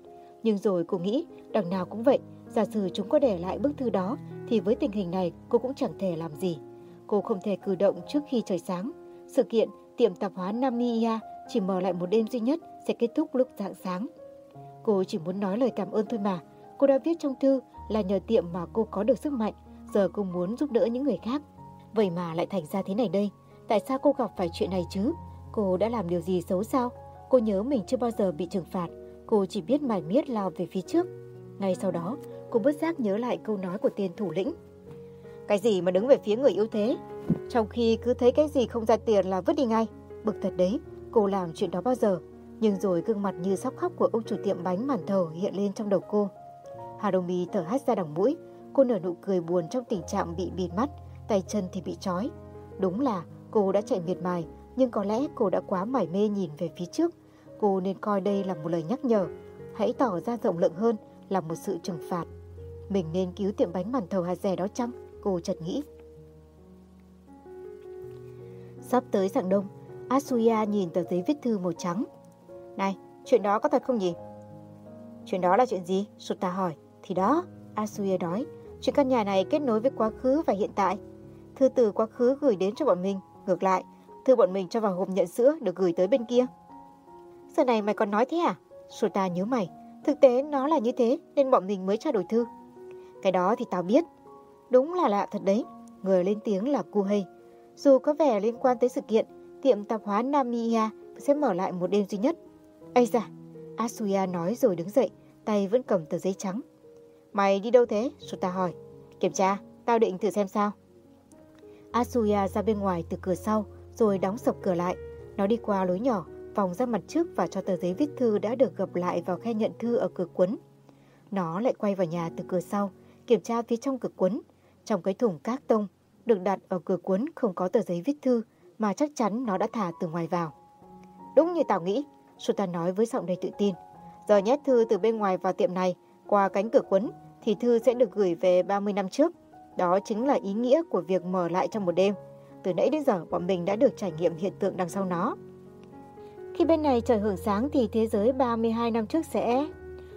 Nhưng rồi cô nghĩ đằng nào cũng vậy. Giả sử chúng có để lại bức thư đó thì với tình hình này cô cũng chẳng thể làm gì. Cô không thể cử động trước khi trời sáng. Sự kiện tiệm tạp hóa Namiya chỉ mở lại một đêm duy nhất sẽ kết thúc lúc rạng sáng. Cô chỉ muốn nói lời cảm ơn thôi mà. Cô đã viết trong thư là nhờ tiệm mà cô có được sức mạnh. Giờ cô muốn giúp đỡ những người khác. Vậy mà lại thành ra thế này đây. Tại sao cô gặp phải chuyện này chứ? Cô đã làm điều gì xấu sao? Cô nhớ mình chưa bao giờ bị trừng phạt. Cô chỉ biết mải miết lao về phía trước. Ngay sau đó, cô bất giác nhớ lại câu nói của tiền thủ lĩnh. Cái gì mà đứng về phía người yếu thế? Trong khi cứ thấy cái gì không ra tiền là vứt đi ngay. Bực thật đấy, cô làm chuyện đó bao giờ? Nhưng rồi gương mặt như sắp khóc của ông chủ tiệm bánh màn thầu hiện lên trong đầu cô. Harumi thở hắt ra đằng mũi. Cô nở nụ cười buồn trong tình trạng bị bịt mắt, tay chân thì bị trói. Đúng là Cô đã chạy miệt mài, nhưng có lẽ cô đã quá mải mê nhìn về phía trước. Cô nên coi đây là một lời nhắc nhở. Hãy tỏ ra rộng lượng hơn là một sự trừng phạt. Mình nên cứu tiệm bánh màn thầu hạt rẻ đó chăng? Cô chợt nghĩ. Sắp tới dạng đông, Asuya nhìn tờ giấy viết thư màu trắng. Này, chuyện đó có thật không nhỉ? Chuyện đó là chuyện gì? Suta hỏi. Thì đó, Asuya nói, chuyện căn nhà này kết nối với quá khứ và hiện tại. Thư từ quá khứ gửi đến cho bọn mình Ngược lại, thư bọn mình cho vào hộp nhận sữa được gửi tới bên kia. Giờ này mày còn nói thế à? suta nhớ mày, thực tế nó là như thế nên bọn mình mới trao đổi thư. Cái đó thì tao biết. Đúng là lạ thật đấy. Người lên tiếng là Kuhei. Dù có vẻ liên quan tới sự kiện, tiệm tạp hóa Namiya sẽ mở lại một đêm duy nhất. Ây da, Asuya nói rồi đứng dậy, tay vẫn cầm tờ giấy trắng. Mày đi đâu thế? Sota hỏi. Kiểm tra, tao định thử xem sao. Asuya ra bên ngoài từ cửa sau, rồi đóng sập cửa lại. Nó đi qua lối nhỏ, vòng ra mặt trước và cho tờ giấy viết thư đã được gập lại vào khe nhận thư ở cửa cuốn. Nó lại quay vào nhà từ cửa sau, kiểm tra phía trong cửa cuốn. Trong cái thùng các tông được đặt ở cửa cuốn không có tờ giấy viết thư mà chắc chắn nó đã thả từ ngoài vào. Đúng như tao nghĩ, Sultan nói với giọng đầy tự tin. Giờ nhét thư từ bên ngoài vào tiệm này, qua cánh cửa cuốn, thì thư sẽ được gửi về 30 năm trước. Đó chính là ý nghĩa của việc mở lại trong một đêm. Từ nãy đến giờ bọn mình đã được trải nghiệm hiện tượng đằng sau nó. Khi bên này trời hưởng sáng thì thế giới 32 năm trước sẽ...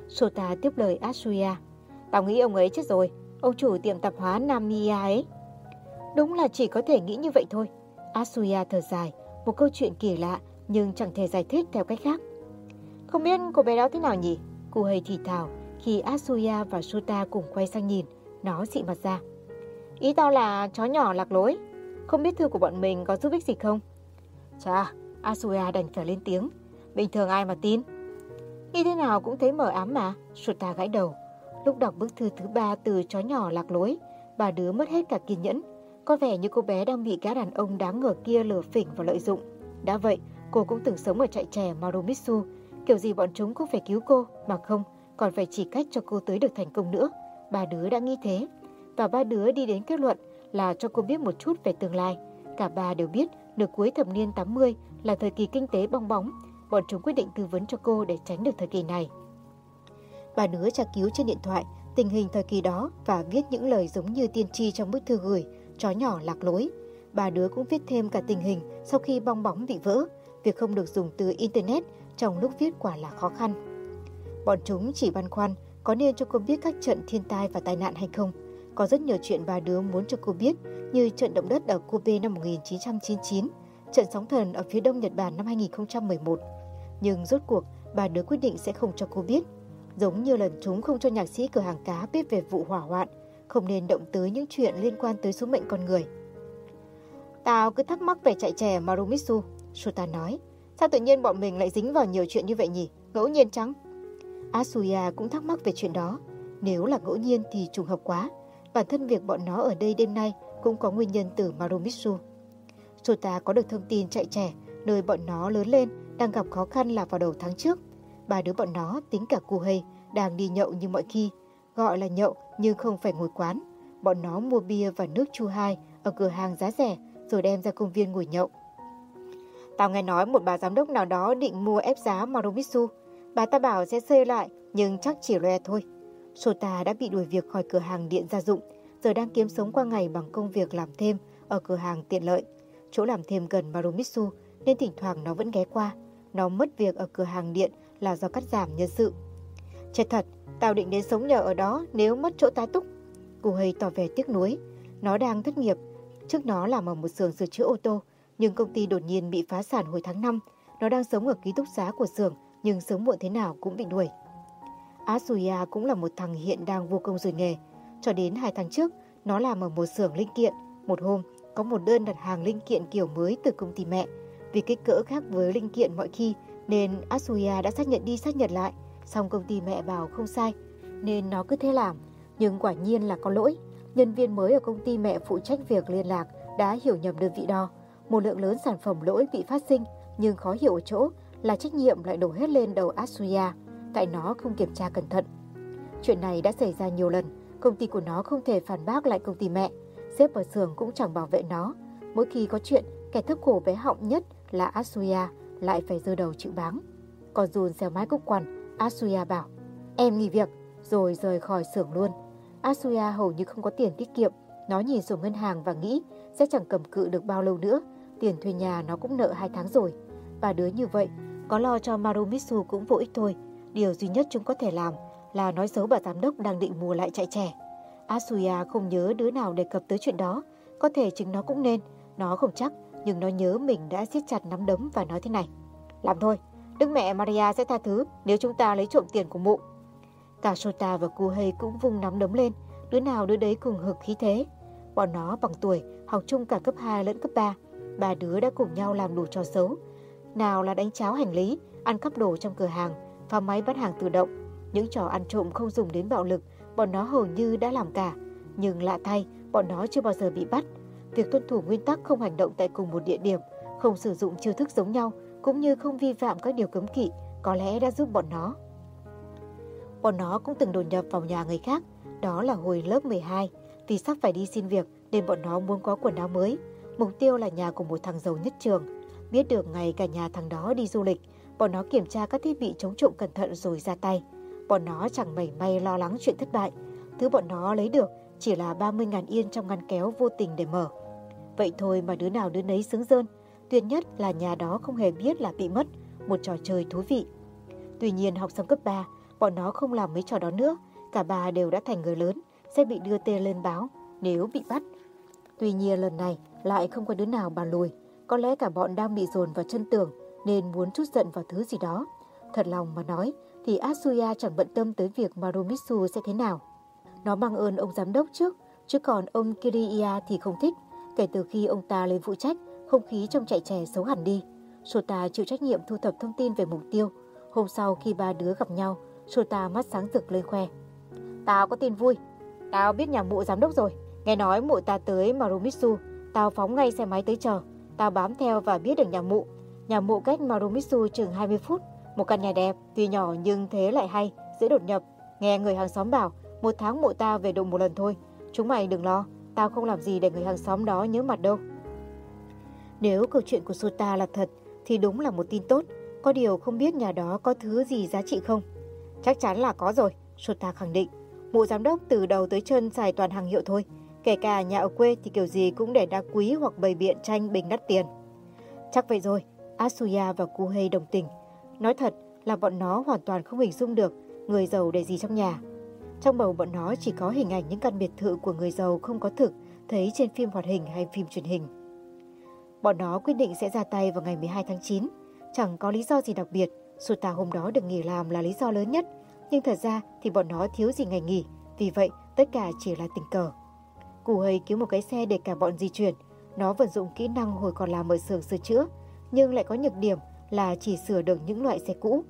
Sota tiếp lời Asuya. Tao nghĩ ông ấy chết rồi, ông chủ tiệm tạp hóa Namiya ấy. Đúng là chỉ có thể nghĩ như vậy thôi. Asuya thở dài, một câu chuyện kỳ lạ nhưng chẳng thể giải thích theo cách khác. Không biết cô bé đó thế nào nhỉ? Cô hầy thì thào khi Asuya và Shota cùng quay sang nhìn, nó xị mặt ra. Ý tao là chó nhỏ lạc lối, không biết thư của bọn mình có giúp ích gì không? Chà, Asuya đành phải lên tiếng, bình thường ai mà tin. Nghĩ thế nào cũng thấy mờ ám mà, Shota gãi đầu. Lúc đọc bức thư thứ ba từ chó nhỏ lạc lối, bà đứa mất hết cả kiên nhẫn. Có vẻ như cô bé đang bị gã đàn ông đáng ngờ kia lừa phỉnh và lợi dụng. Đã vậy, cô cũng từng sống ở trại trẻ Marumitsu, kiểu gì bọn chúng cũng phải cứu cô, mà không, còn phải chỉ cách cho cô tới được thành công nữa. Ba đứa đã nghĩ thế. Và ba đứa đi đến kết luận là cho cô biết một chút về tương lai. Cả ba đều biết nửa cuối thập niên 80 là thời kỳ kinh tế bong bóng. Bọn chúng quyết định tư vấn cho cô để tránh được thời kỳ này. Ba đứa tra cứu trên điện thoại tình hình thời kỳ đó và viết những lời giống như tiên tri trong bức thư gửi, chó nhỏ lạc lối. Ba đứa cũng viết thêm cả tình hình sau khi bong bóng bị vỡ, việc không được dùng từ Internet trong lúc viết quả là khó khăn. Bọn chúng chỉ băn khoăn có nên cho cô biết các trận thiên tai và tai nạn hay không. Có rất nhiều chuyện ba đứa muốn cho cô biết như trận động đất ở Kobe năm 1999, trận sóng thần ở phía đông Nhật Bản năm 2011. Nhưng rốt cuộc, ba đứa quyết định sẽ không cho cô biết. Giống như lần chúng không cho nhạc sĩ cửa hàng cá biết về vụ hỏa hoạn, không nên động tới những chuyện liên quan tới số mệnh con người. Tao cứ thắc mắc về chạy trẻ Marumitsu, Shota nói. Sao tự nhiên bọn mình lại dính vào nhiều chuyện như vậy nhỉ? Ngẫu nhiên chăng? Asuya cũng thắc mắc về chuyện đó. Nếu là ngẫu nhiên thì trùng hợp quá. Bản thân việc bọn nó ở đây đêm nay cũng có nguyên nhân từ Marumitsu. Sota có được thông tin chạy trẻ, nơi bọn nó lớn lên, đang gặp khó khăn là vào đầu tháng trước. Ba đứa bọn nó tính cả cu đang đi nhậu như mọi khi. Gọi là nhậu nhưng không phải ngồi quán. Bọn nó mua bia và nước chu hai ở cửa hàng giá rẻ rồi đem ra công viên ngồi nhậu. Tao nghe nói một bà giám đốc nào đó định mua ép giá Marumitsu. Bà ta bảo sẽ xây lại, nhưng chắc chỉ loe thôi. Sota đã bị đuổi việc khỏi cửa hàng điện gia dụng, giờ đang kiếm sống qua ngày bằng công việc làm thêm ở cửa hàng tiện lợi. Chỗ làm thêm gần Marumitsu nên thỉnh thoảng nó vẫn ghé qua. Nó mất việc ở cửa hàng điện là do cắt giảm nhân sự. Chết thật, tao định đến sống nhờ ở đó nếu mất chỗ tá túc. Cô Hây tỏ vẻ tiếc nuối. Nó đang thất nghiệp. Trước nó làm ở một xưởng sửa chữa ô tô, nhưng công ty đột nhiên bị phá sản hồi tháng 5. Nó đang sống ở ký túc xá của xưởng, nhưng sớm muộn thế nào cũng bị đuổi. Asuya cũng là một thằng hiện đang vô công rồi nghề. Cho đến 2 tháng trước, nó làm ở một xưởng linh kiện. Một hôm, có một đơn đặt hàng linh kiện kiểu mới từ công ty mẹ. Vì kích cỡ khác với linh kiện mọi khi, nên Asuya đã xác nhận đi xác nhận lại. Xong công ty mẹ bảo không sai, nên nó cứ thế làm. Nhưng quả nhiên là có lỗi. Nhân viên mới ở công ty mẹ phụ trách việc liên lạc đã hiểu nhầm đơn vị đo. Một lượng lớn sản phẩm lỗi bị phát sinh, nhưng khó hiểu ở chỗ là trách nhiệm lại đổ hết lên đầu Asuya, tại nó không kiểm tra cẩn thận. Chuyện này đã xảy ra nhiều lần, công ty của nó không thể phản bác lại công ty mẹ. Sếp ở xưởng cũng chẳng bảo vệ nó. Mỗi khi có chuyện, kẻ thức khổ bé họng nhất là Asuya lại phải dơ đầu chịu báng. Còn dùn xèo mái cúc quằn, Asuya bảo, em nghỉ việc, rồi rời khỏi xưởng luôn. Asuya hầu như không có tiền tiết kiệm, nó nhìn sổ ngân hàng và nghĩ sẽ chẳng cầm cự được bao lâu nữa. Tiền thuê nhà nó cũng nợ 2 tháng rồi. Và đứa như vậy, có lo cho Marumitsu cũng vô ích thôi. Điều duy nhất chúng có thể làm là nói xấu bà giám đốc đang định mua lại chạy trẻ. Asuya không nhớ đứa nào đề cập tới chuyện đó. Có thể chính nó cũng nên. Nó không chắc, nhưng nó nhớ mình đã siết chặt nắm đấm và nói thế này. Làm thôi, Đức mẹ Maria sẽ tha thứ nếu chúng ta lấy trộm tiền của mụ. Cả Sota và Kuhei cũng vung nắm đấm lên, đứa nào đứa đấy cùng hực khí thế. Bọn nó bằng tuổi, học chung cả cấp 2 lẫn cấp 3. Ba đứa đã cùng nhau làm đủ trò xấu. Nào là đánh cháo hành lý, ăn cắp đồ trong cửa hàng, phá máy bán hàng tự động. Những trò ăn trộm không dùng đến bạo lực, bọn nó hầu như đã làm cả. Nhưng lạ thay, bọn nó chưa bao giờ bị bắt. Việc tuân thủ nguyên tắc không hành động tại cùng một địa điểm, không sử dụng chiêu thức giống nhau, cũng như không vi phạm các điều cấm kỵ, có lẽ đã giúp bọn nó. Bọn nó cũng từng đột nhập vào nhà người khác, đó là hồi lớp 12. Vì sắp phải đi xin việc nên bọn nó muốn có quần áo mới. Mục tiêu là nhà của một thằng giàu nhất trường. Biết được ngày cả nhà thằng đó đi du lịch, bọn nó kiểm tra các thiết bị chống trộm cẩn thận rồi ra tay. Bọn nó chẳng mảy may lo lắng chuyện thất bại. Thứ bọn nó lấy được chỉ là 30.000 yên trong ngăn kéo vô tình để mở. Vậy thôi mà đứa nào đứa nấy sướng rơn. Tuyệt nhất là nhà đó không hề biết là bị mất, một trò chơi thú vị. Tuy nhiên học xong cấp 3, bọn nó không làm mấy trò đó nữa. Cả ba đều đã thành người lớn, sẽ bị đưa tên lên báo nếu bị bắt. Tuy nhiên lần này lại không có đứa nào bàn lùi. Có lẽ cả bọn đang bị dồn vào chân tường nên muốn chút giận vào thứ gì đó. Thật lòng mà nói thì Asuya chẳng bận tâm tới việc Marumitsu sẽ thế nào. Nó mang ơn ông giám đốc trước, chứ còn ông Kiriya thì không thích. Kể từ khi ông ta lên phụ trách, không khí trong chạy trẻ xấu hẳn đi. Sota chịu trách nhiệm thu thập thông tin về mục tiêu. Hôm sau khi ba đứa gặp nhau, Sota mắt sáng rực lên khoe. Tao có tin vui. Tao biết nhà mụ giám đốc rồi. Nghe nói mụ ta tới Marumitsu. Tao phóng ngay xe máy tới chờ. Tao bám theo và biết được nhà mụ. Nhà mụ cách Marumitsu chừng 20 phút. Một căn nhà đẹp, tuy nhỏ nhưng thế lại hay, dễ đột nhập. Nghe người hàng xóm bảo, một tháng mụ ta về đụng một lần thôi. Chúng mày đừng lo, tao không làm gì để người hàng xóm đó nhớ mặt đâu. Nếu câu chuyện của Sota là thật, thì đúng là một tin tốt. Có điều không biết nhà đó có thứ gì giá trị không? Chắc chắn là có rồi, Sota khẳng định. Mụ giám đốc từ đầu tới chân xài toàn hàng hiệu thôi. Kể cả nhà ở quê thì kiểu gì cũng để đá quý hoặc bày biện tranh bình đắt tiền. Chắc vậy rồi, Asuya và Kuhei đồng tình. Nói thật là bọn nó hoàn toàn không hình dung được người giàu để gì trong nhà. Trong bầu bọn nó chỉ có hình ảnh những căn biệt thự của người giàu không có thực thấy trên phim hoạt hình hay phim truyền hình. Bọn nó quyết định sẽ ra tay vào ngày 12 tháng 9. Chẳng có lý do gì đặc biệt, Suta hôm đó được nghỉ làm là lý do lớn nhất. Nhưng thật ra thì bọn nó thiếu gì ngày nghỉ, vì vậy tất cả chỉ là tình cờ. Củ hầy cứu một cái xe để cả bọn di chuyển. Nó vận dụng kỹ năng hồi còn làm ở xưởng sửa chữa, nhưng lại có nhược điểm là chỉ sửa được những loại xe cũ.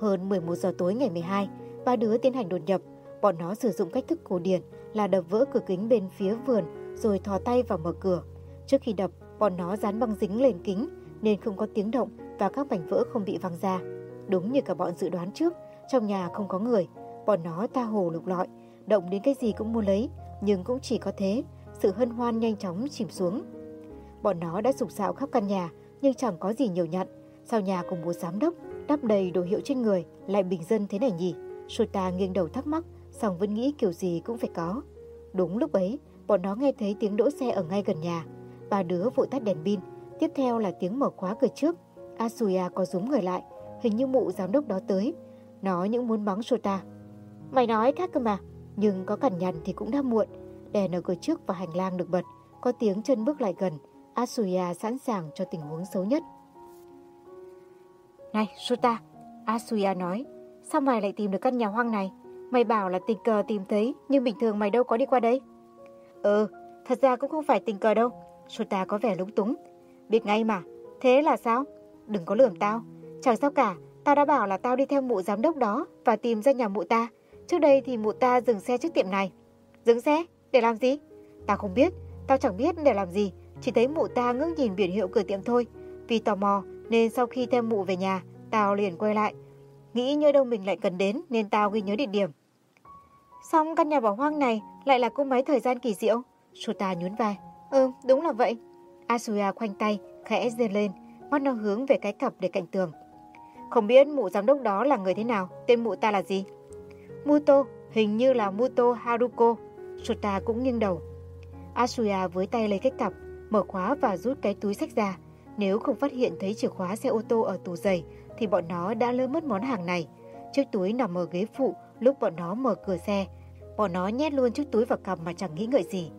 Hơn 11 giờ tối ngày 12, ba đứa tiến hành đột nhập. Bọn nó sử dụng cách thức cổ điển là đập vỡ cửa kính bên phía vườn rồi thò tay vào mở cửa. Trước khi đập, bọn nó dán băng dính lên kính nên không có tiếng động và các mảnh vỡ không bị văng ra. Đúng như cả bọn dự đoán trước, trong nhà không có người. Bọn nó ta hồ lục lọi, động đến cái gì cũng mua lấy, nhưng cũng chỉ có thế, sự hân hoan nhanh chóng chìm xuống. Bọn nó đã sục sạo khắp căn nhà, nhưng chẳng có gì nhiều nhận. Sao nhà cùng bố giám đốc, đắp đầy đồ hiệu trên người, lại bình dân thế này nhỉ? Shota nghiêng đầu thắc mắc, xong vẫn nghĩ kiểu gì cũng phải có. Đúng lúc ấy, bọn nó nghe thấy tiếng đỗ xe ở ngay gần nhà. Ba đứa vội tắt đèn pin, tiếp theo là tiếng mở khóa cửa trước. Asuya có rúm người lại, hình như mụ giám đốc đó tới. Nó những muốn mắng Shota. Mày nói khác cơ mà, nhưng có cằn nhằn thì cũng đã muộn. Đèn ở cửa trước và hành lang được bật, có tiếng chân bước lại gần. Asuya sẵn sàng cho tình huống xấu nhất. Này, Sota, Asuya nói, sao mày lại tìm được căn nhà hoang này? Mày bảo là tình cờ tìm thấy, nhưng bình thường mày đâu có đi qua đây. Ừ, thật ra cũng không phải tình cờ đâu. Sota có vẻ lúng túng. Biết ngay mà, thế là sao? Đừng có lườm tao. Chẳng sao cả, tao đã bảo là tao đi theo mụ giám đốc đó và tìm ra nhà mụ ta. Trước đây thì mụ ta dừng xe trước tiệm này. Dừng xe? Để làm gì? Tao không biết, tao chẳng biết để làm gì. Chỉ thấy mụ ta ngước nhìn biển hiệu cửa tiệm thôi. Vì tò mò nên sau khi theo mụ về nhà, tao liền quay lại. Nghĩ như đâu mình lại cần đến nên tao ghi nhớ địa điểm. Xong căn nhà bỏ hoang này lại là cô máy thời gian kỳ diệu. Sota nhún vai. Ừ, đúng là vậy. Asuya khoanh tay, khẽ dên lên, mắt nó hướng về cái cặp để cạnh tường. Không biết mụ giám đốc đó là người thế nào, tên mụ ta là gì? Muto, hình như là Muto Haruko. Sota cũng nghiêng đầu. Asuya với tay lấy cái cặp, mở khóa và rút cái túi sách ra. Nếu không phát hiện thấy chìa khóa xe ô tô ở tủ giày, thì bọn nó đã lỡ mất món hàng này. Chiếc túi nằm ở ghế phụ lúc bọn nó mở cửa xe. Bọn nó nhét luôn chiếc túi vào cặp mà chẳng nghĩ ngợi gì.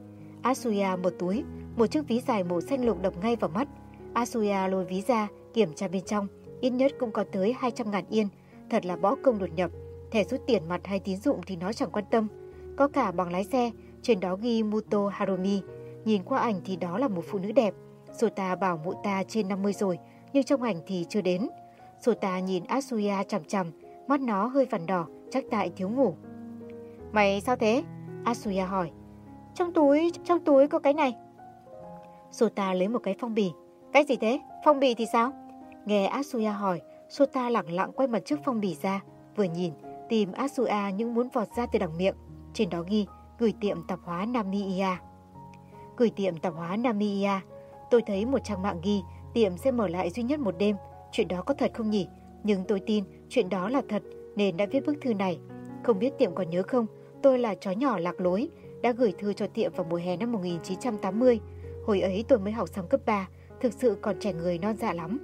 Asuya mở túi, một chiếc ví dài màu xanh lục đập ngay vào mắt. Asuya lôi ví ra, kiểm tra bên trong, ít nhất cũng có tới 200 ngàn yên. Thật là bỏ công đột nhập. Thẻ rút tiền mặt hay tín dụng thì nó chẳng quan tâm. Có cả bằng lái xe, trên đó ghi Muto Harumi. Nhìn qua ảnh thì đó là một phụ nữ đẹp. Sota bảo mụ ta trên 50 rồi, nhưng trong ảnh thì chưa đến. Sota nhìn Asuya chằm chằm, mắt nó hơi vằn đỏ, chắc tại thiếu ngủ. Mày sao thế? Asuya hỏi. Trong túi, trong túi có cái này. Sota lấy một cái phong bì. Cái gì thế? Phong bì thì sao? Nghe Asuya hỏi, Sota lặng lặng quay mặt trước phong bì ra, vừa nhìn, tìm Asua những muốn vọt ra từ đằng miệng. Trên đó ghi, gửi tiệm tạp hóa Namiya. Gửi tiệm tạp hóa Namiya. Tôi thấy một trang mạng ghi, tiệm sẽ mở lại duy nhất một đêm. Chuyện đó có thật không nhỉ? Nhưng tôi tin chuyện đó là thật nên đã viết bức thư này. Không biết tiệm còn nhớ không, tôi là chó nhỏ lạc lối, đã gửi thư cho tiệm vào mùa hè năm 1980. Hồi ấy tôi mới học xong cấp 3, thực sự còn trẻ người non dạ lắm.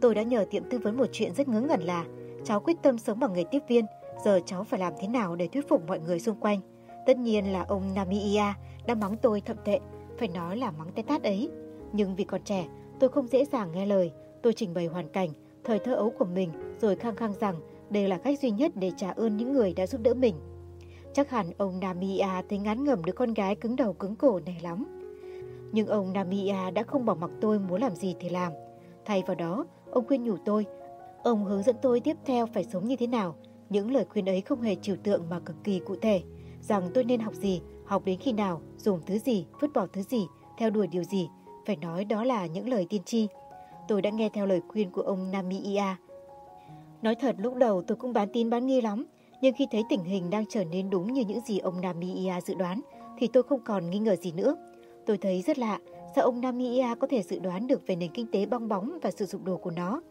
Tôi đã nhờ tiệm tư vấn một chuyện rất ngớ ngẩn là cháu quyết tâm sống bằng nghề tiếp viên, giờ cháu phải làm thế nào để thuyết phục mọi người xung quanh. Tất nhiên là ông Namiya đã mắng tôi thậm tệ, phải nói là mắng té tát ấy. Nhưng vì còn trẻ, tôi không dễ dàng nghe lời, tôi trình bày hoàn cảnh, thời thơ ấu của mình rồi khăng khăng rằng đây là cách duy nhất để trả ơn những người đã giúp đỡ mình. Chắc hẳn ông Namiya thấy ngán ngẩm đứa con gái cứng đầu cứng cổ này lắm. Nhưng ông Namiya đã không bỏ mặc tôi muốn làm gì thì làm. Thay vào đó, ông khuyên nhủ tôi. Ông hướng dẫn tôi tiếp theo phải sống như thế nào. Những lời khuyên ấy không hề trừu tượng mà cực kỳ cụ thể. Rằng tôi nên học gì, học đến khi nào, dùng thứ gì, vứt bỏ thứ gì, theo đuổi điều gì. Phải nói đó là những lời tiên tri. Tôi đã nghe theo lời khuyên của ông Namiya. Nói thật lúc đầu tôi cũng bán tin bán nghi lắm. Nhưng khi thấy tình hình đang trở nên đúng như những gì ông Namiya dự đoán, thì tôi không còn nghi ngờ gì nữa. Tôi thấy rất lạ, sao ông Namiya có thể dự đoán được về nền kinh tế bong bóng và sự sụp đổ của nó?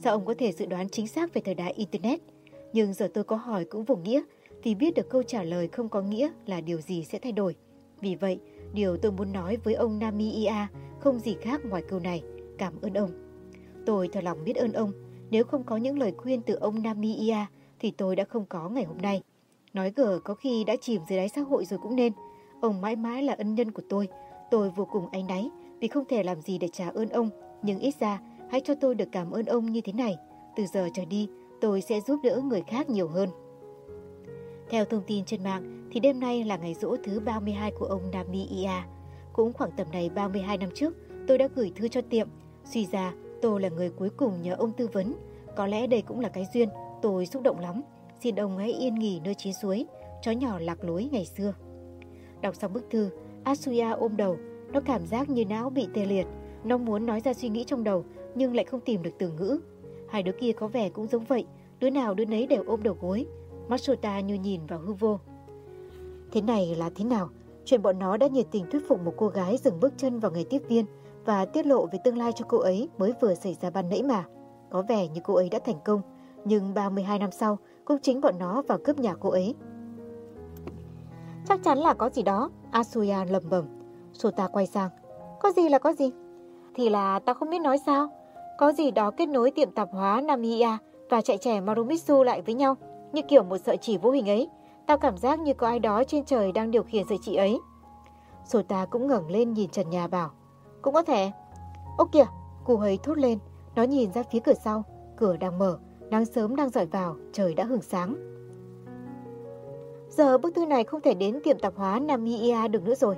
Sao ông có thể dự đoán chính xác về thời đại Internet? Nhưng giờ tôi có hỏi cũng vô nghĩa, vì biết được câu trả lời không có nghĩa là điều gì sẽ thay đổi. Vì vậy, điều tôi muốn nói với ông Namiya không gì khác ngoài câu này, cảm ơn ông. Tôi thật lòng biết ơn ông, nếu không có những lời khuyên từ ông Namiya thì tôi đã không có ngày hôm nay. Nói gở có khi đã chìm dưới đáy xã hội rồi cũng nên. Ông mãi mãi là ân nhân của tôi. Tôi vô cùng áy náy vì không thể làm gì để trả ơn ông. Nhưng ít ra, hãy cho tôi được cảm ơn ông như thế này. Từ giờ trở đi, tôi sẽ giúp đỡ người khác nhiều hơn. Theo thông tin trên mạng, thì đêm nay là ngày rỗ thứ 32 của ông Nami Ia. Cũng khoảng tầm này 32 năm trước, tôi đã gửi thư cho tiệm. Suy ra, tôi là người cuối cùng nhờ ông tư vấn. Có lẽ đây cũng là cái duyên, tôi xúc động lắm. Xin ông hãy yên nghỉ nơi chín suối, chó nhỏ lạc lối ngày xưa. Đọc xong bức thư, Asuya ôm đầu, nó cảm giác như não bị tê liệt. Nó muốn nói ra suy nghĩ trong đầu, nhưng lại không tìm được từ ngữ. Hai đứa kia có vẻ cũng giống vậy, đứa nào đứa nấy đều ôm đầu gối. Matsuta như nhìn vào hư vô. Thế này là thế nào? Chuyện bọn nó đã nhiệt tình thuyết phục một cô gái dừng bước chân vào nghề tiếp viên và tiết lộ về tương lai cho cô ấy mới vừa xảy ra ban nãy mà. Có vẻ như cô ấy đã thành công, nhưng 32 năm sau cũng chính bọn nó vào cướp nhà cô ấy. Chắc chắn là có gì đó, Asuya lầm bầm. Sota quay sang. Có gì là có gì? Thì là tao không biết nói sao. Có gì đó kết nối tiệm tạp hóa Namiya và chạy trẻ Marumitsu lại với nhau, như kiểu một sợi chỉ vô hình ấy. Tao cảm giác như có ai đó trên trời đang điều khiển sợi chỉ ấy. Sota cũng ngẩng lên nhìn trần nhà bảo. Cũng có thể. Ô kìa, cụ ấy thốt lên. Nó nhìn ra phía cửa sau. Cửa đang mở, nắng sớm đang dọi vào, trời đã hưởng sáng. Giờ bức thư này không thể đến tiệm tạp hóa Namiya được nữa rồi.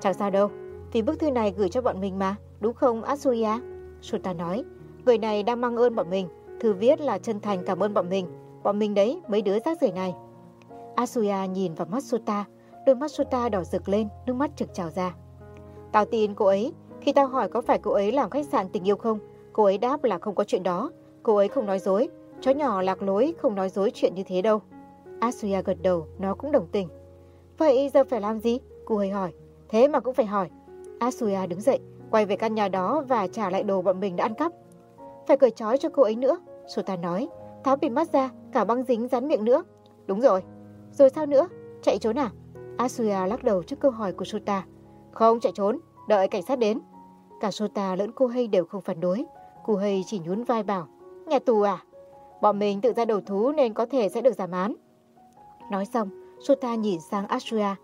Chẳng sao đâu, vì bức thư này gửi cho bọn mình mà, đúng không Asuya? Sota nói, người này đang mang ơn bọn mình, thư viết là chân thành cảm ơn bọn mình, bọn mình đấy, mấy đứa rác rưởi này. Asuya nhìn vào mắt Sota, đôi mắt Sota đỏ rực lên, nước mắt trực trào ra. Tao tin cô ấy, khi tao hỏi có phải cô ấy làm khách sạn tình yêu không, cô ấy đáp là không có chuyện đó, cô ấy không nói dối, chó nhỏ lạc lối không nói dối chuyện như thế đâu. Asuya gật đầu, nó cũng đồng tình. Vậy giờ phải làm gì? Cô ấy hỏi. Thế mà cũng phải hỏi. Asuya đứng dậy, quay về căn nhà đó và trả lại đồ bọn mình đã ăn cắp. Phải cởi trói cho cô ấy nữa, Sota nói. Tháo bịt mắt ra, cả băng dính dán miệng nữa. Đúng rồi. Rồi sao nữa? Chạy trốn à? Asuya lắc đầu trước câu hỏi của Sota. Không chạy trốn, đợi cảnh sát đến. Cả Sota lẫn cô Hay đều không phản đối. Cô Hay chỉ nhún vai bảo. Nhà tù à? Bọn mình tự ra đầu thú nên có thể sẽ được giảm án. Nói xong, Sota nhìn sang Asuya.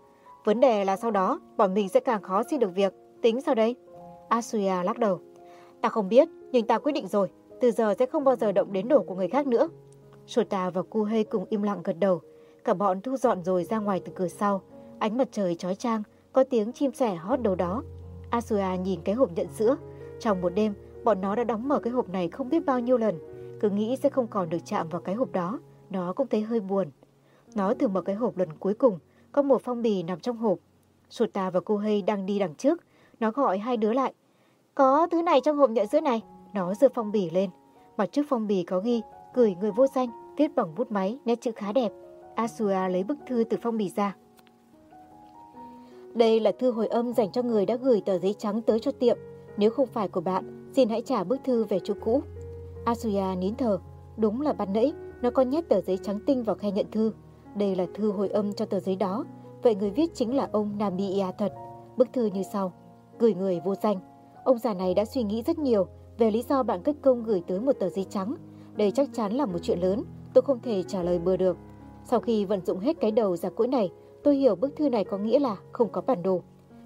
Vấn đề là sau đó, bọn mình sẽ càng khó xin được việc. Tính sao đây? Asuya lắc đầu. Ta không biết, nhưng ta quyết định rồi. Từ giờ sẽ không bao giờ động đến đồ của người khác nữa. Sota và Kuhei cùng im lặng gật đầu. Cả bọn thu dọn rồi ra ngoài từ cửa sau. Ánh mặt trời chói chang, có tiếng chim sẻ hót đâu đó. Asuya nhìn cái hộp nhận sữa. Trong một đêm, bọn nó đã đóng mở cái hộp này không biết bao nhiêu lần. Cứ nghĩ sẽ không còn được chạm vào cái hộp đó. Nó cũng thấy hơi buồn. Nó thử mở cái hộp lần cuối cùng, có một phong bì nằm trong hộp. Sota và Kuhei đang đi đằng trước. Nó gọi hai đứa lại. Có thứ này trong hộp nhận sữa này. Nó giơ phong bì lên. Mặt trước phong bì có ghi gửi người vô danh, viết bằng bút máy, nét chữ khá đẹp. Asua lấy bức thư từ phong bì ra. Đây là thư hồi âm dành cho người đã gửi tờ giấy trắng tới cho tiệm. Nếu không phải của bạn, xin hãy trả bức thư về chỗ cũ. Asuya nín thở. Đúng là ban nãy, nó có nhét tờ giấy trắng tinh vào khe nhận thư. Đây là thư hồi âm cho tờ giấy đó. Vậy người viết chính là ông Namiya thật. Bức thư như sau. Gửi người vô danh. Ông già này đã suy nghĩ rất nhiều về lý do bạn cất công gửi tới một tờ giấy trắng. Đây chắc chắn là một chuyện lớn, tôi không thể trả lời bừa được. Sau khi vận dụng hết cái đầu ra cỗi này, tôi hiểu bức thư này có nghĩa là không có bản đồ.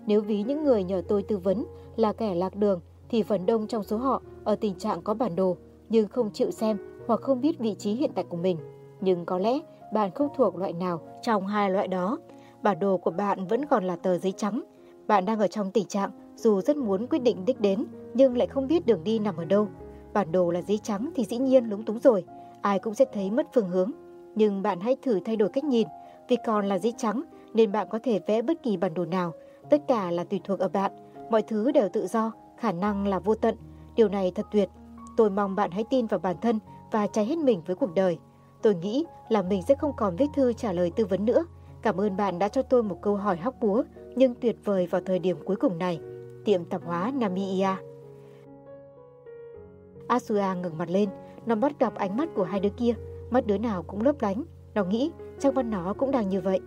Nếu ví những người nhờ tôi tư vấn là kẻ lạc đường, thì phần đông trong số họ ở tình trạng có bản đồ, nhưng không chịu xem hoặc không biết vị trí hiện tại của mình. Nhưng có lẽ bạn không thuộc loại nào trong hai loại đó. Bản đồ của bạn vẫn còn là tờ giấy trắng. Bạn đang ở trong tình trạng dù rất muốn quyết định đích đến, nhưng lại không biết đường đi nằm ở đâu. Bản đồ là giấy trắng thì dĩ nhiên lúng túng rồi, ai cũng sẽ thấy mất phương hướng. Nhưng bạn hãy thử thay đổi cách nhìn, vì còn là giấy trắng nên bạn có thể vẽ bất kỳ bản đồ nào. Tất cả là tùy thuộc ở bạn, mọi thứ đều tự do, khả năng là vô tận. Điều này thật tuyệt. Tôi mong bạn hãy tin vào bản thân và cháy hết mình với cuộc đời. Tôi nghĩ là mình sẽ không còn viết thư trả lời tư vấn nữa. Cảm ơn bạn đã cho tôi một câu hỏi hóc búa nhưng tuyệt vời vào thời điểm cuối cùng này. Tiệm tạp hóa Namiya Asua ngừng mặt lên, nó bắt gặp ánh mắt của hai đứa kia, mắt đứa nào cũng lấp lánh. Nó nghĩ chắc mắt nó cũng đang như vậy.